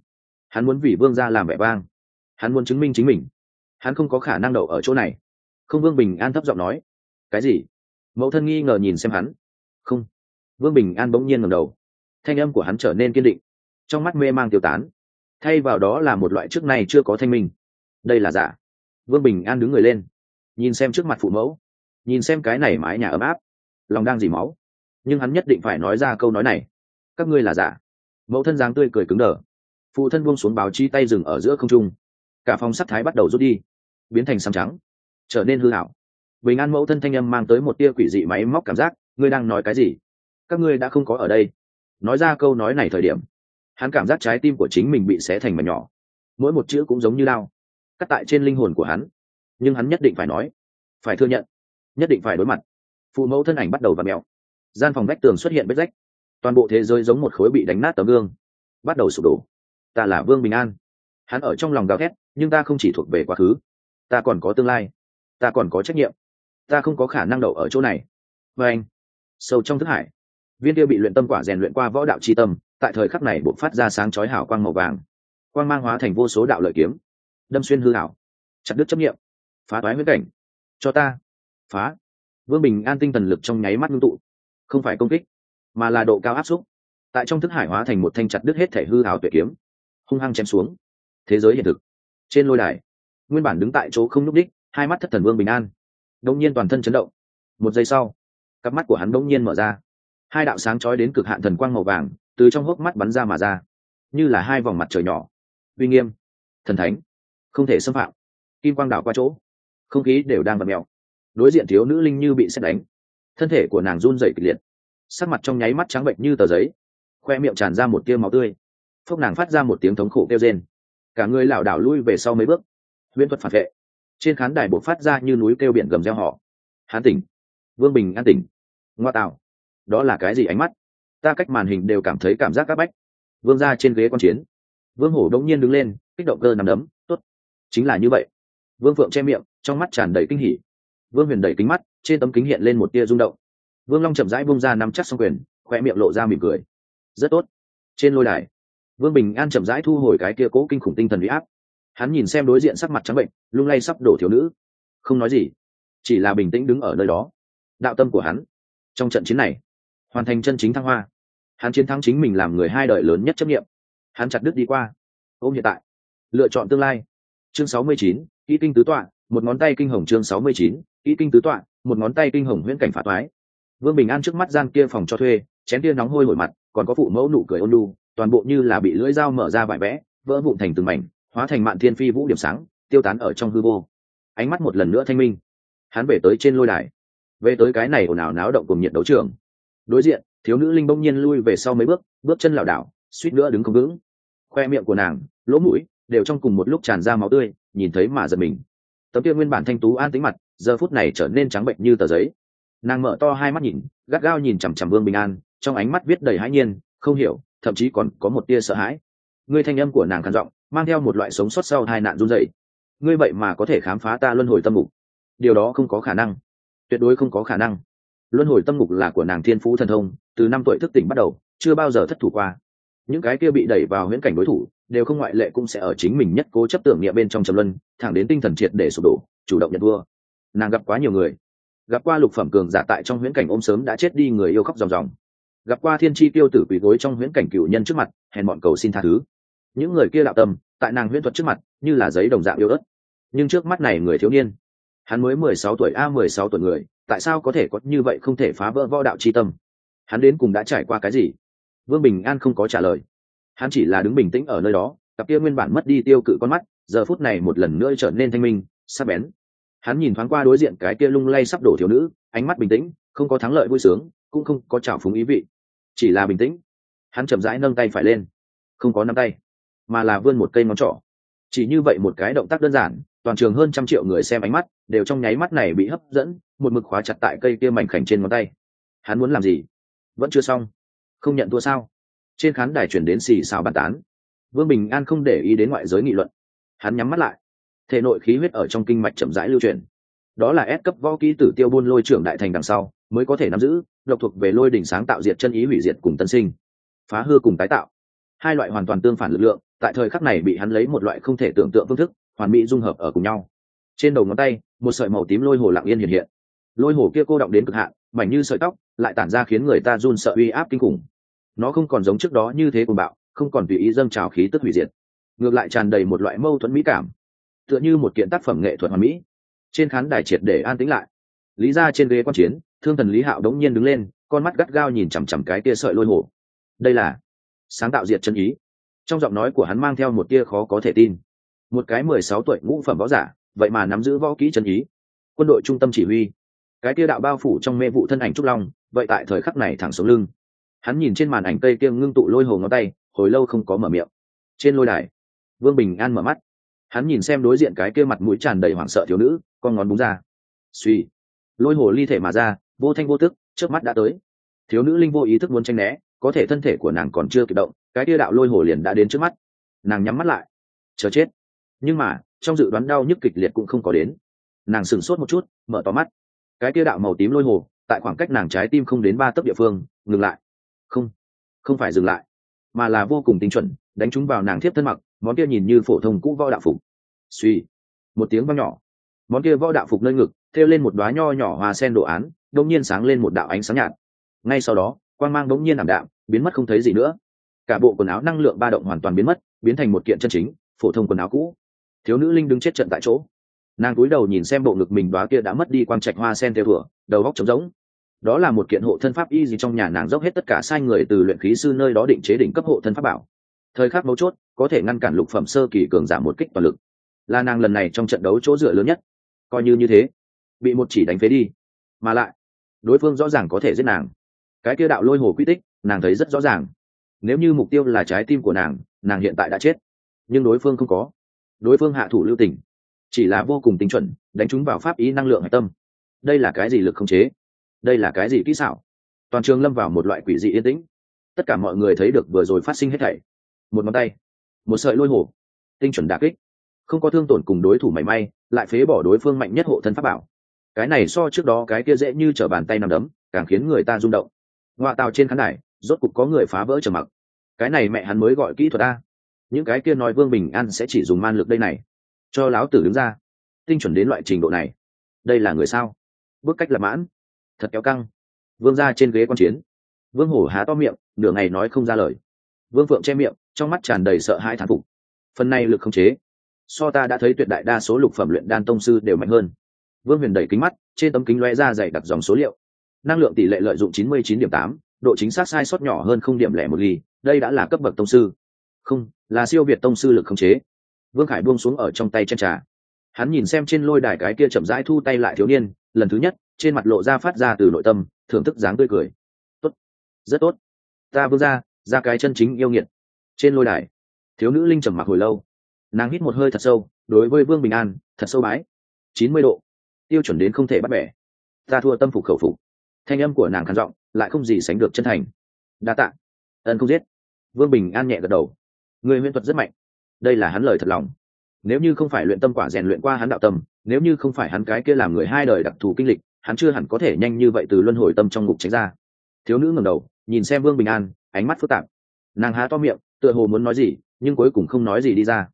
Hắn muốn vì vương gia làm vẻ vang. Hắn muốn chứng minh chính mình. Hắn không có khả năng đậu ở chỗ này. Không vương bình an thấp giọng nói. Cái gì? Mẫu thân nghi ngờ nhìn xem hắn. Không vương bình an bỗng nhiên ngầm đầu. Thanh âm của hắn trở nên kiên định. Trong mắt mê mang tiêu tán. Thay vào đó là một loại trước này chưa có thanh minh. Đây là giả. Vương bình an đứng người lên. Nhìn xem trước mặt phụ mẫu. Nhìn xem cái này mái nhà ấm áp. Lòng đang dỉ máu. Nhưng hắn nhất định phải nói ra câu nói này. Các ngươi là giả. Mẫu thân dáng tươi cười cứng đờ. Phụ thân buông xuống báo chi tay rừng ở giữa không trung. Cả phòng sắc thái bắt đầu rút đi. Biến thành xăm trắng. Trở nên hư hảo. Bình an mẫu thân thanh âm mang tới một tia quỷ dị máy móc cảm giác. Ngươi đang nói cái gì? Các ngươi đã không có ở đây. Nói ra câu nói này thời điểm, hắn cảm giác trái tim của chính mình bị xé thành mảnh nhỏ. Mỗi một chữ cũng giống như lao cắt tại trên linh hồn của hắn. Nhưng hắn nhất định phải nói, phải thừa nhận, nhất định phải đối mặt. Phụ mẫu thân ảnh bắt đầu và mèo. Gian phòng vách tường xuất hiện vết rách. Toàn bộ thế giới giống một khối bị đánh nát tấm gương, bắt đầu sụp đổ. Ta là vương bình an. Hắn ở trong lòng gào thét, nhưng ta không chỉ thuộc về quá khứ. Ta còn có tương lai. Ta còn có trách nhiệm. Ta không có khả năng đậu ở chỗ này. Và anh, sâu trong thức hải viên tiêu bị luyện tâm quả rèn luyện qua võ đạo c h i tâm, tại thời khắc này buộc phát ra sáng chói hảo quang màu vàng. Quang mang hóa thành vô số đạo lợi kiếm. Đâm xuyên hư hảo chặt đứt chấp nghiệm phá toái huyết cảnh. Cho ta. Phá. Vương bình an tinh thần lực trong nháy mắt ngưng tụ. Không phải công kích, mà là độ cao áp xúc. Tại trong thức hải hóa thành một thanh chặt đứt hết thể hư hảo tuyệt kiếm. Hung hăng chém xuống. Thế giới hiện thực. Trên lôi đài, nguyên bản đứng tại chỗ không n ú c đích hai mắt thất thần vương bình an. Đông nhiên toàn thân chấn động. Một giây sau, cặp mắt của hắn đông nhiên mở ra hai đạo sáng chói đến cực hạn thần quang màu vàng từ trong hốc mắt bắn ra mà ra, như là hai vòng mặt trời nhỏ. Uy nghiêm, thần thánh, không thể xâm phạm. Kim quang đảo qua chỗ, không khí đều đang bật mèo. Đối diện thiếu nữ linh như bị xét đánh, thân thể của nàng run dậy kịch liệt, sắc mặt trong nháy mắt trắng bệnh như tờ giấy, khoe miệng tràn ra một tia máu tươi. Phốc nàng phát ra một tiếng thống khổ kêu rên. Cả người lảo đảo lui về sau mấy bước, huyễn thuật phản vệ. Trên khán đài buộc phát ra như núi kêu biển gầm reo họ hán tỉnh, vương bình an tỉnh. Ngoa tạo đó là cái gì ánh mắt? Ta cách màn hình đều cảm thấy cảm giác áp bách. Vương ra trên ghế q u a n chiến. Vương hổ đống nhiên đứng lên, kích động cơ nằm đấm t ố t chính là như vậy. Vương phượng che miệng, trong mắt tràn đầy kinh hỉ. Vương huyền đẩy kính mắt, trên tấm kính hiện lên một tia rung động. Vương long chậm rãi bung ra nắm chắc xong quyền, khoe miệng lộ ra mỉm cười. Rất tốt. Trên lôi đài, vương bình an chậm rãi thu hồi cái kia cố kinh khủng tinh thần huy áp. Hắn nhìn xem đối diện sắc mặt trắng bệnh, lung lay sắp đổ thiếu nữ. Không nói gì, chỉ là bình tĩnh đứng ở nơi đó. Đạo tâm của hắn, trong trận chiến này hoàn thành chân chính thăng hoa. Hắn chiến thắng chính mình làm người hai đời lớn nhất chấp nghiệm. Hắn chặt đứt đi qua. Ôm hiện tại. Lựa chọn tương lai. Chương sáu mươi chín, kỹ kinh tứ tọa, một ngón tay kinh hồng chương sáu mươi chín, kỹ kinh tứ tọa, một ngón tay kinh hồng huyễn cảnh phá toái. Vương bình an trước mắt gian kia phòng cho thuê, chén kia nóng hôi hổi mặt, còn có phụ mẫu nụ cười ôn lu toàn bộ như là bị lưỡi dao mở ra vải vẽ, vỡ vụn thành từng mảnh, hóa thành mạn thiên phi vũ điểm sáng, tiêu tán ở trong hư vô. Ánh mắt một lần nữa thanh minh. Hắn về tới trên lôi đài. Về tới cái này ồn ào náo động cùng nhiệt đấu trường đối diện, thiếu nữ linh bỗng nhiên lui về sau mấy bước bước chân lảo đảo, suýt nữa đứng không vững. Khoe miệng của nàng, lỗ mũi, đều trong cùng một lúc tràn ra máu tươi, nhìn thấy mà giật mình. Tấm kia nguyên bản thanh tú an tính mặt, giờ phút này trở nên trắng bệnh như tờ giấy. Nàng mở to hai mắt nhìn, gắt gao nhìn chằm chằm vương bình an, trong ánh mắt viết đầy hãi nhiên, không hiểu, thậm chí còn có một tia sợ hãi. Người thanh âm của nàng khàn giọng, mang theo một loại sống sót sau hai nạn run dậy ngươi vậy mà có thể khám phá ta luân hồi tâm mục. Điều đó không có khả năng. Tuyệt đối không có khả năng luân hồi tâm ngục là của nàng thiên phú thần thông, từ năm tuổi thức tỉnh bắt đầu, chưa bao giờ thất thủ qua. Những cái kia bị đẩy vào huyễn cảnh đối thủ, đều không ngoại lệ cũng sẽ ở chính mình nhất cố chấp tưởng niệm bên trong trầm luân, thẳng đến tinh thần triệt để sụp đổ, chủ động nhận vua. Nàng gặp quá nhiều người. Gặp qua lục phẩm cường giả tại trong huyễn cảnh ôm sớm đã chết đi người yêu khóc ròng ròng. Gặp qua thiên tri tiêu tử quỳ gối trong huyễn cảnh cựu nhân trước mặt, hèn bọn cầu xin tha thứ. Những người kia đạo tâm, tại nàng huyễn thuật trước mặt, như là giấy đồng dạng yêu ớt. Nhưng trước mắt này người thiếu niên, hắn mới mười sáu tuổi a mười sáu tuổi người tại sao có thể có như vậy không thể phá vỡ võ đạo chi tâm? Hắn đến cùng đã trải qua cái gì? Vương bình an không có trả lời. Hắn chỉ là đứng bình tĩnh ở nơi đó, cặp kia nguyên bản mất đi tiêu cự con mắt, giờ phút này một lần nữa trở nên thanh minh, sắc bén. Hắn nhìn thoáng qua đối diện cái kia lung lay sắp đổ thiếu nữ, ánh mắt bình tĩnh, không có thắng lợi vui sướng, cũng không có trào phúng ý vị. Chỉ là bình tĩnh. Hắn chậm rãi nâng tay phải lên. Không có nắm tay, mà là vươn một cây ngón trỏ. Chỉ như vậy một cái động tác đơn giản, toàn trường hơn trăm triệu người xem ánh mắt đều trong nháy mắt này bị hấp dẫn, một mực khóa chặt tại cây kia mảnh khảnh trên ngón tay. Hắn muốn làm gì? Vẫn chưa xong. Không nhận thua sao? Trên khán đài chuyển đến xì xào bàn tán. Vương bình an không để ý đến ngoại giới nghị luận. Hắn nhắm mắt lại. Thể nội khí huyết ở trong kinh mạch chậm rãi lưu truyền đó là ép cấp võ kỹ tử tiêu buôn lôi trưởng đại thành đằng sau, mới có thể nắm giữ, độc thuộc về lôi đỉnh sáng tạo diệt chân ý hủy diệt cùng tân sinh. Phá hư cùng tái tạo. Hai loại hoàn toàn tương phản lực lượng, tại thời khắc này bị hắn lấy một loại không thể tưởng tượng phương thức, hoàn mỹ dung hợp ở cùng nhau trên đầu ngón tay, một sợi màu tím lôi hồ lặng yên hiện hiện. Lôi hồ kia cô động đến cực hạn, mảnh như sợi tóc, lại tản ra khiến người ta run sợ uy áp kinh khủng. Nó không còn giống trước đó như thế cuồng bạo, không còn tùy ý dâng trào khí tức hủy diệt. Ngược lại tràn đầy một loại mâu thuẫn mỹ cảm, tựa như một kiện tác phẩm nghệ thuật hoàn mỹ. Trên khán đài triệt để an tĩnh lại. Lý ra trên ghế quan chiến, thương thần lý hạo đống nhiên đứng lên, con mắt gắt gao nhìn chằm chằm cái tia sợi lôi hồ. đây là sáng tạo diệt chân ý. Trong giọng nói của hắn mang theo một tia khó có thể tin. Một cái mười sáu tuổi ngũ phẩm võ giả vậy mà nắm giữ võ kỹ chân ý. Quân đội trung tâm chỉ huy. Cái kia đạo bao phủ trong mê vụ thân ảnh trúc long, vậy tại thời khắc này thẳng xuống lưng. Hắn nhìn trên màn ảnh cây kia ngưng tụ lôi hồ ngón tay, hồi lâu không có mở miệng. Trên lôi đài, vương bình an mở mắt. Hắn nhìn xem đối diện cái kia mặt mũi tràn đầy hoảng sợ thiếu nữ, con ngón búng ra. Suy. Lôi hồ ly thể mà ra, vô thanh vô tức trước mắt đã tới. Thiếu nữ linh vô ý thức muốn tranh né, có thể thân thể của nàng còn chưa kịp động, cái kia đạo lôi hồ liền đã đến trước mắt. Nàng nhắm mắt lại. Chờ chết. Nhưng mà trong dự đoán đau nhức kịch liệt cũng không có đến. Nàng sửng sốt một chút, mở to mắt. Cái kia đạo màu tím lôi hồ, tại khoảng cách nàng trái tim không đến ba tấc địa phương, ngừng lại. Không không phải dừng lại, mà là vô cùng tinh chuẩn, đánh chúng vào nàng thiếp thân mặc, món kia nhìn như phổ thông cũ võ đạo phục. Suy, một tiếng vang nhỏ. Món kia võ đạo phục nơi ngực, thêu lên một đoá nho nhỏ hoa sen đồ án đông nhiên sáng lên một đạo ánh sáng nhạt. Ngay sau đó, quang mang đống nhiên ảm đạm, biến mất không thấy gì nữa. Cả bộ quần áo năng lượng ba động hoàn toàn biến mất, biến thành một kiện chân chính, phổ thông quần áo cũ thiếu nữ linh đứng chết trận tại chỗ. Nàng cúi đầu nhìn xem bộ ngực mình đoá kia đã mất đi quang trạch hoa sen theo thửa, đầu góc trống rỗng. Đó là một kiện hộ thân pháp y gì trong nhà nàng dốc hết tất cả sai người từ luyện khí sư nơi đó định chế đỉnh cấp hộ thân pháp bảo. Thời khắc mấu chốt, có thể ngăn cản lục phẩm sơ kỳ cường giảm một kích toàn lực. Là nàng lần này trong trận đấu chỗ dựa lớn nhất. Coi như như thế, bị một chỉ đánh phế đi. Mà lại, đối phương rõ ràng có thể giết nàng. Cái kia đạo lôi hồ quy tích, nàng thấy rất rõ ràng. Nếu như mục tiêu là trái tim của nàng nàng hiện tại đã chết. Nhưng đối phương không có đối phương hạ thủ lưu tình. Chỉ là vô cùng tinh chuẩn, đánh chúng vào pháp ý năng lượng hạch tâm. Đây là cái gì lực không chế? Đây là cái gì kỹ xảo? Toàn trường lâm vào một loại quỷ dị yên tĩnh. Tất cả mọi người thấy được vừa rồi phát sinh hết thảy. Một ngón tay, một sợi lôi hổ tinh chuẩn đà kích. Không có thương tổn cùng đối thủ mảy may, lại phế bỏ đối phương mạnh nhất hộ thân pháp bảo. Cái này so trước đó cái kia dễ như t r ở bàn tay nằm đấm, càng khiến người ta rung động. Ngoạ tàu trên khán đài, rốt cục có người phá vỡ trở mặc. Cái này mẹ hắn mới gọi kỹ thuật ta những cái kia nói vương bình an sẽ chỉ dùng man lực đây này. Cho láo tử đứng ra. Tinh chuẩn đến loại trình độ này. Đây là người sao? Bước cách là mãn. Thật kéo căng. Vương ra trên ghế quan chiến. Vương hổ há to miệng nửa ngày nói không ra lời. Vương phượng che miệng trong mắt tràn đầy sợ hãi thán phục. Phần này lực không chế so ta đã thấy tuyệt đại đa số lục phẩm luyện đan tông sư đều mạnh hơn. Vương huyền đẩy kính mắt trên tấm kính loe ra dày đặc dòng số liệu. Năng lượng tỷ lệ lợi dụng 99 điểm 8, độ chính xác sai sót nhỏ hơn không điểm lẻ một ly đây đã là cấp bậc tông sư. Không là siêu việt tông sư lực không chế. Vương khải buông xuống ở trong tay chân trà. Hắn nhìn xem trên lôi đài cái kia chậm rãi thu tay lại thiếu niên, lần thứ nhất, trên mặt lộ ra phát ra từ nội tâm, thưởng thức dáng tươi cười. Tốt, rất tốt. Ta vương ra ra cái chân chính yêu nghiệt. Trên lôi đài, thiếu nữ linh trầm mặc hồi lâu. Nàng hít một hơi thật sâu, đối với vương bình an, thật sâu bái. Chín mươi độ. Tiêu chuẩn đến không thể bắt bẻ. Ta thua tâm phục khẩu phục. Thanh âm của nàng khàn giọng, lại không gì sánh được chân thành. Đa tạ. Ân không giết. Vương bình an nhẹ gật đầu người huyễn thuật rất mạnh. Đây là hắn lời thật lòng. Nếu như không phải luyện tâm quả rèn luyện qua hắn đạo tâm, nếu như không phải hắn cái kia làm người hai đời đặc thù kinh lịch, hắn chưa hẳn có thể nhanh như vậy từ luân hồi tâm trong ngục tránh ra. Thiếu nữ ngẩng đầu, nhìn xem vương bình an, ánh mắt phức tạp. Nàng há to miệng, tựa hồ muốn nói gì, nhưng cuối cùng không nói gì đi ra.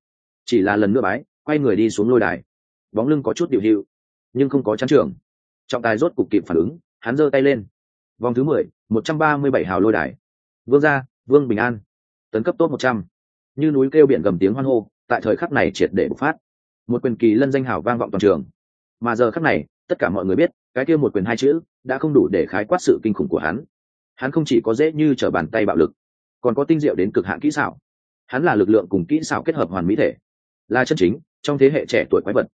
Chỉ là lần nữa bái, quay người đi xuống lôi đài. Bóng lưng có chút điệu hiệu, nhưng không có chán trường trọng tài rốt cục kịp phản ứng, hắn giơ tay lên. Vòng thứ mười, một trăm ba mươi bảy hào lôi đài. Vương gia, vương bình an. Tấn cấp tốt một trăm như núi kêu biển gầm tiếng hoan hô, tại thời khắc này triệt để bộc phát. Một quyền kỳ lân danh hào vang vọng toàn trường. Mà giờ khắc này, tất cả mọi người biết, cái kia một quyền hai chữ đã không đủ để khái quát sự kinh khủng của hắn. Hắn không chỉ có dễ như t r ở bàn tay bạo lực, còn có tinh diệu đến cực hạn kỹ xảo. Hắn là lực lượng cùng kỹ xảo kết hợp hoàn mỹ thể, là chân chính trong thế hệ trẻ tuổi quái vật.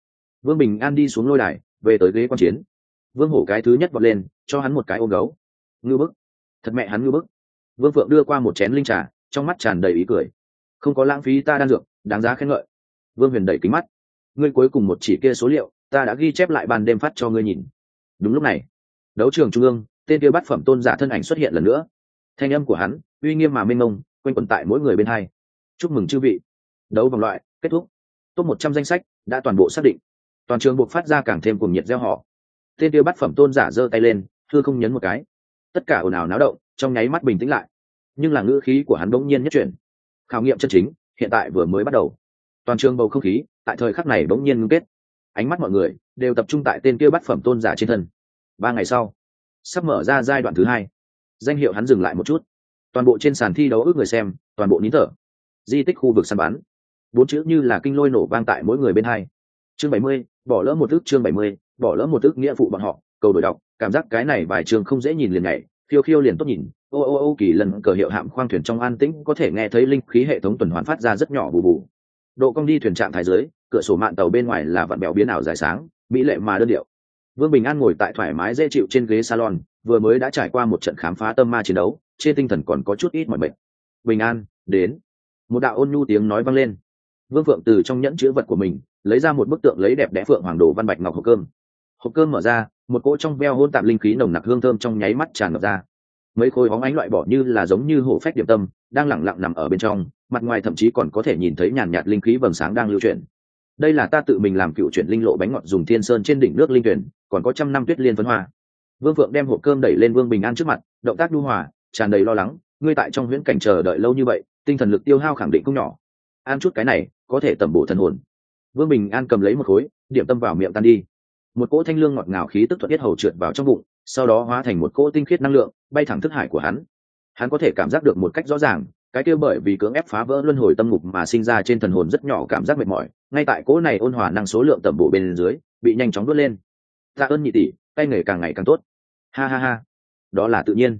Vương bình an đi xuống lôi đài, về tới ghế quan chiến. Vương hổ cái thứ nhất vọt lên, cho hắn một cái ôm gấu. Ngư bức. Thật mẹ hắn ngư bức. Vương phượng đưa qua một chén linh trà, trong mắt tràn đầy ý cười không có lãng phí ta đan dược, đáng giá khen ngợi. Vương huyền đẩy kính mắt. Ngươi cuối cùng một chỉ kia số liệu, ta đã ghi chép lại ban đêm phát cho ngươi nhìn. Đúng lúc này, đấu trường trung ương, tên kia bát phẩm tôn giả thân ảnh xuất hiện lần nữa. Thanh âm của hắn, uy nghiêm mà mênh mông, quanh quẩn tại mỗi người bên hai. Chúc mừng chư vị. Đấu vòng loại, kết thúc. Top một trăm danh sách đã toàn bộ xác định. Toàn trường buộc phát ra càng thêm cuồng nhiệt gieo họ. Tên kia bát phẩm tôn giả giơ tay lên, thưa không nhấn một cái. Tất cả ồn ào náo động, trong nháy mắt bình tĩnh lại. Nhưng là ngữ khí của hắn bỗng nhiên nhất chuyển khảo nghiệm chân chính, hiện tại vừa mới bắt đầu. Toàn trường bầu không khí, tại thời khắc này bỗng nhiên ngưng kết. Ánh mắt mọi người đều tập trung tại tên kia bát phẩm tôn giả trên thân. Ba ngày sau, sắp mở ra giai đoạn thứ hai. Danh hiệu hắn dừng lại một chút. Toàn bộ trên sàn thi đấu ước người xem, toàn bộ nín thở. Di tích khu vực săn bắn. Bốn chữ như là kinh lôi nổ vang tại mỗi người bên hai. Chương bảy mươi, bỏ lỡ một ước chương bảy mươi, bỏ lỡ một ước nghĩa phụ bọn họ, cầu đổi đọc. Cảm giác cái này vài trường không dễ nhìn liền nhảy, khiêu khiêu liền tốt nhìn ô ô ô kỳ lần cờ hiệu hạm khoang thuyền trong an tĩnh có thể nghe thấy linh khí hệ thống tuần hoàn phát ra rất nhỏ bù bù. Độ cong đi thuyền trạng thái dưới, cửa sổ mạn tàu bên ngoài là vạn bèo biến ảo dài sáng, mỹ lệ mà đơn điệu. Vương bình an ngồi tại thoải mái dễ chịu trên ghế salon, vừa mới đã trải qua một trận khám phá tâm ma chiến đấu, trên tinh thần còn có chút ít mọi bệnh bình an, đến. Một đạo ôn nhu tiếng nói vang lên. Vương phượng từ trong nhẫn chữ vật của mình, lấy ra một bức tượng lấy đẹp đẽ phượng hoàng đồ văn bạch ngọc hộp cơm. Hộp cơm mở ra, một cỗ trong veo hôn tạp linh khí nồng nặc hương thơm trong nháy mắt tràn ngập ra mấy khối óng ánh loại bỏ như là giống như hổ phách điểm tâm, đang lẳng lặng nằm ở bên trong, mặt ngoài thậm chí còn có thể nhìn thấy nhàn nhạt linh khí vầng sáng đang lưu chuyển. Đây là ta tự mình làm cựu chuyển linh lộ bánh ngọt dùng thiên sơn trên đỉnh nước linh tuyển, còn có trăm năm tuyết liên phấn hoa. Vương phượng đem hộp cơm đẩy lên vương bình an trước mặt, động tác đu hòa, tràn đầy lo lắng, ngươi tại trong huyễn cảnh chờ đợi lâu như vậy, tinh thần lực tiêu hao khẳng định không nhỏ. Ăn chút cái này, có thể tẩm bổ thần hồn. Vương bình an cầm lấy một khối, điểm tâm vào miệng tan đi. Một cỗ thanh lương ngọt ngào khí tức thuận tiết hầu trượt vào trong bụng sau đó hóa thành một cỗ tinh khiết năng lượng, bay thẳng thức hải của hắn. Hắn có thể cảm giác được một cách rõ ràng, cái kia bởi vì cưỡng ép phá vỡ luân hồi tâm ngục mà sinh ra trên thần hồn rất nhỏ cảm giác mệt mỏi, ngay tại cỗ này ôn hòa năng số lượng tầm bộ bên dưới, bị nhanh chóng đốt lên. Tạ ơn nhị tỷ, tay nghề càng ngày càng tốt. Ha ha ha. Đó là tự nhiên.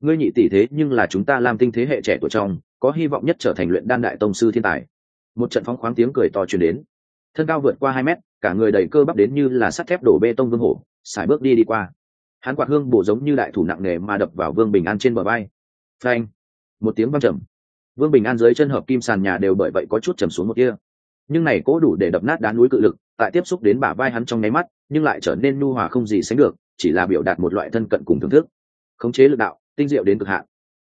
Ngươi nhị tỷ thế nhưng là chúng ta làm tinh thế hệ trẻ tuổi trong, có hy vọng nhất trở thành luyện đan đại tông sư thiên tài. Một trận phóng khoáng tiếng cười to truyền đến. Thân cao vượt qua hai mét, cả người đầy cơ bắp đến như là sắt thép đổ bê tông vương hổ, sải bước đi đi qua hắn quạt hương bổ giống như đại thủ nặng nề mà đập vào vương bình an trên bờ bay phanh! Một tiếng văng trầm. Vương bình an dưới chân hợp kim sàn nhà đều bởi vậy có chút trầm xuống một kia nhưng này cố đủ để đập nát đá núi cự lực, tại tiếp xúc đến bả vai hắn trong nháy mắt, nhưng lại trở nên nhu hòa không gì sánh được, chỉ là biểu đạt một loại thân cận cùng thưởng thức. Khống chế lực đạo, tinh diệu đến cực hạn.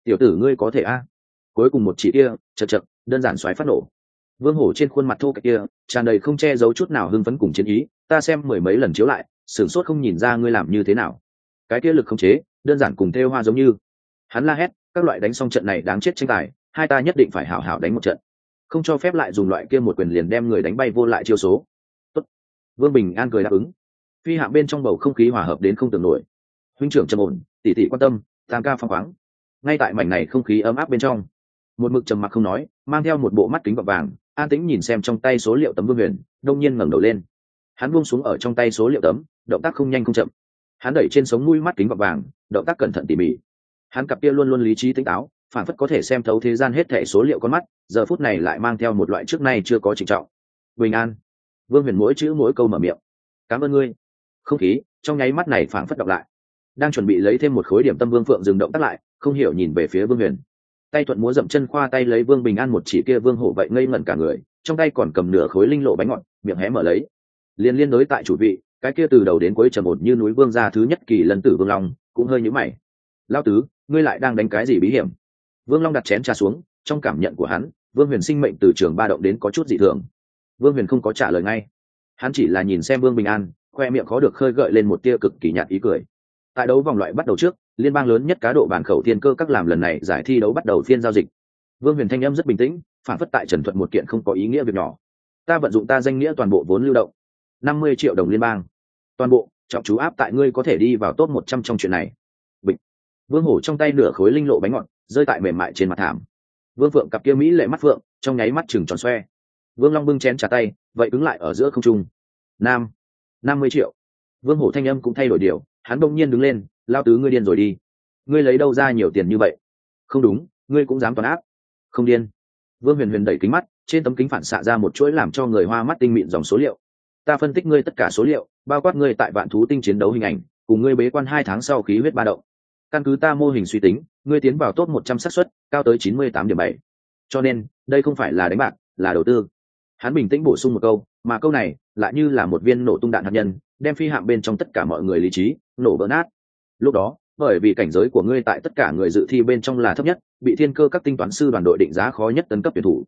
Tiểu tử ngươi có thể a? Cuối cùng một chỉ kia chật chật, đơn giản xoáy phát nổ. Vương hổ trên khuôn mặt thô kệch kia, tràn đầy không che giấu chút nào hưng phấn cùng chiến ý, ta xem mười mấy lần chiếu lại, sửng sốt không nhìn ra ngươi làm như thế nào cái kia lực không chế, đơn giản cùng theo hoa giống như. Hắn la hét, các loại đánh xong trận này đáng chết tranh tài, hai ta nhất định phải hảo hảo đánh một trận. Không cho phép lại dùng loại kia một quyền liền đem người đánh bay vô lại chiêu số. Tốt. vương bình an cười đáp ứng. Phi hạng bên trong bầu không khí hòa hợp đến không tưởng nổi. Huynh trưởng trầm ổn tỉ tỉ quan tâm, tam ca phong khoáng. Ngay tại mảnh này không khí ấm áp bên trong, một mực trầm mặc không nói, mang theo một bộ mắt kính gọt vàng, an tĩnh nhìn xem trong tay số liệu tấm vương huyền, đông nhiên ngẩng đầu lên. Hắn buông xuống ở trong tay số liệu tấm, động tác không nhanh không chậm hắn đẩy trên sống mũi mắt kính gọt vàng, động tác cẩn thận tỉ mỉ. Hắn cặp kia luôn luôn lý trí tỉnh táo, phản phất có thể xem thấu thế gian hết thẻ số liệu con mắt, giờ phút này lại mang theo một loại trước nay chưa có trịnh trọng. Bình an. Vương huyền mỗi chữ mỗi câu mở miệng. Cảm ơn ngươi. Không khí, trong nháy mắt này phản phất đọc lại. Đang chuẩn bị lấy thêm một khối điểm tâm vương phượng dừng động tác lại, không hiểu nhìn về phía vương huyền. Tay thuận múa dậm chân khoa tay lấy vương bình an một chỉ kia vương hổ vậy ngây ngẩn cả người, trong tay còn cầm nửa khối linh lộ bánh ngọt, miệng hé mở lấy. Liên liên đối tại chủ vị cái kia từ đầu đến cuối trầm ổn như núi vương gia thứ nhất kỳ lần tử vương long, cũng hơi nhíu mày. Lao tứ, ngươi lại đang đánh cái gì bí hiểm? Vương long đặt chén trà xuống, trong cảm nhận của hắn, vương huyền sinh mệnh từ trường ba động đến có chút dị thường. Vương huyền không có trả lời ngay. Hắn chỉ là nhìn xem vương bình an, khoe miệng khó được khơi gợi lên một tia cực kỳ nhạt ý cười. Tại đấu vòng loại bắt đầu trước, liên bang lớn nhất cá độ bản khẩu thiên cơ các làm lần này giải thi đấu bắt đầu phiên giao dịch. Vương huyền thanh âm rất bình tĩnh, phản phất tại trần thuận một kiện không có ý nghĩa việc nhỏ. Ta vận dụng ta danh nghĩa toàn bộ vốn lưu động, năm mươi triệu đồng liên bang toàn bộ, trọng chú áp tại ngươi có thể đi vào top một trăm trong chuyện này. Bịch. Vương hổ trong tay nửa khối linh lộ bánh ngọt, rơi tại mềm mại trên mặt thảm. Vương phượng cặp kia mỹ lệ mắt phượng, trong nháy mắt chừng tròn xoe. Vương long bưng chén trả tay, vậy ứng lại ở giữa không trung. Nam. Năm mươi triệu. Vương hổ thanh âm cũng thay đổi điều, hắn bỗng nhiên đứng lên, lao tứ ngươi điên rồi đi. Ngươi lấy đâu ra nhiều tiền như vậy? Không đúng, ngươi cũng dám toàn áp. Không điên. Vương huyền huyền đẩy kính mắt, trên tấm kính phản xạ ra một chuỗi làm cho người hoa mắt tinh mịn dòng số liệu ta phân tích ngươi tất cả số liệu, bao quát ngươi tại vạn thú tinh chiến đấu hình ảnh, cùng ngươi bế quan hai tháng sau khí huyết ba động. Căn cứ ta mô hình suy tính, ngươi tiến vào top một trăm xác suất, cao tới chín mươi tám điểm bảy. Cho nên, đây không phải là đánh bạc, là đầu tư. Hắn bình tĩnh bổ sung một câu, mà câu này lại như là một viên nổ tung đạn hạt nhân, đem phi hạm bên trong tất cả mọi người lý trí, nổ vỡ nát. Lúc đó, bởi vì cảnh giới của ngươi tại tất cả người dự thi bên trong là thấp nhất, bị thiên cơ các tinh toán sư đoàn đội định giá khó nhất tấn cấp tuyển thủ.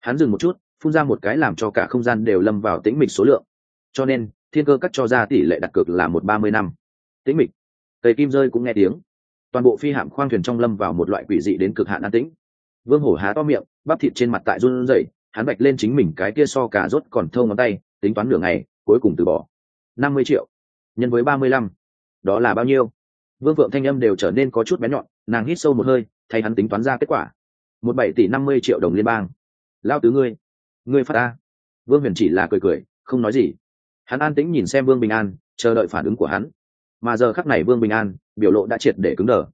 Hắn dừng một chút, phun ra một cái làm cho cả không gian đều lâm vào tĩnh mịch số lượng cho nên, thiên cơ cắt cho ra tỷ lệ đặt cược là một ba mươi năm. Tĩnh mịch. Cây kim rơi cũng nghe tiếng. Toàn bộ phi hạm khoang thuyền trong lâm vào một loại quỷ dị đến cực hạn an tĩnh. Vương hổ há to miệng, bắp thịt trên mặt tại run rẩy, hắn bạch lên chính mình cái kia so cả rốt còn thâu ngón tay, tính toán nửa ngày, cuối cùng từ bỏ. năm mươi triệu nhân với ba mươi lăm. Đó là bao nhiêu? Vương phượng thanh âm đều trở nên có chút bé nhọn, nàng hít sâu một hơi, thay hắn tính toán ra kết quả. Một bảy tỷ năm mươi triệu đồng liên bang. Lao tứ ngươi ngươi phát ta. Vương huyền chỉ là cười cười, không nói gì hắn an tĩnh nhìn xem vương bình an, chờ đợi phản ứng của hắn. Mà giờ khắc này vương bình an, biểu lộ đã triệt để cứng đờ.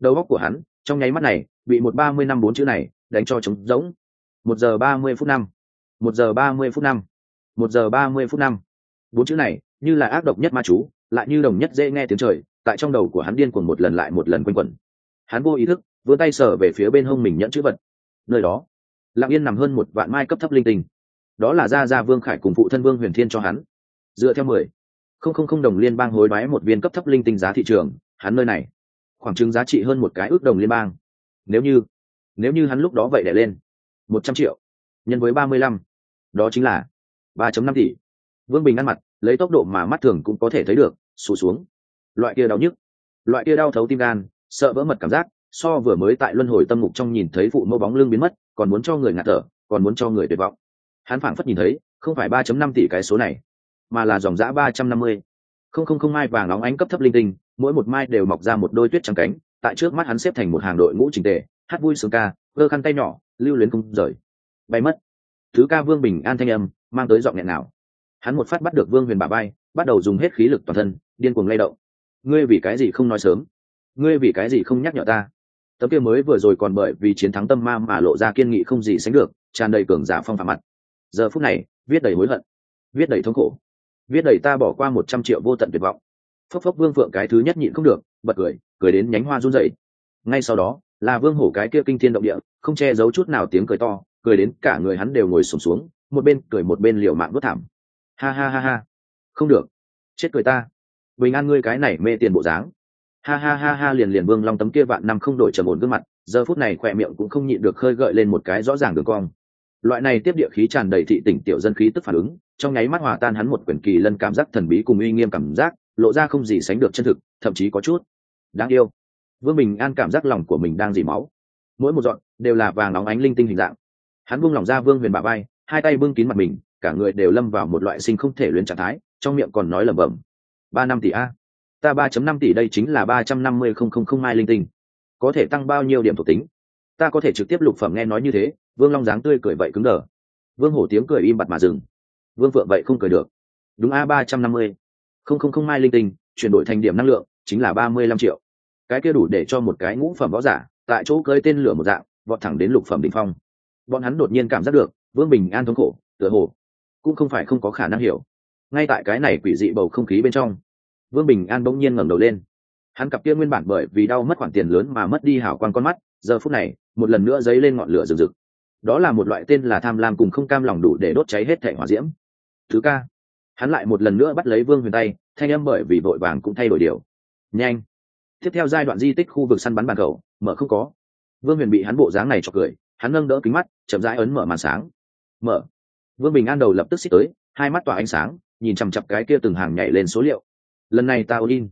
Đầu óc của hắn, trong nháy mắt này, bị một ba mươi năm bốn chữ này đánh cho trống rỗng. Một giờ ba mươi phút năm. Một giờ ba mươi phút năm. Một giờ ba mươi phút năm. Bốn chữ này, như là ác độc nhất ma chú, lại như đồng nhất dễ nghe tiếng trời, tại trong đầu của hắn điên cuồng một lần lại một lần quanh quẩn. Hắn vô ý thức, vươn tay sờ về phía bên hông mình nhẫn chữ vật. Nơi đó, lặng yên nằm hơn một vạn mai cấp thấp linh tinh. Đó là gia gia vương khải cùng phụ thân vương huyền thiên cho hắn dựa theo mười. Không không không đồng liên bang hối đoái một viên cấp thấp linh tinh giá thị trường, hắn nơi này. Khoảng chứng giá trị hơn một cái ước đồng liên bang. Nếu như nếu như hắn lúc đó vậy để lên, một trăm triệu nhân với ba mươi lăm, đó chính là ba chấm năm tỷ. Vương bình ăn mặt, lấy tốc độ mà mắt thường cũng có thể thấy được, sụt xuống. Loại kia đau nhức, loại kia đau thấu tim gan, sợ vỡ mật cảm giác, so vừa mới tại luân hồi tâm mục trong nhìn thấy phụ mẫu bóng lưng biến mất, còn muốn cho người ngạt thở, còn muốn cho người tuyệt vọng. Hắn phảng phất nhìn thấy, không phải ba chấm năm tỷ cái số này mà là dòng giã ba trăm năm mươi. Không không không, mai vàng óng ánh cấp thấp linh tinh, mỗi một mai đều mọc ra một đôi tuyết trắng cánh, tại trước mắt hắn xếp thành một hàng đội ngũ trình tề, hát vui sướng ca, cơ khăn tay nhỏ, lưu luyến không rời. Bay mất. Thứ ca vương bình an thanh âm, mang tới giọng nghẹn nào hắn một phát bắt được vương huyền bà bay, bắt đầu dùng hết khí lực toàn thân, điên cuồng lay động. Ngươi vì cái gì không nói sớm? Ngươi vì cái gì không nhắc nhở ta? Tấm kia mới vừa rồi còn bởi vì chiến thắng tâm ma mà lộ ra kiên nghị không gì sánh được, tràn đầy cường giả phong phạm mặt. Giờ phút này, viết đầy hối hận, viết đầy thống khổ viết đầy ta bỏ qua một trăm triệu vô tận tuyệt vọng. Phốc phốc vương phượng cái thứ nhất nhịn không được bật cười cười đến nhánh hoa run rẩy. Ngay sau đó là vương hổ cái kia kinh thiên động địa không che giấu chút nào tiếng cười to cười đến cả người hắn đều ngồi sùng xuống, xuống một bên cười một bên liều mạng vất thảm. Ha ha ha ha. Không được. Chết cười ta. Bình an ngươi cái này mê tiền bộ dáng. Ha ha ha ha liền liền vương long tấm kia vạn năm không đổi trầm ổn gương mặt giờ phút này khỏe miệng cũng không nhịn được khơi gợi lên một cái rõ ràng đường cong loại này tiếp địa khí tràn đầy thị tỉnh tiểu dân khí tức phản ứng, trong nháy mắt hòa tan hắn một quyển kỳ lân cảm giác thần bí cùng uy nghiêm cảm giác, lộ ra không gì sánh được chân thực, thậm chí có chút đáng yêu. Vương bình an cảm giác lòng của mình đang dỉ máu. Mỗi một dọn đều là vàng óng ánh linh tinh hình dạng. Hắn buông lỏng ra vương huyền bà bay hai tay bưng kín mặt mình, cả người đều lâm vào một loại sinh không thể luyến trạng thái, trong miệng còn nói lẩm bẩm, ba năm tỷ a, ta ba chấm năm tỷ đây chính là ba trăm năm mươi không không không mai linh tinh, có thể tăng bao nhiêu điểm thuộc tính? Ta có thể trực tiếp lục phẩm nghe nói như thế, vương long dáng tươi cười vậy cứng đờ. Vương hổ tiếng cười im bặt mà dừng. Vương phượng vậy không cười được. Đúng a, ba trăm năm mươi. Không không không, mai linh tinh, chuyển đổi thành điểm năng lượng, chính là ba mươi lăm triệu. Cái kia đủ để cho một cái ngũ phẩm võ giả, tại chỗ cơi tên lửa một dạng, vọt thẳng đến lục phẩm đ ỉ n h phong. Bọn hắn đột nhiên cảm giác được, vương bình an thống khổ, tựa hồ cũng không phải không có khả năng hiểu. Ngay tại cái này quỷ dị bầu không khí bên trong, vương bình an bỗng nhiên ngẩng đầu lên. Hắn cặp kia nguyên bản bởi vì đau mất khoản tiền lớn mà mất đi hảo quan con mắt, giờ phút này một lần nữa dấy lên ngọn lửa rực rực. Đó là một loại tên là tham lam cùng không cam lòng đủ để đốt cháy hết thẻ hỏa diễm. Thứ ca, hắn lại một lần nữa bắt lấy vương huyền tay, thanh âm bởi vì vội vàng cũng thay đổi điều. Nhanh. Tiếp theo giai đoạn di tích khu vực săn bắn bàn cầu, mở không có. Vương huyền bị hắn bộ dáng này cho cười, hắn nâng đỡ kính mắt, chậm rãi ấn mở màn sáng. Mở. Vương bình an đầu lập tức xích tới, hai mắt tỏa ánh sáng, nhìn chằm chặp cái kia từng hàng nhảy lên số liệu. Lần này ta in.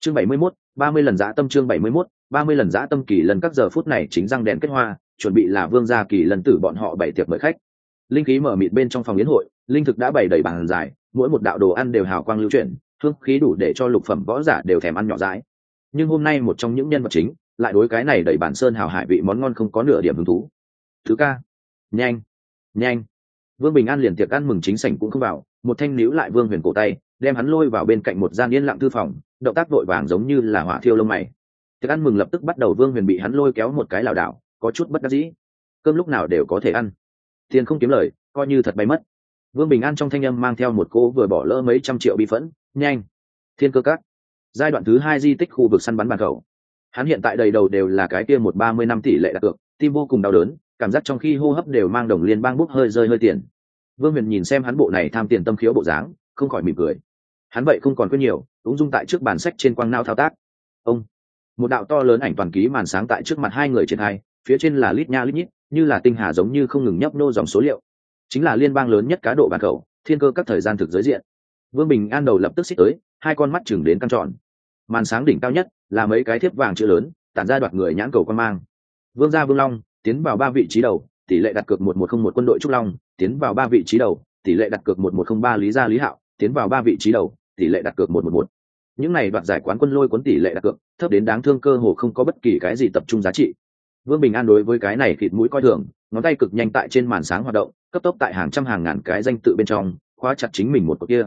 Chương bảy mươi mốt, ba mươi lần giã tâm chương bảy mươi mốt ba mươi lần giã tâm kỳ lần các giờ phút này chính răng đèn kết hoa, chuẩn bị là vương gia kỳ lần tử bọn họ bảy tiệc mời khách. Linh khí mở mịt bên trong phòng yến hội, linh thực đã bày đầy bàn dài, mỗi một đạo đồ ăn đều hào quang lưu chuyển, hương khí đủ để cho lục phẩm võ giả đều thèm ăn nhỏ dãi. Nhưng hôm nay một trong những nhân vật chính, lại đối cái này đẩy bản sơn hào hải vị món ngon không có nửa điểm hứng thú. Thứ ca. Nhanh. Nhanh. Vương bình an liền tiệc ăn mừng chính sảnh cũng không vào, một thanh níu lại vương huyền cổ tay, đem hắn lôi vào bên cạnh một gian yên lặng thư phòng, động tác vội vàng giống như là hỏa thiêu lông mày thức ăn mừng lập tức bắt đầu vương huyền bị hắn lôi kéo một cái lảo đảo, có chút bất đắc dĩ. Cơm lúc nào đều có thể ăn. Tiền không kiếm lời, coi như thật bay mất. Vương bình an trong thanh âm mang theo một cô vừa bỏ lỡ mấy trăm triệu bị phẫn, nhanh, thiên cơ cát giai đoạn thứ hai di tích khu vực săn bắn bàn cầu hắn hiện tại đầy đầu đều là cái kia một ba mươi năm tỷ lệ đặt cược, tim vô cùng đau đớn, cảm giác trong khi hô hấp đều mang đồng liên bang bút hơi rơi hơi tiền. Vương huyền nhìn xem hắn bộ này tham tiền tâm khiếu bộ dáng, không khỏi mỉm cười. Hắn vậy không còn quên nhiều cũng dung tại trước bàn sách trên quang nao thao tác. Ông một đạo to lớn ảnh toàn ký màn sáng tại trước mặt hai người trên hai phía trên là lít nha lít nhít, như là tinh hà giống như không ngừng nhấp nô dòng số liệu. Chính là liên bang lớn nhất cá độ bàn khẩu, thiên cơ các thời gian thực giới diện. Vương bình an đầu lập tức xích tới, hai con mắt chừng đến căng tròn. Màn sáng đỉnh cao nhất là mấy cái thiếp vàng chữ lớn, tản ra đoạt người nhãn cầu quan mang. Vương gia vương long, tiến vào ba vị trí đầu, tỷ lệ đặt cược một một không một quân đội trúc long, tiến vào ba vị trí đầu, tỷ lệ đặt cược một một không ba lý gia lý hạo, tiến vào ba vị trí đầu, tỷ lệ đặt cược một một một những này đoạt giải quán quân lôi cuốn tỷ lệ đặt cược, thấp đến đáng thương cơ hồ không có bất kỳ cái gì tập trung giá trị. Vương bình an đối với cái này thịt mũi coi thường, ngón tay cực nhanh tại trên màn sáng hoạt động, cấp tốc tại hàng trăm hàng ngàn cái danh tự bên trong, khóa chặt chính mình một cột kia.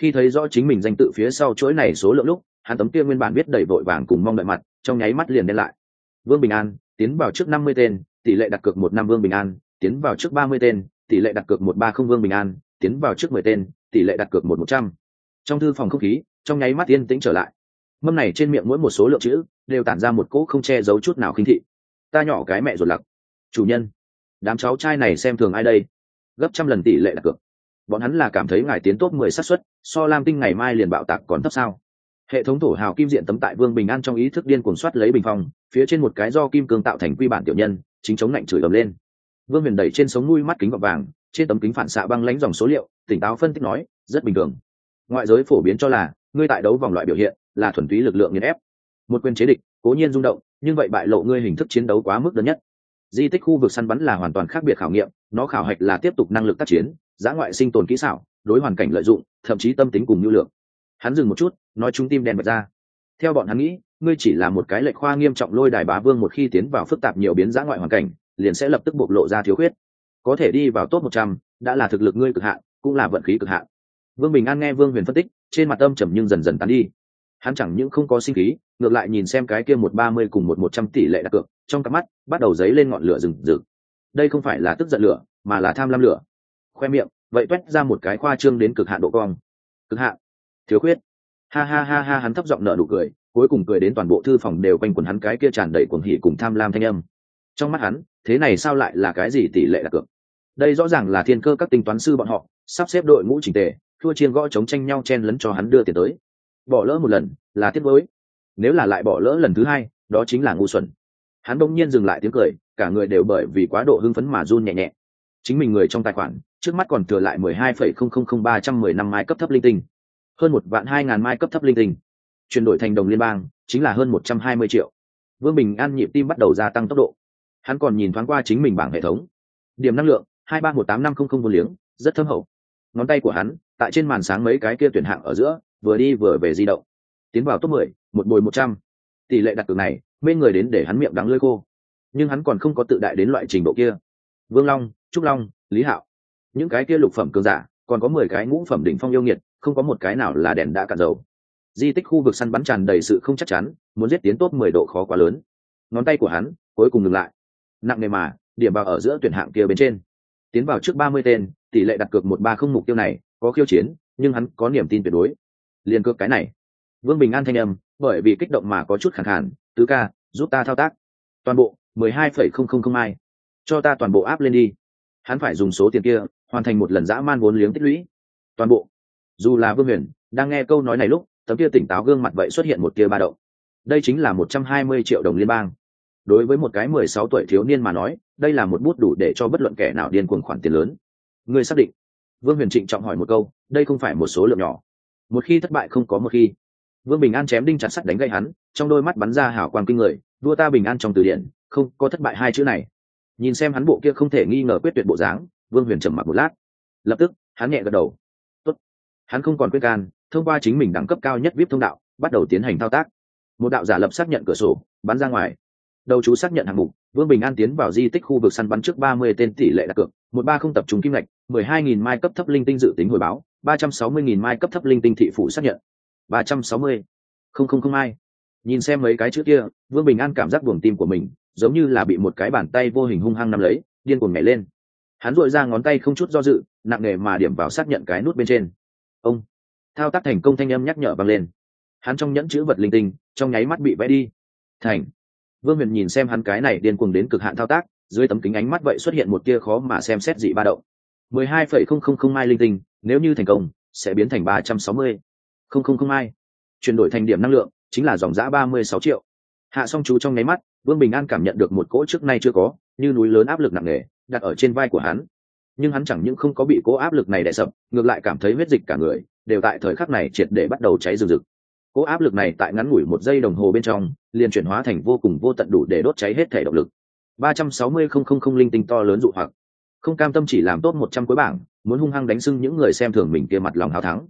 Khi thấy rõ chính mình danh tự phía sau chuỗi này số lượng lúc, hắn tấm kia nguyên bản biết đầy vội vàng cùng mong đợi mặt, trong nháy mắt liền đen lại. Vương bình an, tiến vào trước năm mươi tên, tỷ lệ đặt cược một năm vương bình an, tiến vào trước ba mươi tên, tỷ lệ đặt cược một ba không vương bình an, tiến vào trước mười tên, tỷ lệ đặt cược một một trăm. Trong thư phòng không khí trong nháy mắt yên tĩnh trở lại. Mâm này trên miệng mỗi một số lượng chữ đều tản ra một cỗ không che giấu chút nào khinh thị. Ta nhỏ cái mẹ ruột lặc. Chủ nhân, đám cháu trai này xem thường ai đây? Gấp trăm lần tỷ lệ đặt cược. Bọn hắn là cảm thấy ngài tiến tốt mười xác suất, so lam tinh ngày mai liền bạo tạc còn thấp sao? Hệ thống thổ hào kim diện tấm tại vương bình an trong ý thức điên cuồng soát lấy bình phong, phía trên một cái do kim cương tạo thành quy bản tiểu nhân, chính chống lạnh chửi ầm lên. Vương huyền đẩy trên sống nuôi mắt kính gọt vàng, trên tấm kính phản xạ băng lánh dòng số liệu, tỉnh táo phân tích nói, rất bình thường. Ngoại giới phổ biến cho là ngươi tại đấu vòng loại biểu hiện, là thuần túy lực lượng nghiền ép. Một quyền chế địch, cố nhiên rung động, nhưng vậy bại lộ ngươi hình thức chiến đấu quá mức đơn nhất. Di tích khu vực săn bắn là hoàn toàn khác biệt khảo nghiệm, nó khảo hạch là tiếp tục năng lực tác chiến giã ngoại sinh tồn kỹ xảo, đối hoàn cảnh lợi dụng, thậm chí tâm tính cùng nhu lượng. Hắn dừng một chút, nói chúng tim đen bật ra. Theo bọn hắn nghĩ, ngươi chỉ là một cái lệch khoa nghiêm trọng lôi đài bá vương một khi tiến vào phức tạp nhiều biến giã ngoại hoàn cảnh, liền sẽ lập tức bộc lộ ra thiếu khuyết. Có thể đi vào top một trăm, đã là thực lực ngươi cực hạn, cũng là vận khí cực hạn. Vương bình an nghe vương huyền phân tích trên mặt âm trầm nhưng dần dần tán đi. Hắn chẳng những không có sinh khí, ngược lại nhìn xem cái kia một ba mươi cùng một một trăm tỷ lệ đặt cược, trong cặp mắt bắt đầu dấy lên ngọn lửa rừng rực. Đây không phải là tức giận lửa, mà là tham lam lửa. Khoe miệng, vậy toét ra một cái khoa trương đến cực hạn độ cong. Cực hạn. Thiếu khuyết. Ha ha ha ha, hắn thấp giọng nở nụ cười, cuối cùng cười đến toàn bộ thư phòng đều quanh quần hắn cái kia tràn đầy cuồng hỉ cùng tham lam thanh âm. Trong mắt hắn, thế này sao lại là cái gì tỷ lệ đặt cược? Đây rõ ràng là thiên cơ các tính toán sư bọn họ, sắp xếp đội ngũ trình tề thua chiên gõ chống tranh nhau chen lấn cho hắn đưa tiền tới. Bỏ lỡ một lần, là tiếc với nếu là lại bỏ lỡ lần thứ hai, đó chính là ngu xuẩn. Hắn bỗng nhiên dừng lại tiếng cười, cả người đều bởi vì quá độ hưng phấn mà run nhẹ nhẹ. Chính mình người trong tài khoản, trước mắt còn thừa lại mười hai phẩy không không không ba trăm mười năm mai cấp thấp linh tinh. Hơn một vạn hai ngàn mai cấp thấp linh tinh. Chuyển đổi thành đồng liên bang, chính là hơn một trăm hai mươi triệu. Vương bình an nhịp tim bắt đầu gia tăng tốc độ. Hắn còn nhìn thoáng qua chính mình bảng hệ thống. Điểm năng lượng, hai ba một tám năm không không vô liếng, rất thâm hậu. Ngón tay của hắn tại trên màn sáng mấy cái kia tuyển hạng ở giữa, vừa đi vừa về di động. Tiến vào top mười, một bồi một trăm. Tỷ lệ đặt cược này mê người đến để hắn miệng đắng lơi khô. Nhưng hắn còn không có tự đại đến loại trình độ kia. Vương long, trúc long, lý hạo. Những cái kia lục phẩm cường giả, còn có mười cái ngũ phẩm đỉnh phong yêu nghiệt, không có một cái nào là đèn đã cạn dầu. Di tích khu vực săn bắn tràn đầy sự không chắc chắn, muốn giết tiến tốt mười độ khó quá lớn. Ngón tay của hắn, cuối cùng ngừng lại. Nặng nề mà, điểm vào ở giữa tuyển hạng kia bên trên. Tiến vào trước ba mươi tên, tỷ lệ đặt cược một ba không mục tiêu này có khiêu chiến, nhưng hắn có niềm tin tuyệt đối. Liền cược cái này. Vương bình an thanh âm, bởi vì kích động mà có chút khẳng hạn tứ ca, giúp ta thao tác. Toàn bộ, mười hai phẩy không không không ai cho ta toàn bộ áp lên đi. Hắn phải dùng số tiền kia, hoàn thành một lần dã man vốn liếng tích lũy. Toàn bộ. Dù là vương huyền, đang nghe câu nói này lúc, tấm kia tỉnh táo gương mặt vậy xuất hiện một kia ba đậu đây chính là một trăm hai mươi triệu đồng liên bang. Đối với một cái mười sáu tuổi thiếu niên mà nói, đây là một bút đủ để cho bất luận kẻ nào điên cuồng khoản tiền lớn. Người xác định vương huyền trịnh trọng hỏi một câu, đây không phải một số lượng nhỏ. Một khi thất bại không có một khi. Vương bình an chém đinh chặt sắt đánh gây hắn, trong đôi mắt bắn ra hảo quan kinh người đua ta bình an trong từ điển, không, có thất bại hai chữ này. Nhìn xem hắn bộ kia không thể nghi ngờ quyết tuyệt bộ dáng, vương huyền trầm mặc một lát. Lập tức, hắn nhẹ gật đầu. Tốt. hắn không còn quyết can, thông qua chính mình đẳng cấp cao nhất vip thông đạo, bắt đầu tiến hành thao tác. Một đạo giả lập xác nhận cửa sổ, bắn ra ngoài. Đầu chú xác nhận hạng mục, vương bình an tiến vào di tích khu vực săn bắn trước ba mươi tên tỷ lệ đặt cược một ba không tập trung kim ngạch, mười hai nghìn mai cấp thấp linh tinh dự tính hồi báo, ba trăm sáu mươi nghìn mai cấp thấp linh tinh thị phủ xác nhận. ba trăm sáu mươi. Không không không mai nhìn xem mấy cái chữ kia, vương bình an cảm giác buồng tim của mình giống như là bị một cái bàn tay vô hình hung hăng nắm lấy, điên cuồng nhảy lên. Hắn dội ra ngón tay không chút do dự, nặng nề mà điểm vào xác nhận cái nút bên trên. Ông. Thao tác thành công thanh âm nhắc nhở vang lên. Hắn trong nhẫn chữ vật linh tinh, trong nháy mắt bị vẽ đi. Thành. Vương huyền nhìn xem hắn cái này điên cuồng đến cực hạn thao tác dưới tấm kính ánh mắt vậy xuất hiện một tia khó mà xem xét dị ba động. mười hai phẩy không không không mai linh tinh, nếu như thành công, sẽ biến thành ba trăm sáu mươi. Không không không mai. Chuyển đổi thành điểm năng lượng, chính là dòng giã ba mươi sáu triệu. Hạ xong chú trong nháy mắt, vương bình an cảm nhận được một cỗ trước nay chưa có, như núi lớn áp lực nặng nề, đặt ở trên vai của hắn. Nhưng hắn chẳng những không có bị cỗ áp lực này đè sập, ngược lại cảm thấy huyết dịch cả người, đều tại thời khắc này triệt để bắt đầu cháy rừng rực. Cỗ áp lực này tại ngắn ngủi một giây đồng hồ bên trong, liền chuyển hóa thành vô cùng vô tận đủ để đốt cháy hết thể động lực ba trăm sáu mươi không không không linh tinh to lớn dụ hoặc. Không cam tâm chỉ làm tốt một trăm cuối bảng, muốn hung hăng đánh sưng những người xem thường mình kia mặt lòng hào thắng.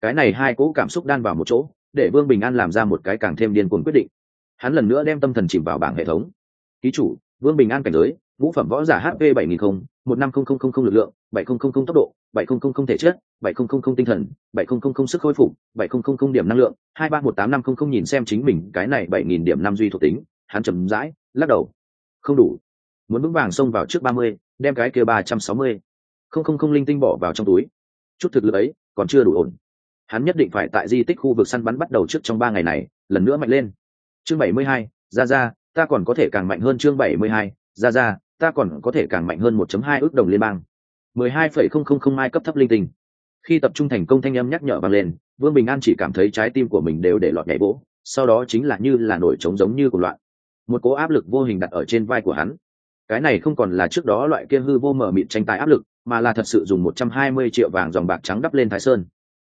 Cái này hai cỗ cảm xúc đan vào một chỗ, để vương bình an làm ra một cái càng thêm điên cuồng quyết định. Hắn lần nữa đem tâm thần chìm vào bảng hệ thống. Ký chủ, vương bình an cảnh giới vũ phẩm võ giả hp bảy nghìn không, một năm không không không không lực lượng, bảy không không không tốc độ, bảy không không không thể chất, bảy không không không tinh thần, bảy không không không sức khôi phục, bảy không không không điểm năng lượng, hai ba một tám năm không không nhìn xem chính mình cái này bảy nghìn điểm năm duy thuộc tính. Hắn trầm rãi, lắc đầu không đủ. Muốn vững vàng xông vào trước ba mươi đem cái kia ba trăm sáu mươi. Không không không linh tinh bỏ vào trong túi. Chút thực lực ấy còn chưa đủ ổn. Hắn nhất định phải tại di tích khu vực săn bắn bắt đầu trước trong ba ngày này lần nữa mạnh lên. Chương bảy mươi hai ra ra ta còn có thể càng mạnh hơn chương bảy mươi hai ra ra ta còn có thể càng mạnh hơn 1.2 ước đồng liên bang. 12,000 mai cấp thấp linh tinh. Khi tập trung thành công thanh âm nhắc nhở vang lên vương bình an chỉ cảm thấy trái tim của mình đều để lọt nhảy vỗ sau đó chính là như là nổi trống giống như của loạn một cố áp lực vô hình đặt ở trên vai của hắn. Cái này không còn là trước đó loại kia hư vô mở mịt tranh tài áp lực, mà là thật sự dùng 120 triệu vàng dòng bạc trắng đắp lên thái sơn.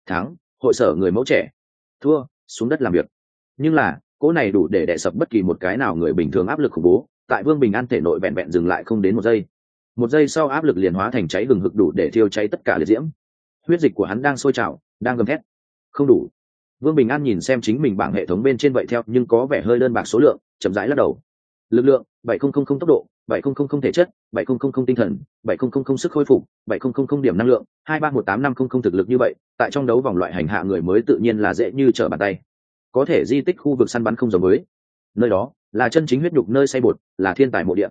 Thắng, hội sở người mẫu trẻ. Thua, xuống đất làm việc. Nhưng là, cỗ này đủ để đè sập bất kỳ một cái nào người bình thường áp lực khủng bố, tại vương bình an thể nội vẹn vẹn dừng lại không đến một giây. Một giây sau áp lực liền hóa thành cháy gừng hực đủ để thiêu cháy tất cả liệt diễm. Huyết dịch của hắn đang sôi trào, đang gầm thét. Không đủ vương bình an nhìn xem chính mình bảng hệ thống bên trên vậy theo nhưng có vẻ hơi đơn bạc số lượng chậm rãi lắc đầu lực lượng bảy không không không tốc độ bảy không không không thể chất bảy không không không tinh thần bảy không không không sức khôi phục bảy không không không điểm năng lượng hai ba một tám năm không không thực lực như vậy tại trong đấu vòng loại hành hạ người mới tự nhiên là dễ như trở bàn tay có thể di tích khu vực săn bắn không giống với nơi đó là chân chính huyết nhục nơi say bột là thiên tài mộ địa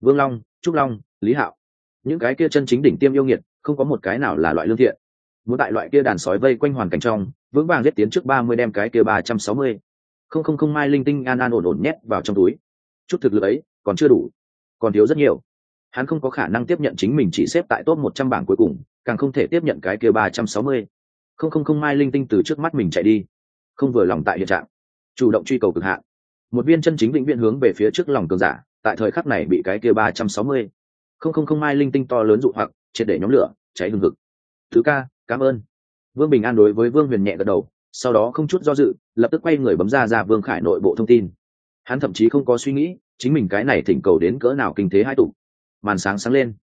vương long trúc long lý hạo những cái kia chân chính đỉnh tiêm yêu nghiệt không có một cái nào là loại lương thiện muốn tại loại kia đàn sói vây quanh hoàn cảnh trong vững vàng giết tiến trước ba mươi đem cái kia ba trăm sáu mươi. Không không không, mai linh tinh an an ổn ổn nhét vào trong túi. Chút thực lực ấy còn chưa đủ, còn thiếu rất nhiều. Hắn không có khả năng tiếp nhận chính mình chỉ xếp tại top một trăm bảng cuối cùng, càng không thể tiếp nhận cái kia ba trăm sáu mươi. Không không không, mai linh tinh từ trước mắt mình chạy đi. Không vừa lòng tại hiện trạng. Chủ động truy cầu cực hạn. Một viên chân chính vĩnh viễn hướng về phía trước lòng cường giả, tại thời khắc này bị cái kia ba trăm sáu mươi. Không không không, mai linh tinh to lớn dụ hoặc, triệt để nhóm lửa, cháy hừng hực. Thứ ca, cảm ơn vương bình an đối với vương huyền nhẹ gật đầu, sau đó không chút do dự, lập tức quay người bấm ra ra vương khải nội bộ thông tin. Hắn thậm chí không có suy nghĩ, chính mình cái này thỉnh cầu đến cỡ nào kinh thế hai tụ. Màn sáng sáng lên.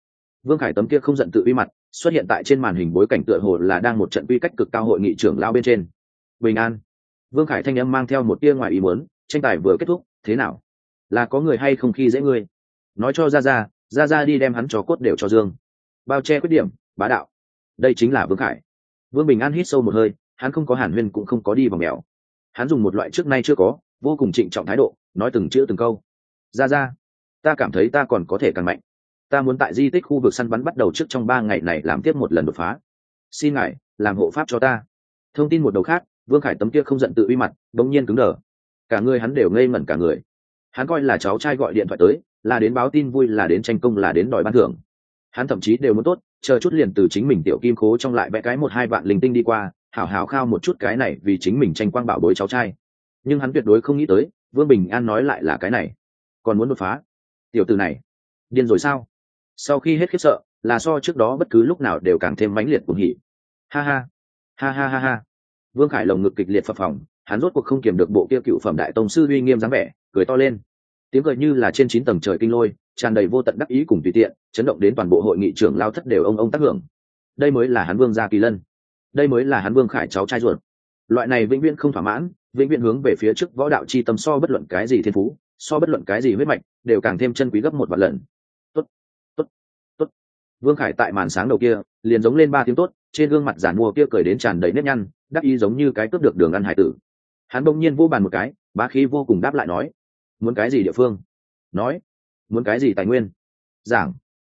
Vương khải tấm kia không giận tự uy mặt, xuất hiện tại trên màn hình bối cảnh tựa hồ là đang một trận quy cách cực cao hội nghị trưởng lao bên trên. Bình an. Vương khải thanh âm mang theo một tia ngoài ý muốn, tranh tài vừa kết thúc, thế nào? Là có người hay không khi dễ ngươi? Nói cho ra ra ra ra đi đem hắn cho cốt đều cho dương. Bao che khuyết điểm, bá đạo. Đây chính là vương khải vương bình an hít sâu một hơi, hắn không có hàn huyên cũng không có đi vào mèo. Hắn dùng một loại trước nay chưa có, vô cùng trịnh trọng thái độ, nói từng chữ từng câu. Ra ra, ta cảm thấy ta còn có thể càng mạnh. Ta muốn tại di tích khu vực săn bắn bắt đầu trước trong ba ngày này làm tiếp một lần đột phá. Xin ngài, làm hộ pháp cho ta. Thông tin một đầu khác, vương khải tấm kia không giận tự uy mặt đ ỗ n g nhiên cứng đờ. Cả người hắn đều ngây ngẩn cả người. Hắn coi là cháu trai gọi điện thoại tới, là đến báo tin vui, là đến tranh công, là đến đòi ban thưởng. Hắn thậm chí đều muốn tốt chờ chút liền từ chính mình tiểu kim khố trong lại vẽ cái một hai vạn linh tinh đi qua, hảo hảo khao một chút cái này vì chính mình tranh quang bảo bối cháu trai. Nhưng hắn tuyệt đối không nghĩ tới, vương bình an nói lại là cái này. Còn muốn đột phá? Tiểu từ này, điên rồi sao? Sau khi hết khiếp sợ, là so trước đó bất cứ lúc nào đều càng thêm mãnh liệt cuồng hỉ. Ha ha ha ha ha ha. Vương khải lồng ngực kịch liệt phập phỏng hắn rốt cuộc không kiềm được bộ kia cựu phẩm đại tông sư uy nghiêm dáng vẻ, cười to lên tiếng cười như là trên chín tầng trời kinh lôi, tràn đầy vô tận đắc ý cùng tùy tiện, chấn động đến toàn bộ hội nghị trưởng lao thất đều ông ông tác hưởng. Đây mới là hắn vương gia kỳ lân. Đây mới là hắn vương khải cháu trai ruột. Loại này vĩnh viễn không thỏa mãn, vĩnh viễn hướng về phía trước võ đạo chi tâm so bất luận cái gì thiên phú, so bất luận cái gì huyết mạch, đều càng thêm chân quý gấp một vạn lần. Tốt tốt tốt. Vương khải tại màn sáng đầu kia, liền giống lên ba tiếng tốt, trên gương mặt giản mua kia cười đến tràn đầy nếp nhăn, đắc ý giống như cái cướp được đường ăn hải tử. Hắn bỗng nhiên vô bàn một cái, bá khí vô cùng đáp lại nói muốn cái gì địa phương? Nói, muốn cái gì tài nguyên? Giảng,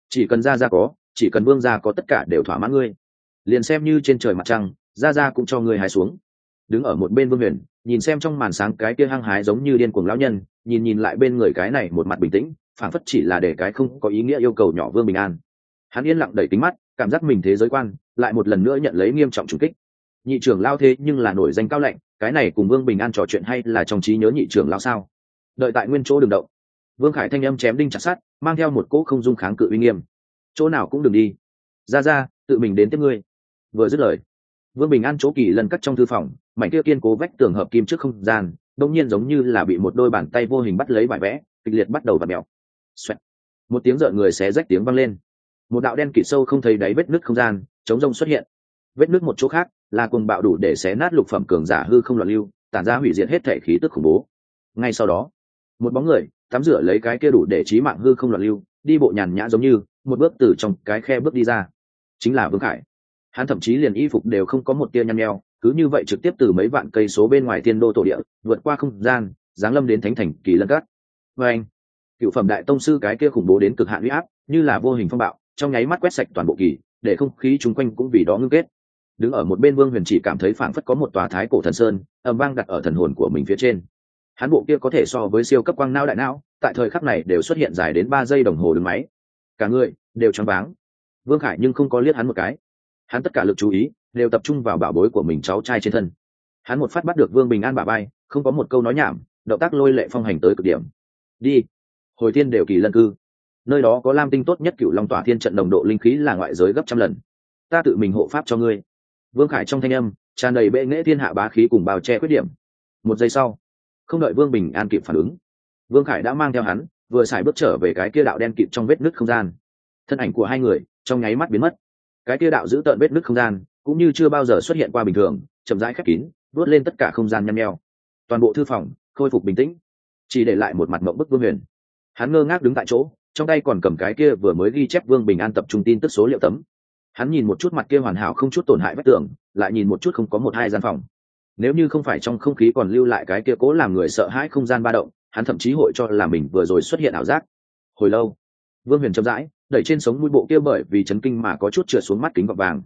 chỉ cần ra ra có, chỉ cần vương gia có tất cả đều thỏa mãn ngươi. Liền xem như trên trời mặt trăng ra ra cũng cho ngươi hái xuống. Đứng ở một bên vương huyền, nhìn xem trong màn sáng cái kia hăng hái giống như điên cuồng lão nhân, nhìn nhìn lại bên người cái này một mặt bình tĩnh phản phất chỉ là để cái không có ý nghĩa yêu cầu nhỏ vương bình an. Hắn yên lặng đẩy tính mắt, cảm giác mình thế giới quan, lại một lần nữa nhận lấy nghiêm trọng trùng kích. Nhị trưởng lao thế nhưng là nổi danh cao lạnh, cái này cùng vương bình an trò chuyện hay là trong trí nhớ nhị trưởng lao sao? Đợi tại nguyên chỗ đường động. Vương khải thanh âm chém đinh chặt sát mang theo một cỗ không dung kháng cự uy nghiêm. Chỗ nào cũng đừng đi. Ra ra, tự mình đến tiếp ngươi. Vừa dứt lời, vương bình an chỗ kỳ lần cắt trong thư phòng, mảnh kia kiên cố vách tường hợp kim trước không gian đông nhiên giống như là bị một đôi bàn tay vô hình bắt lấy bài vẽ, kịch liệt bắt đầu và mèo. Xoẹt. một tiếng rợn người xé rách tiếng vang lên. Một đạo đen kịt sâu không thấy đáy vết nứt không gian, chống rông xuất hiện. Vết nứt một chỗ khác, là cùng bạo đủ để xé nát lục phẩm cường giả hư không loạn lưu, tản ra hủy diệt hết thể khí tức khủng bố. Ngay sau đó một bóng người, tắm rửa lấy cái kia đủ để trí mạng hư không loạn lưu, đi bộ nhàn nhã giống như, một bước từ trong cái khe bước đi ra. Chính là vương khải. Hắn thậm chí liền y phục đều không có một tia nhăn nheo, cứ như vậy trực tiếp từ mấy vạn cây số bên ngoài thiên đô tổ địa, vượt qua không gian, giáng lâm đến thánh thành kỳ lân cát. Vê anh, cựu phẩm đại tông sư cái kia khủng bố đến cực hạn huy áp, như là vô hình phong bạo, trong nháy mắt quét sạch toàn bộ kỳ, để không khí chung quanh cũng vì đó ngưng kết. Đứng ở một bên vương huyền chỉ cảm thấy phảng phất có một tòa thái cổ thần sơn, ầm vang đặt ở thần hồn của mình phía trên hắn bộ kia có thể so với siêu cấp quang não đại não, tại thời khắc này đều xuất hiện dài đến ba giây đồng hồ đứng máy. Cả người đều choáng váng. Vương khải nhưng không có liếc hắn một cái. Hắn tất cả lực chú ý đều tập trung vào bảo bối của mình cháu trai trên thân. Hắn một phát bắt được vương bình an bà bay không có một câu nói nhảm, động tác lôi lệ phong hành tới cực điểm. Đi. Hồi thiên đều kỳ lân cư. Nơi đó có lam tinh tốt nhất cựu long tỏa thiên trận đồng độ linh khí là ngoại giới gấp trăm lần. Ta tự mình hộ pháp cho ngươi. Vương khải trong thanh âm tràn đầy bệ nghễ thiên hạ bá khí cùng bào che khuyết điểm. Một giây sau không đợi vương bình an kịp phản ứng. Vương khải đã mang theo hắn, vừa xài bước trở về cái kia đạo đen kịt trong vết nứt không gian. Thân ảnh của hai người, trong nháy mắt biến mất. Cái kia đạo giữ tợn vết nứt không gian, cũng như chưa bao giờ xuất hiện qua bình thường, chậm rãi khép kín vớt lên tất cả không gian nhăn nheo. Toàn bộ thư phòng, khôi phục bình tĩnh. Chỉ để lại một mặt mộng bức vương huyền. Hắn ngơ ngác đứng tại chỗ, trong tay còn cầm cái kia vừa mới ghi chép vương bình an tập trung tin tức số liệu tấm. Hắn nhìn một chút mặt kia hoàn hảo không chút tổn hại vách tường, lại nhìn một chút không có một hai gian phòng nếu như không phải trong không khí còn lưu lại cái kia cố làm người sợ hãi không gian ba động, hắn thậm chí hội cho là mình vừa rồi xuất hiện ảo giác. Hồi lâu, vương huyền chậm rãi, đẩy trên sống mũi bộ kia bởi vì chấn kinh mà có chút trượt xuống mắt kính gọt vàng.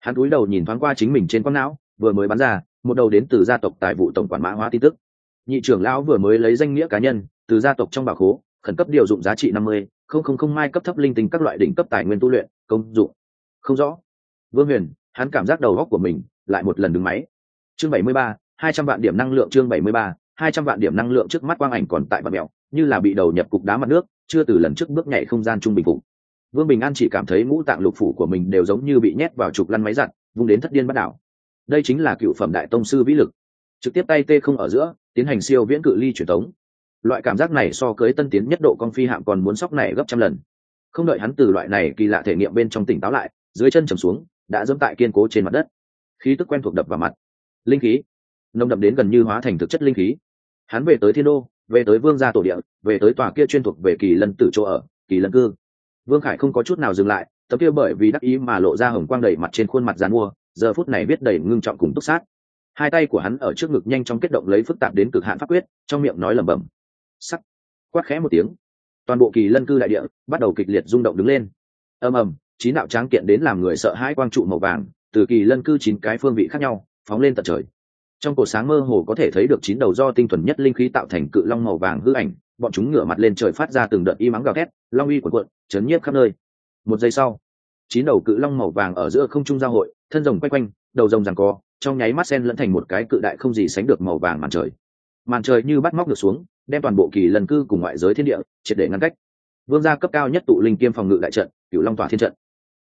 Hắn cúi đầu nhìn thoáng qua chính mình trên con não, vừa mới bắn ra, một đầu đến từ gia tộc tại vụ tổng quản mã hóa tin tức. Nhị trưởng lão vừa mới lấy danh nghĩa cá nhân, từ gia tộc trong bảo khố, khẩn cấp điều dụng giá trị năm mươi, không không không mai cấp thấp linh tinh các loại đỉnh cấp tài nguyên tu luyện, công dụng. Không rõ. Vương huyền, hắn cảm giác đầu góc của mình lại một lần đứng máy chương bảy mươi ba, hai trăm vạn điểm năng lượng chương bảy mươi ba, hai trăm vạn điểm năng lượng trước mắt quang ảnh còn tại và mèo, như là bị đầu nhập cục đá mặt nước, chưa từ lần trước bước nhảy không gian trung bình phục. Vương bình an chỉ cảm thấy ngũ tạng lục phủ của mình đều giống như bị nhét vào trục lăn máy giặt, vung đến thất điên bắt đảo. Đây chính là cựu phẩm đại tông sư vĩ lực. Trực tiếp tay tê không ở giữa, tiến hành siêu viễn cự ly truyền tống loại cảm giác này so cưới tân tiến nhất độ con phi hạm còn muốn sóc này gấp trăm lần. Không đợi hắn từ loại này kỳ lạ thể nghiệm bên trong tỉnh táo lại, dưới chân trầm xuống, đã dẫm tại kiên cố trên mặt đất. Khí tức quen thuộc đập vào mặt linh khí. Nồng đậm đến gần như hóa thành thực chất linh khí. Hắn về tới thiên đô, về tới vương gia tổ địa, về tới tòa kia chuyên thuộc về kỳ lân tử chỗ ở, kỳ lân cư. Vương khải không có chút nào dừng lại tấm kia bởi vì đắc ý mà lộ ra hồng quang đầy mặt trên khuôn mặt dàn mua giờ phút này biết đầy ngưng trọng cùng túc sát. Hai tay của hắn ở trước ngực nhanh chóng kết động lấy phức tạp đến cực hạn pháp quyết, trong miệng nói lẩm bẩm. Sắc. Quát khẽ một tiếng. Toàn bộ kỳ lân cư đại địa bắt đầu kịch liệt rung động đứng lên. Ầm ầm, chín đạo tráng kiện đến làm người sợ hãi quang trụ màu vàng, từ kỳ lân cư chín cái phương vị khác nhau phóng lên tận trời. Trong cổ sáng mơ hồ có thể thấy được chín đầu do tinh thuần nhất linh khí tạo thành cự long màu vàng hư ảnh, bọn chúng ngửa mặt lên trời phát ra từng đợt y mắng gào thét, long uy cuộn cuộn, chấn nhiếp khắp nơi. Một giây sau, chín đầu cự long màu vàng ở giữa không trung giao hội, thân rồng quay quanh, đầu rồng rằng co, trong nháy mắt sen lẫn thành một cái cự đại không gì sánh được màu vàng màn trời. Màn trời như bắt móc được xuống, đem toàn bộ kỳ lần cư cùng ngoại giới thiên địa triệt để ngăn cách. Vương gia cấp cao nhất tụ linh kiêm phòng ngự đại trận, cửu long tỏa thiên trận.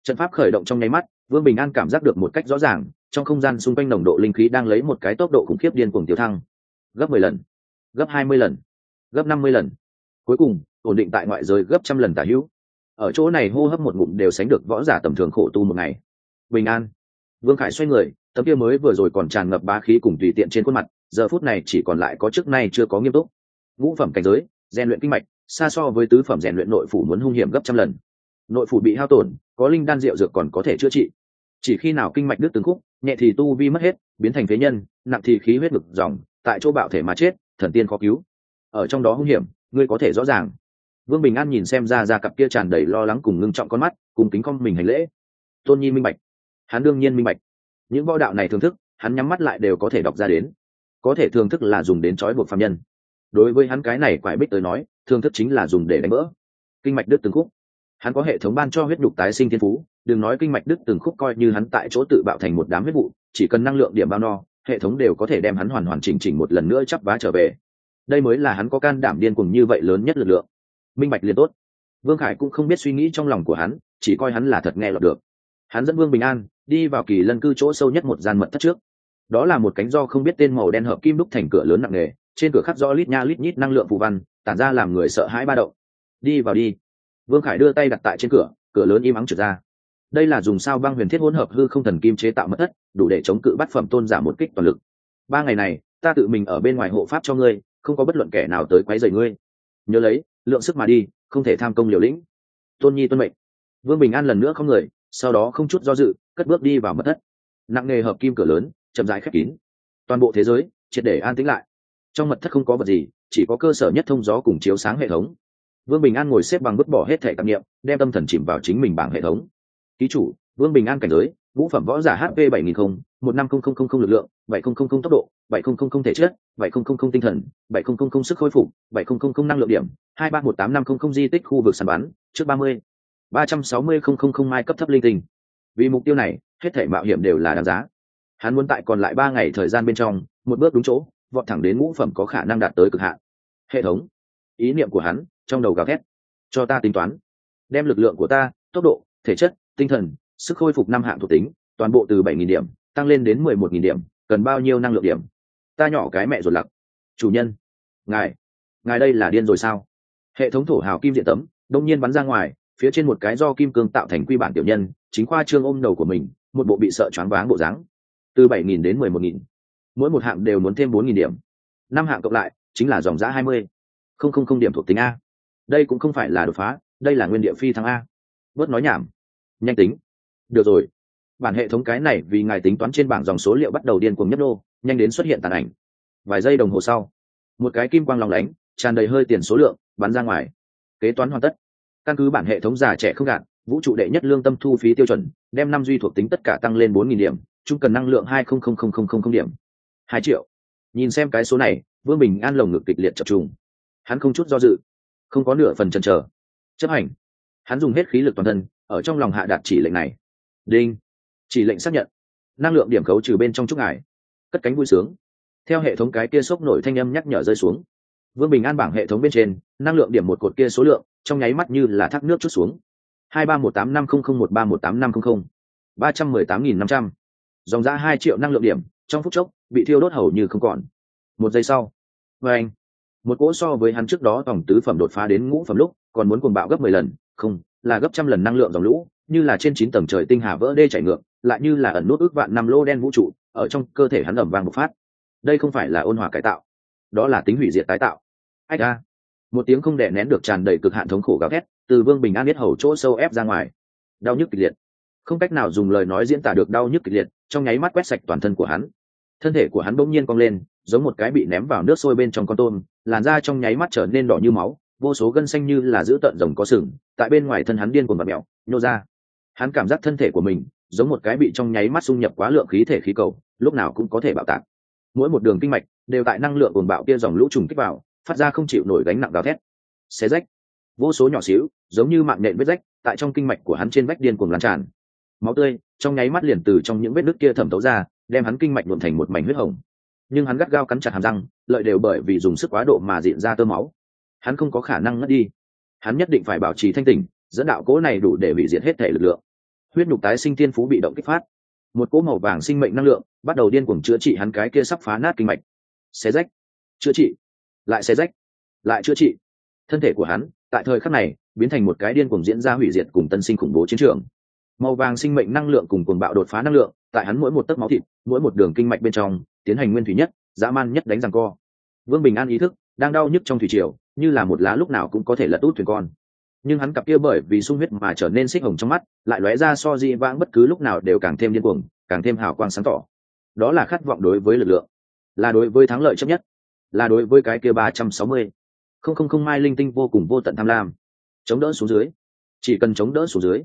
Trận pháp khởi động trong nháy mắt, vương bình an cảm giác được một cách rõ ràng trong không gian xung quanh nồng độ linh khí đang lấy một cái tốc độ khủng khiếp điên cuồng tiêu thăng. Gấp mười lần, gấp hai mươi lần, gấp năm mươi lần. Cuối cùng, ổn định tại ngoại giới gấp trăm lần tả hữu. Ở chỗ này hô hấp một ngụm đều sánh được võ giả tầm thường khổ tu một ngày. Bình an. Vương khải xoay người, tấm kia mới vừa rồi còn tràn ngập bá khí cùng tùy tiện trên khuôn mặt, giờ phút này chỉ còn lại có trước nay chưa có nghiêm túc. Ngũ phẩm cảnh giới, rèn luyện kinh mạch, xa so với tứ phẩm rèn luyện nội phủ muốn hung hiểm gấp trăm lần. Nội phủ bị hao tổn, có linh đan rượu dược còn có thể chữa trị chỉ khi nào kinh mạch đứt từng khúc, nhẹ thì tu vi mất hết, biến thành phế nhân, nặng thì khí huyết ngực dòng, tại chỗ bạo thể mà chết, thần tiên khó cứu. Ở trong đó hung hiểm, ngươi có thể rõ ràng. Vương bình an nhìn xem ra ra cặp kia tràn đầy lo lắng cùng ngưng trọng con mắt, cùng kính con mình hành lễ. Tôn nhi minh bạch. Hắn đương nhiên minh bạch. Những võ đạo này thưởng thức, hắn nhắm mắt lại đều có thể đọc ra đến. Có thể thưởng thức là dùng đến trói buộc phạm nhân. Đối với hắn cái này quải bích tới nói, thưởng thức chính là dùng để đánh vỡ. Kinh mạch đứt từng khúc hắn có hệ thống ban cho huyết nhục tái sinh thiên phú, đừng nói kinh mạch đứt từng khúc coi như hắn tại chỗ tự bạo thành một đám huyết vụ, chỉ cần năng lượng điểm bao no, hệ thống đều có thể đem hắn hoàn hoàn chỉnh chỉnh một lần nữa chắp vá trở về. Đây mới là hắn có can đảm điên cùng như vậy lớn nhất lực lượng. Minh bạch liền tốt. Vương khải cũng không biết suy nghĩ trong lòng của hắn, chỉ coi hắn là thật nghe lọt được. Hắn dẫn vương bình an đi vào kỳ lân cư chỗ sâu nhất một gian mật thất trước. Đó là một cánh do không biết tên màu đen hợp kim đúc thành cửa lớn nặng nề, trên cửa khắc rõ lít nha lít nhít năng lượng phù văn, tản ra làm người sợ hãi ba động. Đi vào đi vương khải đưa tay đặt tại trên cửa cửa lớn im ắng trượt ra. Đây là dùng sao băng huyền thiết hỗn hợp hư không thần kim chế tạo mất thất, đủ để chống cự bát phẩm tôn giả một kích toàn lực. Ba ngày này, ta tự mình ở bên ngoài hộ pháp cho ngươi, không có bất luận kẻ nào tới quấy rầy ngươi. Nhớ lấy, lượng sức mà đi, không thể tham công liều lĩnh. Tôn nhi tuân mệnh. Vương bình an lần nữa không người, sau đó không chút do dự, cất bước đi vào mật thất. Nặng nghề hợp kim cửa lớn, chậm rãi khép kín. Toàn bộ thế giới, triệt để an tĩnh lại. Trong mật thất không có vật gì, chỉ có cơ sở nhất thông gió cùng chiếu sáng hệ thống vương bình an ngồi xếp bằng vứt bỏ hết thẻ tạp nghiệm đem tâm thần chìm vào chính mình bảng hệ thống ký chủ vương bình an cảnh giới vũ phẩm võ giả hp bảy nghìn không một năm không không không không lực lượng bảy không không không tốc độ bảy không không không thể chất bảy không không không tinh thần bảy không không không sức khôi phục bảy không không không năng lượng điểm hai ba một tám năm không không di tích khu vực sàn bắn trước ba mươi ba trăm sáu mươi không không không mai cấp thấp linh tinh vì mục tiêu này hết thể mạo hiểm đều là đáng giá hắn muốn tại còn lại ba ngày thời gian bên trong một bước đúng chỗ vọt thẳng đến ngũ phẩm có khả năng đạt tới cực hạn hệ thống ý niệm của hắn trong đầu gào thét. Cho ta tính toán. Đem lực lượng của ta, tốc độ, thể chất, tinh thần, sức khôi phục năm hạng thuộc tính, toàn bộ từ bảy nghìn điểm, tăng lên đến mười một nghìn điểm, cần bao nhiêu năng lượng điểm? Ta nhỏ cái mẹ ruột lặc. Chủ nhân. Ngài. Ngài đây là điên rồi sao? Hệ thống thổ hào kim diện tấm, đông nhiên bắn ra ngoài, phía trên một cái do kim cương tạo thành quy bản tiểu nhân, chính khoa trương ôm đầu của mình, một bộ bị sợ choáng váng bộ dáng. Từ bảy nghìn đến mười một nghìn. Mỗi một hạng đều muốn thêm bốn nghìn điểm. Năm hạng cộng lại, chính là dòng giã hai mươi. Không không không điểm thuộc tính a đây cũng không phải là đột phá đây là nguyên địa phi thăng a. Bớt nói nhảm. Nhanh tính. Được rồi. Bản hệ thống cái này vì ngài tính toán trên bảng dòng số liệu bắt đầu điên cuồng nhấp đô, nhanh đến xuất hiện tàn ảnh. Vài giây đồng hồ sau một cái kim quang lòng lánh tràn đầy hơi tiền số lượng bắn ra ngoài. Kế toán hoàn tất. Căn cứ bản hệ thống già trẻ không gạn vũ trụ đệ nhất lương tâm thu phí tiêu chuẩn đem năm duy thuộc tính tất cả tăng lên bốn nghìn điểm chung cần năng lượng hai không không không không không điểm. Hai triệu. Nhìn xem cái số này vương bình an lồng ngực kịch liệt chập trùng. Hắn không chút do dự không có nửa phần chần chờ. Chấp hành. Hắn dùng hết khí lực toàn thân, ở trong lòng hạ đạt chỉ lệnh này. Đinh. Chỉ lệnh xác nhận. Năng lượng điểm khấu trừ bên trong trúc ngài. Cất cánh vui sướng. Theo hệ thống cái kia sốc nổi thanh âm nhắc nhở rơi xuống. Vương bình an bảng hệ thống bên trên, năng lượng điểm một cột kia số lượng, trong nháy mắt như là thác nước chút xuống. Hai ba một tám năm không không một ba một tám năm không không. Ba trăm mười tám nghìn năm trăm. Dòng ra hai triệu năng lượng điểm, trong phút chốc, bị thiêu đốt hầu như không còn. Một giây sau. Vê anh một cỗ so với hắn trước đó tổng tứ phẩm đột phá đến ngũ phẩm lúc, còn muốn cuồng bạo gấp mười lần, không, là gấp trăm lần năng lượng dòng lũ, như là trên chín tầng trời tinh hà vỡ đê chảy ngược, lại như là ẩn nút ước vạn năm lô đen vũ trụ, ở trong cơ thể hắn ẩm vang bộc phát. Đây không phải là ôn hòa cải tạo, đó là tính hủy diệt tái tạo. Ách a một tiếng không đè nén được tràn đầy cực hạn thống khổ gào thét, từ vương bình an biết hầu chỗ sâu ép ra ngoài. Đau nhức kịch liệt. Không cách nào dùng lời nói diễn tả được đau nhức kịch liệt, trong nháy mắt quét sạch toàn thân của hắn thân thể của hắn bỗng nhiên cong lên, giống một cái bị ném vào nước sôi bên trong con tôm, làn da trong nháy mắt trở nên đỏ như máu, vô số gân xanh như là giữ tợn rồng có sừng, tại bên ngoài thân hắn điên cuồng và mẹo nhô ra. Hắn cảm giác thân thể của mình, giống một cái bị trong nháy mắt xung nhập quá lượng khí thể khí cầu, lúc nào cũng có thể bạo tạc. Mỗi một đường kinh mạch, đều tại năng lượng cuồng bạo kia dòng lũ trùng kích vào, phát ra không chịu nổi gánh nặng gào thét. Xé rách. Vô số nhỏ xíu, giống như mạng nện vết rách, tại trong kinh mạch của hắn trên vách điên cuồng lan tràn. Máu tươi, trong nháy mắt liền từ trong những vết nứt kia thẩm thấu ra đem hắn kinh mạch nhuộm thành một mảnh huyết hồng. Nhưng hắn gắt gao cắn chặt hàm răng, lợi đều bởi vì dùng sức quá độ mà diện ra tơ máu. Hắn không có khả năng ngất đi. Hắn nhất định phải bảo trì thanh tỉnh, dẫn đạo cố này đủ để hủy diệt hết thể lực lượng. Huyết nhục tái sinh thiên phú bị động kích phát. Một cỗ màu vàng sinh mệnh năng lượng bắt đầu điên cuồng chữa trị hắn cái kia sắp phá nát kinh mạch. Xé rách. Chữa trị. Lại xé rách. Lại chữa trị. Thân thể của hắn, tại thời khắc này, biến thành một cái điên cuồng diễn ra hủy diệt cùng tân sinh khủng bố chiến trường. Màu vàng sinh mệnh năng lượng cùng cuồng bạo đột phá năng lượng tại hắn mỗi một tấc máu thịt, mỗi một đường kinh mạch bên trong, tiến hành nguyên thủy nhất, dã man nhất đánh răng co. Vương bình an ý thức, đang đau nhức trong thủy triều, như là một lá lúc nào cũng có thể lật út thuyền con. Nhưng hắn cặp kia bởi vì sung huyết mà trở nên xích hồng trong mắt, lại lóe ra so di vãng bất cứ lúc nào đều càng thêm điên cuồng, càng thêm hào quang sáng tỏ. Đó là khát vọng đối với lực lượng, là đối với thắng lợi chấp nhất, là đối với cái kia ba trăm sáu mươi. Không không không, mai linh tinh vô cùng vô tận tham lam. Chống đỡ xuống dưới. Chỉ cần chống đỡ xuống dưới